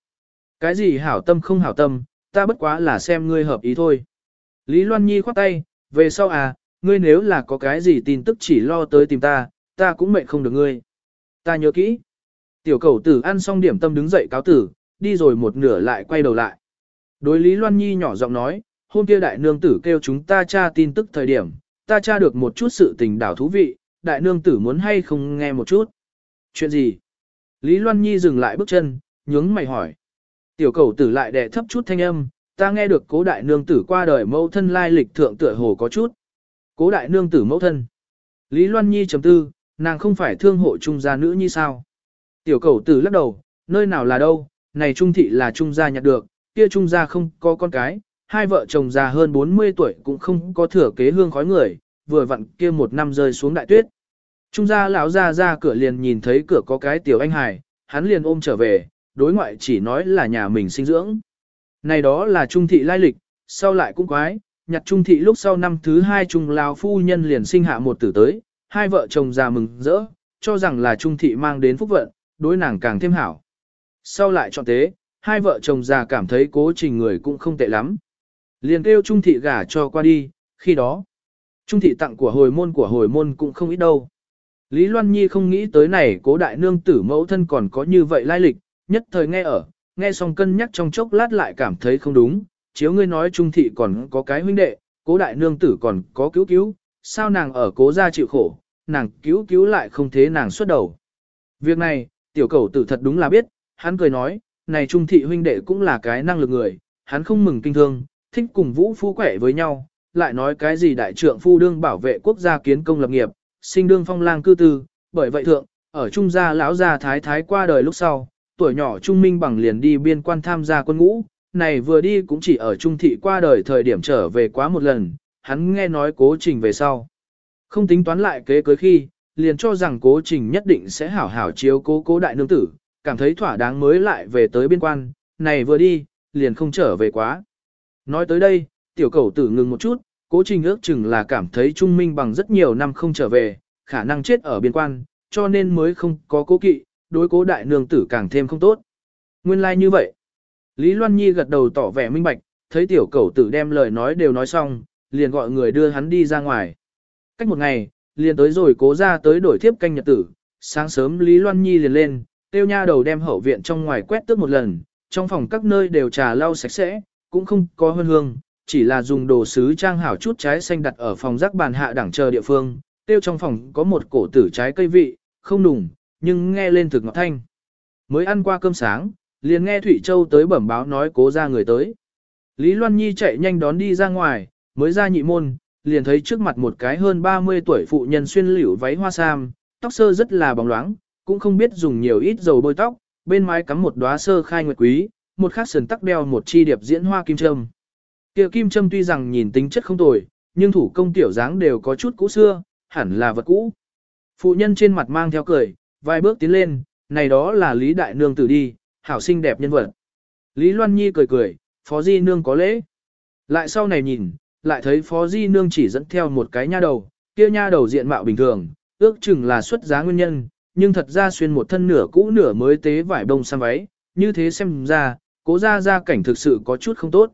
Cái gì hảo tâm không hảo tâm, ta bất quá là xem ngươi hợp ý thôi. Lý Loan Nhi khoát tay, về sau à, ngươi nếu là có cái gì tin tức chỉ lo tới tìm ta, ta cũng mệnh không được ngươi. Ta nhớ kỹ. Tiểu cầu tử ăn xong điểm tâm đứng dậy cáo tử, đi rồi một nửa lại quay đầu lại. Đối Lý Loan Nhi nhỏ giọng nói, hôm kia đại nương tử kêu chúng ta tra tin tức thời điểm, ta tra được một chút sự tình đảo thú vị, đại nương tử muốn hay không nghe một chút. Chuyện gì? Lý Loan Nhi dừng lại bước chân, nhướng mày hỏi. Tiểu cầu tử lại đè thấp chút thanh âm, ta nghe được cố đại nương tử qua đời mẫu thân lai lịch thượng tựa hồ có chút. Cố đại nương tử mẫu thân. Lý Loan Nhi chấm tư, nàng không phải thương hộ trung gia nữ như sao. Tiểu cầu tử lắc đầu, nơi nào là đâu, này trung thị là trung gia nhặt được, kia trung gia không có con cái, hai vợ chồng già hơn 40 tuổi cũng không có thừa kế hương khói người, vừa vặn kia một năm rơi xuống đại tuyết. Trung gia lão ra ra cửa liền nhìn thấy cửa có cái tiểu anh hài, hắn liền ôm trở về, đối ngoại chỉ nói là nhà mình sinh dưỡng. Này đó là trung thị lai lịch, sau lại cũng quái, nhặt trung thị lúc sau năm thứ hai trung lao phu nhân liền sinh hạ một tử tới, hai vợ chồng già mừng rỡ, cho rằng là trung thị mang đến phúc vận, đối nàng càng thêm hảo. Sau lại chọn tế, hai vợ chồng già cảm thấy cố trình người cũng không tệ lắm. Liền kêu trung thị gả cho qua đi, khi đó, trung thị tặng của hồi môn của hồi môn cũng không ít đâu. Lý Loan Nhi không nghĩ tới này cố đại nương tử mẫu thân còn có như vậy lai lịch, nhất thời nghe ở, nghe xong cân nhắc trong chốc lát lại cảm thấy không đúng, chiếu ngươi nói trung thị còn có cái huynh đệ, cố đại nương tử còn có cứu cứu, sao nàng ở cố gia chịu khổ, nàng cứu cứu lại không thế nàng xuất đầu. Việc này, tiểu cầu tử thật đúng là biết, hắn cười nói, này trung thị huynh đệ cũng là cái năng lực người, hắn không mừng kinh thương, thích cùng vũ phu quẻ với nhau, lại nói cái gì đại trượng phu đương bảo vệ quốc gia kiến công lập nghiệp, sinh đương phong lang cư tư, bởi vậy thượng, ở trung gia lão gia thái thái qua đời lúc sau, tuổi nhỏ trung minh bằng liền đi biên quan tham gia quân ngũ, này vừa đi cũng chỉ ở trung thị qua đời thời điểm trở về quá một lần, hắn nghe nói cố trình về sau. Không tính toán lại kế cưới khi, liền cho rằng cố trình nhất định sẽ hảo hảo chiếu cố cố đại nương tử, cảm thấy thỏa đáng mới lại về tới biên quan, này vừa đi, liền không trở về quá. Nói tới đây, tiểu cầu tử ngừng một chút, cố trình ước chừng là cảm thấy trung minh bằng rất nhiều năm không trở về, khả năng chết ở biên quan, cho nên mới không có cố kỵ, đối cố đại nương tử càng thêm không tốt. Nguyên lai like như vậy. Lý Loan Nhi gật đầu tỏ vẻ minh bạch, thấy tiểu cầu tử đem lời nói đều nói xong, liền gọi người đưa hắn đi ra ngoài. Cách một ngày, liền tới rồi cố ra tới đổi thiếp canh nhật tử, sáng sớm Lý Loan Nhi liền lên, tiêu nha đầu đem hậu viện trong ngoài quét tước một lần, trong phòng các nơi đều trà lau sạch sẽ, cũng không có hương hương, chỉ là dùng đồ sứ trang hảo chút trái xanh đặt ở phòng rác bàn hạ đẳng chờ địa phương, tiêu trong phòng có một cổ tử trái cây vị, không nùng, nhưng nghe lên thực ngọt thanh. Mới ăn qua cơm sáng, liền nghe Thụy Châu tới bẩm báo nói cố ra người tới. Lý Loan Nhi chạy nhanh đón đi ra ngoài, mới ra nhị môn, liền thấy trước mặt một cái hơn 30 tuổi phụ nhân xuyên liễu váy hoa sam, tóc sơ rất là bóng loáng, cũng không biết dùng nhiều ít dầu bôi tóc, bên mái cắm một đóa sơ khai nguyệt quý, một khắc sườn tắc đeo một chi điệp diễn hoa kim trâm. Kia kim trâm tuy rằng nhìn tính chất không tồi, nhưng thủ công tiểu dáng đều có chút cũ xưa, hẳn là vật cũ. Phụ nhân trên mặt mang theo cười, vài bước tiến lên, này đó là Lý Đại Nương tử đi, hảo xinh đẹp nhân vật. Lý Loan Nhi cười cười, Phó Di Nương có lễ. Lại sau này nhìn, lại thấy Phó Di Nương chỉ dẫn theo một cái nha đầu, kia nha đầu diện mạo bình thường, ước chừng là xuất giá nguyên nhân, nhưng thật ra xuyên một thân nửa cũ nửa mới tế vải bông xăm váy, như thế xem ra, cố ra ra cảnh thực sự có chút không tốt.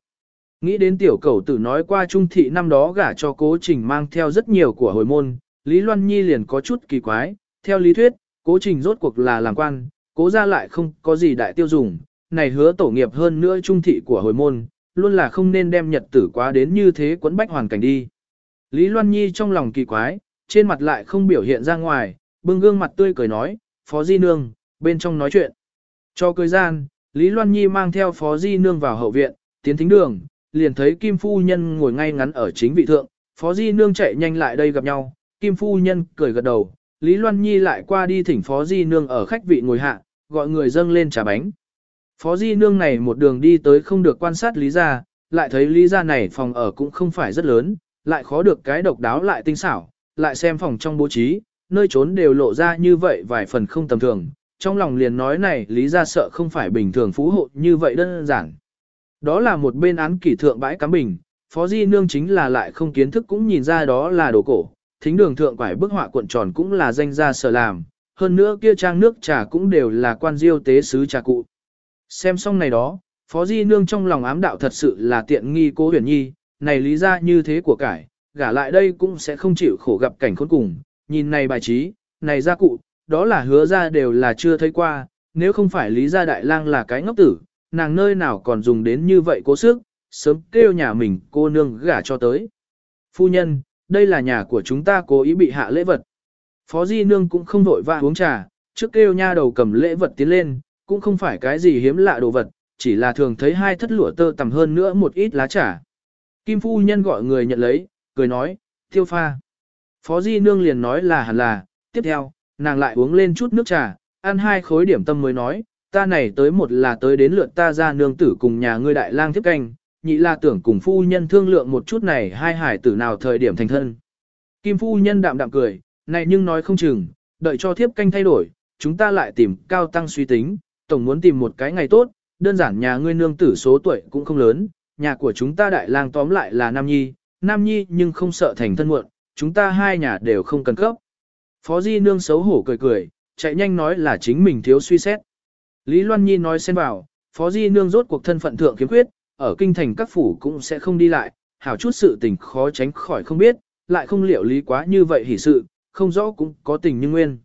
Nghĩ đến tiểu cầu tử nói qua trung thị năm đó gả cho cố trình mang theo rất nhiều của hồi môn, Lý Loan Nhi liền có chút kỳ quái, theo lý thuyết, cố trình rốt cuộc là làm quan, cố ra lại không có gì đại tiêu dùng, này hứa tổ nghiệp hơn nữa trung thị của hồi môn, luôn là không nên đem nhật tử quá đến như thế quấn bách hoàn cảnh đi. Lý Loan Nhi trong lòng kỳ quái, trên mặt lại không biểu hiện ra ngoài, bưng gương mặt tươi cười nói, Phó Di Nương, bên trong nói chuyện. Cho cười gian, Lý Loan Nhi mang theo Phó Di Nương vào hậu viện, tiến thính đường, liền thấy Kim Phu Nhân ngồi ngay ngắn ở chính vị thượng, Phó Di Nương chạy nhanh lại đây gặp nhau, Kim Phu Nhân cười gật đầu, Lý Loan Nhi lại qua đi thỉnh Phó Di Nương ở khách vị ngồi hạ, gọi người dâng lên trà bánh. Phó Di Nương này một đường đi tới không được quan sát Lý Gia, lại thấy Lý Gia này phòng ở cũng không phải rất lớn, lại khó được cái độc đáo lại tinh xảo, lại xem phòng trong bố trí, nơi trốn đều lộ ra như vậy vài phần không tầm thường. Trong lòng liền nói này Lý Gia sợ không phải bình thường phú hộ như vậy đơn giản. Đó là một bên án kỷ thượng bãi cắm bình, Phó Di Nương chính là lại không kiến thức cũng nhìn ra đó là đồ cổ, thính đường thượng quải bức họa cuộn tròn cũng là danh gia sở làm, hơn nữa kia trang nước trà cũng đều là quan diêu tế sứ trà cụ. Xem xong này đó, Phó Di Nương trong lòng ám đạo thật sự là tiện nghi cố huyền nhi, này lý ra như thế của cải, gả lại đây cũng sẽ không chịu khổ gặp cảnh khốn cùng, nhìn này bài trí, này gia cụ, đó là hứa ra đều là chưa thấy qua, nếu không phải lý gia đại lang là cái ngốc tử, nàng nơi nào còn dùng đến như vậy cố sức, sớm kêu nhà mình cô nương gả cho tới. Phu nhân, đây là nhà của chúng ta cố ý bị hạ lễ vật. Phó Di Nương cũng không vội vã uống trà, trước kêu nha đầu cầm lễ vật tiến lên, cũng không phải cái gì hiếm lạ đồ vật, chỉ là thường thấy hai thất lụa tơ tầm hơn nữa một ít lá trà. Kim Phu Nhân gọi người nhận lấy, cười nói, tiêu pha. Phó Di Nương liền nói là hẳn là, tiếp theo, nàng lại uống lên chút nước trà, ăn hai khối điểm tâm mới nói, ta này tới một là tới đến lượt ta ra nương tử cùng nhà ngươi đại lang tiếp canh, nhị là tưởng cùng phu nhân thương lượng một chút này hai hải tử nào thời điểm thành thân. Kim phu nhân đạm đạm cười, này nhưng nói không chừng, đợi cho thiếp canh thay đổi, chúng ta lại tìm cao tăng suy tính, tổng muốn tìm một cái ngày tốt, đơn giản nhà ngươi nương tử số tuổi cũng không lớn, nhà của chúng ta đại lang tóm lại là Nam Nhi, Nam Nhi nhưng không sợ thành thân muộn, chúng ta hai nhà đều không cần cấp. Phó Di Nương xấu hổ cười cười, chạy nhanh nói là chính mình thiếu suy xét. Lý Loan Nhi nói xen vào, Phó Di Nương rốt cuộc thân phận thượng kiếm quyết, ở kinh thành các phủ cũng sẽ không đi lại, hảo chút sự tình khó tránh khỏi không biết, lại không liệu lý quá như vậy hỉ sự, không rõ cũng có tình như nguyên.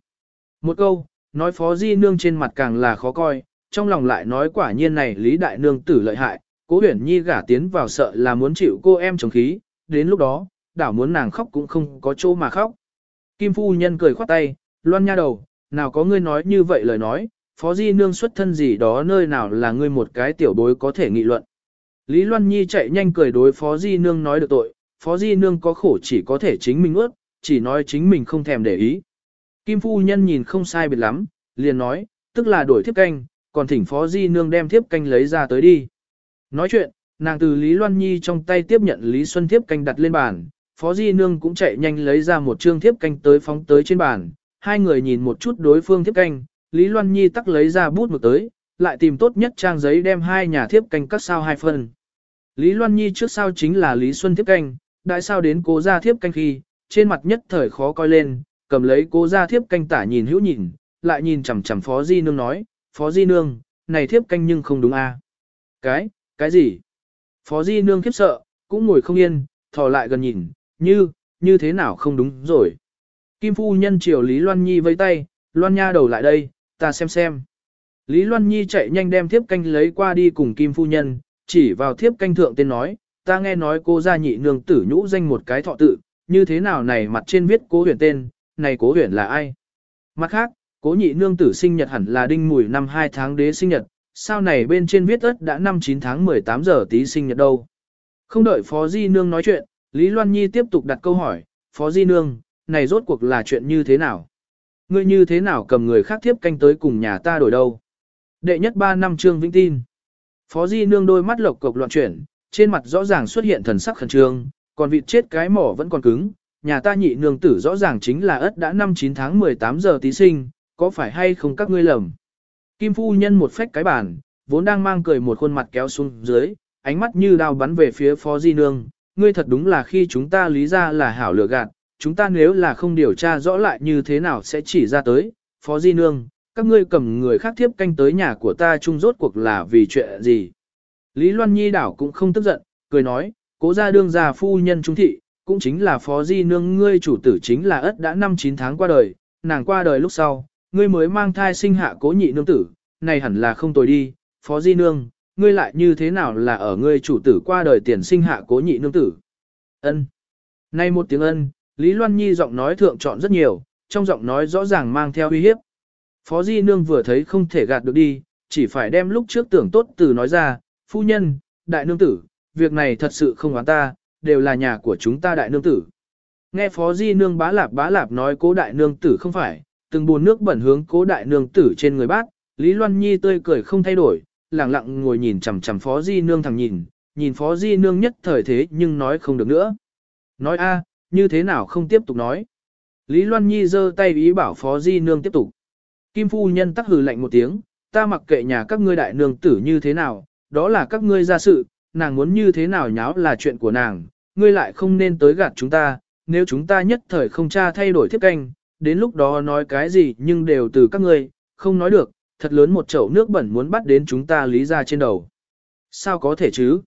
Một câu, nói Phó Di Nương trên mặt càng là khó coi, trong lòng lại nói quả nhiên này Lý Đại Nương tử lợi hại, cố huyển nhi gả tiến vào sợ là muốn chịu cô em chống khí, đến lúc đó, đảo muốn nàng khóc cũng không có chỗ mà khóc. Kim Phu Nhân cười khoát tay, loan nha đầu, nào có ngươi nói như vậy lời nói, Phó Di Nương xuất thân gì đó nơi nào là ngươi một cái tiểu bối có thể nghị luận. Lý Loan Nhi chạy nhanh cười đối Phó Di Nương nói được tội, Phó Di Nương có khổ chỉ có thể chính mình ướt, chỉ nói chính mình không thèm để ý. Kim Phu Nhân nhìn không sai biệt lắm, liền nói, tức là đổi thiếp canh, còn thỉnh Phó Di Nương đem thiếp canh lấy ra tới đi. Nói chuyện, nàng từ Lý Loan Nhi trong tay tiếp nhận Lý Xuân thiếp canh đặt lên bàn, Phó Di Nương cũng chạy nhanh lấy ra một trương thiếp canh tới phóng tới trên bàn, hai người nhìn một chút đối phương thiếp canh, Lý Loan Nhi tắc lấy ra bút mực tới, lại tìm tốt nhất trang giấy đem hai nhà thiếp canh cắt sao hai phần. Lý Loan Nhi trước sau chính là Lý Xuân thiếp canh, đại sao đến cố ra thiếp canh khi, trên mặt nhất thời khó coi lên, cầm lấy cố ra thiếp canh tả nhìn hữu nhìn, lại nhìn chằm chằm Phó Di Nương nói, Phó Di Nương, này thiếp canh nhưng không đúng a à? Cái, cái gì? Phó Di Nương khiếp sợ, cũng ngồi không yên, thò lại gần nhìn, như, như thế nào không đúng rồi. Kim Phu Nhân chiều Lý Loan Nhi vây tay, Loan Nha đầu lại đây, ta xem xem. Lý Loan Nhi chạy nhanh đem thiếp canh lấy qua đi cùng Kim Phu Nhân, chỉ vào thiếp canh thượng tên nói, ta nghe nói cô gia nhị nương tử nhũ danh một cái thọ tự, như thế nào này mặt trên viết cố huyền tên, này cố huyền là ai? Mặt khác, cố nhị nương tử sinh nhật hẳn là đinh mùi năm 2 tháng đế sinh nhật, sao này bên trên viết ớt đã năm 9 tháng 18 giờ tí sinh nhật đâu? Không đợi Phó Di Nương nói chuyện, Lý Loan Nhi tiếp tục đặt câu hỏi, Phó Di Nương, này rốt cuộc là chuyện như thế nào? Ngươi như thế nào cầm người khác tiếp canh tới cùng nhà ta đổi đâu? Đệ nhất ba năm Trương Vĩnh Tin. Phó Di Nương đôi mắt lộc cộc loạn chuyển, trên mặt rõ ràng xuất hiện thần sắc khẩn trương, còn vịt chết cái mỏ vẫn còn cứng. Nhà ta nhị nương tử rõ ràng chính là ất đã năm 9 tháng 18 giờ tí sinh, có phải hay không các ngươi lầm? Kim phu nhân một phách cái bàn, vốn đang mang cười một khuôn mặt kéo xuống dưới, ánh mắt như đao bắn về phía Phó Di Nương, ngươi thật đúng là khi chúng ta lý ra là hảo lựa gạt, chúng ta nếu là không điều tra rõ lại như thế nào sẽ chỉ ra tới, Phó Di Nương, các ngươi cầm người khác tiếp canh tới nhà của ta chung rốt cuộc là vì chuyện gì. Lý Loan Nhi đảo cũng không tức giận, cười nói, cố gia đương gia phu nhân trung thị, cũng chính là Phó Di Nương ngươi chủ tử chính là ất đã năm 9 tháng qua đời, nàng qua đời lúc sau, ngươi mới mang thai sinh hạ cố nhị nương tử, này hẳn là không tồi đi, Phó Di Nương, ngươi lại như thế nào là ở ngươi chủ tử qua đời tiền sinh hạ cố nhị nương tử. Ân. Nay một tiếng ân, Lý Loan Nhi giọng nói thượng chọn rất nhiều, trong giọng nói rõ ràng mang theo uy hiếp. Phó Di Nương vừa thấy không thể gạt được đi, chỉ phải đem lúc trước tưởng tốt từ nói ra, phu nhân, đại nương tử, việc này thật sự không oán ta, đều là nhà của chúng ta đại nương tử. Nghe Phó Di Nương bá lạp bá lạp nói cố đại nương tử không phải, từng buồn nước bẩn hướng cố đại nương tử trên người bác, Lý Loan Nhi tươi cười không thay đổi, lặng lặng ngồi nhìn chằm chằm Phó Di Nương thẳng nhìn, nhìn Phó Di Nương nhất thời thế nhưng nói không được nữa. Nói a, như thế nào không tiếp tục nói. Lý Loan Nhi giơ tay ý bảo Phó Di Nương tiếp tục. Kim Phu Nhân tắc hừ lạnh một tiếng, ta mặc kệ nhà các ngươi đại nương tử như thế nào, đó là các ngươi ra sự, nàng muốn như thế nào nháo là chuyện của nàng, ngươi lại không nên tới gạt chúng ta, nếu chúng ta nhất thời không tra thay đổi thiết canh, đến lúc đó nói cái gì nhưng đều từ các ngươi, không nói được, thật lớn một chậu nước bẩn muốn bắt đến chúng ta lý ra trên đầu. Sao có thể chứ?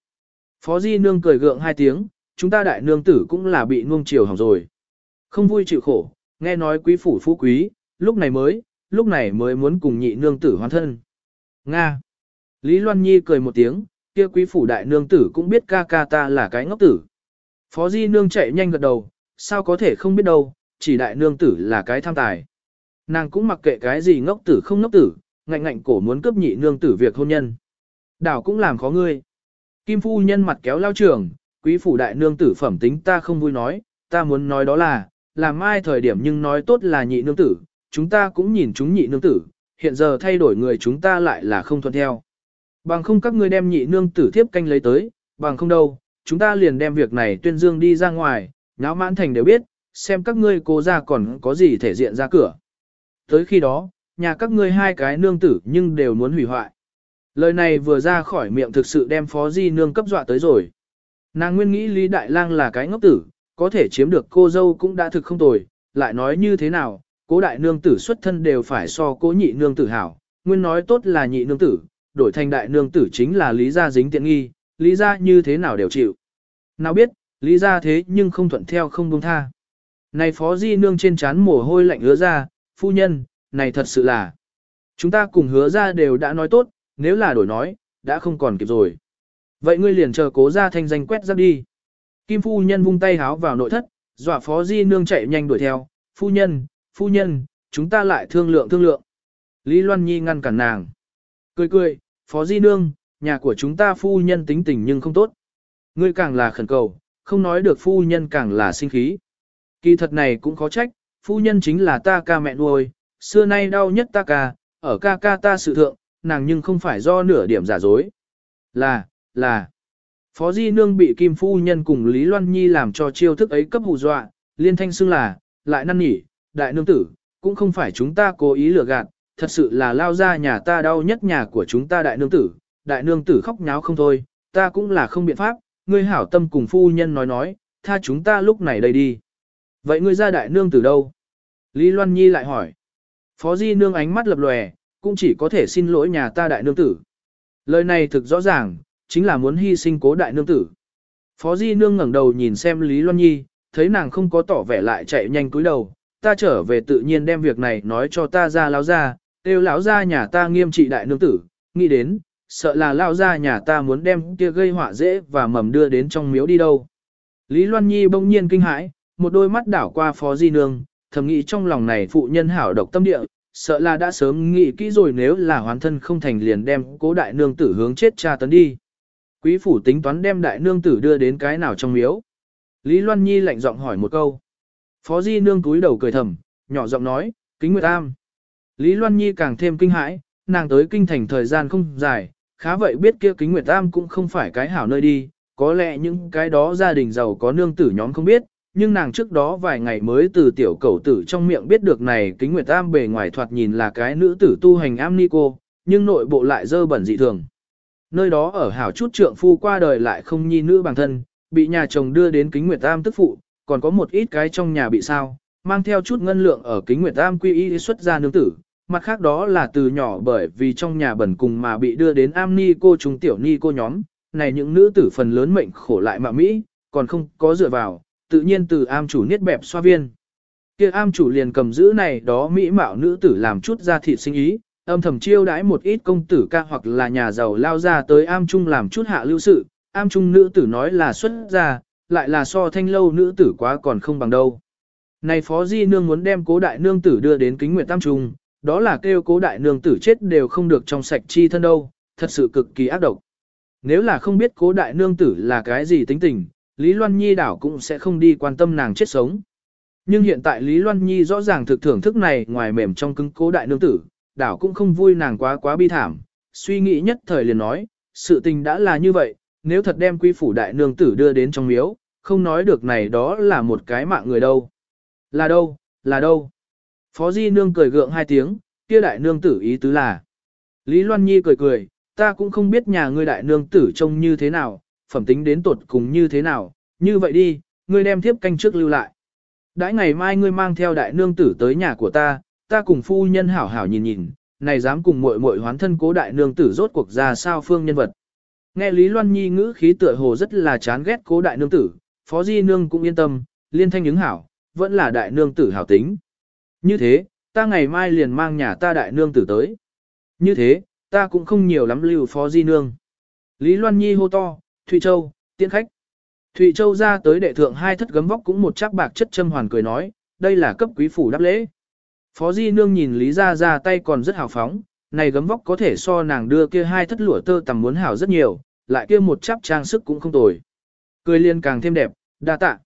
Phó Di Nương cười gượng hai tiếng, chúng ta đại nương tử cũng là bị nuông chiều hỏng rồi. Không vui chịu khổ, nghe nói quý phủ phú quý, lúc này mới, lúc này mới muốn cùng nhị nương tử hoàn thân. Nga. Lý Loan Nhi cười một tiếng, kia quý phủ đại nương tử cũng biết ca ca ta là cái ngốc tử. Phó Di Nương chạy nhanh gật đầu, sao có thể không biết đâu, chỉ đại nương tử là cái tham tài. Nàng cũng mặc kệ cái gì ngốc tử không ngốc tử, ngạnh ngạnh cổ muốn cướp nhị nương tử việc hôn nhân. Đảo cũng làm khó ngươi. Kim phu nhân mặt kéo lao trường, quý phủ đại nương tử phẩm tính ta không vui nói, ta muốn nói đó là, làm mai thời điểm nhưng nói tốt là nhị nương tử, chúng ta cũng nhìn chúng nhị nương tử, hiện giờ thay đổi người chúng ta lại là không thuận theo. Bằng không các ngươi đem nhị nương tử thiếp canh lấy tới, bằng không đâu, chúng ta liền đem việc này tuyên dương đi ra ngoài, nháo mãn thành đều biết, xem các ngươi cố ra còn có gì thể diện ra cửa. Tới khi đó, nhà các ngươi hai cái nương tử nhưng đều muốn hủy hoại. Lời này vừa ra khỏi miệng thực sự đem phó di nương cấp dọa tới rồi. Nàng nguyên nghĩ Lý Đại Lang là cái ngốc tử, có thể chiếm được cô dâu cũng đã thực không tồi, lại nói như thế nào, cố đại nương tử xuất thân đều phải so cố nhị nương tử hảo, nguyên nói tốt là nhị nương tử, đổi thành đại nương tử chính là lý gia dính tiện nghi, lý gia như thế nào đều chịu. Nào biết, lý gia thế nhưng không thuận theo không buông tha. Này phó di nương trên chán mồ hôi lạnh ứa ra, phu nhân, này thật sự là. Chúng ta cùng hứa ra đều đã nói tốt, nếu là đổi nói, đã không còn kịp rồi. Vậy ngươi liền chờ cố ra thanh danh quét ra đi. Kim phu nhân vung tay háo vào nội thất, dọa phó di nương chạy nhanh đuổi theo, phu nhân, phu nhân, chúng ta lại thương lượng thương lượng. Lý Loan Nhi ngăn cản nàng. Cười cười, phó di nương, nhà của chúng ta phu nhân tính tình nhưng không tốt. Ngươi càng là khẩn cầu, không nói được phu nhân càng là sinh khí. Kỳ thật này cũng khó trách, phu nhân chính là ta ca mẹ nuôi, xưa nay đau nhất ta ca, ở ca ca ta sự thượng, nàng nhưng không phải do nửa điểm giả dối. Là, là, Phó Di Nương bị Kim Phu Nhân cùng Lý Loan Nhi làm cho chiêu thức ấy cấp hù dọa, liên thanh xưng là, lại năn nỉ, đại nương tử, cũng không phải chúng ta cố ý lừa gạt, thật sự là lao ra nhà ta đau nhất nhà của chúng ta đại nương tử, đại nương tử khóc nháo không thôi, ta cũng là không biện pháp, ngươi hảo tâm cùng phu nhân nói nói, tha chúng ta lúc này đây đi. Vậy ngươi ra đại nương tử đâu? Lý Loan Nhi lại hỏi. Phó Di Nương ánh mắt lập lòe, cũng chỉ có thể xin lỗi nhà ta đại nương tử. Lời này thực rõ ràng, chính là muốn hy sinh cố đại nương tử. Phó Di Nương ngẩng đầu nhìn xem Lý Loan Nhi, thấy nàng không có tỏ vẻ lại chạy nhanh cúi đầu, ta trở về tự nhiên đem việc này nói cho ta ra lão ra, kêu lão ra nhà ta nghiêm trị đại nương tử, nghĩ đến, sợ là lão ra nhà ta muốn đem kia gây họa dễ và mầm đưa đến trong miếu đi đâu. Lý Loan Nhi bỗng nhiên kinh hãi, một đôi mắt đảo qua Phó Di Nương, thầm nghĩ trong lòng này phụ nhân hảo độc tâm địa, sợ là đã sớm nghĩ kỹ rồi nếu là hoàn thân không thành liền đem cố đại nương tử hướng chết cha tấn đi. Quý phủ tính toán đem đại nương tử đưa đến cái nào trong miếu. Lý Loan Nhi lạnh giọng hỏi một câu. Phó Di nương túi đầu cười thầm, nhỏ giọng nói, kính nguyệt am. Lý Loan Nhi càng thêm kinh hãi, nàng tới kinh thành thời gian không dài, khá vậy biết kia kính nguyệt am cũng không phải cái hảo nơi đi, có lẽ những cái đó gia đình giàu có nương tử nhóm không biết, nhưng nàng trước đó vài ngày mới từ tiểu cầu tử trong miệng biết được này kính nguyệt am bề ngoài thoạt nhìn là cái nữ tử tu hành am ni cô, nhưng nội bộ lại dơ bẩn dị thường. Nơi đó ở hảo chút trượng phu qua đời lại không nhi nữ bằng thân, bị nhà chồng đưa đến kính nguyệt am tức phụ, còn có một ít cái trong nhà bị sao, mang theo chút ngân lượng ở kính nguyệt am quy y xuất ra nương tử. Mặt khác đó là từ nhỏ bởi vì trong nhà bẩn cùng mà bị đưa đến am ni cô chúng tiểu ni cô nhóm, này những nữ tử phần lớn mệnh khổ lại mà Mỹ, còn không có dựa vào, tự nhiên từ am chủ niết bẹp xoa viên. kia am chủ liền cầm giữ này đó Mỹ mạo nữ tử làm chút ra thị sinh ý, âm thầm chiêu đãi một ít công tử ca hoặc là nhà giàu lao ra tới am trung làm chút hạ lưu sự, am trung nữ tử nói là xuất ra, lại là so thanh lâu nữ tử quá còn không bằng đâu. Này phó di nương muốn đem cố đại nương tử đưa đến kính nguyện tam trung, đó là kêu cố đại nương tử chết đều không được trong sạch chi thân đâu, thật sự cực kỳ ác độc. Nếu là không biết cố đại nương tử là cái gì tính tình, Lý Loan Nhi đảo cũng sẽ không đi quan tâm nàng chết sống. Nhưng hiện tại Lý Loan Nhi rõ ràng thực thưởng thức này ngoài mềm trong cứng cố đại nương tử, đảo cũng không vui nàng quá quá bi thảm, suy nghĩ nhất thời liền nói, sự tình đã là như vậy, nếu thật đem quy phủ đại nương tử đưa đến trong miếu, không nói được này đó là một cái mạng người đâu. Là đâu, là đâu. Phó Di nương cười gượng hai tiếng, kia đại nương tử ý tứ là. Lý Loan Nhi cười cười, ta cũng không biết nhà ngươi đại nương tử trông như thế nào, phẩm tính đến tuột cùng như thế nào, như vậy đi, ngươi đem thiếp canh trước lưu lại. Đãi ngày mai ngươi mang theo đại nương tử tới nhà của ta, ta cùng phu nhân hảo hảo nhìn nhìn, này dám cùng muội muội hoán thân cố đại nương tử rốt cuộc ra sao phương nhân vật. Nghe Lý Loan Nhi ngữ khí tựa hồ rất là chán ghét cố đại nương tử, phó di nương cũng yên tâm, liên thanh ứng hảo, vẫn là đại nương tử hảo tính. Như thế, ta ngày mai liền mang nhà ta đại nương tử tới. Như thế, ta cũng không nhiều lắm lưu phó di nương. Lý Loan Nhi hô to, Thụy Châu, tiễn khách. Thụy Châu ra tới đệ thượng hai thất gấm vóc cũng một chắc bạc chất châm hoàn cười nói, đây là cấp quý phủ đáp lễ. Phó Di Nương nhìn Lý Gia Gia tay còn rất hào phóng, này gấm vóc có thể so nàng đưa kia hai thất lụa tơ tầm muốn hảo rất nhiều, lại kia một chắp trang sức cũng không tồi. Cười liên càng thêm đẹp, đa tạ.